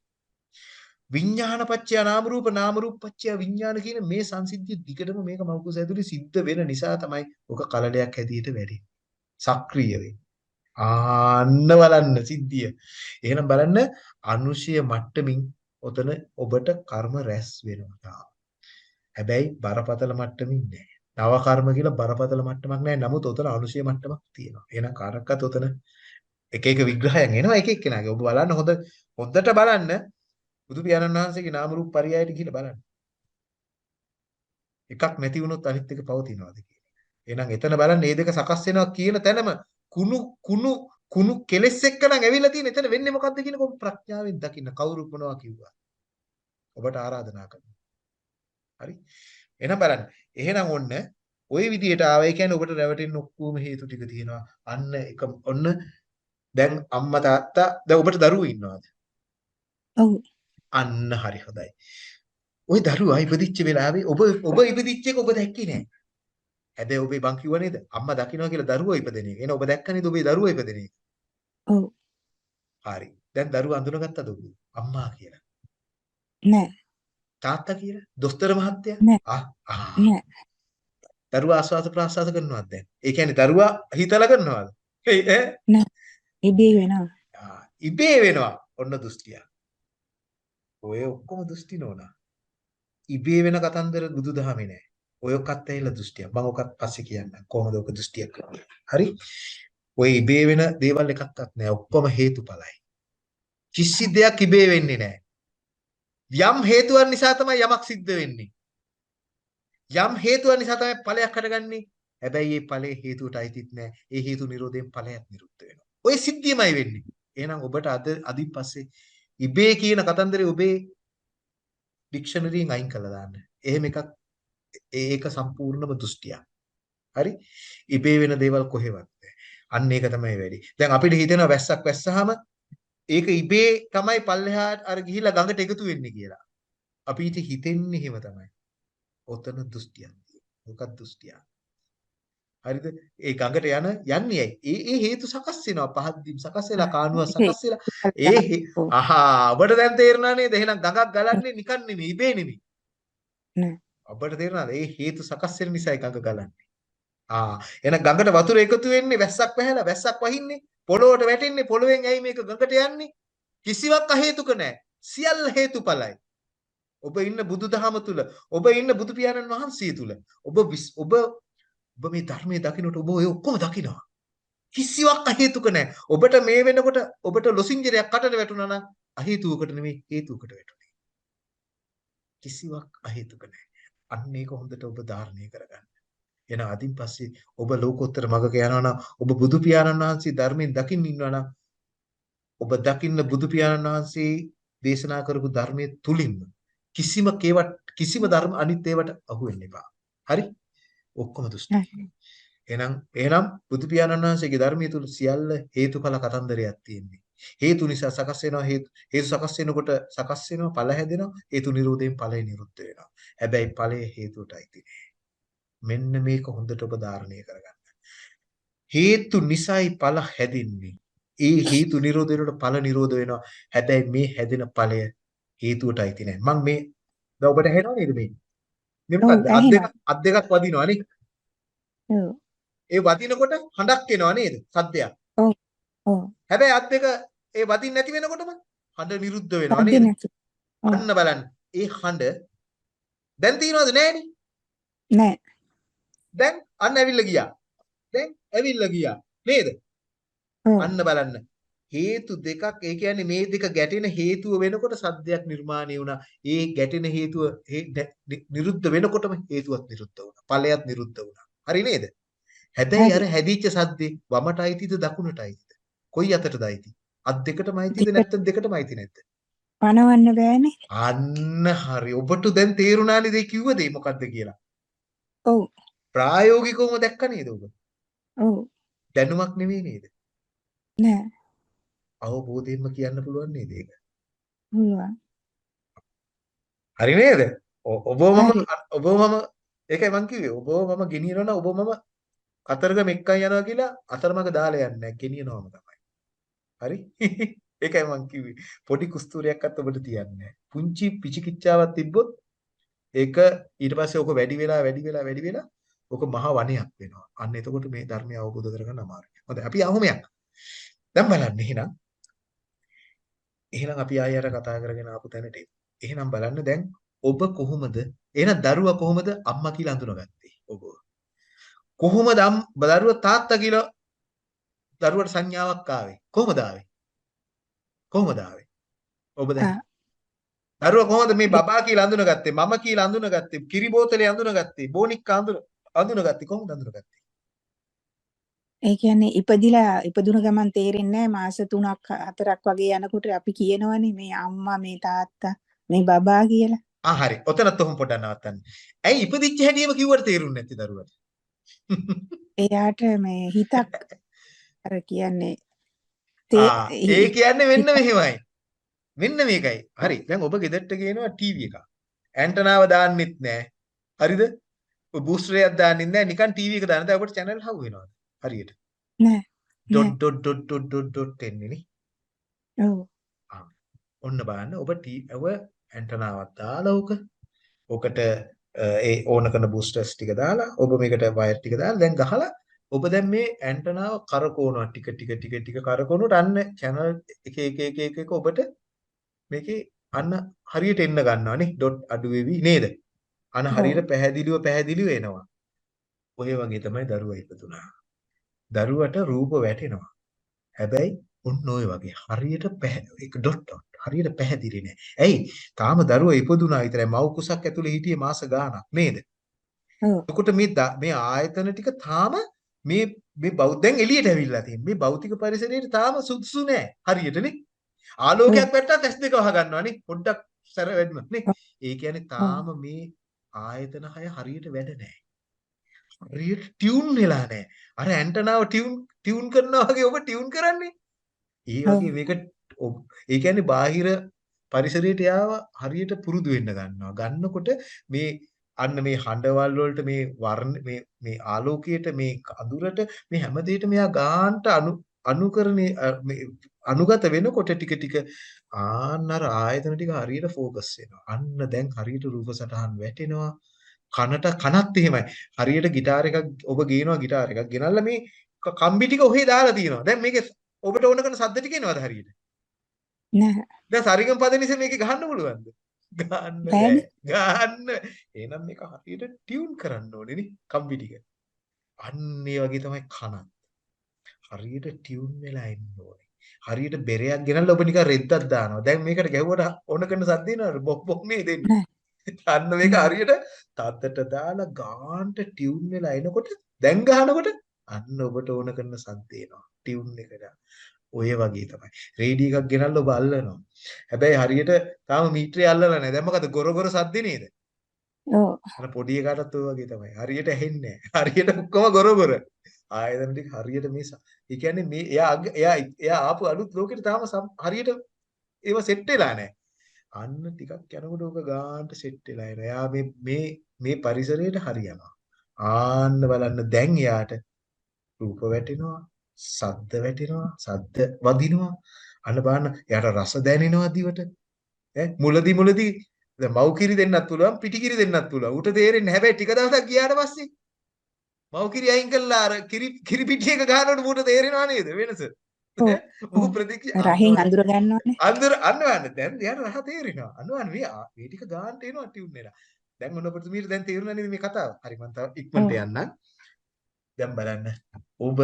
විඥානපච්චය නාම රූප නාම රූපපච්චය විඥාන කියන මේ සංසිද්ධිය දිගටම මේක මෞකස ඇතුලේ සිද්ධ වෙන නිසා තමයි ඔක කලලයක් හැදියට වැඩි. සක්‍රිය වෙන්නේ. ආන්න බලන්න සිද්ධිය. එහෙනම් බලන්න අනුශය මට්ටමින් ඔතන ඔබට කර්ම රැස් වෙනවා. හැබැයි බරපතල මට්ටමින් නෑ. නව කර්ම කියලා බරපතල මට්ටමක් නෑ. නමුත් ඔතන අනුශය මට්ටමක් තියෙනවා. එහෙනම් කාටවත් ඔතන එක එක විග්‍රහයන් එනවා එක එක්කෙනාගේ. ඔබ බලන්න හොඳ හොඳට බලන්න බුදු පියාණන් වහන්සේගේ නාම රූප පරයයට ගිහිල්ලා බලන්න. එකක් නැති වුණොත් අනිත් එක පවතිනවාද කියන එක. එහෙනම් එතන බලන්න මේ දෙක සකස් වෙනවා කියන තැනම කුණු කුණු කුණු කෙලෙස් එක්ක නම් ඇවිල්ලා තියෙන එතන වෙන්නේ මොකද්ද කියන කො ප්‍රඥාවෙන් දකින්න කවුරු මොනවා කිව්වා. ඔබට ආරාධනා කරනවා. හරි? එහෙනම් බලන්න. එහෙනම් ඔන්න ওই විදිහට ආවයි කියන්නේ ඔබට රැවටෙන්න ඔක්කොම හේතු ටික තියෙනවා. අන්න එක ඔන්න දැන් අම්මා තාත්තා දැන් ඔබට දරුවෝ ඉන්නවද? ඔව්. අන්න හරි හොඳයි. ওই දරුවා ඉපදිච්ච වෙලාවේ ඔබ ඔබ ඉපදිච්ච එක ඔබ දැක්කේ නෑ. හැබැයි ඔබේ බං කිව්ව නේද? අම්මා දකින්නවා කියලා දරුවෝ ඉපදෙන එක. එහෙනම් ඔබ දැක්ක නේද ඔබේ දරුවෝ ඉපදෙන එක? ඔව්. හරි. දැන් දරුවා අඳුනගත්තද ඔබ? අම්මා කියලා. නෑ තාත්තා කියලා? දොස්තර මහත්තයා? නෑ. නෑ දරුවා ආස්වාද ප්‍රාස්වාද කරනවද දැන්? ඒ කියන්නේ දරුවා හිතලා කරනවද? ඈ? ඉබේ වෙනවා ඉබේ වෙනවා. ඔන්න දෘෂ්ටිය. ඔය ඔක්කොම දෘෂ්ටි නෝනා. ඉබේ වෙන කතන්දර බුදුදහමේ නෑ. ඔය ඔක්කත් ඇහිලා දෘෂ්ටියක්. මම ඔකත් පස්සේ කියන්නම්. කොහොමද ඔක දෘෂ්ටියක් කරන්නේ. හරි? ඔය ඉබේ වෙන දේවල් එකක්වත් නෑ. ඔක්කොම හේතුඵලයි. කිසි දෙයක් ඉබේ වෙන්නේ නෑ. යම් හේතුවක් නිසා තමයි යමක් සිද්ධ වෙන්නේ. යම් හේතුවක් නිසා තමයි ඵලයක් හටගන්නේ. හැබැයි මේ ඵලයේ හේතුවට අයිතිත් නෑ. ඒ හේතු නිරෝධයෙන් ඵලයක් නිරුද්ධ වෙනවා. ඔය සිද්ධියමයි වෙන්නේ. එහෙනම් ඔබට අද අදින් පස්සේ ඉබේ කියන කතන්දරේ ඔබේ ඩික්ෂනරියෙන් අයින් කරලා දාන්න. එහෙම එකක් ඒක සම්පූර්ණම දෘෂ්ටියක්. හරි? ඉබේ වෙන දේවල් කොහෙවත් අන්න ඒක තමයි වැඩි. දැන් අපිට හිතෙනවා වැස්සක් වැස්සහම ඒක ඉබේ තමයි පල්ලෙහාට අර ගිහිලා ගඟට එකතු වෙන්නේ කියලා. අපිට හිතෙන්නේ එහෙම තමයි. ඔතන දෘෂ්ටියක්. මොකක්ද දෘෂ්ටියක්? හරිද? ඒ ගඟට යන යන්නේ ඇයි? ඒ ඒ හේතු සකස් වෙනවා. පහද්දීම් සකස් වෙලා කානුවක් සකස් වෙලා ඒ අහා ඔබට දැන් තේරුණා නේද? එහෙනම් ගඟක් ගලන්නේ නිකන් නෙමෙයි ඉබේ නෙමෙයි. නෑ. ඔබට තේරුණාද? ඒ හේතු සකස් වෙන නිසායි ගඟ ගලන්නේ. ආ එහෙනම් ගඟට වතුර එකතු වෙන්නේ වැස්සක් වැහැලා වැස්සක් වහින්නේ පොළොවට වැටෙන්නේ පොළොවෙන් ඇයි මේක ගඟට යන්නේ? කිසිවක් අහේතුක නැහැ. සියල්ල හේතුඵලයි. ඔබ ඉන්න බුදුදහම තුල, ඔබ ඉන්න බුදු පියාණන් වහන්සේ තුල, ඔබ විස්- ඔබ ඔබ මේ ධර්මයේ දකින්නට ඔබ ඔය ඔක්කොම දකිනවා. කිසිවක් අහේතුක නැහැ. ඔබට මේ වෙනකොට ඔබට ලොසින්ජරයක් කටට වැටුණා නම් අහේතුවකට නෙමෙයි හේතුවකට වැටුනේ. කිසිවක් අහේතුක නැහැ. අන්න ඒක හොඳට ඔබ ධාරණය කරගන්න. එන අදින් පස්සේ ඔබ ලෝකෝත්තර මගක යනවා ඔබ බුදු වහන්සේ ධර්මයෙන් දකින්න ඉන්නවා ඔබ දකින්න බුදු වහන්සේ දේශනා කරපු ධර්මයේ තුලින්ම කිසිම කේවට කිසිම ධර්ම අනිත් ඒවට අහු වෙන්න එපා. හරි? ඔක්කොම දුෂ්ටි. එහෙනම් එහෙනම් බුදු පියාණන් වහන්සේගේ ධර්මයේ තුල සියල්ල හේතුඵල කතන්දරයක් තියෙන්නේ. හේතු නිසා සකස් වෙනවා හේතු හේතු සකස් වෙනකොට සකස් වෙනවා ඵල හැදෙනවා හේතු නිරෝධයෙන් ඵලය නිරුද්ධ වෙනවා. හැබැයි ඵලය හේතුවටයි තියෙන්නේ. මෙන්න මේක හොඳට ඔබ ධාරණය කරගන්න. හේතු නිසායි ඵල හැදින්නේ. ඒ හේතු නිරෝධ වෙනකොට ඵල නිරෝධ වෙනවා. හැබැයි මේ හැදෙන ඵලය හේතුවටයි තියෙන්නේ. මම මේ දැන් ඔබට ඇහෙනව නේද මේ? මේ ඔව්, මොකද්ද? අත් දෙක. අත් දෙකක් වදිනවා නේ. ඔව් ඒ වදිනකොට හඬක් එනවා නේද? සද්දයක්. ඔව් හැබැයි අත් දෙක ඒ වදින්න නැති වෙනකොටම හඬ නිරුද්ධ වෙනවා නේද? ඔව්. අන්න බලන්න. ඒ හඬ දැන් තියනවද නෑනේ? නෑ දැන් අන්න ඇවිල්ලා ගියා. දැන් ඇවිල්ලා ගියා. නේද? අන්න බලන්න. හේතු දෙකක් ඒ කියන්නේ මේ දෙක ගැටෙන හේතුව වෙනකොට සද්දයක් නිර්මාණය වුණා. ඒ ගැටෙන හේතුව නිරුද්ධ වෙනකොටම හේතුවත් නිරුද්ධ වුණා. ඵලයත් නිරුද්ධ වුණා. හරි නේද? හැබැයි අර හැදිච්ච සද්දේ වමට අයිතිද දකුණට අයිතිද? කොයි අතටද අයිති? අත් දෙකටම අයිතිද නැත්නම් දෙකටම අයිති නැද්ද? පනවන්න බෑනේ අන්න හරි. ඔබට දැන් තේරුණානේ මේ කිව්ව දේ මොකද්ද කියලා. ඔව් ප්‍රායෝගිකවම දැක්ක නේද ඔබ? ඔව් දැනුමක් නෙවෙයි නේද? නෑ අවබෝධයෙන්ම කියන්න පුළුවන් නේද ඒක? පුළුවන් හරි නේද? ඔ- ඔබව මම හරි. ඔබව මම ඒකයි මං කිව්වේ ඔබව මම ගෙනියනවා නම් ඔබ මම කතරගම එක්කන් යනවා කියලා අතරමඟ දාලා යන්නේ නැහැ ගෙනියනවාම තමයි. හරි? ඒකයි මං කිව්වේ. පොඩි කුස්තුරයක්වත් ඔබට තියන්නේ. පුංචි පිචිකිච්චාවක් තිබ්බොත් ඒක ඊට පස්සේ ඔක වැඩි වෙලා වැඩි වෙලා වැඩි වෙලා ඔක මහ වනයක් වෙනවා. අන්න එතකොට මේ ධර්මය අවබෝධ කරගන්න අමාරුයි. හොඳයි. අපි අහුමයක්. දැන් බලන්න එහෙනම්. එහෙනම් අපි ආයෙ අර කතා කරගෙන ආපු තැනට. එහෙනම් බලන්න දැන් ඔබ කොහොමද? එහෙනම් දරුවා කොහොමද අම්මා කියලා අඳුනගත්තේ? ඔබ. කොහොමද දරුවා තාත්තා කියලා දරුවට සංඥාවක් ආවේ? කොහොමද ආවේ? කොහොමද ආවේ? ඔබ දැන් දරුවා කොහොමද මේ බබා කියලා අඳුනගත්තේ? මම කියලා අඳුනගත්තේ? කිරි බෝතලේ අඳුනගත්තේ? බෝනික්කා අඳුන අඳුනගත්තේ කොහොමද අඳුනගත්තේ ඒ කියන්නේ ඉපදිලා ඉපදුන ගමන් තේරෙන්නේ නැහැ මාස 3ක් 4ක් වගේ යනකොට අපි කියනවනේ මේ අම්මා මේ තාත්තා මේ බබා කියලා. ආ හරි ඔතනත් ඔහොම පොඩ්ඩක් නවත්තන්න ඇයි ඉපදිච්ච හැටිම කිව්වට තේරුන්නේ නැති දරුවට එයාට මේ හිතක් අර කියන්නේ ඒ කියන්නේ මෙන්න මෙහෙමයි. මෙන්න මේකයි. හරි. දැන් ඔබ ගෙදරට ගේනවා ටීවී එකක්. ඇන්ටනාව දාන්නෙත් නෑ. හරිද? ඔය බූස්ටර් එකක් දාන්නෙත් නෑ. නිකන් ටීවී එක දාන. දැන් ඔබට channel හවු වෙනවද? හරියට. නෑ dot dot dot dot dot dot එන්නේ නේ. ඔව්. ඔන්න බලන්න ඔබ ටී ඔබ ඇන්ටනාවක් දාලා ඕක ඕකට ඒ ඕන කරන බූස්ටර්ස් ටික දාලා ඔබ මේකට වයර් ටික දාලා දැන් ගහලා ඔබ දැන් මේ ඇන්ටනාව කරකවනවා ටික ටික ටික ටික කරකවනකොට අන්න channel එක එක එක එක ඔබට මේකේ අන්න හරියට එන්න ගන්නවා නේ ඩොට් අඩු වෙවි නේද අන්න හරියට පැහැදිලිව පැහැදිලිව එනවා ඔය වගේ තමයි දරුවා ඉපදුනා දරුවට රූප වැටෙනවා හැබැයි ඔන්න ඔය වගේ හරියට ඒක ඩොට් ඩොට් හරියට පැහැදිලි නෑ. ඇයි? තාම දරුවා ඉපදුනා විතරයි මව් කුසක් ඇතුලේ හිටියේ මාස ගාණක් නේද? එතකොට මේ මේ ආයතන ටික තාම මේ මේ බෞද්ධයන් එළියට ඇවිල්ලා තියෙන. මේ භෞතික පරිසරයේ තාම සුදුසු නෑ. හරියටනේ. ආලෝකයක් වැට්ටත් ඇස් දෙක වහ ගන්නවා නේ. පොඩ්ඩක් සැර වැඩිම නේ. ඒ කියන්නේ තාම මේ ආයතන හය හරියට වැඩ නෑ. හරියට ටියුන් වෙලා නෑ. අර ඇන්ටනාව ටියුන් ටියුන් කරනවා වගේ ඔබ ටියුන් කරන්නේ. ඒ වගේ මේක ඒ කියන්නේ බාහිර පරිසරයට යාව හරියට පුරුදු වෙන්න ගන්නවා. ගන්නකොට මේ අන්න මේ හඬවල් වලට මේ වර්ණ මේ මේ ආලෝකයට මේ අඳුරට මේ හැම දෙයකම එයා ගාන්ට අනු අනුකරණේ මේ අනුගත වෙනකොට ටික ටික ආන්න අර ආයතන ටික හරියට ફોකස් වෙනවා. අන්න දැන් හරියට රූප සටහන් වැටෙනවා. කනට කනත් එහෙමයි. හරියට গিitar එකක් ඔබ ගේනවා গিitar එකක් ගෙනල්ලා මේ කම්බි ටික ඔහේ දාලා තියෙනවා. දැන් මේකේ ඔබට ඕන කරන සද්ද ටික එනවද හරියට? නැහැ. දැන් සරිගම පදනිස මේකේ ගහන්න පුළුවන්ද? ගන්න බෑ. ගන්න. එහෙනම් මේක හරියට ටියුන් කරන්න ඕනේ නේ කම්බි ටික. අන්න ඒ වගේ තමයි කනත්. හරියට ටියුන් වෙලා ඉන්න ඕනේ. හරියට බෙරයක් ගෙනල්ලා ඔබ නිකන් රෙද්දක් දානවා. දැන් මේකට ගැහුවට ඕන කරන සද්ද එනවද? බොක් බොක් නේ දෙන්නේ. අන්න මේක හරියට තත්තට දාලා ගාන්ට ටියුන් වෙලා එනකොට දැන් ගහනකොට අන්න ඔබට ඕන කරන සද්ද එනවා. ටියුන් එකට. ඔය වගේ තමයි. රේඩිය එකක් ගෙනල්ලා ඔබ අල්ලනවා. හැබැයි හරියට තාම මීටරේ අල්ලලා නැහැ. දැන් මොකද ගොර ගොර සද්ද නේද? ඔව්. අර පොඩි එකටත් ඔය වගේ තමයි. හරියට ඇහෙන්නේ නැහැ. හරියට ඔක්කොම ගොර ගොර. ආයතන ටික හරියට මේ ඒ කියන්නේ මේ එයා එයා එයා ආපු අලුත් ලෝකෙට තාම හරියට ඒව සෙට් වෙලා නැහැ. අන්න ටිකක් යනකොට ඔක ගාන්ට සෙට් වෙලා එනවා. එයා මේ මේ මේ පරිසරයට හරියනවා. ආන්න බලන්න දැන් එයාට රූප වැටෙනවා, සද්ද වැටෙනවා, සද්ද වදිනවා. අන්න බලන්න එයාට රස දැනෙනවා දිවට. ඈ මුලදි මුලදි දැන් මව් කිරි දෙන්නත් පුළුවන්, පිටි කිරි දෙන්නත් පුළුවන්. ඌට තේරෙන්නේ හැබැයි ටික දවසක් ගියාට පස්සේ මව් කිරි අයින් කළා අර කිරි කිරි පිටි එක ගන්නකොට ඌට තේරෙනවා නේද වෙනස? ඌ ප්‍රතික්‍රියා රහෙන් අඳුර ගන්නවනේ. අඳුර අන්නවන්න දැන් එයාට රහ තේරෙනවා. අන්නවන්න මේ මේ ටික ගාන්ට එනවා ටියුන් වෙලා. දැන් ඔන්න ඔබට මීට දැන් තේරුණා නේද මේ කතාව? හරි මම තව ඉක්මනට යන්නම්. දැන් බලන්න. ඔබ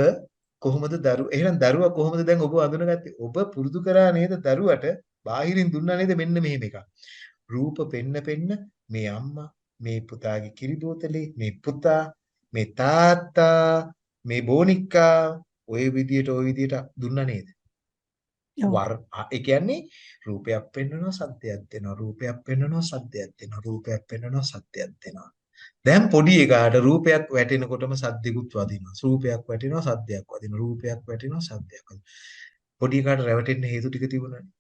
කොහොමද දරු එහෙනම් දරුවා කොහොමද දැන් ඔබ අඳුනගත්තේ? ඔබ පුරුදු කරා නේද දරුවට බාහිරින් දුන්නා නේද මෙන්න මෙහෙම එකක්. රූප පෙන්න පෙන්න මේ අම්මා මේ පුතාගේ කිරි බෝතලේ මේ පුතා මේ තාත්තා මේ බෝනික්කා ওই විදියට ওই විදියට දුන්නා නේද? වර් ඒ කියන්නේ රූපයක් පෙන්වනවා සද්දයක් දෙනවා රූපයක් පෙන්වනවා සද්දයක් දෙනවා රූපයක් පෙන්වනවා සද්දයක් දෙනවා දැන් පොඩි එකාට රූපයක් වැටෙනකොටම සද්දිකුත් වදිනවා රූපයක් වැටෙනවා සද්දයක් වදිනවා රූපයක් වැටෙනවා සද්දයක් වදිනවා පොඩි එකාට රැවටෙන්න හේතු ටික තිබුණානේ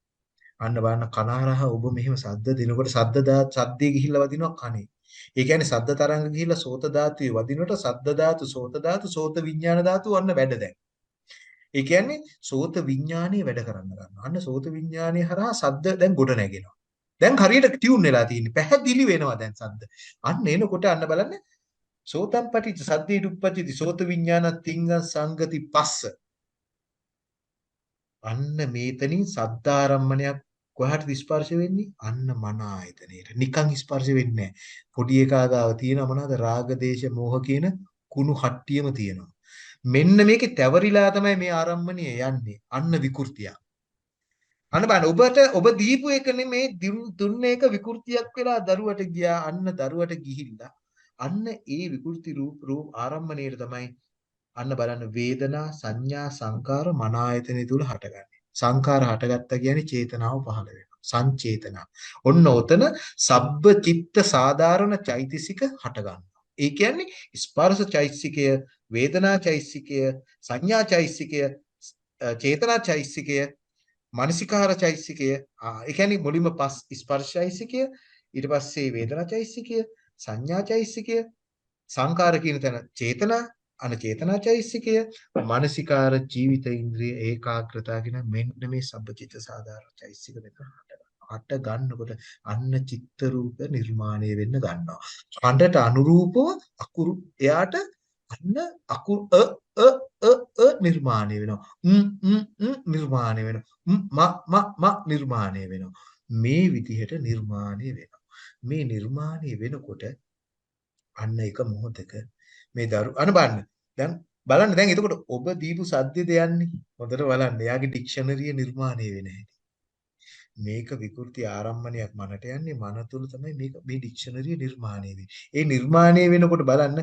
අන්න බලන්න කනහරහ ඔබ මෙහෙම සද්ද දෙනකොට සද්ද දා සද්දේ ගිහිල්ලා වදිනවා කනේ ඒ කියන්නේ සද්ද තරංග ගිහිල්ලා සෝත ධාතුවේ වදිනකොට සද්ද ධාතු සෝත ධාතු සෝත විඥාන ධාතු වන්න වැඩ දැන් ඒ කියන්නේ සෝත විඥානීය වැඩ කරන්න ගන්නවා. අන්න සෝත විඥානීය හරහා සද්ද දැන් ගොඩ නැගෙනවා. දැන් හරියට ටියුන් වෙලා තියෙන්නේ. පැහැදිලි වෙනවා දැන් සද්ද. අන්න එනකොට අන්න බලන්න සෝතම් පටිච්ච සද්දේ දුප්පච්චති සෝත විඥාන තිංග සංගති පස්ස. අන්න මේතනින් සද්දාරම්මණයක් කොහාටද ස්පර්ශ වෙන්නේ? අන්න මන ආයතනයේට. නිකන් ස්පර්ශ වෙන්නේ නැහැ. පොඩි එකා ගාව තියෙන මොනවාද රාග දේශ මොහ කියන කුණු හට්ටියම තියෙනවා. මෙන්න මේකේ තැවරිලා තමයි මේ ආරම්මණය යන්නේ. අන්න විකෘතිය. අන්න බලන්න ඔබට ඔබ දීපු එක නෙමේ දුන්න එක විකෘතියක් වෙලා දරුවට ගියා. අන්න දරුවට ගිහිල්ලා අන්න ඒ විකෘති රූප රූප ආරම්මණයට තමයි අන්න බලන්න වේදනා සංඥා සංකාර මන ආයතනෙ තුල හටගන්නේ. සංකාර හටගත්තා කියන්නේ චේතනාව පහළ වෙනවා. සංචේතනා. ඔන්න ඔතන සබ්බ චිත්ත සාධාරණ චෛතසික හටගන්නවා. ඒ කියන්නේ ස්පර්ශ චෛතසිකය වේදනා චෛසිකය සංඥා චෛසිකය චේතනා චෛසිකය මානසිකාර චෛසිකය ඒ කියන්නේ මුලින්ම පස් ස්පර්ශ චෛසිකය ඊට පස්සේ වේදනා චෛසිකය සංඥා චෛසිකය සංකාර කියන තැන චේතනා අන චේතනාචෛසිකය මානසිකාර ජීවිත ඉන්ද්‍රිය ඒකාග්‍රතාව කියන මෙන්න මේ සබ්බචිත්ත සාධාරණ චෛසික මෙතන හට ගන්නකොට අන්න චිත්ත රූප නිර්මාණය වෙන්න ගන්නවා. හඬට අනුරූපව අකුරු එයාට අන්න අකුරු අ අ අ අ නිර්මාණය වෙනවා. ම් ම් ම් නිර්මාණය වෙනවා. ම් ම ම ම නිර්මාණය වෙනවා. මේ විදිහට නිර්මාණය වෙනවා. මේ නිර්මාණය වෙනකොට අන්න එක මොහොතක මේ දරු අන බලන්න. දැන් බලන්න දැන් එතකොට ඔබ දීපු සද්දෙද යන්නේ. හොඳට බලන්න. එයාගේ ඩික්ෂනරිය නිර්මාණය වෙන හැටි. මේක විකෘති ආරම්මණයක් මනට යන්නේ මන තුල තමයි මේක මේ ඩික්ෂනරිය නිර්මාණය වෙන්නේ. ඒ නිර්මාණය වෙනකොට බලන්න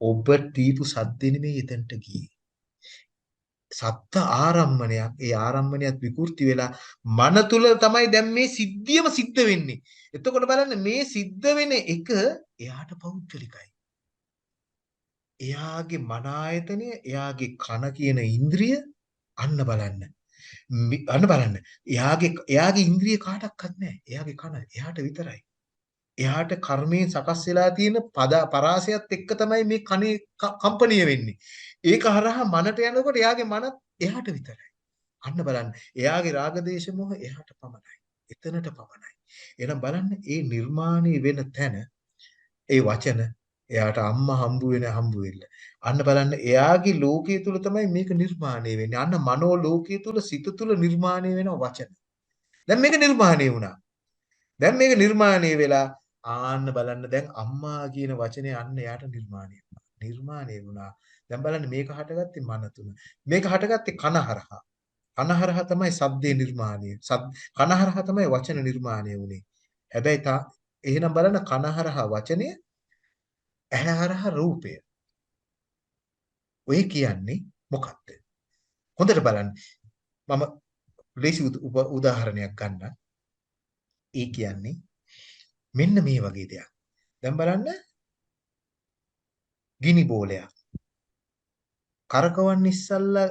ඔබ දීපු සද්දෙ නෙමෙයි එතනට ගියේ. සත්ත ආරම්මණයක් ඒ ආරම්මණයත් විකෘති වෙලා මන තුල තමයි දැන් මේ සිද්ධියම සිද්ධ වෙන්නේ. එතකොට බලන්න මේ සිද්ධ වෙන එක එයාට පෞද්ගලිකයි. එයාගේ මන ආයතනය, එයාගේ කන කියන ඉන්ද්‍රිය අන්න බලන්න. අන්න බලන්න. එයාගේ එයාගේ ඉන්ද්‍රිය කාටවත් නැහැ. එයාගේ කන එයාට විතරයි. එයාට කර්මයෙන් සකස් වෙලා තියෙන පද පරාසයත් එක්ක තමයි මේ කනේ කම්පණීය වෙන්නේ. ඒක හරහා මනට යනකොට එයාගේ මනත් එයාට විතරයි. අන්න බලන්න. එයාගේ රාග දේශ මොහ එයාට පමණයි. එතනට පමණයි. එහෙනම් බලන්න මේ නිර්මාණය වෙන තැන ඒ වචන එයාට අම්මා හම්බු වෙන හම්බු වෙන්න. අන්න බලන්න එයාගේ ලෝකයේ තුල තමයි මේක නිර්මාණය වෙන්නේ. අන්න මනෝ ලෝකයේ තුල සිත තුල නිර්මාණය වෙන වචන. දැන් මේක නිර්මාණය වුණා. දැන් මේක නිර්මාණය වෙලා ආන්න බලන්න දැන් අම්මා කියන වචනේ අන්න එයාට නිර්මාණය වුණා. නිර්මාණය වුණා. දැන් බලන්න මේක හටගත්තේ මන තුන. මේක හටගත්තේ කන හරහා. කන හරහා තමයි ශබ්දේ නිර්මාණය. කන හරහා තමයි වචන නිර්මාණය වුනේ. හැබැයි තා එහෙනම් බලන්න කන හරහා වචනය ඇහැ හරහා රූපය. ඔය කියන්නේ මොකක්ද? හොඳට බලන්න. මම ලේසි උදාහරණයක් ගන්න. ඒ කියන්නේ මෙන්න මේ වගේ දෙයක්. දැන් බලන්න ගිනි බෝලයක්. කරකවන්න ඉස්සල්ලා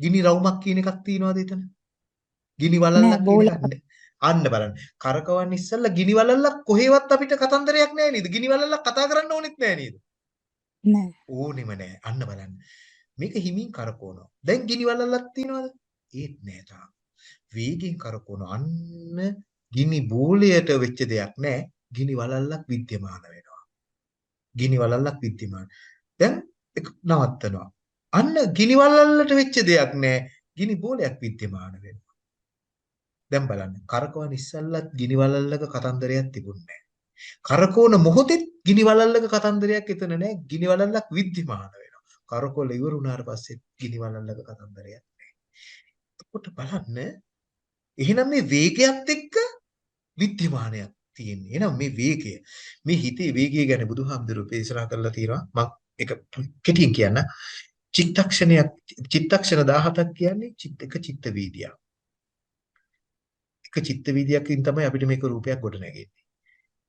ගිනි රවුමක් කියන එකක් තියනවාද එතන? ගිනි වලල්ලක් කියන එකක් අන්න බලන්න. කරකවන්න ඉස්සල්ලා ගිනි වලල්ලක් කොහෙවත් අපිට කතන්දරයක් නැහැ නේද? ගිනි වලල්ලක් කතා කරන්න ඕනෙත් නැහැ නේද? නෑ. ඕනෙම නැහැ. අන්න බලන්න. මේක හිමින් කරකවනවා. දැන් ගිනි වලල්ලක් තියනවද? ඒත් නෑ තාම. වේගෙන් කරකවන අන්න ගිනි බෝලයට වෙච්ච දෙයක් නෑ. ගිනි වලල්ලක් विद्यमान වෙනවා. ගිනි වලල්ලක් विद्यमान. දැන් නවත්තනවා. අන්න ගිනි වලල්ලට වෙච්ච දෙයක් නෑ. ගිනි බෝලයක් विद्यमान වෙනවා. දැන් බලන්න කරකවන ඉස්සල්ලත් ගිනි වලල්ලක කතන්දරයක් තිබුණේ කරකවන මොහොතෙත් ගිනි වලල්ලක කතන්දරයක් එතන නැහැ. ගිනි වලල්ලක් විද්‍යමාන වෙනවා. කරකවල ඉවර වුණාට පස්සේ ගිනි වලල්ලක කතන්දරයක් නැහැ. එතකොට බලන්න එහෙනම් මේ වේගයත් එක්ක විද්‍යමානයක් තියෙන්නේ. එහෙනම් මේ වේගය මේ හිතේ වේගය ගැන බුදුහාමුදුරුවෝ දේශනා කරලා තියෙනවා. මම ඒක කෙටියෙන් කියන්න. චිත්තක්ෂණයක් චිත්තක්ෂණ 17ක් කියන්නේ චිත්ත එක චිත්ත වීදියක්. එක චිත්ත වීදියකින් තමයි අපිට මේක රූපයක් ගොඩ නැගෙන්නේ.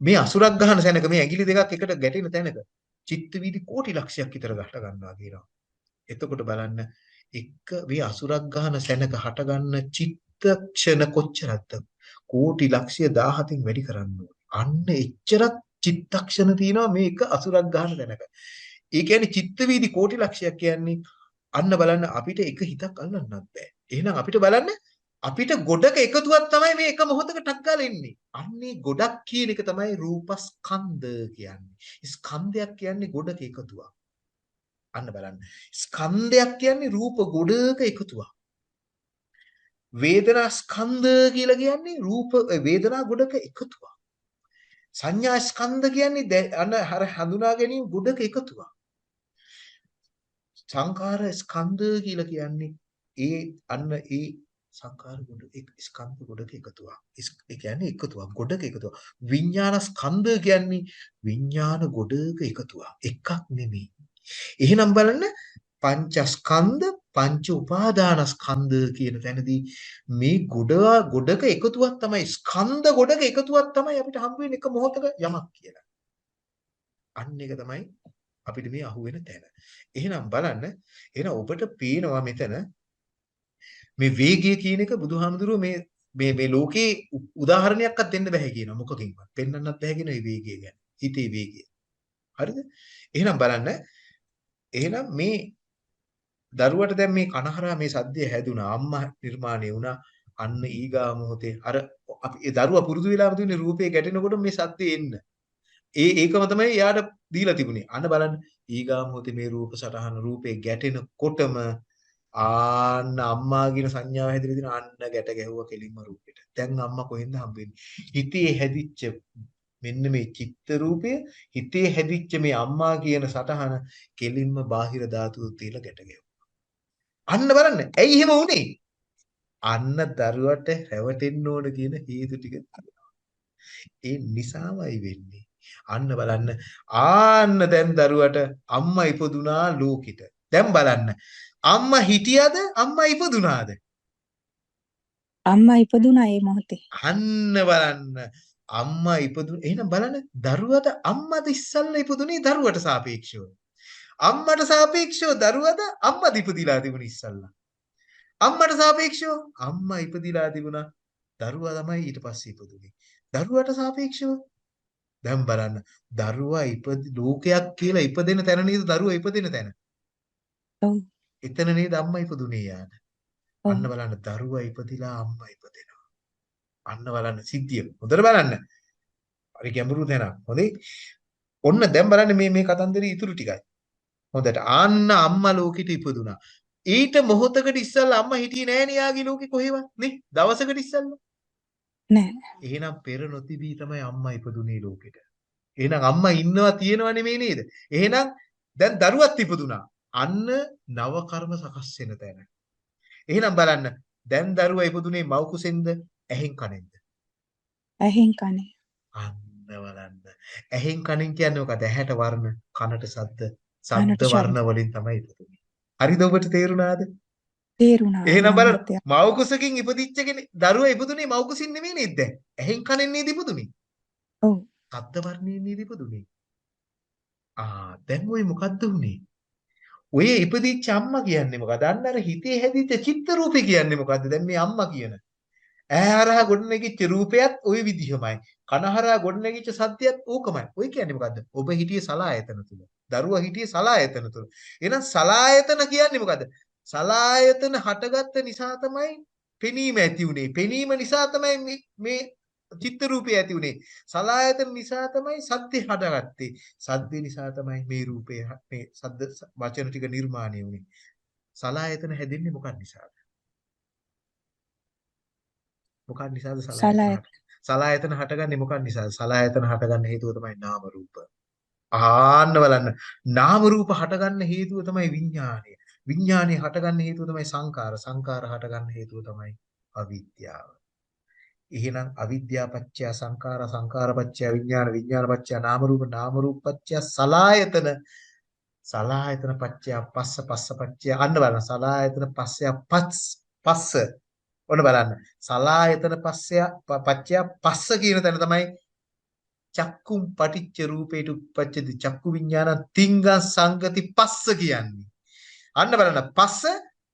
මේ අසුරක් ගහන සැනක මේ ඇඟිලි දෙකක් එකට ගැටෙන තැනක චිත්ත වීදි කෝටි ලක්ෂයක් විතර ගහට ගන්නවා කියනවා. එතකොට බලන්න එක මේ අසුරක් ගහන සැනක හට ගන්න චිත්තක්ෂණ කොච්චරක්ද? කෝටි ලක්ෂය 17න් වැඩි කරන්න අන්න එච්චරක් චිත්තක්ෂණ තියෙනවා මේක අසුරක් ගහන තැනක. ඒ කියන්නේ චිත්ත වීදි කෝටි ලක්ෂයක් කියන්නේ අන්න බලන්න අපිට එක හිතක් අල්ලන්නත් බෑ. එහෙනම් අපිට බලන්න අපිට ගොඩක එකතුවක් තමයි මේ එක මොහොතක ටක් ගාලා එන්නේ. අන්නේ ගොඩක් කියන එක තමයි රූපස්කන්ධ කියන්නේ. ස්කන්ධයක් කියන්නේ ගොඩක එකතුවක්. අන්න බලන්න. ස්කන්ධයක් කියන්නේ රූප ගොඩක එකතුවක්. වේදනා ස්කන්ධ කියලා කියන්නේ රූප වේදනා ගොඩක එකතුවක්. සංඥා ස්කන්ධ කියන්නේ අන්න හර හඳුනා ගැනීම ගොඩක එකතුවක්. සංකාර ස්කන්ධ කියලා කියන්නේ ඒ අන්න ඒ සංකාර ගොඩ ස්කන්ධ ගොඩක එකතුවක්. ඒ කියන්නේ එකතුවක් ගොඩක එකතුවක්. විඥාන ස්කන්ධ කියන්නේ විඥාන ගොඩක එකතුවක්. එකක් නෙමෙයි. එහෙනම් බලන්න පංචස්කන්ධ පංච උපාදානස්කන්ධ කියන තැනදී මේ ගොඩ ගොඩක එකතුවක් තමයි ස්කන්ධ ගොඩක එකතුවක් තමයි අපිට හම්බ වෙන එක මොහොතක යමක් කියලා. අන්න එක තමයි අපිට මේ අහුවෙන තැන. එහෙනම් බලන්න එහෙනම් ඔබට පේනවා මෙතන මේ වේගය කියන එක බුදුහාමුදුරුවෝ මේ මේ මේ ලෝකේ උදාහරණයක්වත් දෙන්න බෑ කියනවා මොකකින්වත්. පෙන්වන්නත් බෑ කියන මේ වේගය ගැන. හිතේ වේගය. හරිද? එහෙනම් බලන්න එහෙනම් මේ දරුවට දැන් මේ කනහරා මේ සද්දය හැදුනා අම්මා නිර්මාණය වුණා අන්න ඊගා මොහොතේ අර අපි ඒ දරුවා පුරුදු වෙලාම තියෙන රූපේ ගැටෙනකොට මේ සද්දේ එන්න ඒ ඒකම තමයි යාට දීලා තිබුණේ අන්න බලන්න ඊගා මොහොතේ මේ රූප සටහන රූපේ ගැටෙනකොටම ආන්න අම්මා කියන සංඥාව හැදිලා දින අන්න ගැට ගැහුවා කෙලින්ම රූපෙට දැන් අම්මා කොහෙන්ද හම්බෙන්නේ හිතේ හැදිච්ච මෙන්න මේ චිත්ත රූපය හිතේ හැදිච්ච මේ අම්මා කියන සටහන කෙලින්ම බාහිර ධාතුව තියලා ගැට ගැහුවා අන්න බලන්න. ඇයි එහෙම වුනේ? අන්න දරුවට රැවටෙන්න ඕන කියන හේතු ටික තියෙනවා. ඒ නිසාමයි වෙන්නේ. අන්න බලන්න. ආන්න දැන් දරුවට අම්මා ඉපදුනා ලෝකෙට. දැන් බලන්න. අම්මා හිටියද? අම්මා ඉපදුනාද? අම්මා ඉපදුනා ඒ මොහොතේ. අන්න බලන්න. අම්මා ඉපදුන එහෙනම් බලන්න දරුවද අම්මද ඉස්සල්ලා ඉපදුනේ දරුවට සාපේක්ෂව. අම්මට සාපේක්ෂව දරුවද අම්මද ඉපදිලා තිබුණ ඉස්සල්ලා. අම්මට සාපේක්ෂව අම්මා ඉපදිලා තිබුණා. දරුවා තමයි ඊට පස්සේ ඉපදුනේ. දරුවට සාපේක්ෂව දැන් බලන්න දරුවා ඉපදි ලෝකයක් කියලා ඉපදෙන තැන නේද දරුවා ඉපදෙන තැන. ඔව්. එතන නේද අම්මා ඉපදුනේ. ඔව්. අන්න බලන්න දරුවා ඉපදිලා අම්මා ඉපදෙනවා. අන්න බලන්න සිද්ධිය. හොඳට බලන්න. හරි ගැඹුරු තැනක්. හොඳේ. ඔන්න දැන් බලන්න මේ මේ කතන්දරේ ඉතුරු ටිකයි. හොඳට ආන්න අම්මා ලෝකෙට ඉපදුනා. ඊට මොහොතකට ඉස්සල්ලා අම්මා හිටියේ නෑනේ යාගේ ලෝකෙ කොහෙවත් නේ? දවසකට ඉස්සල්ලා. නෑ. එහෙනම් පෙර නොතිබී තමයි අම්මා ඉපදුනේ ලෝකෙට. එහෙනම් අම්මා ඉන්නවා තියෙනව නෙමෙයි නේද? එහෙනම් දැන් දරුවත් ඉපදුනා. අන්න නව කර්ම සකස් වෙන තැන. එහෙනම් බලන්න දැන් දරුවා ඉපදුනේ මව් කුසෙන්ද ඇහෙන් කනෙන්ද? ඇහෙන් කනේ. අන්න බලන්න. ඇහෙන් කනෙන් කියන්නේ මොකද? ඇහැට වර්ණ, කනට ශබ්ද, ශබ්ද. වර්ණ වලින් තමයි ඉපදුනේ. හරිද ඔබට තේරුණාද? තේරුණා. එහෙනම් බලන්න. මව් කුසකින් ඉපදිච්ච කෙනෙක් දරුවා ඉපදුනේ මව් කුසින් නෙමෙයි නේද? ඇහෙන් කනෙන් නේද ඉපදුනේ? ඔව්. ශබ්ද වර්ණයෙන් නේද ඉපදුනේ? ආ දැන් ওই මොකද්ද උනේ? ඔය ඉපදිච්ච අම්මා කියන්නේ මොකද? අන්න අර හිතේ හැදිච්ච චිත්ත රූපේ කියන්නේ මොකද්ද? දැන් මේ අම්මා කියන. ඇහැරහා ගොඩනැගිච්ච රූපයත් ওই විදිහමයි. කනහරහා ගොඩනැගිච්ච සත්‍යයත් ඕකමයි. ඔය කියන්නේ මොකද්ද? ඔබ හිටියේ සලායතන තුල. දරුවා හිටියේ සලායතන තුල. එහෙනම් සලායතන කියන්නේ මොකද්ද? සලායතන හටගත්ත නිසා තමයි පෙනීම ඇති උනේ. පෙනීම නිසා තමයි මේ මේ චිත්ත රූපය ඇති උනේ. සලායතන නිසා තමයි සද්දේ හටගත්තේ. සද්දේ නිසා තමයි මේ රූපය මේ සද්ද වචන ටික නිර්මාණය වුනේ. සලායතන හැදෙන්නේ මොකක් නිසාද? මොකක් නිසාද සලායතන? සලායතන. හට- සලායතන හටගන්නේ මොකක් නිසාද? සලායතන හටගන්න හේතුව තමයි නාම රූප. ආන්න බලන්න. නාම රූප හටගන්න හේතුව තමයි විඥානය. විඥානය හටගන්න හේතුව තමයි සංකාර. සංකාර හටගන්න හේතුව තමයි අවිද්‍යාව. එහෙනම් අවිද්‍යාව පත්‍ය සංකාර සංකාර පත්‍ය විඥාන විඥාන පත්‍ය නාම රූප නාම රූප පත්‍ය සලායතන. සලායතන පත්‍ය පස්ස පස්ස පත්‍ය. අන්න බලන්න සලායතන පස්සය පස් පස්ස. ඔන්න බලන්න. සලායතන පස්සය ප- පත්‍ය පස්ස කියන තැන තමයි චක්කුම් පටිච්ච රූපේට උප්පච්චති චක්කු විඥාන තිංග සංගති පස්ස කියන්නේ. අන්න බලන්න පස්ස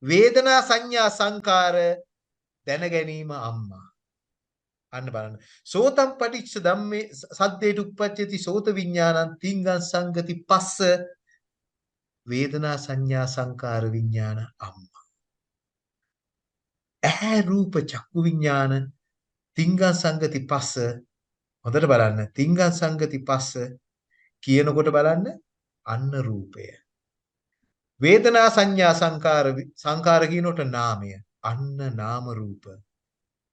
වේදනා සංඥා සංකාර දැන ගැනීම අම්මා. අන්න බලන්න. සෝතම් පටිච්ච ධම්මේ ස- සද්දේට උප්පච්චති සෝත විඥානං තිංගං සංගති පස්ස වේදනා සංඥා සංකාර විඥාන අම්මා. ඇහැ රූප චක්කු විඥාන තිංගං සංගති පස්ස හොඳට බලන්න. තිංගං සංගති පස්ස කියනකොට බලන්න අන්න රූපය. වේදනා සංඥා සංකාර වි- සංකාර කියනකොට නාමය. අන්න නාම රූප.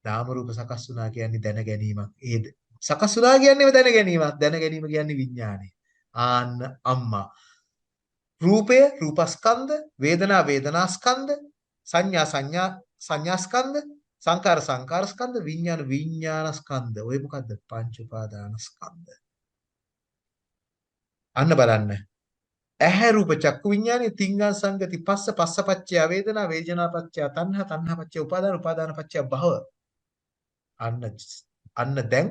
නාම රූප සකස් වුණා කියන්නේ දැන ගැනීමක්. ඒ ද- සකස් වුණා කියන්නේම දැන ගැනීමක්. දැන ගැනීම කියන්නේ විඥානය. ආන්න අම්මා. රූපය රූපස්කන්ධ වේදනා වේදනාස්කන්ධ සංඥා සංඥා සංඥාස්කන්ධ සංකාර සංකාරස්කන්ධ විඥාන විඥානස්කන්ධ. ඔය මොකද්ද? පංච උපාදානස්කන්ධ. අන්න බලන්න. ඇහැ රූප චක්කු විඥානේ තිංගං සංගති පස්ස පස්සපච්චය වේදනා වේදනාපච්චය තණ්හා තණ්හාපච්චය උපාදාන උපාදානපච්චය භව. අන්න අන්න දැන්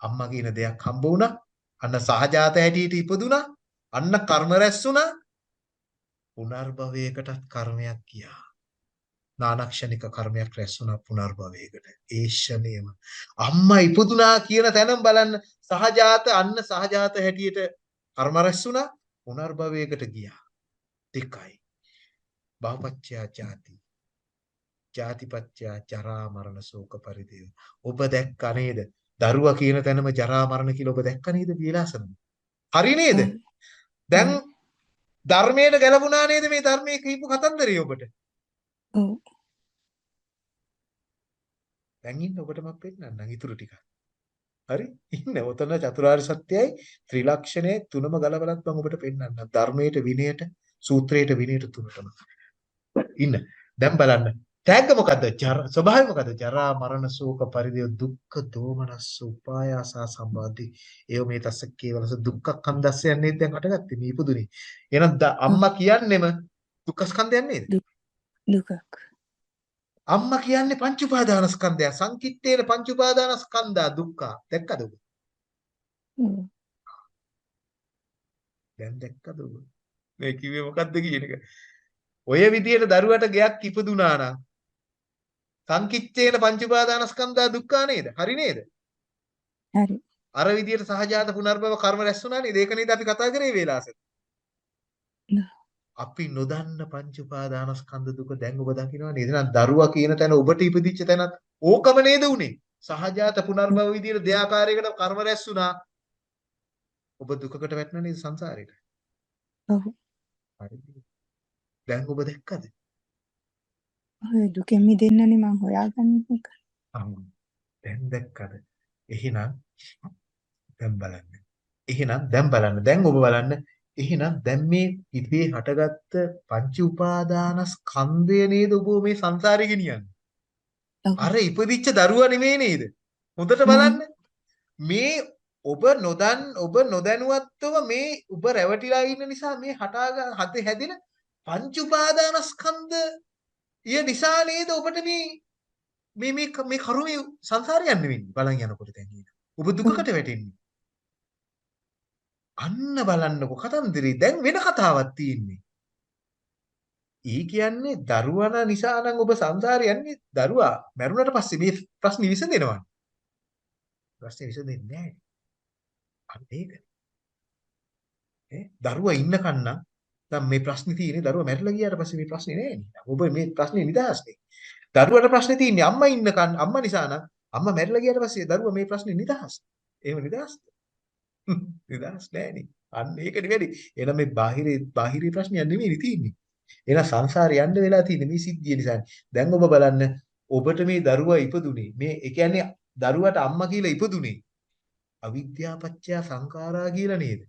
අම්මා කියන දෙයක් හම්බ වුණා. අන්න සහජාත හැටියට ඉපදුනා අන්න කර්ම රැස් වුණා. පුනර්භවයකටත් කර්මයක් ගියා. නානක්ෂණික කර්මයක් රැස් වුණා පුනර්භවයකට. ඒ ෂණයම අම්මා ඉපදුනා කියන තැනම බලන්න සහජාත අන්න සහජාත හැටියට කර්ම රැස් වුණා පුනර්භවයකට ගියා. දෙකයි. භවපච්චයා ජාති. ජාතිපච්චයා ජරා මරණ ශෝක පරිදේව. ඔබ දැක්ක නේද? දරුවා කියන තැනම ජරා මරණ කියලා ඔබ දැක්ක නේද විලාසන? හරි නේද? දැන් ධර්මයට ගැලපුණා නේද මේ ධර්මයේ කියපු කතන්දරය ඔබට? ඔව්. දැන් ඉන්න ඔබට මම පෙන්නන්නම් ඉතුරු ටික. හරි? ඉන්න ඔතන චතුරාර්ය සත්‍යයයි ත්‍රිලක්ෂණය තුනම ගලවලත් මම ඔබට පෙන්නන්නම්. ධර්මයට විනයට සූත්‍රයට විනයට තුනටම. ඉන්න. දැන් බලන්න. තෑග්ග මොකද්ද? ජර ස්වභාවය මොකද්ද? ජරා මරණ ශෝක පරිදේව දුක්ඛ දෝමනස්ස උපායාසා සම්බන්ධි. ඒව මේ තස්ස කේවලස දුක්ඛ කන්දස්ස යන්නේ දැන් හටගත්තේ මේ ඉපදුනේ. එහෙනම් අම්මා කියන්නෙම දුක්ඛ ස්කන්ධයක් නේද? දුකක්. අම්මා කියන්නේ පංච උපාදානස්කන්ධය. සංකිට්ඨේන පංච උපාදානස්කන්ධා දුක්ඛ. දැක්කද ඔබ? දැන් දැක්කද ඔබ? මේ කිව්වේ මොකද්ද කියන එක? ඔය විදියට දරුවට ගයක් ඉපදුනා නම් සංකිට්ඨේන පංච උපාදානස්කන්ධා දුක්ඛ නේද? හරි නේද? හරි. අර විදියට සහජාත පුනර්භව කර්ම රැස් වුණා නේද? ඒක නේද අපි කතා කරේ වේලාසෙත්. අපි නොදන්න පංච උපාදානස්කන්ධ දුක දැන් ඔබ දකිනවා නේද? එහෙනම් දරුවා කියන තැන ඔබට ඉපදිච්ච තැනත් ඕකම නේද උනේ? සහජාත පුනර්භව විදියට දෙයාකාරයකට කර්ම රැස් වුණා. ඔබ දුකකට වැටෙනා නේද සංසාරේට? ඔව්. හරිද? දැන් ඔබ දැක්කද? ඔය දුකෙන් මිදෙන්නනේ මං හොයාගන්නේ එක. දැන් දැක්කද? එහෙනම් දැන් බලන්න. එහෙනම් දැන් බලන්න. දැන් ඔබ බලන්න. එහෙනම් දැන් මේ ඉතේ හටගත්ත පංච උපාදානස්කන්ධය නේද ඔබ මේ සංසාරේ ගෙනියන්නේ? අර ඉපදිච්ච දරුවා නෙමෙයි නේද? හොඳට බලන්න. මේ ඔබ නොදන් ඔබ නොදැනුවත්වම මේ ඔබ රැවටිලා ඉන්න නිසා මේ හටාග හතේ හැදෙන පංච උපාදානස්කන්ධ ය නිසා නේද ඔබට මේ මේ මේ මේ කරුමේ සංසාරය යන්නේ වෙන්නේ බලන් යනකොට දැන් නේද? ඔබ දුකකට වැටෙන්නේ. අන්න බලන්නකො කතන්දරේ දැන් වෙන කතාවක් තියෙන්නේ. ඊ කියන්නේ දරුවන නිසා නම් ඔබ සංසාරේ යන්නේ දරුවා මැරුණට පස්සේ මේ ප්‍රශ්නේ විසඳෙනවනේ. ප්‍රශ්නේ විසඳෙන්නේ නැහැ. අන්න ඒක. ඈ දරුවා ඉන්නකන් නම් දැන් මේ ප්‍රශ්නේ තියෙන්නේ දරුවා මැරිලා ගියාට පස්සේ මේ ප්‍රශ්නේ නේ. ඔබ මේ ප්‍රශ්නේ නිදහස්නේ. දරුවට ප්‍රශ්නේ තියෙන්නේ අම්මා ඉන්නකන් අම්මා නිසා නම් අම්මා මැරිලා ගියාට පස්සේ දරුවා මේ ප්‍රශ්නේ නිදහස්. එහෙම නිදහස්ද? නිදහස් නෑනේ. අන්න ඒකනේ වැඩි. එහෙනම් මේ බාහිරේ බාහිරේ ප්‍රශ්නයක් නෙමෙයි තියෙන්නේ. එහෙනම් සංසාරේ යන්න වෙලා තියෙන්නේ මේ සිද්ධිය නිසානේ. දැන් ඔබ බලන්න ඔබට මේ දරුවා ඉපදුනේ. මේ ඒ කියන්නේ දරුවට අම්මා කියලා ඉපදුනේ. අවිද්‍යාපච්චය සංඛාරා කියලා නේද?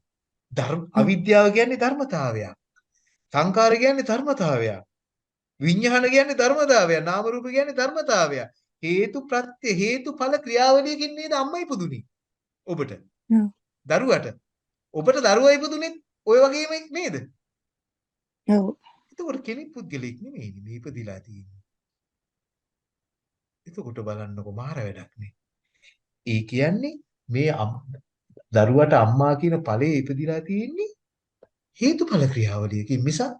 ධර්ම අවිද්‍යාව කියන්නේ ධර්මතාවයක්. සංඛාර කියන්නේ ධර්මතාවයක්. විඥාන කියන්නේ ධර්මතාවයක්. නාම රූප කියන්නේ ධර්මතාවයක්. හේතු ප්‍රත්‍ය හේතුඵල ක්‍රියාවලියකින් නේද අම්මා ඉපදුනේ. ඔබට. දරුවට. ඔබට දරුවා ඉපදුනේ ඔය වගේම නේද? ඔව්. එතකොට කෙනෙක් පුද්ගලෙක් නෙමෙයි මේ ඉපදිලා තියෙන්නේ. එතකොට බලන්නකො මාර වැඩක් නේ. ඒ කියන්නේ මේ දරුවට අම්මා කියන ඵලයේ ඉපදිලා තියෙන්නේ හේතුඵල ක්‍රියාවලියකින් මිසක්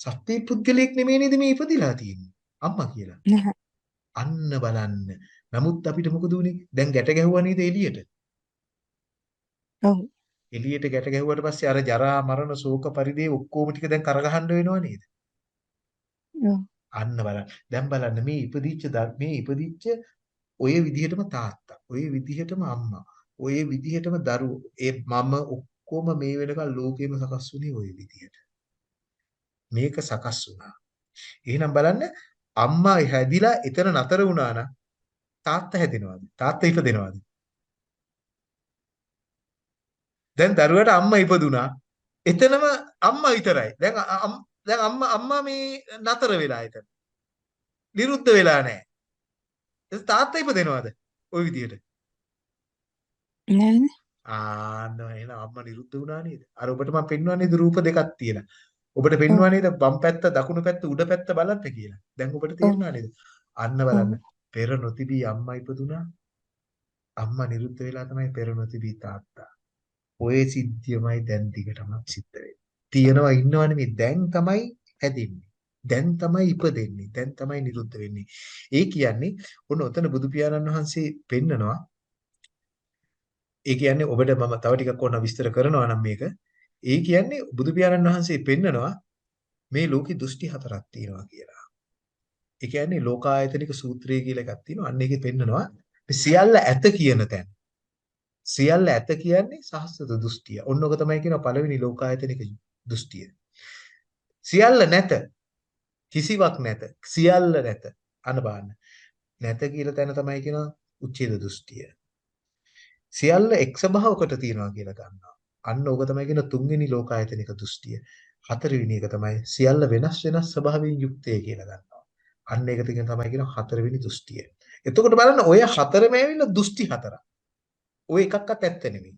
සත්‍ය පුද්ගලෙක් නෙමෙයි නේද මේ ඉපදිලා තියෙන්නේ අම්මා කියලා. අන්න බලන්න. නමුත් අපිට මොකද උනේ? දැන් ගැට ගැහුවා නේද එළියට? ඔව්. එළියට ගැට ගැහුවට පස්සේ අර ජරා මරණ ශෝක පරිදේ ඔක්කොම ටික දැන් කරගහන්න වෙනව නේද? අන්න බලන්න. දැන් බලන්න මේ ඉපදිච්ච මේ ඉපදිච්ච ඔය විදිහටම තාත්තා, ඔය විදිහටම අම්මා, ඔය විදිහටම දරුවෝ, ඒ මම ඔක්කොම මේ වෙනකල් ලෝකෙම සකස් වුණේ ඔය විදිහට. මේක සකස් වුණා. එහෙනම් බලන්න අම්මා හැදිලා එතන නතර වුණා නම් තාත්තා හැදෙනවද? තාත්තා ඉපදෙනවද? දැන් දරුවට අම්මා ඉපදුනා. එතනම අම්මා විතරයි. දැන් දැන් අම්මා අම්මා මේ නතර වෙලා එතන. නිරුද්ධ වෙලා නැහැ. එතන තාත්තා ඉපදෙනවද? ওই විදියට. නෑනේ. ආන්න එහෙනම් අම්මා නිරුද්ධ වුණා නේද? අර ඔබට මම පෙන්වන්නේ නේද රූප දෙකක් තියෙන. ඔබට පෙන්වන්නේ නේද වම් පැත්ත දකුණු පැත්ත උඩ පැත්ත බලන්න කියලා. දැන් ඔබට තේරුණා නේද? අන්න බලන්න. පෙර නොතිබී අම්මා ඉපදුනා. අම්මා නිරුද්ධ වෙලා තමයි පෙර නොතිබී තාත්තා. ඔය සිද්ධියමයි දැන් දිගටම සිද්ධ වෙන්නේ. තියනවා ඉන්නවනේ මේ දැන් තමයි හැදෙන්නේ. දැන් තමයි ඉපදෙන්නේ. දැන් තමයි නිරුද්ධ වෙන්නේ. ඒ කියන්නේ ඔන්න ඔතන බුදු පියාණන් වහන්සේ පෙන්නනවා. ඒ කියන්නේ ඔබට මම තව ටිකක් ඕන විස්තර කරනවා නම් මේක. ඒ කියන්නේ බුදු පියාණන් වහන්සේ පෙන්නනවා මේ ලෝකේ දෘෂ්ටි හතරක් තියෙනවා කියලා. ඒ කියන්නේ ලෝකායතනික සූත්‍රය කියලා එකක් තියෙනවා. අන්න ඒකේ පෙන්නනවා මේ සියල්ල ඇත කියන තැන. සියල්ල ඇත කියන්නේ සහස්ත දෘෂ්ටිය. ඔන්න ඔක තමයි කියන පළවෙනි ලෝකායතනික දෘෂ්ටිය. සියල්ල නැත. කිසිවක් නැත. සියල්ල නැත. අන්න බලන්න. නැත කියලා තැන තමයි කියන උච්ඡේද දෘෂ්ටිය. සියල්ල එක් ස්වභාවකට තියනවා කියලා ගන්නවා. අන්න ඕක තමයි කියන තුන්වෙනි ලෝකායතනික දෘෂ්ටිය. හතරවෙනි එක තමයි සියල්ල වෙනස් වෙනස් ස්වභාවයෙන් යුක්තය කියලා ගන්නවා. අන්න ඒක තිගෙන තමයි කියන හතරවෙනි දෘෂ්ටිය. එතකොට බලන්න ඔය හතරම ඇවිල්ලා දෘෂ්ටි හතරක්. ඔය එකක්වත් ඇත්ත නෙමෙයි.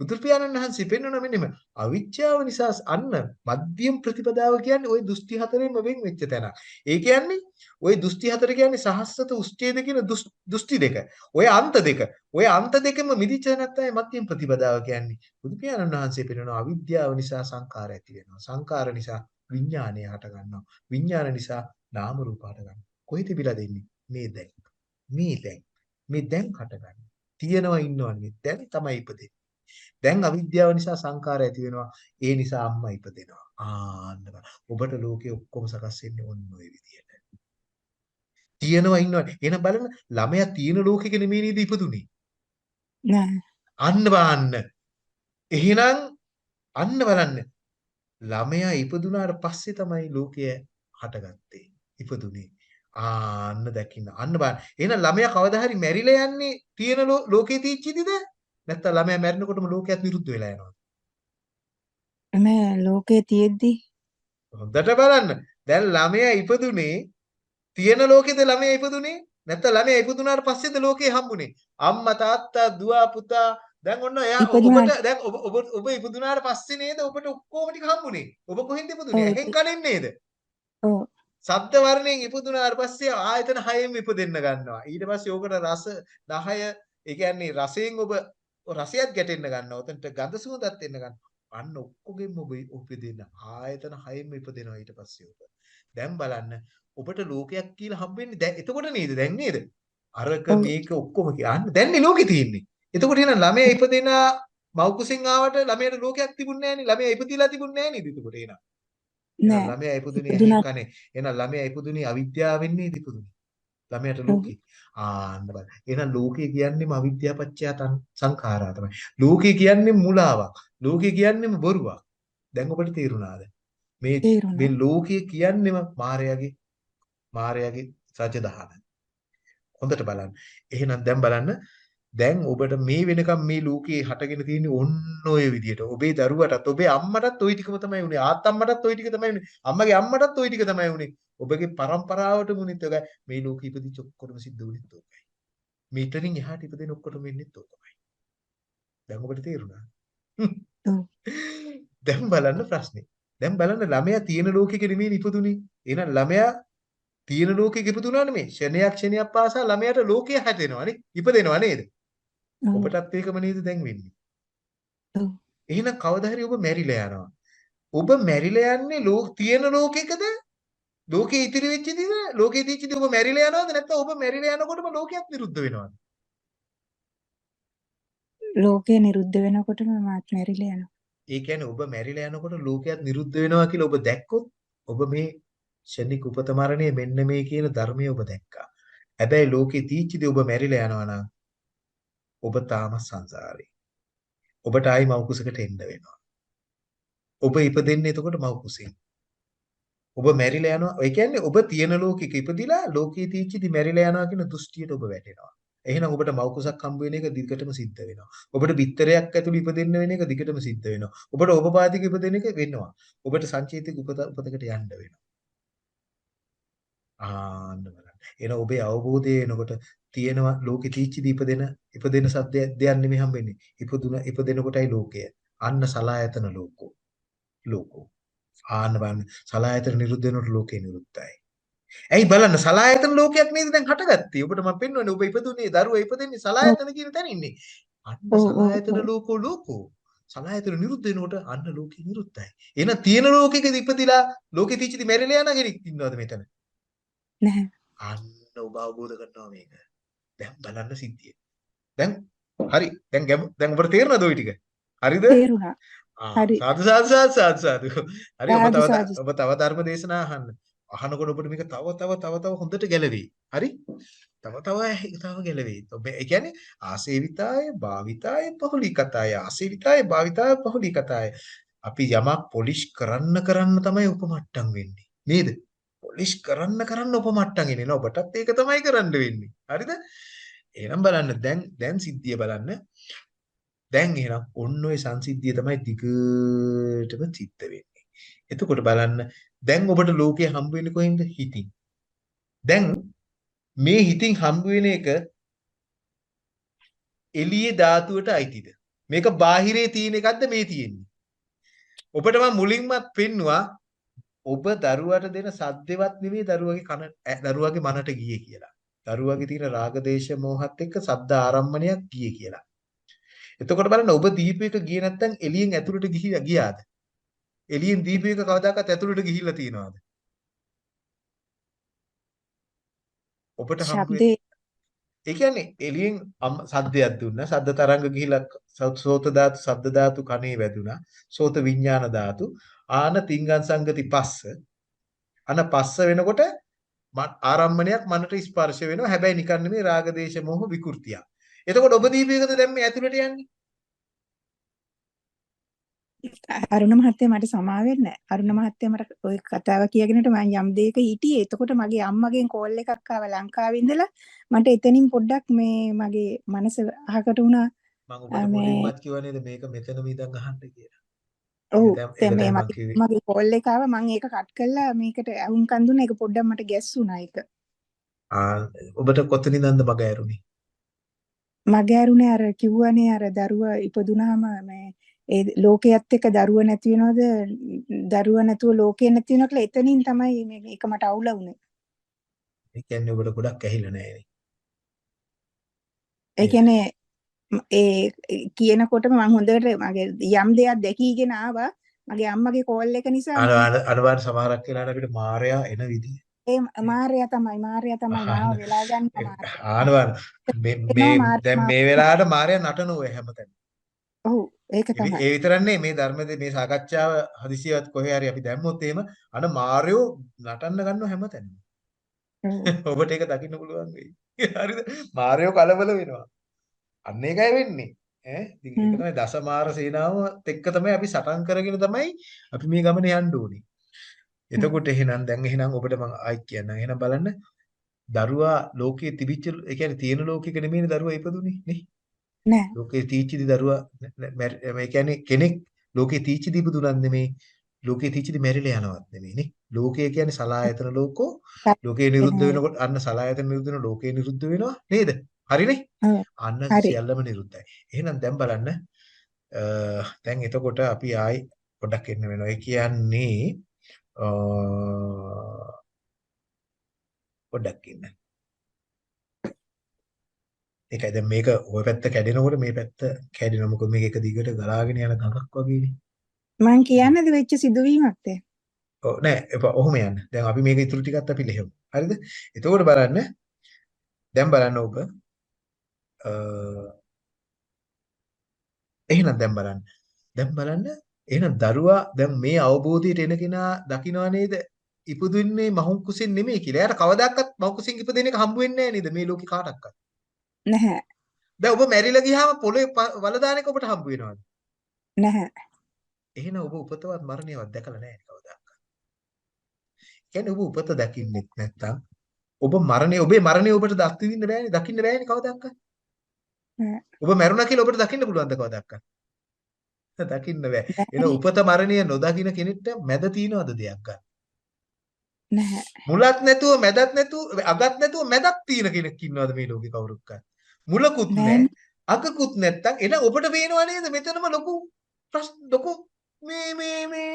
බුදු පියාණන් වහන්සේ පෙන්වන මෙන්න මේ අවිද්‍යාව නිසා අන්න මධ්‍යම ප්‍රතිපදාව කියන්නේ ওই දෘෂ්ටි හතරෙන්ම වෙන් වෙච්ච තැන. ඒ කියන්නේ ওই දෘෂ්ටි හතර කියන්නේ සහස්සත උච්ඡේද කියන දෘෂ්ටි දෙක. ওই අන්ත දෙක. ওই අන්ත දෙකම මිදිච්ච නැත්නම් මධ්‍යම ප්‍රතිපදාව කියන්නේ. බුදු පියාණන් වහන්සේ පෙන්වන අවිද්‍යාව නිසා සංකාර ඇති වෙනවා. සංකාර නිසා විඥානය හට ගන්නවා. විඥාන නිසා නාම රූප හට ගන්නවා. කොහෙද තිබිලා දෙන්නේ? මේ දැන්. මේ දැන්. මේ දැන් හටගන්නේ. තියෙනවා ඉන්නවා නෙවෙයි. දැන් තමයි ඉපදෙන්නේ. දැන් අවිද්‍යාව නිසා සංකාර ඇති වෙනවා. ඒ නිසා අම්මා ඉපදෙනවා. ආන්න ඔබට ලෝකේ ඔක්කොම සකස් වෙන්නේ ඔන්න ඔය විදියට. තියෙනවා ඉන්නවා. එහෙනම් බලන්න ළමයා තියෙන ලෝකෙක නෙමෙයි නේද ඉපදුනේ. නෑ. අන්න බලන්න. එහෙනම් අන්න බලන්න. ළමයා ඉපදුනාට පස්සේ තමයි ලෝකය හටගත්තේ. ඉපදුනේ. ආන්න දකින්න. අන්න බලන්න. එහෙනම් ළමයා කවදා හරි මැරිලා යන්නේ තියෙන ලෝකේ තීච්චිදිද? නැත්නම් ළමයා මැරෙනකොටම ලෝකයක් විරුද්ධ වෙලා යනවද? මේ ලෝකේ තියෙද්දි හොඳට බලන්න. දැන් ළමයා ඉපදුනේ තියෙන ලෝකෙද ළමයා ඉපදුනේ? නැත්නම් ළමයා ඉපදුනාට පස්සේද ලෝකේ හම්බුනේ? අම්මා තාත්තා දුව පුතා දැන් ඔන්න එයා ඔබට දැන් ඔබ ඔබ ඔබ ඉපදුනාට පස්සේ නේද ඔබට ඔක්කොම ටික හම්බුනේ. ඔබ කොහෙන්ද ඉපදුනේ? ඇහෙන් කනෙන් නේද? ඔව්. ශබ්ද වර්ණයෙන් ඉපදුනාට පස්සේ ආයතන හයෙම ඉපදෙන්න ගන්නවා. ඊට පස්සේ ඕකට රස 10 ඒ කියන්නේ රසයෙන් ඔබ රසයත් ගැටෙන්න ගන්නවා. උතන්ට ගඳ සුවඳත් එන්න ගන්නවා. අන්න ඔක්කොගෙම ඔබ උපදින ආයතන හයෙම ඉපදෙනවා ඊට පස්සේ ඔබ. දැන් බලන්න ඔබට ලෝකයක් කියලා හම්බෙන්නේ දැන් එතකොට නේද දැන් නේද? අරක මේක ඔක්කොම කියන්න දැන් නේ ලෝකේ තියෙන්නේ. එතකොට එහෙනම් ළමයා ඉපදෙන මව්කුසෙන් ආවට ළමයට ලෝකයක් තිබුණේ නැහනේ. ළමයා ඉපදිලා තිබුණේ නැහැ නේද එතකොට එහෙනම්. නෑ. ළමයා ඉපදුනේ කනේ. එහෙනම් ළමයා ඉපදුනේ අවිද්‍යාවෙන් නේද ඉපදුනේ. ළමයාට ලෝකේ. ආන්න බලන්න. එහෙනම් ලෝකේ කියන්නේම අවිද්‍යාව පත්‍ය සංඛාරා තමයි. ලෝකේ කියන්නේ මුලාවක්. ලෝකේ කියන්නේම බොරුවක්. දැන් ඔබට තේරුණාද? මේ මේ ලෝකේ කියන්නේම මායයාගේ මායයාගේ සත්‍යදහන. හොඳට බලන්න. එහෙනම් දැන් බලන්න දැන් ඔබට මේ වෙනකම් මේ ලෝකේ හටගෙන තියෙන්නේ ඔන්න ඔය විදියට. ඔබේ දරුවටත් ඔබේ අම්මටත් ওই ටිකම තමයි උනේ. ආත්තම්මටත් ওই ටික තමයි උනේ. අම්මගේ අම්මටත් ওই ටික තමයි උනේ. ඔබගේ પરම්පරාවට මුනිත් ඔකයි. මේ ලෝකෙ ඉපදිච්ච ඔක්කොටම සිද්ධ වුණෙත් ඕකයි. මීටරින් එහාට ඉපදෙන ඔක්කොටම වෙන්නෙත් ඕකමයි. දැන් ඔබට තේරුණා? දැන් බලන්න ප්‍රශ්නේ. දැන් බලන්න ළමයා තියෙන ලෝකෙක නෙමෙයි ඉපදුනේ. එහෙනම් ළමයා තියෙන ලෝකෙක ඉපදුනා නෙමෙයි. ක්ෂණයක් ක්ෂණයක් පාසා ළමයාට ලෝකය හැදෙනවා නේ. ඉපදෙනවා නේද? ඔබටත් ඒකම නේද දැන් වෙන්නේ. එහෙනම් කවදා හරි ඔබ මැරිලා යනවා. ඔබ මැරිලා යන්නේ ලෝක තියෙන ලෝකෙකද? ලෝකේ ඉතිරි වෙච්ච දින ලෝකේ තීච්ච දින ඔබ මැරිලා යනවද නැත්නම් ඔබ මැරිලා යනකොටම ලෝකයක් නිරුද්ධ වෙනවද? ලෝකේ නිරුද්ධ වෙනකොටම මාත් මැරිලා යනවා. ඒ කියන්නේ ඔබ මැරිලා යනකොට ලෝකයක් නිරුද්ධ වෙනවා කියලා ඔබ දැක්කොත් ඔබ මේ ශනික උපත මරණය මෙන්න මේ කියන ධර්මය ඔබ දැක්කා. හැබැයි ලෝකේ තීච්චදී ඔබ මැරිලා යනවා නම් ඔබ තාම සංසාරේ. ඔබට ආයි මව් කුසකට එන්න වෙනවා. ඔබ ඉපදෙන්නේ එතකොට මව් කුසෙන්. ඔබ මැරිලා යනවා. ඒ කියන්නේ ඔබ තියෙන ලෝකෙක ඉපදිලා ලෝකයේ තීච්චිදි මැරිලා යනවා කියන දෘෂ්ටියට ඔබ වැටෙනවා. එහෙනම් ඔබට මව් කුසක් හම්බ වෙන එක දිගටම සිද්ධ වෙනවා. ඔබට බිත්තරයක් ඇතුළේ ඉපදෙන්න වෙන එක දිගටම සිද්ධ වෙනවා. ඔබට ඕපපාතික ඉපදෙන එක වෙනවා. ඔබට සංචේතික උපත උපතකට යන්න වෙනවා. ආන්න බලන්න. එහෙනම් ඔබේ අවබෝධය එනකොට තියෙනවා ලෝකෙ තීච්චිදි ඉපදෙන ඉපදෙන සද්ද දෙයක් නෙමෙයි හම්බෙන්නේ. ඉපදුන ඉපදෙන කොටයි ලෝකය. අන්න සලායතන ලෝකෝ. ලෝකෝ. ආන්න බලන්න සලායතන නිරුද්ධ වෙනකොට ලෝකේ නිරුද්ධයි. ඇයි බලන්න සලායතන ලෝකයක් නේද දැන් හටගත්තේ. ඔබට මම පෙන්වන්නේ ඔබ ඉපදුනේ දරුවා ඉපදෙන්නේ සලායතන කියන තැන ඉන්නේ. අන්න සලායතන ලෝකෝ ලෝකෝ. සලායතන නිරුද්ධ වෙනකොට අන්න ලෝකේ නිරුද්ධයි. එහෙනම් තියෙන ලෝකෙක ඉපදිලා ලෝකෙ තීච්චිදි මැරිලා යන කෙනෙක් ඉන්නවද මෙතන? නැහැ. අන්න ඔබ අවබෝධ කරනවා මේක. දැන් බලන්න සිද්ධිය. දැන් හරි. දැන් දැන් ඔබට තේරෙනවද ওই ටික? හරිද? තේරුණා. හරි. සාදු සාදු සාදු සාදු සාදු. හරි ඔබ තව. ඔබ තව ධර්ම දේශනා අහන්න. අහනකොට ඔබට මේක තව තව තව තව හොඳට ගැලවෙයි. හරි? තව තව තව ගැලවෙයි. ඔබ ඒ කියන්නේ ආසේවිතාය භාවිතාය පහුලිකතාය ආසේවිතාය භාවිතාය පහුලිකතාය. අපි යමක් පොලිෂ් කරන්න කරන්න තමයි උපමට්ටම් වෙන්නේ. නේද? පොලිෂ් කරන්න කරන්න උපමට්ටම් එන්නේ. නෝ ඔබටත් ඒක තමයි කරන්න වෙන්නේ. හරිද? එහෙනම් බලන්න දැන් දැන් සිද්ධිය බලන්න. දැන් එහෙනම් ඔන්න ඔය සංසිද්ධිය තමයි දිගටම සිද්ධ වෙන්නේ. එතකොට බලන්න දැන් ඔබට ලෝකේ හම්බ වෙන්නේ කොහෙන්ද? හිතින්. දැන් මේ හිතින් හම්බ වෙන එක එළියේ ධාතුවට අයිතිද? මේක බාහිරේ තියෙන එකක්ද මේ තියෙන්නේ? ඔබට මම මුලින්මත් පෙන්නවා ඔබ දරුවට දෙන සද්දෙවත් නෙමෙයි දරුවගේ කන ඈ, දරුවගේ මනට ගියේ කියලා. දරුවගේ තියෙන රාග දේශ මොහත් එක්ක සද්ද ආරම්මණයක් ගියේ කියලා. එතකොට බලන්න ඔබ දීපු එක ගියේ නැත්නම් එළියෙන් ඇතුළට ගිහිලා ගියාද? එළියෙන් දීපු එක කවදාකවත් ඇතුළට ගිහිල්ලා තියනවාද? ඔබට හම්බ වෙ- ශබ්දේ ඒ කියන්නේ එළියෙන් සද්දයක් දුන්නා. සද්ද තරංග ගිහිලා සෝත ධාතු, ශබ්ද ධාතු කනේ වැදුනා. සෝත විඥාන ධාතු. ආන තිංගං සංගති පස්ස. අන පස්ස වෙනකොට ආරම්මණයක් මනට ස්පර්ශ වෙනවා. හැබැයි නිකන් නෙමෙයි රාග දේශ මොහ විකෘතිය. එතකොට ඔබ දීපු එකද දැන් මේ ඇතුළට යන්නේ? අරුණ මහත්තයා මට සමා වෙන්න. අරුණ මහත්තයා මට ওই කතාව කියගෙනට මම යම් දෙයක හිටියේ. එතකොට මගේ අම්මගෙන් කෝල් එකක් ආවා ලංකාවේ ඉඳලා. මට එතනින් පොඩ්ඩක් මේ මගේ මනස අහකට වුණා. මම ඔබට මුලින්මත් කිව්වා නේද මේක මෙතනම ඉඳන් අහන්න කියලා. ඔව් දැන්- මේ. මගේ කෝල් එක ආවා මම ඒක කට් කළා මේකට අහුම්කන් දුන්නා ඒක පොඩ්ඩක් මට ගැස්සුණා ඒක. ආ ඔබට කොතනින්ද මග ඇරුණේ? මගේ අරුණේ අර කිව්වනේ අර දරුවා ඉපදුනාම මේ ඒ ලෝකයේත් එක්ක දරුවා නැති වෙනවද දරුවා නැතුව ලෝකේ නැති වෙනවා කියලා එතනින් තමයි මේ ඒක මට අවුල වුනේ. ඒ කියන්නේ ඔබට ගොඩක් ඇහිලා නැහැ නේ. ඒ කියන්නේ ඒ කියනකොටම මම හොඳට මගේ යම් දෙයක් දැකීගෙන ආවා මගේ අම්මගේ කෝල් එක නිසා අර මම අර අරවාර සමහරක් වෙලාවට අපිට මායя එන විදිය. ඒ මාර්යා තමයි මාර්යා තමයි මාව වෙලා ගන්න මාර්යා. ආනවාර මේ මේ මාර්යා දැන් මේ වෙලාවට මායя නටන ඔය හැමතැන. ඔව් ඒක තමයි. ඒ විතරන්නේ මේ ධර්මයේ මේ සාකච්ඡාව හදිසියවත් කොහේ හරි අපි දැම්මොත් එහෙම අන මාර්යෝ නටන්න ගන්නව හැමතැනම. ඔබට ඒක දකින්න පුළුවන් වෙයි. හරිද? මාර්යෝ කලබල වෙනවා. අන්න ඒකයි වෙන්නේ. ඈ ඉතින් ඒක. තමයි දසමාර සේනාවත් එක්ක තමයි අපි සටන් කරගෙන තමයි අපි මේ ගමනේ යන්න ඕනේ. එතකොට එහෙනම් දැන් එහෙනම් ඔබට මම ආයි කියන්නම්. එහෙනම් බලන්න දරුවා ලෝකයේ තිබිච්ච ඒ කියන්නේ තියෙන ලෝකෙක නෙමෙයි දරුවා ඉපදුනේ නේ. නෑ ලෝකයේ තීච්චිදි දරුවා මේ කියන්නේ කෙනෙක් ලෝකයේ තීච්චිදි ඉපදුනත් නෙමෙයි. ලෝකයේ තීච්චිදි මැරිලා යනවත් නෙමෙයි නේ. ලෝකය කියන්නේ සලායතන ලෝකෝ. ලෝකේ නිරුද්ධ වෙනකොට අන්න සලායතන නිරුද්ධ වෙන ලෝකේ නිරුද්ධ වෙනවා නේද? හරිනේ? අන්න. සියල්ලම නිරුද්ධයි. එහෙනම් දැන් බලන්න දැන් එතකොට අපි ආයි පොඩ්ඩක් එන්න වෙනවා. ඒ කියන්නේ පොඩ්ඩක් ඉන්න. ඒකයි දැන් මේක ওই පැත්ත කැඩෙනකොට මේ පැත්ත කැඩෙනවා. මොකද මේක එක දිගට ගලාගෙන යන ගඟක් වගේනේ. මං කියන්නද වෙච්ච සිදුවීමක්ද? ඔව් නෑ එපා ඔහොම යන්න. දැන් අපි මේක ඉතුරු ටිකත් අපි ලියමු. හරිද? එතකොට බලන්න දැන් බලන්න ඔබ අ එහෙනම් දැන් බලන්න. දැන් බලන්න එහෙනම් දරුවා දැන් මේ අවබෝධයට එන කෙනා දකිනවා නේද? ඉපදුන්නේ මහුන් කුසින් නෙමෙයි කියලා. එයාට කවදාකවත් මහු කුසින් ඉපදෙන එක හම්බ වෙන්නේ නැහැ නේද මේ ලෝකේ කාටවත්. නැහැ. දැන් ඔබ මැරිලා ගියාම පොළොවේ ප- වල දාන එක ඔබට හම්බ වෙනවද? නැහැ. එහෙනම් ඔබ උපතවත් මරණයවත් දැකලා නැහැ කවදාකවත්. කියන්නේ ඔබ උපත දකින්නෙත් නැත්තම් ඔබ මරණය ඔබේ මරණය ඔබට දත් විඳින්න බෑනේ දකින්න බෑනේ කවදාවත්. නෑ. ඔබ මැරුණා කියලා ඔබට දකින්න පුළුවන්ද කවදාවත්? දකින්න බෑ. එන. උපත මරණය නොදකින්න කෙනෙක්ට මැද තියනවද දෙයක් ගන්න? නැහැ. මුලත් නැතුව මැදත් නැතුව අගත් නැතුව මැදක් තියෙන කෙනෙක් ඉන්නවද මේ ලෝකේ කවුරුක්වත්? මුලකුත් නැහැ. අගකුත් නැත්තම් එන ඔබට පේනවා නේද මෙතනම ලොකු ලොකු මේ මේ මේ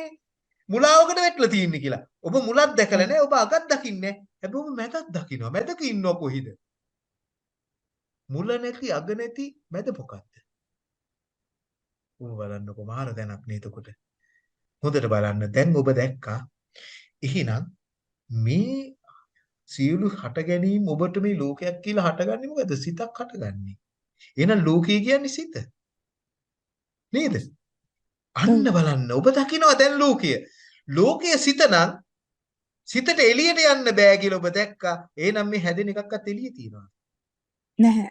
මුලාවකට වැටලා තියෙන්නේ කියලා. ඔබ මුලක් දැකලා නැහැ. ඔබ අගක් දකින්නේ නැහැ. හැබැයි ඔබ මැදක් දකින්නවා. මැදක ඉන්නව කොහිද? මුල නැති අග නැති මැද මොකද්ද? ඔබ බලන්නකො මාර දැනක් නේ එතකොට. හොඳට බලන්න. දැන් ඔබ දැක්කා. එහෙනම් මේ සියලු හට ගැනීම ඔබට මේ ලෝකයක් කියලා හටගන්නේ මොකද? සිතක් හටගන්නේ. එහෙනම් ලෝකය කියන්නේ සිත. නේද? අන්න බලන්න ඔබ දකිනවා දැන් ලෝකය. ලෝකයේ සිත නම් සිතට එළියට යන්න බෑ කියලා ඔබ දැක්කා. එහෙනම් මේ හැදෙන එකක්වත් එළියේ තියෙනවා. නැහැ.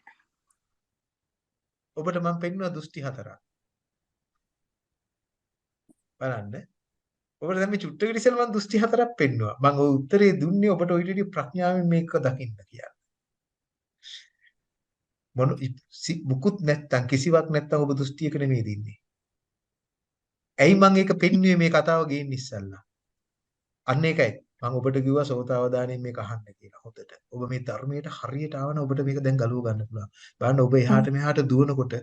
ඔබට මම පෙන්වුවා දෘෂ්ටි හතරක්. බලන්න. ඔබට දැන් මේ චුට්ටකට ඉස්සෙල්ලා මම දෘෂ්ටි හතරක් පෙන්වුවා. මම ওই උත්තරේ දුන්නේ ඔබට ඔය විදිහට ප්‍රඥාවෙන් මේක දකින්න කියලා. මොන මුකුත් නැත්තම් කිසිවක් නැත්තම් ඔබ දෘෂ්ටියක නෙමෙයි දින්නේ. ඇයි මම ඒක පෙන්වුවේ මේ කතාව ගේන්න ඉස්සල්ලා? අන්න ඒකයි. මම ඔබට කිව්වා සෝතාවදානෙන් මේක අහන්න කියලා. හොඳට. ඔබ මේ ධර්මයට හරියට ආවන ඔබට මේක දැන් ගලව ගන්න පුළුවන්. බලන්න ඔබ එහාට මෙහාට දුවනකොට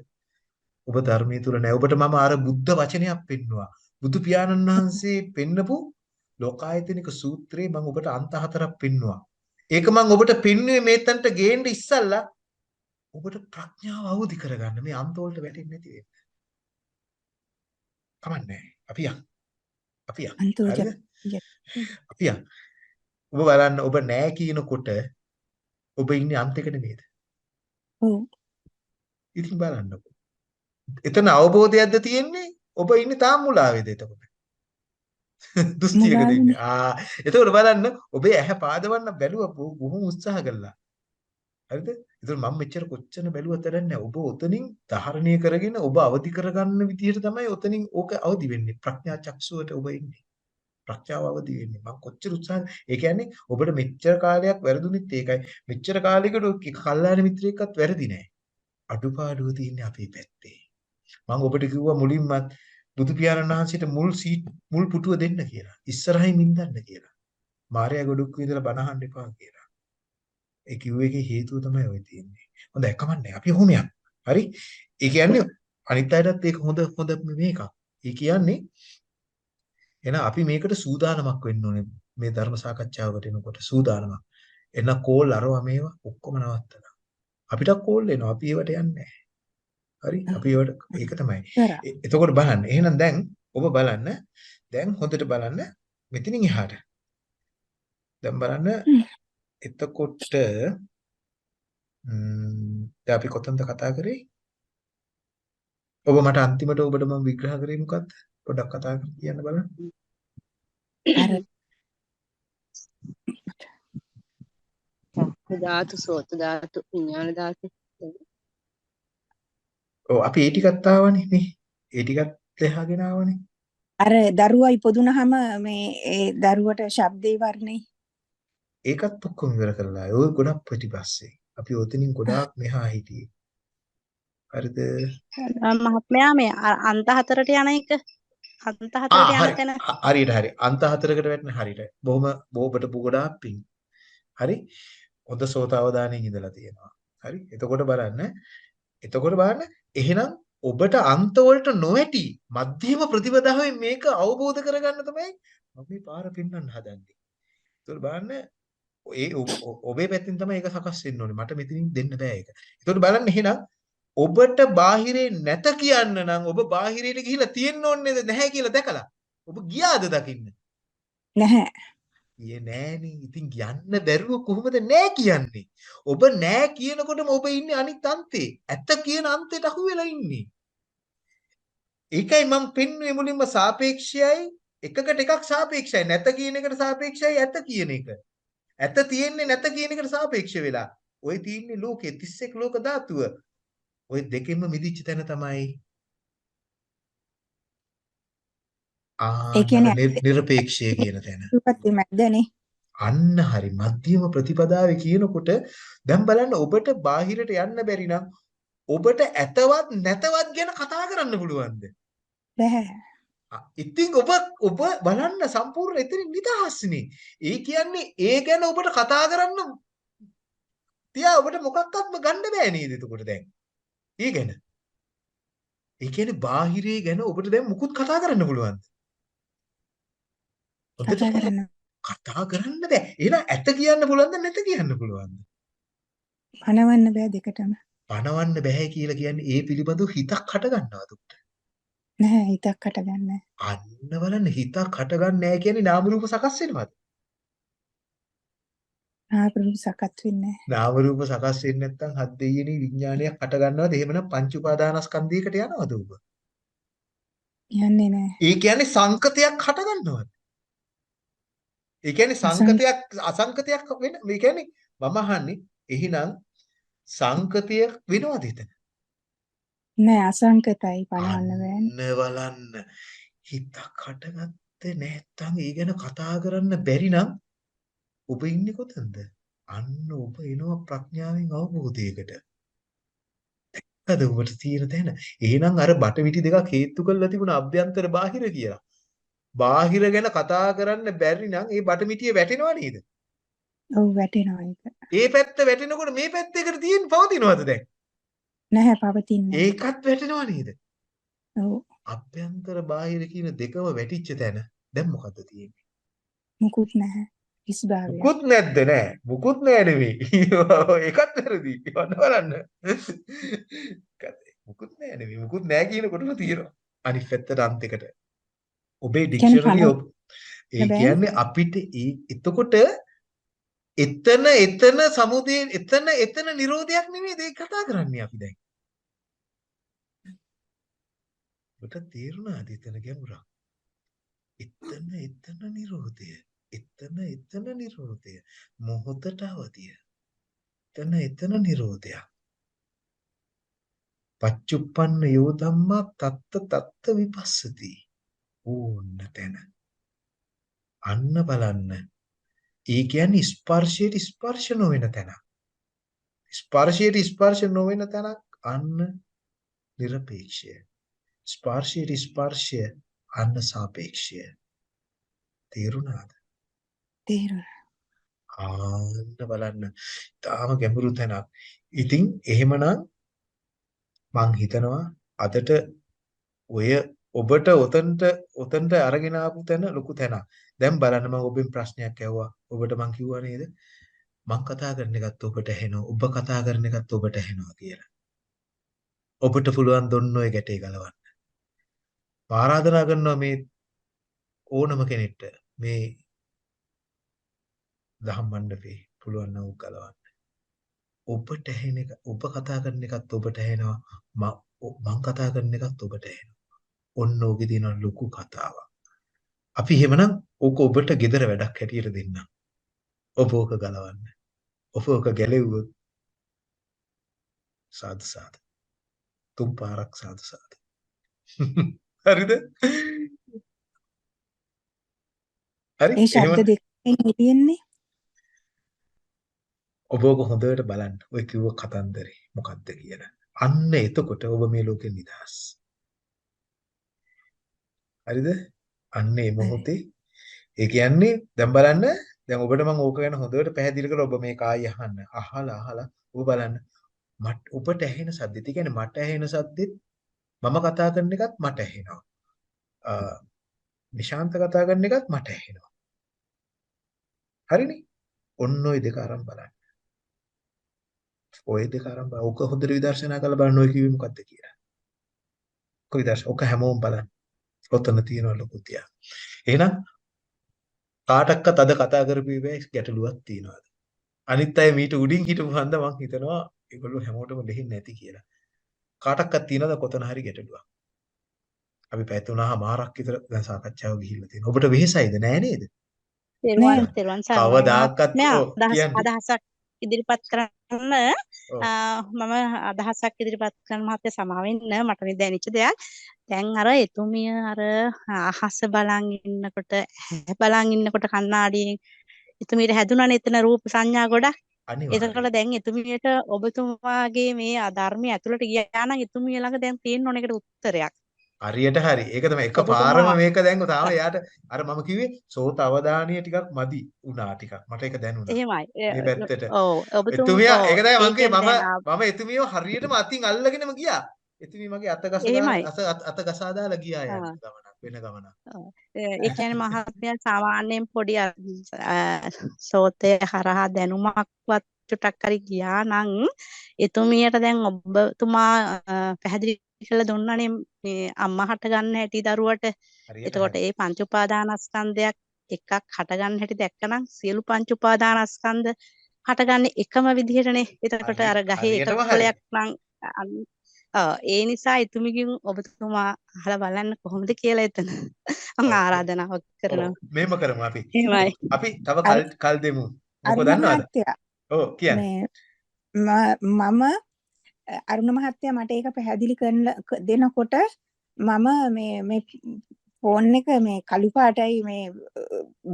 ඔබ ධර්මයේ තුල නැහැ. ඔබට මම අර බුද්ධ වචනයක් පෙන්නවා. බුදු පියාණන් වහන්සේ පෙන්නපු ලෝකායතනික සූත්‍රේ මම ඔබට අන්ත හතරක් පෙන්නවා. ඒක මම ඔබට පෙන්වුවේ මේ තන්ට ගේන්න ඉස්සල්ලා ඔබට ප්‍රඥාව අවදි කරගන්න මේ අන්ත වලට වැටෙන්නේ නැති වෙන්න. කමන්නේ. අපි යන්. අපි යන්. හරිද? අපි යන්. ඔබ බලන්න ඔබ නෑ කියනකොට ඔබ ඉන්නේ අන්තයක නෙමෙයිද? ඔව්. ඉතින් බලන්නකො. එතන අවබෝධයක්ද තියෙන්නේ? ඔබ ඉන්නේ තාම මුලාවේද එතකොට? දෘෂ්ටියකද ඉන්නේ? ආ එතකොට බලන්න ඔබේ ඇහැ පාදවන්න බැලුවා බොහොම උත්සාහ කළා. හරිද? ඒතර මම මෙච්චර කොච්චර බැලුවත් වැඩක් නැහැ. ඔබ ඔතනින් ධාරණය කරගෙන ඔබ අවදි කරගන්න විදිහට තමයි ඔතනින් ඕක අවදි වෙන්නේ. ප්‍රඥා චක්ෂුවට ඔබ ඉන්නේ. ප්‍රඥාව අවදි වෙන්නේ. මම කොච්චර උත්සාහ ඒ කියන්නේ ඔබට මෙච්චර කාලයක් වැරදුනිත් ඒකයි. මෙච්චර කාලයකට කල්ලාන මිත්‍රයෙක්වත් වැරදි නැහැ. අඩුපාඩුව තියෙන්නේ අපේ පැත්තේ. මම ඔබට කිව්වා මුලින්මත් බුදු පියාණන් වහන්සේට මුල් සීට් මුල් පුටුව දෙන්න කියලා. ඉස්සරහින් ඉඳන්න කියලා. මාර්යා ගොඩක් විඳලා බනහන්න එපා කියලා. ඒ කිව්ව එකේ හේතුව තමයි ඔය තියෙන්නේ. හොඳයි කමන්නේ. අපි ඔහොම යමු. හරි? ඒ කියන්නේ අනිත් අයටත් ඒක හොඳ හොඳ මේකක්. ඒ කියන්නේ එහෙනම් අපි මේකට සූදානමක් වෙන්න ඕනේ. මේ ධර්ම සාකච්ඡාවකට එනකොට සූදානමක්. එන කෝල් අරවා මේවා ඔක්කොම නවත්තලා. අපිට කෝල් එනවා. අපි ඒවට යන්නේ නැහැ. හරි? අපි ඒවට ඒක තමයි. එතකොට බලන්න. එහෙනම් දැන් ඔබ බලන්න. දැන් හොඳට බලන්න මෙතනින් එහාට. දැන් බලන්න එතකොට දැන් අපි කොතනද කතා කරේ? ඔබ මට අන්තිමට ඔබට මම විග්‍රහ කරේ මොකද්ද? පොඩ්ඩක් කතා කරලා කියන්න බලන්න. අර ධාතු සෝත ධාතු විඥාන ධාතු ඔව් අපි ඒ ටිකත් ආවනේ මේ. ඒ ටිකත් ලෙහාගෙන ආවනේ. අර දරුවා ඉපදුනහම මේ ඒ දරුවට ශබ්දේ වර්ණේ ඒකත් ඔක්කොම ඉවර කරලා ඔය ගොඩක් පිටිපස්සේ. අපි ඔතනින් ගොඩාක් මෙහා හිටියේ. හරිද? මහත්මයා මේ අන්ත හතරට යන එක අන්ත හතරට යන තැන හරියට හරි. අන්ත හතරකට වැටෙන හරියට. බොහොම බොහොමට ගොඩාක් පිං. හරි? හොඳ සෝතාවදානෙන් ඉඳලා තියෙනවා. හරි? එතකොට බලන්න. එතකොට බලන්න එහෙනම් ඔබට අන්ත වලට නොඇටි මධ්‍යම ප්‍රතිපදාවෙන් මේක අවබෝධ කරගන්න තමයි මම මේ පාර පෙන්වන්න හදන්නේ. ඒතකොට බලන්න ඒ ඔබේ පැත්තෙන් තමයි ඒක සකස් වෙන්න ඕනේ. මට මෙතනින් දෙන්න බෑ ඒක. ඒතකොට බලන්න එහෙනම් ඔබට බාහිරේ නැත කියන්න නම් ඔබ බාහිරයට ගිහිලා තියෙන්න ඕනේ නැහැ කියලා දැකලා. ඔබ ගියාද දකින්න? නැහැ. ඊයේ නෑනේ. ඉතින් යන්න බැරුව කොහොමද නෑ කියන්නේ? ඔබ නෑ කියනකොටම ඔබ ඉන්නේ අනිත් අන්තේ. ඇත්ත කියන අන්තයට අහු වෙලා ඉන්නේ. ඒකයි මම පෙන්වුවේ මුලින්ම සාපේක්ෂයයි එකකට එකක් සාපේක්ෂයි. නැත කියන එකට සාපේක්ෂයි ඇත කියන එක. ඇත තියෙන්නේ නැත කියන එකට සාපේක්ෂ වෙලා. ওই තියෙන්නේ ලෝකේ 31 ලෝක ධාතුව. ওই දෙකෙන්ම මිදිච්ච තැන තමයි ඒ කියන්නේ නිර්පේක්ෂය කියන තැන. රූපත් මැදනේ. අන්න හරි මධ්‍යම ප්‍රතිපදාවේ කියනකොට දැන් බලන්න ඔබට බාහිරට යන්න බැරි නම් ඔබට ඇතවත් නැතවත් ගැන කතා කරන්න පුළුවන්ද? බැහැ. ඉතින් ඔබ ඔබ බලන්න සම්පූර්ණ එතනින් නිදහස්නේ. ඒ කියන්නේ ඒ ගැන ඔබට කතා කරන්න තියා ඔබට මොකක්වත්ම ගන්න බෑ නේද එතකොට දැන්. ඒ ගැන. ඒ කියන්නේ බාහිරේ ගැන ඔබට දැන් මුකුත් කතා කරන්න පුළුවන්ද? කතා කරන්න කතා කරන්න බෑ. එහෙනම් ඇත කියන්න පුළුවන්ද නැත කියන්න පුළුවන්ද? පනවන්න බෑ දෙකටම. පනවන්න බෑ කියලා කියන්නේ ඒ පිළිබඳව හිතක් හට ගන්නවද උට? නැහැ හිතක් හටගන්නේ අන්න බලන්න හිතක් හට ගන්න කියන්නේ නාම රූප සකස් වෙනවද? නාම රූප සකස් වෙන්නේ නාම රූප සකස් වෙන්නේ නැත්නම් හත් දෙයියනේ විඥානයක් හට ගන්නවද? එහෙමනම් පංච උපාදානස්කන්ධයකට යනවද ඔබ? යන්නේ නැහැ. ඒ කියන්නේ සංකතයක් හට ගන්නවද? ඒ කියන්නේ සංකතයක් අසංකතයක් වෙන මේ කියන්නේ මම අහන්නේ එහෙනම් සංකතය වෙනවද එතන? නෑ අසංකතයි පනවන්න බෑනේ. බලන්න හිතක් හටගත්තේ නැත්තම් ඒ ගැන කතා කරන්න බැරි නම් ඔබ ඉන්නේ කොතනද? අන්න ඔබ එනවා ප්‍රඥාවෙන් අවබෝධයකට. දැක්කද ඔබට තියෙන තැන? එහෙනම් අර බටවිටි දෙකක් හේතු කරලා තිබුණ අභ්‍යන්තර බාහිර කියලා. බාහිර ගැන කතා කරන්න බැරි නම් ඒ බටමිටිය වැටෙනවා නේද? ඔව් වැටෙනවා ඒක. ඒ පැත්ත වැටෙනකොට මේ පැත්ත එකට තියෙන පවතිනවද දැන්? නැහැ පවතින්නේ. ඒකත් වැටෙනවා නේද? ඔව් අභ්‍යන්තර බාහිර කියන දෙකම වැටිච්ච තැන දැන් මොකද්ද තියෙන්නේ? මුකුත් නැහැ. හිස් භාවය. මුකුත් නැද්ද නෑ. මුකුත් නෑ නෙමෙයි. ඒකත් වැරදි. වන්න බලන්න. මුකුත් නෑ නෙමෙයි. මුකුත් නෑ කියනකොටම තියෙනවා. අනිත් පැත්තට අන්තිකට. ඔබේ ඩික්ෂනරි ඒ. කියන්නේ අපිට එතකොට එතන එතන සමුදේ එතන එතන නිරෝධයක් නෙමෙයි ඒක කතා කරන්නේ අපි දැන්. ඔබට තේරුණාද එතන ගැඹුරක්? එතන එතන නිරෝධය. එතන එතන නිරෝධය. මොහොතට අවදිය. එතන එතන නිරෝධය. පච්චුප්පන්න යෝ ධම්මා තත්ත තත්ත විපස්සති. ඕන්න තැන. අන්න බලන්න. ඒ කියන්නේ ස්පර්ශයට ස්පර්ශ නොවන තැන. ස්පර්ශයට ස්පර්ශ නොවන තැනක් අන්න নিরপেক্ষය. ස්පර්ශයට ස්පර්ශය අන්න සාපේක්ෂය. තේරුණාද? තේරුණා. ආන්න බලන්න. තාම ගැඹුරු තැනක්. ඉතින් එහෙමනම් මං හිතනවා අදට ඔය ඔබට ඔතනට ඔතනට අරගෙන ආපු තැන ලොකු තැනක්. දැන් බලන්න මම ඔබෙන් ප්‍රශ්නයක් ඇහුවා. ඔබට මං කිව්වා නේද? මං කතා කරන එකත් ඔබට ඇහෙනවා. ඔබ කතා කරන එකත් ඔබට ඇහෙනවා කියලා. ඔබට පුළුවන් දොන්න ඔය ගැටේ ගලවන්න. ආරාධනා කරනවා මේ ඕනම කෙනෙක්ට මේ දහම් මණ්ඩපේ පුළුවන් නම් උක් ගලවන්න. ඔබට ඇහෙන එක ඔබ කතා කරන එකත් ඔබට ඇහෙනවා. ම- ඔ- මං කතා කරන එකත් ඔබට ඇහෙනවා. ඔන්න ඕකේ තියෙන ලොකු කතාවක්. අපි එහෙමනම් ඕක ඔබට gedara වැඩක් හැටියට දෙන්නම්. ඔබ ඕක ගලවන්න. ඔබ ඕක ගැලෙව්වොත් සාදු සාදු. තුන් පාරක් සාදු සාදු. හරිද? හරි. ඒ ශබ්ද දෙකෙන් එළියෙන්නේ ඔබ ඕක හොඳට බලන්න. ඔය කිව්ව කතන්දරේ මොකක්ද කියලා. අන්න එතකොට ඔබ මේ ලෝකෙ නිදහස්. හරිද? අන්න ඒ මොහොතේ ඒ කියන්නේ දැන් බලන්න දැන් ඔබට මම ඕක ගැන හොඳට පැහැදිලි කරලා ඔබ මේ කායි අහන්න. අහලා අහලා ඔබ බලන්න මට ඔබට ඇහෙන සද්දෙත්. කියන්නේ මට ඇහෙන සද්දෙත් මම කතා කරන එකත් මට ඇහෙනවා. නිශාන්ත කතා කරන එකත් මට ඇහෙනවා. හරිනේ? ඔන්න ඔය දෙක අරන් බලන්න. ඔය දෙක අරන් බලන්න. ඕක හොඳට විදර්ශනා කරලා බලන්න ඔය කිව්වේ මොකද්ද කියලා. ඔක විදර්ශ ඔක හැමෝම බලන්න. ඔතන තියෙනවා ලොකු තියා. එහෙනම් කාටක්වත් අද කතා කරපු ඉබේ ගැටලුවක් තියනවාද? අනිත් අය මීට උඩින් හිටපු හන්ද මං හිතනවා ඒගොල්ලෝ හැමෝටම දෙහින් නැති කියලා. කාටක්වත් තියනවද කොතන හරි ගැටලුවක්? අපි පැය තුනමාරක් විතර දැන් සාකච්ඡාව ගිහිල්ලා තියෙනවා. ඔබට වෙහෙසයිද නෑ නේද? කියන්න. අදහසක් ඉදිරිපත් කරන්න මම අදහසක් ඉදිරිපත් කරන මහත්තයා සමා වෙන්න මට මේ දැනෙච්ච දෙයක්. දැන් අර එතුමිය අර අහස බලන් ඉන්නකොට ඇහැ බලන් ඉන්නකොට කණ්ණාඩියෙන් එතුමියට හැදුණානේ එතන රූප සංඥා ගොඩක්. එතකොට දැන් එතුමියට ඔබතුමාගේ මේ ධර්මයේ ඇතුළට ගියා නම් එතුමිය ළඟ දැන් තියෙන්න ඕන එකට උත්තරයක් හරියට හරි. ඒක තමයි එක පාරම මේක දැන් තාම එයාට අර මම කිව්වේ සෝත අවධානීය ටිකක් මදි වුණා ටිකක්. මට ඒක දැනුණා. එහෙමයි මේ පැත්තට. ඔව් ඔබතුමා එතුමියා ඔව්, ඒක තමයි මම කිව්වේ මම මම එතුමියව හරියටම අතින් අල්ලගෙනම ගියා. එතුමිය මගේ අත ගසලා. අත ගසා දාලා ගියා ආ. ගමනක් වෙන ගමනක්. ඒ කියන්නේ මහත්මයා සාමාන්‍යයෙන් පොඩි සෝතය හරහා දැනුමක්වත් චුට්ටක් හරි ගියා නම් එතුමියට දැන් ඔබතුමා පැහැදිලි කරලා දුන්නානේ මේ අම්මා හට ගන්න හැටි දරුවට. එතකොට. ඒ පංච උපාදානස්කන්ධයක් එකක් හට ගන්න හැටි දැක්කනම් සියලු පංච උපාදානස්කන්ධ හටගන්නේ එකම විදිහටනේ. එතකොට අර ගහේ එක. කොළයක් නම් ඒ නිසා එතුමිගෙන් ඔබතුමා අහලා බලන්න කොහොමද කියලා එතන මම ආරාධනාවක් කරනවා. මෙහෙම කරමු අපි. එහෙමයි. අපි තව කල් කල් දෙමු. මොකද දන්නවද? ඔව් කියන්න. මම අරුණ මහත්තයා මට ඒක පැහැදිලි කරන දෙනකොට මම මේ මේ ෆෝන් එක මේ කළු පාටයි මේ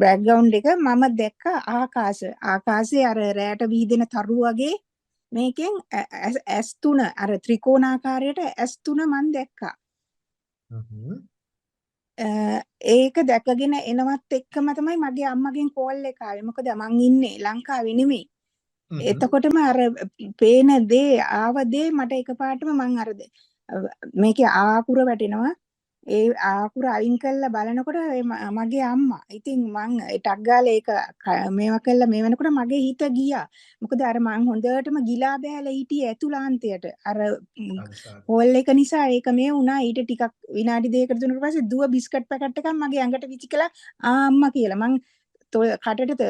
බෑග්ග්‍රවුන්ඩ් එක මම දැක්ක ආකාශ. ආකාශයේ අර රැයට වීදෙන තරු වගේ මේකෙන් ඇස්- තුන අර ත්‍රිකෝණාකාරයට ඇස් තුන මන් දැක්කා. ඒක දැකගෙන එනවත් එක්කම තමයි මගේ අම්මගෙන් කෝල් එක. ආවේ මොකද මං ඉන්නේ ලංකාවේ නෙමෙයි. එතකොටම අර පේන දේ ආව දේ මට එකපාරටම මං අර ද- මේකේ ආකුර වැටෙනවා. ඒ ආකුර අයින් කරලා බලනකොට මගේ අම්මා. ඉතින් මං ටක් ගාලා ඒක මේවා කළා මේ වෙනකොට මගේ හිත ගියා. මොකද අර මං හොඳටම ගිලා බෑලා හිටියේ ඇතුළාන්තයට. අර. කෝල් එක නිසා ඒක මේ වුණා. ඊට ටිකක් විනාඩි දෙකකට තුනකට පස්සේ දුව බිස්කට් පැකට් එකක් මගේ ඇඟට විචිකලා ආ අම්මා කියලා. මං තො- කටට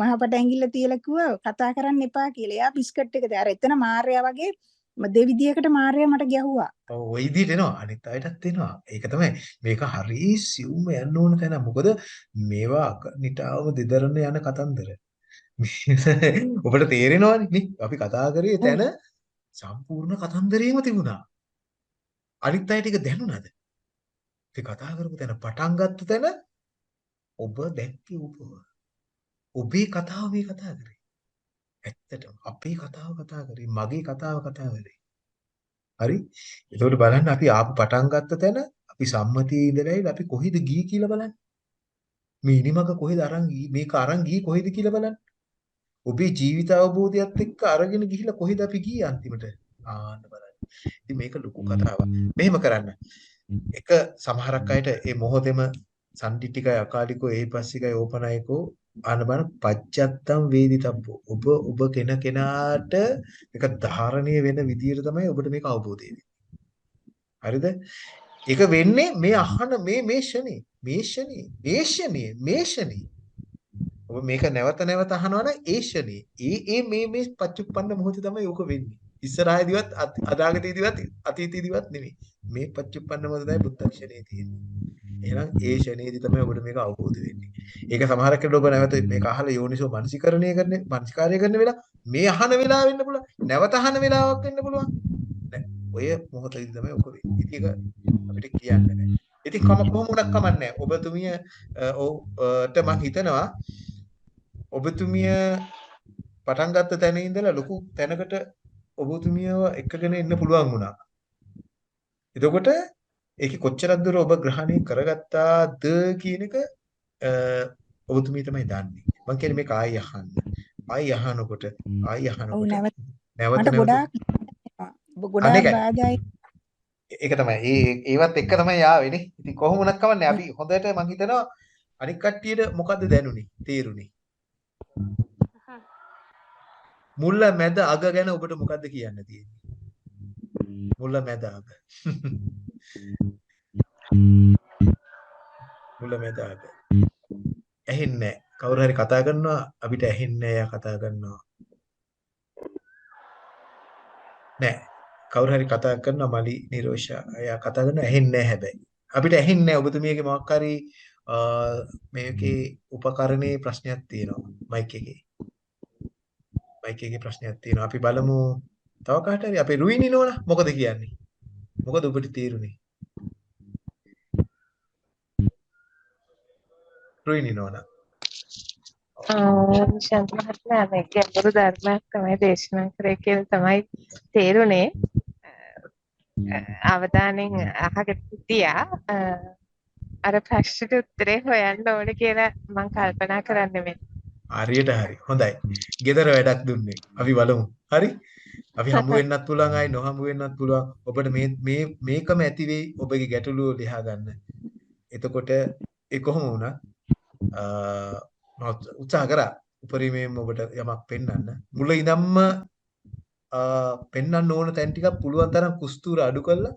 මහපට ඇඟිල්ල තියලා කිව්වා කතා කරන්න එපා කියලා. එයා බිස්කට් එක දැන් අර එතන මාර්යා වගේ දෙවිදියකට මාර්යා මට ගැහුවා. ඔව් ওই විදිහට එනවා අනිත් අයටත් එනවා. ඒක තමයි මේක හරි සියුම්ම යන්න ඕන තැන. මොකද මේවා අකනිටාවම දෙදරන යන කතන්දර. ඔබට තේරෙනවනේ? අපි කතා කරේ තැන සම්පූර්ණ කතන්දරේම තිබුණා. අනිත් අයට ඒක දැනුණාද? අපි කතා කරපු තැන පටන් ගත්ත තැන ඔබ දැක්කේ ඔබ. ඔබේ කතාව මේ කතා කරේ. ඇත්තටම අපේ කතාව කතා කරේ. මගේ කතාව කතා කරේ. හරි? එතකොට බලන්න අපි ආපු පටන් ගත්ත තැන අපි සම්මතියේ ඉඳලා ඉල අපි කොහෙද ගියේ කියලා බලන්න. මේ ඉනිමක කොහෙද අරන් ගියේ මේක අරන් ගියේ කොහෙද කියලා බලන්න. ඔබේ ජීවිත අවබෝධයත් එක්ක අරගෙන ගිහිල්ලා කොහෙද අපි ගියේ අන්තිමට? ආන්න බලන්න. ඉතින් මේක ලොකු කතාවක්. මෙහෙම කරන්න. එක සමහරක් අයට ඒ මොහොතේම සම්ටිටිකයි අකාලිකෝ ඒපස්සිකයි ඕපනයිකෝ ආන බලන්න පච්චත්තම් වේදිතබ්බෝ. ඔබ ඔබ කෙන කෙනාට ඒක ධාරණීය වෙන විදියට තමයි ඔබට මේක අවබෝධ වෙන්නේ. හරිද? ඒක වෙන්නේ මේ අහන මේ මේ ෂනේ මේ ෂනේ මේ ෂනේ මේ ෂනේ ඔබ මේක නැවත නැවත අහනවා නම් ඒ ෂනේ ඒ ඒ මේ මේ පච්චුප්පන්න මොහොතේ තමයි ඕක වෙන්නේ ඉස්සරහදීවත් අත- අනාගතයේදීවත් අතීතයේදීවත් නෙමෙයි. මේ පච්චුප්පන්න මොහොත තමයි බුද්ධ ක්ෂණේ තියෙන්නේ. එහෙනම් ඒ ෂණේදී තමයි ඔබට මේක අවබෝධ වෙන්නේ. ඒක සමහරක් වෙලාවට ඔබ නැවත මේක අහලා යෝනිසෝ මනසිකරණය කරන මනසිකාරය කරන වෙලාව මේ අහන වෙලාව වෙන්න පුළුවන්. නැවත අහන වෙලාවක් වෙන්න පුළුවන්. නෑ ඔය මොහොතේදී තමයි ඔක වෙන්නේ. ඉතින් ඒක අපිට කියන්න බෑ. ඉතින් කොම කොහොම වුණත් කමන්නේ ඔබතුමිය ඔව්ට මම හිතනවා ඔබතුමිය පටන් ගත්ත තැන ඉඳලා ලොකු තැනකට ඔබතුමියව එක්කගෙන එන්න පුළුවන් වුණා. එතකොට ඒකේ කොච්චරක් දුර ඔබ ග්‍රහණය කරගත්තාද කියන එක ඔබතුමිය තමයි දන්නේ. මම කියන්නේ මේක ආයි අහන්න. ආයි අහනකොට ආයි අහනකොට නැවත නැවත ගොඩාක් ගොඩාක්. බාධායි ඒක තමයි. ඒ ඒවත් එක තමයි ආවේ නේ. ඉතින් කොහොම වුණත් කමන්නේ. අපි හොඳට මං හිතනවා අනික් කට්ටියට මොකද්ද දැනුනේ? තේරුනේ. මුල්ල මැද අග ගැන ඔබට මොකද්ද කියන්න තියෙන්නේ? මුල්ල මැද අග. මුල්ල මැද අග. ඇහෙන්නේ නැහැ. කවුරු හරි කතා කරනවා අපිට ඇහෙන්නේ නැහැ. එයා කතා කරනවා. නෑ. කවුරු හරි කතා කරනවා මලි නිරෝෂා. එයා කතා කරනවා ඇහෙන්නේ නැහැ හැබැයි. අපිට ඇහෙන්නේ නැහැ ඔබතුමියගේ මොකක් හරි අ, මේකේ උපකරණේ ප්‍රශ්නයක් තියෙනවා මයික් එකේ. මයික් එකේ ප්‍රශ්නයක් තියෙනවා. අපි බලමු තව කාට හරි අපේ රුයිනි නෝනා මොකද කියන්නේ? මොකද ඔබට තේරුනේ? රුයිනි නෝනා. ශාන්ත මහත්මයා මේ ගැඹුරු ධර්මයක් තමයි දේශනා කරේ කියලා තමයි තේරුනේ. අවධානයෙන් අහකට හිටියා. අ, අර ප්‍රශ්නෙට උත්තරේ හොයන්න ඕනේ කියලා මම කල්පනා කරන්නේ මේ. හරියට හරි. හොඳයි. ගෙදර වැඩක් දුන්නේ. අපි බලමු. හරි? අපි හමු වෙන්නත් පුළුවන් ආයි නොහමු වෙන්නත් පුළුවන්. ඔබට මේ මේ මේකම ඇති වෙයි ඔබගේ ගැටලුව ලියා ගන්න. එතකොට ඒ කොහොම වුණත් උත්සාහ කරා උපරිමයෙන් ඔබට යමක් පෙන්වන්න. මුල ඉඳන්ම අ පෙන්වන්න ඕන තැන් ටිකක් පුළුවන් තරම් කුස්තුර අඩු කරලා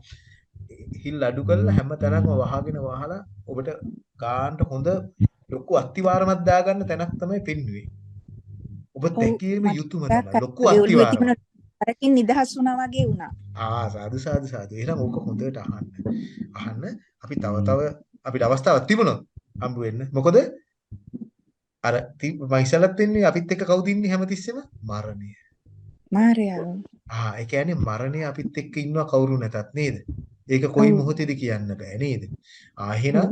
හිල් අඩු කරලා හැම තැනක්ම වහගෙන වහලා ඔබට ගාන්න හොඳ ලොකු අත්තිවාරමක් දාගන්න තැනක් තමයි පෙන්වුවේ. ඔබ දැකීම යුතුයම තමයි. ලොකු අත්තිවාරමක්. අරකින් නිදහස් වුණා වගේ වුණා. ආ සාදු සාදු සාදු. එහෙනම් ඕක හොඳට අහන්න. අහන්න අපි තව තව අපිට අවස්ථාවක් තිබුණොත් හම්බ වෙන්න. මොකද අර මම ඉස්සලත් වෙන්නේ අපිත් එක්ක කවුද ඉන්නේ හැමතිස්සෙම? මරණය. මාර්යාව. ආ ඒ කියන්නේ මරණය අපිත් එක්ක ඉන්නවා කවුරු නැතත් නේද? ඒක කොයි. මොහොතේද කියන්න බෑ නේද? ආ එහෙනම්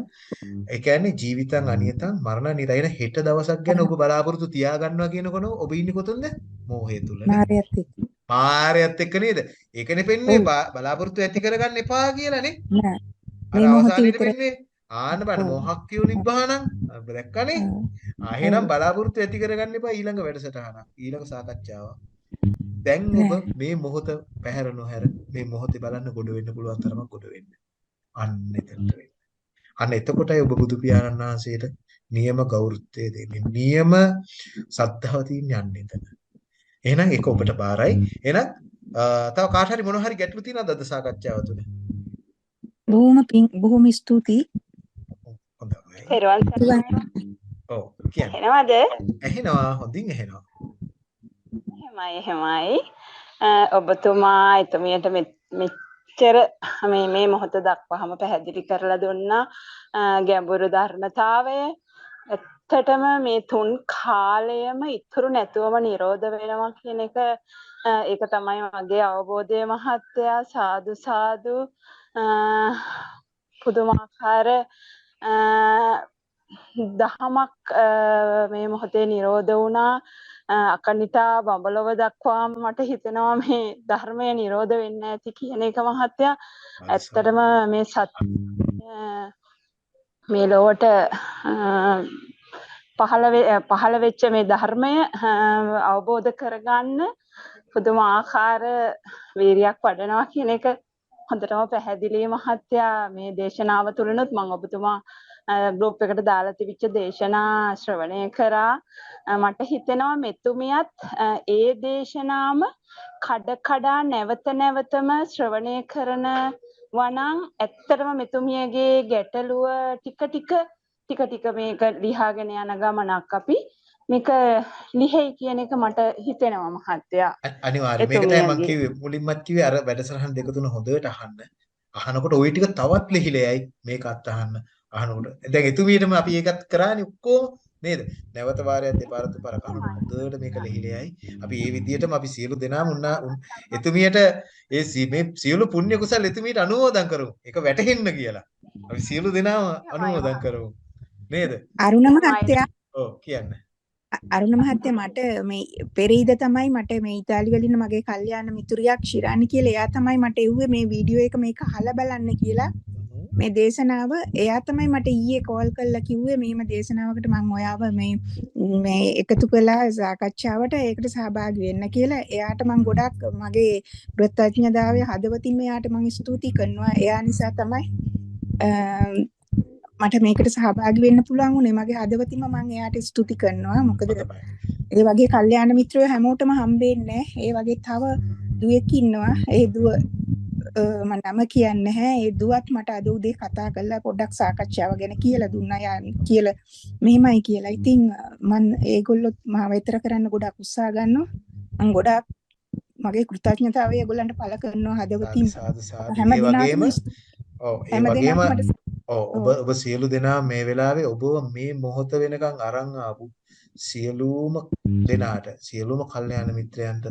ඒ කියන්නේ ජීවිතං අනියතං මරණ නිරයන හෙට දවසක් ගැන ඔබ බලාපොරොත්තු තියාගන්නවා කියනකොන ඔබ ඉන්නේ කොතනද? මෝහය තුල නේ. මාර්යත් එක්ක. මායයත් එක්ක නේද? ඒකනේ පෙන්නේ බලාපොරොත්තු ඇති කරගන්න එපා කියලානේ. නෑ. මේ මොහොතේ පෙන්නේ ආන්න බලන්න ඔව්. මොහක්කියු නිබ්බානං ඔබ දැක්කනේ? ආ එහෙනම් බලාපොරොත්තු ඇති කරගන්න එපා ඊළඟ වැඩසටහනක් ඊළඟ සාකච්ඡාවක්. දැන් ඔබ. මේ මොහොත පැහැර නොහැර මේ මොහොතේ බලන්න ගොඩ වෙන්න පුළුවන් තරමක් ගොඩ වෙන්න. අන්න එතනට වෙන්න. අන්න එතකොටයි ඔබ බුදු පියාණන් වහන්සේට නියම ගෞරවය දෙන්නේ. නියම සද්ධාව තියෙන්නේ අන්න එතන. එහෙනම් ඒක ඔබට බාරයි. එහෙනම් තව කාට හරි මොන හරි ගැටලු තියෙනවද අද සාකච්ඡාව තුළ? බොහොම පිං බොහොම ස්තුතියි. හොඳයි. පෙරවන් සරණයි. ඔව් කියන්න. එනවද? ඇහෙනවා හොඳින් ඇහෙනවා. එහෙමයි එහෙමයි. අ, ඔබතුමා එතුමියට මෙ- මෙච්චර මේ මේ මොහොත දක්වාම පැහැදිලි කරලා දුන්නා අ, ගැඹුරු ධර්මතාවය. ඇත්තටම මේ තුන් කාලයම ඉතුරු නැතුවම නිරෝධ වෙනවා කියන එක අ, ඒක තමයි මගේ අවබෝධය මහත්තයා සාදු සාදු අ, පුදුමාකාර අ, දහමක් අ, මේ මොහොතේ නිරෝධ වුණා අ, අකනිටා බඹලොව දක්වාම මට හිතෙනවා මේ ධර්මය නිරෝධ වෙන්න ඇති කියන එක මහත්තයා. ඇත්තටම මේ සත් මේ ලොවට පහළ පහළ වෙච්ච මේ ධර්මය අවබෝධ කරගන්න පුදුමාකාර වීරියක් වඩනවා කියන එක හොඳටම පැහැදිලි මහත්තයා. මේ දේශනාව තුළනුත් මම ඔබතුමා ගෲප් එකට දාලා තිබිච්ච දේශනා ශ්‍රවණය කරා අ, මට හිතෙනවා මෙතුමියත් අ, ඒ දේශනාම කඩ කඩා නැවත නැවතම ශ්‍රවණය කරන වනම් ඇත්තටම මෙතුමියගේ ගැටලුව ටික ටික ටික ටික මේක ලියාගෙන යන ගමනක් අපි මේක ලිහෙයි කියන එක මට හිතෙනවා මහත්තයා අ- අනිවාර්යයෙන් මේක තමයි මම එතුමියගේ. කිව්වේ මුලින්මත් කිව්වේ අර වැඩසටහන් දෙක තුන හොඳට අහන්න. අහනකොට ওই ටික තවත් ලිහිලයි මේකත් අහන්න. අහනකොට දැන් එතුමියටම අපි ඒකත් කරානේ ඔක්කොම නේද? නැවත වාරයක් දෙපාර තුපාර අහනකොට හොඳට මේක ලිහිලයි. අපි ඒ විදිහටම අපි සියලු දෙනාම උන්නා උන්- එතුමියට ඒ මේ සියලු පුණ්‍ය කුසල් එතුමියට අනුමෝදන් කරමු. ඒක වැටහෙන්න කියලා. අපි සියලු දෙනාම අනුමෝදන් කරමු. නේද? අරුණ මහත්තයා ඔව් කියන්න. අරුණ මහත්තයා මට මේ පෙරේද තමයි මට මේ ඉතාලි වලින් මගේ කල්යාණ මිතුරියක් ශිරානි කියලා එයා තමයි මට එව්වේ මේ වීඩියෝ එක මේක අහලා බලන්න කියලා මේ දේශනාව එයා තමයි මට ඊයේ කෝල් කරලා කිව්වේ මෙහෙම දේශනාවකට මම ඔයාව මේ මේ එකතු කළා සාකච්ඡාවට ඒකට සහභාගී වෙන්න කියලා. එයාට මම ගොඩක් මගේ කෘතඥතාවය හදවතින්ම එයාට මම ස්තුති කරනවා. එයා නිසා තමයි මට මේකට සහභාගී වෙන්න පුළුවන් වුණේ. මගේ හදවතින්ම මම එයාට ස්තුති කරනවා. මොකද ඒ වගේ කල්යාණ මිත්‍රයෝ හැමෝටම හම්බෙන්නේ. ඒ වගේ තව දුවෙක් ඉන්නවා. ඒ දුව මම නම කියන්නේ නැහැ. ඒ දුවත් මට අද උදේ කතා කරලා පොඩ්ඩක් සාකච්ඡාව ගැන කියලා දුන්නා. යා කියලා මෙහෙමයි කියලා. ඉතින් මම ඒගොල්ලොත් මාව විතර කරන්න ගොඩක් උත්සාහ ගන්නවා. මම ගොඩක් මගේ කෘතඥතාවය ඒගොල්ලන්ට පළ කරනවා හදවතින්. හැම වගේම ඔව් ඒ වගේම ඔව් ඔබ ඔබ සියලු දෙනා මේ වෙලාවේ ඔබව මේ මොහොත වෙනකන් අරන් ආපු සියලුම දෙනාට සියලුම කල්යාණ මිත්‍රයන්ට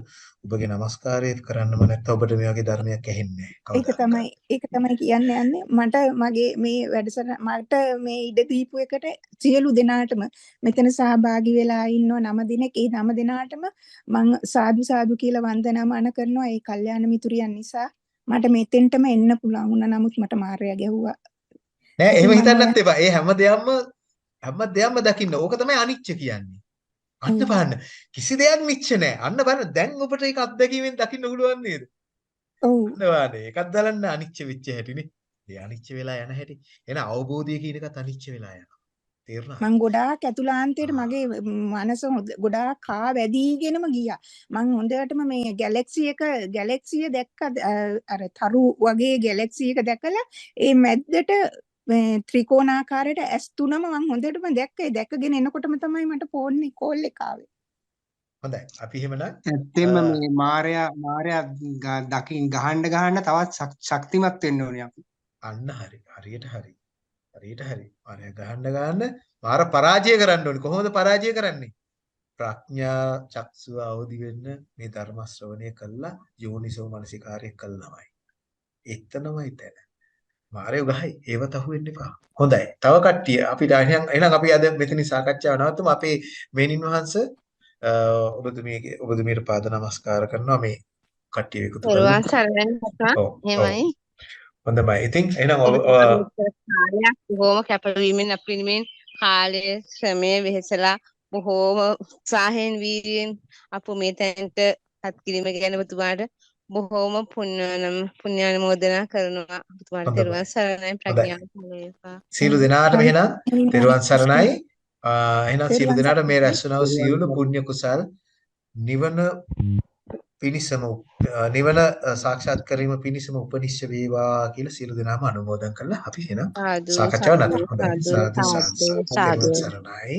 ඔබගේ নমස්කාරය කරන්නම නැත්නම් ඔබට මේ වගේ ධර්මයක් ඇහෙන්නේ නැහැ. ඒක. තමයි ඒක තමයි කියන්න යන්නේ. මට මගේ මේ වැඩසටහන මට මේ ඉඩ දීපු එකට සියලු දෙනාටම මෙතන සහභාගී වෙලා ඉන්නව නම දිනක ඒ නම දෙනාටම මං සාදු සාදු කියලා වන්දනාමාන කරනවා ඒ කල්යාණ මිතුරියන් නිසා. මට මෙතෙන්ටම එන්න පුළුවන් වුණා නමුත් මට මාර්යා ගැහුවා. නෑ එහෙම මම හිතන්නත් එපා. ඒ හැම දෙයක්ම හැම දෙයක්ම දකින්න. ඕක තමයි අනිච්ච කියන්නේ. අන්න. බලන්න. කිසි දෙයක් නිච්ච නෑ. අන්න බලන්න දැන් ඔබට ඒක අත්දැකීමෙන් දකින්න පුළුවන් නේද? ඔව් අන්න බලන්න. ඒකත් බලන්න අනිච්ච වෙච්ච හැටිනේ. ඒ අනිච්ච වෙලා යන හැටි. එන අවබෝධය කියන එකත් අනිච්ච වෙලා යනවා. තේරුණාද? මං ගොඩාක් ඇතුළාන්තයට මගේ මනස ගොඩාක් කා වැදීගෙනම ගියා. මං හොඳටම මේ ගැලැක්සි එක ගැලැක්සිය දැක්ක අර තරු වගේ ගැලැක්සි එක දැකලා ඒ මැද්දට ත්‍රිකෝණාකාරයට ඇස් තුනම මං හොඳටම දැක්කේ දැකගෙන එනකොටම තමයි මට ෆෝන් එක කෝල් එක ආවේ. හොඳයි. අපි එහෙමනම් ඇත්තෙන්ම මේ මාර්යා මාර්යා දකින් ගහන්න ගහන්න තවත් ශක්- ශක්තිමත් වෙන්න ඕනේ අපි. අන්න හරි. හරියට හරි. හරියට හරි. මාරය ගහන්න ගහන්න මාර පරාජය කරන්න ඕනේ. කොහොමද පරාජය කරන්නේ? ප්‍රඥා චක්සුව අවදි වෙන්න මේ ධර්ම ශ්‍රවණය කළා යෝනිසෝ මනසිකාරය කළාමයි. එතනමයි තැන. මාරයෝ ගහයි. ඒව තහු වෙන්න එපා. හොඳයි. තව කට්ටිය අපිට එහෙනම් එහෙනම් අපි අද මෙතනින් සාකච්ඡාව නවත්තමු. අපේ මේනින් වහන්සේ ඔබතුමියගේ ඔබතුමියට පාද නමස්කාර කරනවා මේ කට්ටිය එකතු කරලා. සරණයි. ඔව්. එහෙමයි. හොඳයි. ඉතින් එහෙනම් කාලයක් බොහොම කැපවීමෙන් අපිරිමෙන් කාලය ශ්‍රමය වෙහෙසලා බොහෝම උත්සාහයෙන් වීර්යයෙන් අපු මේ තැනට පත් කිරීම ගැන ඔබතුමාට බොහෝම පුණ්‍යනම් පුණ්‍යානුමෝදනා කරනවා ඔබතුමාට. තෙරුවන් සරණයි. ප්‍රඥාව පහළ සියලු දෙනාටම එහෙනම් තෙරුවන් සරණයි. එහෙනම් තෙරුවන් දෙනාට මේ සරණයි. රැස් වුණා වූ සියලු පුණ්‍ය කුසල් නිවන පිණිසම නිවන සාක්ෂාත් කිරීම පිණිසම උපනිශ්‍ය වේවා කියලා සියලු දෙනාම අනුමෝදන් කරලා අපි එහෙනම් සාකච්ඡාව නතර. හොඳයි. සාදු සාදු සරණයි